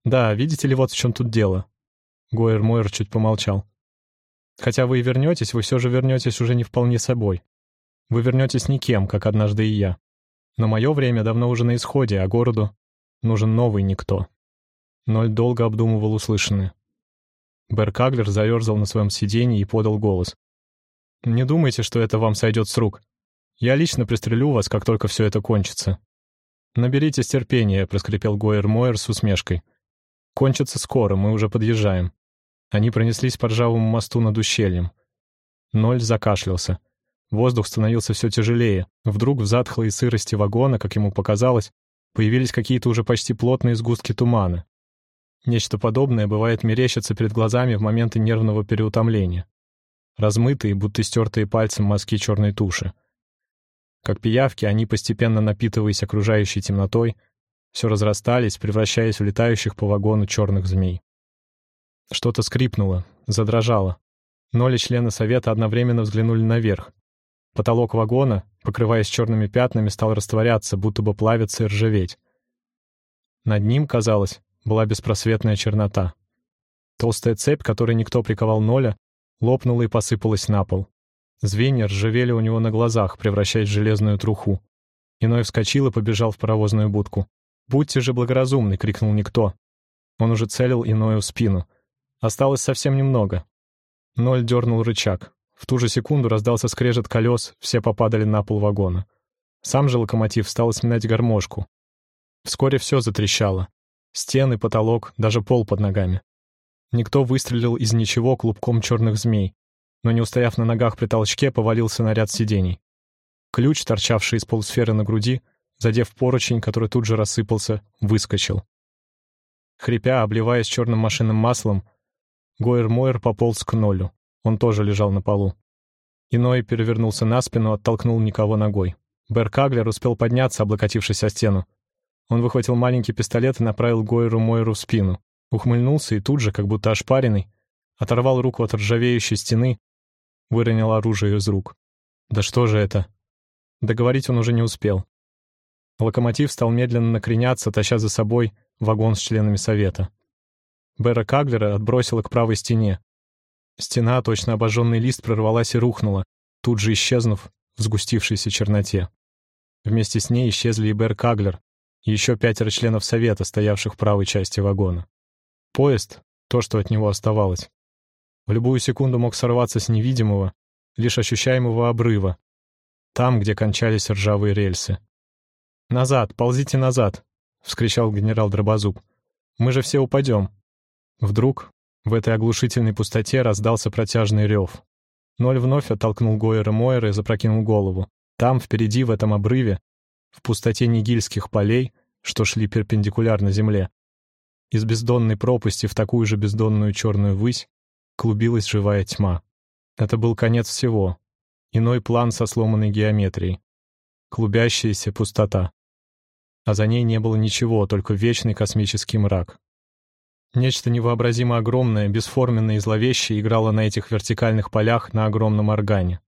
Да, видите ли, вот в чем тут дело. Гойер Мойер чуть помолчал. Хотя вы и вернетесь, вы все же вернетесь уже не вполне собой. Вы вернетесь никем, как однажды и я. Но мое время давно уже на исходе, а городу нужен новый никто. Ноль долго обдумывал услышанное. Бер Каглер заерзал на своем сиденье и подал голос. «Не думайте, что это вам сойдет с рук. Я лично пристрелю вас, как только все это кончится. «Наберитесь терпения», — проскрипел Гойер Мойер с усмешкой. «Кончится скоро, мы уже подъезжаем». Они пронеслись по ржавому мосту над ущельем. Ноль закашлялся. Воздух становился все тяжелее. Вдруг в затхлой сырости вагона, как ему показалось, появились какие-то уже почти плотные сгустки тумана. Нечто подобное бывает мерещится перед глазами в моменты нервного переутомления. Размытые, будто стертые пальцем мазки черной туши. Как пиявки, они, постепенно напитываясь окружающей темнотой, все разрастались, превращаясь в летающих по вагону черных змей. Что-то скрипнуло, задрожало. Ноли члены совета одновременно взглянули наверх. Потолок вагона, покрываясь черными пятнами, стал растворяться, будто бы плавиться и ржаветь. Над ним, казалось, была беспросветная чернота. Толстая цепь, которой никто приковал Ноля, лопнула и посыпалась на пол. Звенья ржавели у него на глазах, превращаясь в железную труху. Иной вскочил и побежал в паровозную будку. «Будьте же благоразумны!» — крикнул никто. Он уже целил Иною в спину. Осталось совсем немного. Ноль дернул рычаг. В ту же секунду раздался скрежет колес, все попадали на пол вагона. Сам же локомотив стал сминать гармошку. Вскоре все затрещало. Стены, потолок, даже пол под ногами. Никто выстрелил из ничего клубком черных змей, но, не устояв на ногах при толчке, повалился на ряд сидений. Ключ, торчавший из полусферы на груди, задев поручень, который тут же рассыпался, выскочил. Хрипя, обливаясь черным машинным маслом, Гойер Мойер пополз к нолю. Он тоже лежал на полу. Иной перевернулся на спину, оттолкнул никого ногой. Бер Каглер успел подняться, облокотившись о стену. Он выхватил маленький пистолет и направил Гойеру Мойеру в спину. Ухмыльнулся и тут же, как будто ошпаренный, оторвал руку от ржавеющей стены, выронил оружие из рук. Да что же это? Договорить он уже не успел. Локомотив стал медленно накреняться, таща за собой вагон с членами совета. Бера Каглера отбросила к правой стене. Стена, точно обожженный лист, прорвалась и рухнула, тут же исчезнув в сгустившейся черноте. Вместе с ней исчезли и Бер Каглер, еще пятеро членов совета, стоявших в правой части вагона. Поезд — то, что от него оставалось. В любую секунду мог сорваться с невидимого, лишь ощущаемого обрыва, там, где кончались ржавые рельсы. «Назад, ползите назад!» — вскричал генерал Дробозуб. «Мы же все упадем!» Вдруг в этой оглушительной пустоте раздался протяжный рев. Ноль вновь оттолкнул Гойера Мойера и запрокинул голову. Там, впереди, в этом обрыве, в пустоте нигильских полей, что шли перпендикулярно земле, из бездонной пропасти в такую же бездонную черную высь клубилась живая тьма. Это был конец всего. Иной план со сломанной геометрией. Клубящаяся пустота. А за ней не было ничего, только вечный космический мрак. Нечто невообразимо огромное, бесформенное и зловещее играло на этих вертикальных полях на огромном органе.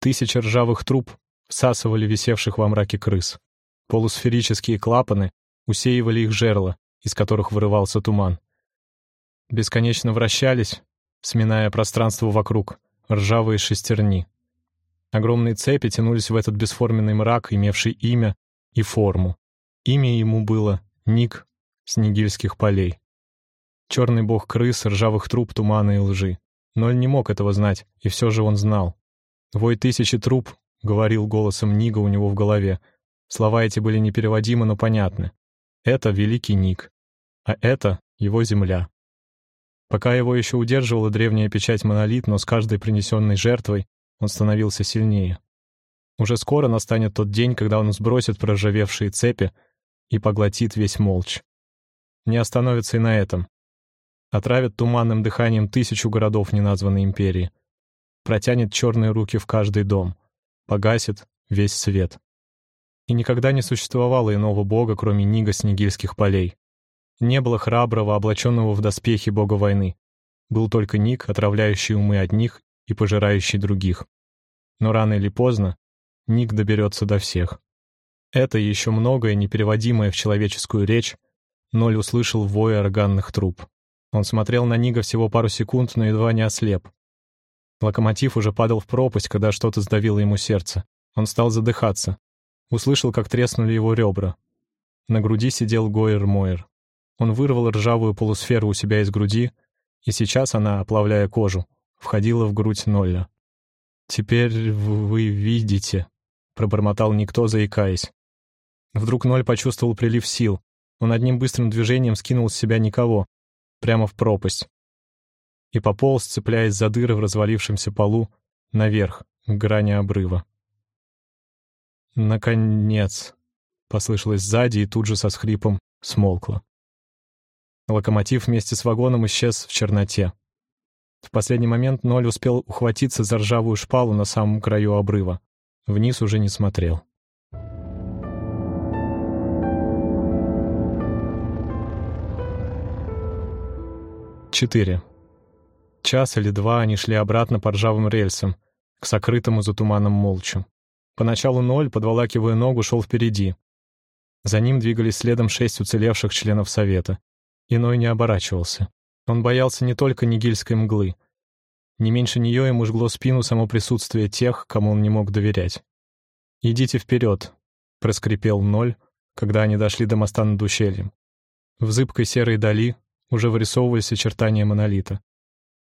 Тысячи ржавых труб всасывали висевших во мраке крыс. Полусферические клапаны усеивали их жерла, из которых вырывался туман. Бесконечно вращались, сминая пространство вокруг, ржавые шестерни. Огромные цепи тянулись в этот бесформенный мрак, имевший имя и форму. Имя ему было Ник Снегильских полей. Черный бог крыс, ржавых труб, тумана и лжи. Ноль не мог этого знать, и все же он знал. Вой тысячи труб, — говорил голосом Нига у него в голове. Слова эти были непереводимы, но понятны. Это великий Ник. А это его земля. Пока его еще удерживала древняя печать монолит, но с каждой принесенной жертвой он становился сильнее. Уже скоро настанет тот день, когда он сбросит проржавевшие цепи и поглотит весь молчь. Не остановится и на этом отравит туманным дыханием тысячу городов неназванной империи, протянет черные руки в каждый дом, погасит весь свет. И никогда не существовало иного бога, кроме Нига Снегильских полей. Не было храброго, облаченного в доспехи бога войны. Был только Ник, отравляющий умы одних и пожирающий других. Но рано или поздно Ник доберется до всех. Это еще многое, непереводимое в человеческую речь, Ноль услышал вой органных труб. Он смотрел на Нига всего пару секунд, но едва не ослеп. Локомотив уже падал в пропасть, когда что-то сдавило ему сердце. Он стал задыхаться. Услышал, как треснули его ребра. На груди сидел Гойер Мойер. Он вырвал ржавую полусферу у себя из груди, и сейчас она, оплавляя кожу, входила в грудь Нолля. «Теперь вы видите», — пробормотал никто, заикаясь. Вдруг Ноль почувствовал прилив сил. Он одним быстрым движением скинул с себя никого, прямо в пропасть. И пополз, цепляясь за дыры в развалившемся полу, наверх, к грани обрыва. «Наконец!» — послышалось сзади и тут же со схрипом смолкло. Локомотив вместе с вагоном исчез в черноте. В последний момент Ноль успел ухватиться за ржавую шпалу на самом краю обрыва. Вниз уже не смотрел. Четыре. Час или два они шли обратно по ржавым рельсам, к сокрытому за туманом молчу. Поначалу Ноль, подволакивая ногу, шел впереди. За ним двигались следом шесть уцелевших членов Совета. Иной не оборачивался. Он боялся не только нигильской мглы. Не меньше нее ему жгло спину само присутствие тех, кому он не мог доверять. «Идите вперед», — проскрипел Ноль, когда они дошли до моста над ущельем. В зыбкой серой дали уже вырисовывались очертания монолита.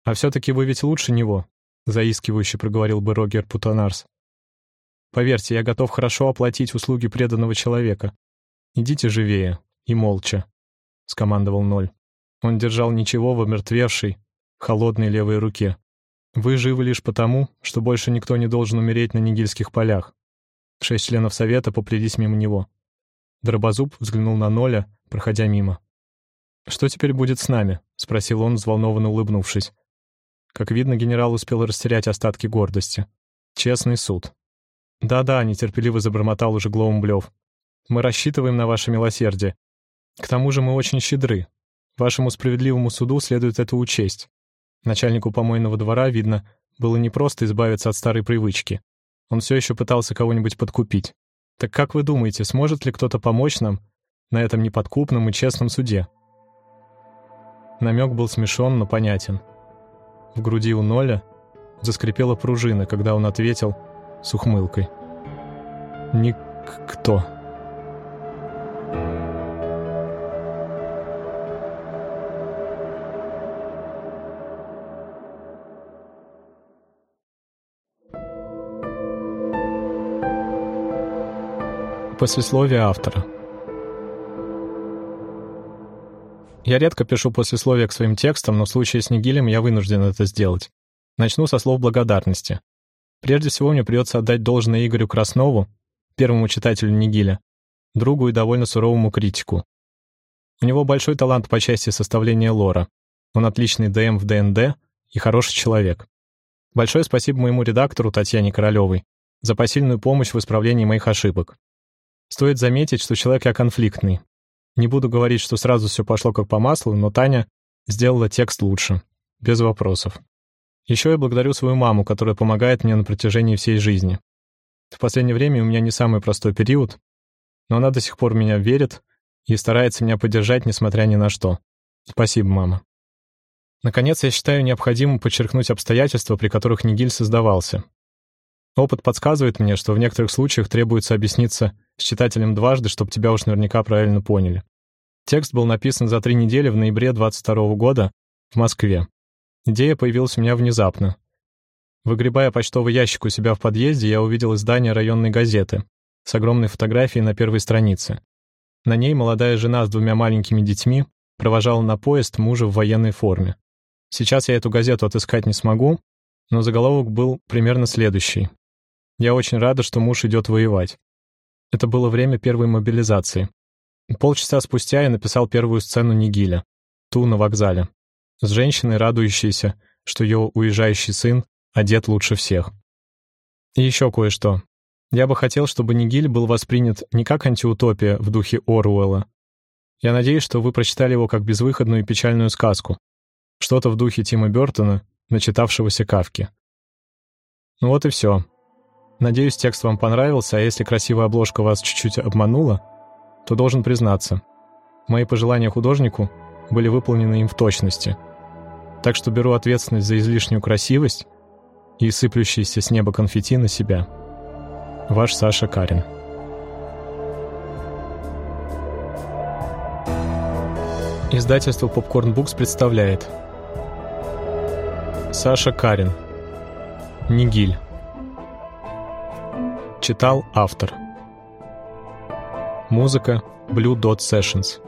«А все-таки вы ведь лучше него», — заискивающе проговорил бы Рогер Путанарс. «Поверьте, я готов хорошо оплатить услуги преданного человека. Идите живее и молча», — скомандовал Ноль. Он держал ничего в омертвевшей, холодной левой руке. «Вы живы лишь потому, что больше никто не должен умереть на Нигильских полях». Шесть членов Совета поплелись мимо него. Дробозуб взглянул на Ноля, проходя мимо. «Что теперь будет с нами?» — спросил он, взволнованно улыбнувшись. Как видно, генерал успел растерять остатки гордости. Честный суд. «Да-да», — нетерпеливо забормотал уже Глоумблев. «Мы рассчитываем на ваше милосердие. К тому же мы очень щедры. Вашему справедливому суду следует это учесть». Начальнику помойного двора, видно, было непросто избавиться от старой привычки. Он все еще пытался кого-нибудь подкупить. «Так как вы думаете, сможет ли кто-то помочь нам на этом неподкупном и честном суде?» Намек был смешон, но понятен. В груди у Ноля заскрипела пружина, когда он ответил с ухмылкой. «Никто». Послесловие автора Я редко пишу послесловия к своим текстам, но в случае с Нигилем я вынужден это сделать. Начну со слов благодарности. Прежде всего мне придется отдать должное Игорю Краснову, первому читателю Нигиля, другу и довольно суровому критику. У него большой талант по части составления лора. Он отличный ДМ в ДНД и хороший человек. Большое спасибо моему редактору Татьяне Королевой за посильную помощь в исправлении моих ошибок. Стоит заметить, что человек я конфликтный, не буду говорить, что сразу все пошло как по маслу, но Таня сделала текст лучше. Без вопросов. Еще я благодарю свою маму, которая помогает мне на протяжении всей жизни. В последнее время у меня не самый простой период, но она до сих пор в меня верит и старается меня поддержать, несмотря ни на что. Спасибо, мама. Наконец, я считаю необходимым подчеркнуть обстоятельства, при которых Нигиль создавался. Опыт подсказывает мне, что в некоторых случаях требуется объясниться с читателем дважды, чтобы тебя уж наверняка правильно поняли. Текст был написан за три недели в ноябре 22 года в Москве. Идея появилась у меня внезапно. Выгребая почтовый ящик у себя в подъезде, я увидел издание районной газеты с огромной фотографией на первой странице. На ней молодая жена с двумя маленькими детьми провожала на поезд мужа в военной форме. Сейчас я эту газету отыскать не смогу, но заголовок был примерно следующий. Я очень рада, что муж идет воевать. Это было время первой мобилизации. Полчаса спустя я написал первую сцену Нигиля, ту на вокзале, с женщиной, радующейся, что ее уезжающий сын одет лучше всех. И еще кое-что. Я бы хотел, чтобы Нигиль был воспринят не как антиутопия в духе Оруэлла. Я надеюсь, что вы прочитали его как безвыходную и печальную сказку. Что-то в духе Тима Бёртона, начитавшегося Кавки. Ну вот и все. Надеюсь, текст вам понравился, а если красивая обложка вас чуть-чуть обманула, то должен признаться, мои пожелания художнику были выполнены им в точности. Так что беру ответственность за излишнюю красивость и сыплющиеся с неба конфетти на себя. Ваш Саша Карин. Издательство Popcorn Books представляет Саша Карин Нигиль Читал автор. Музыка Blue Dot Sessions.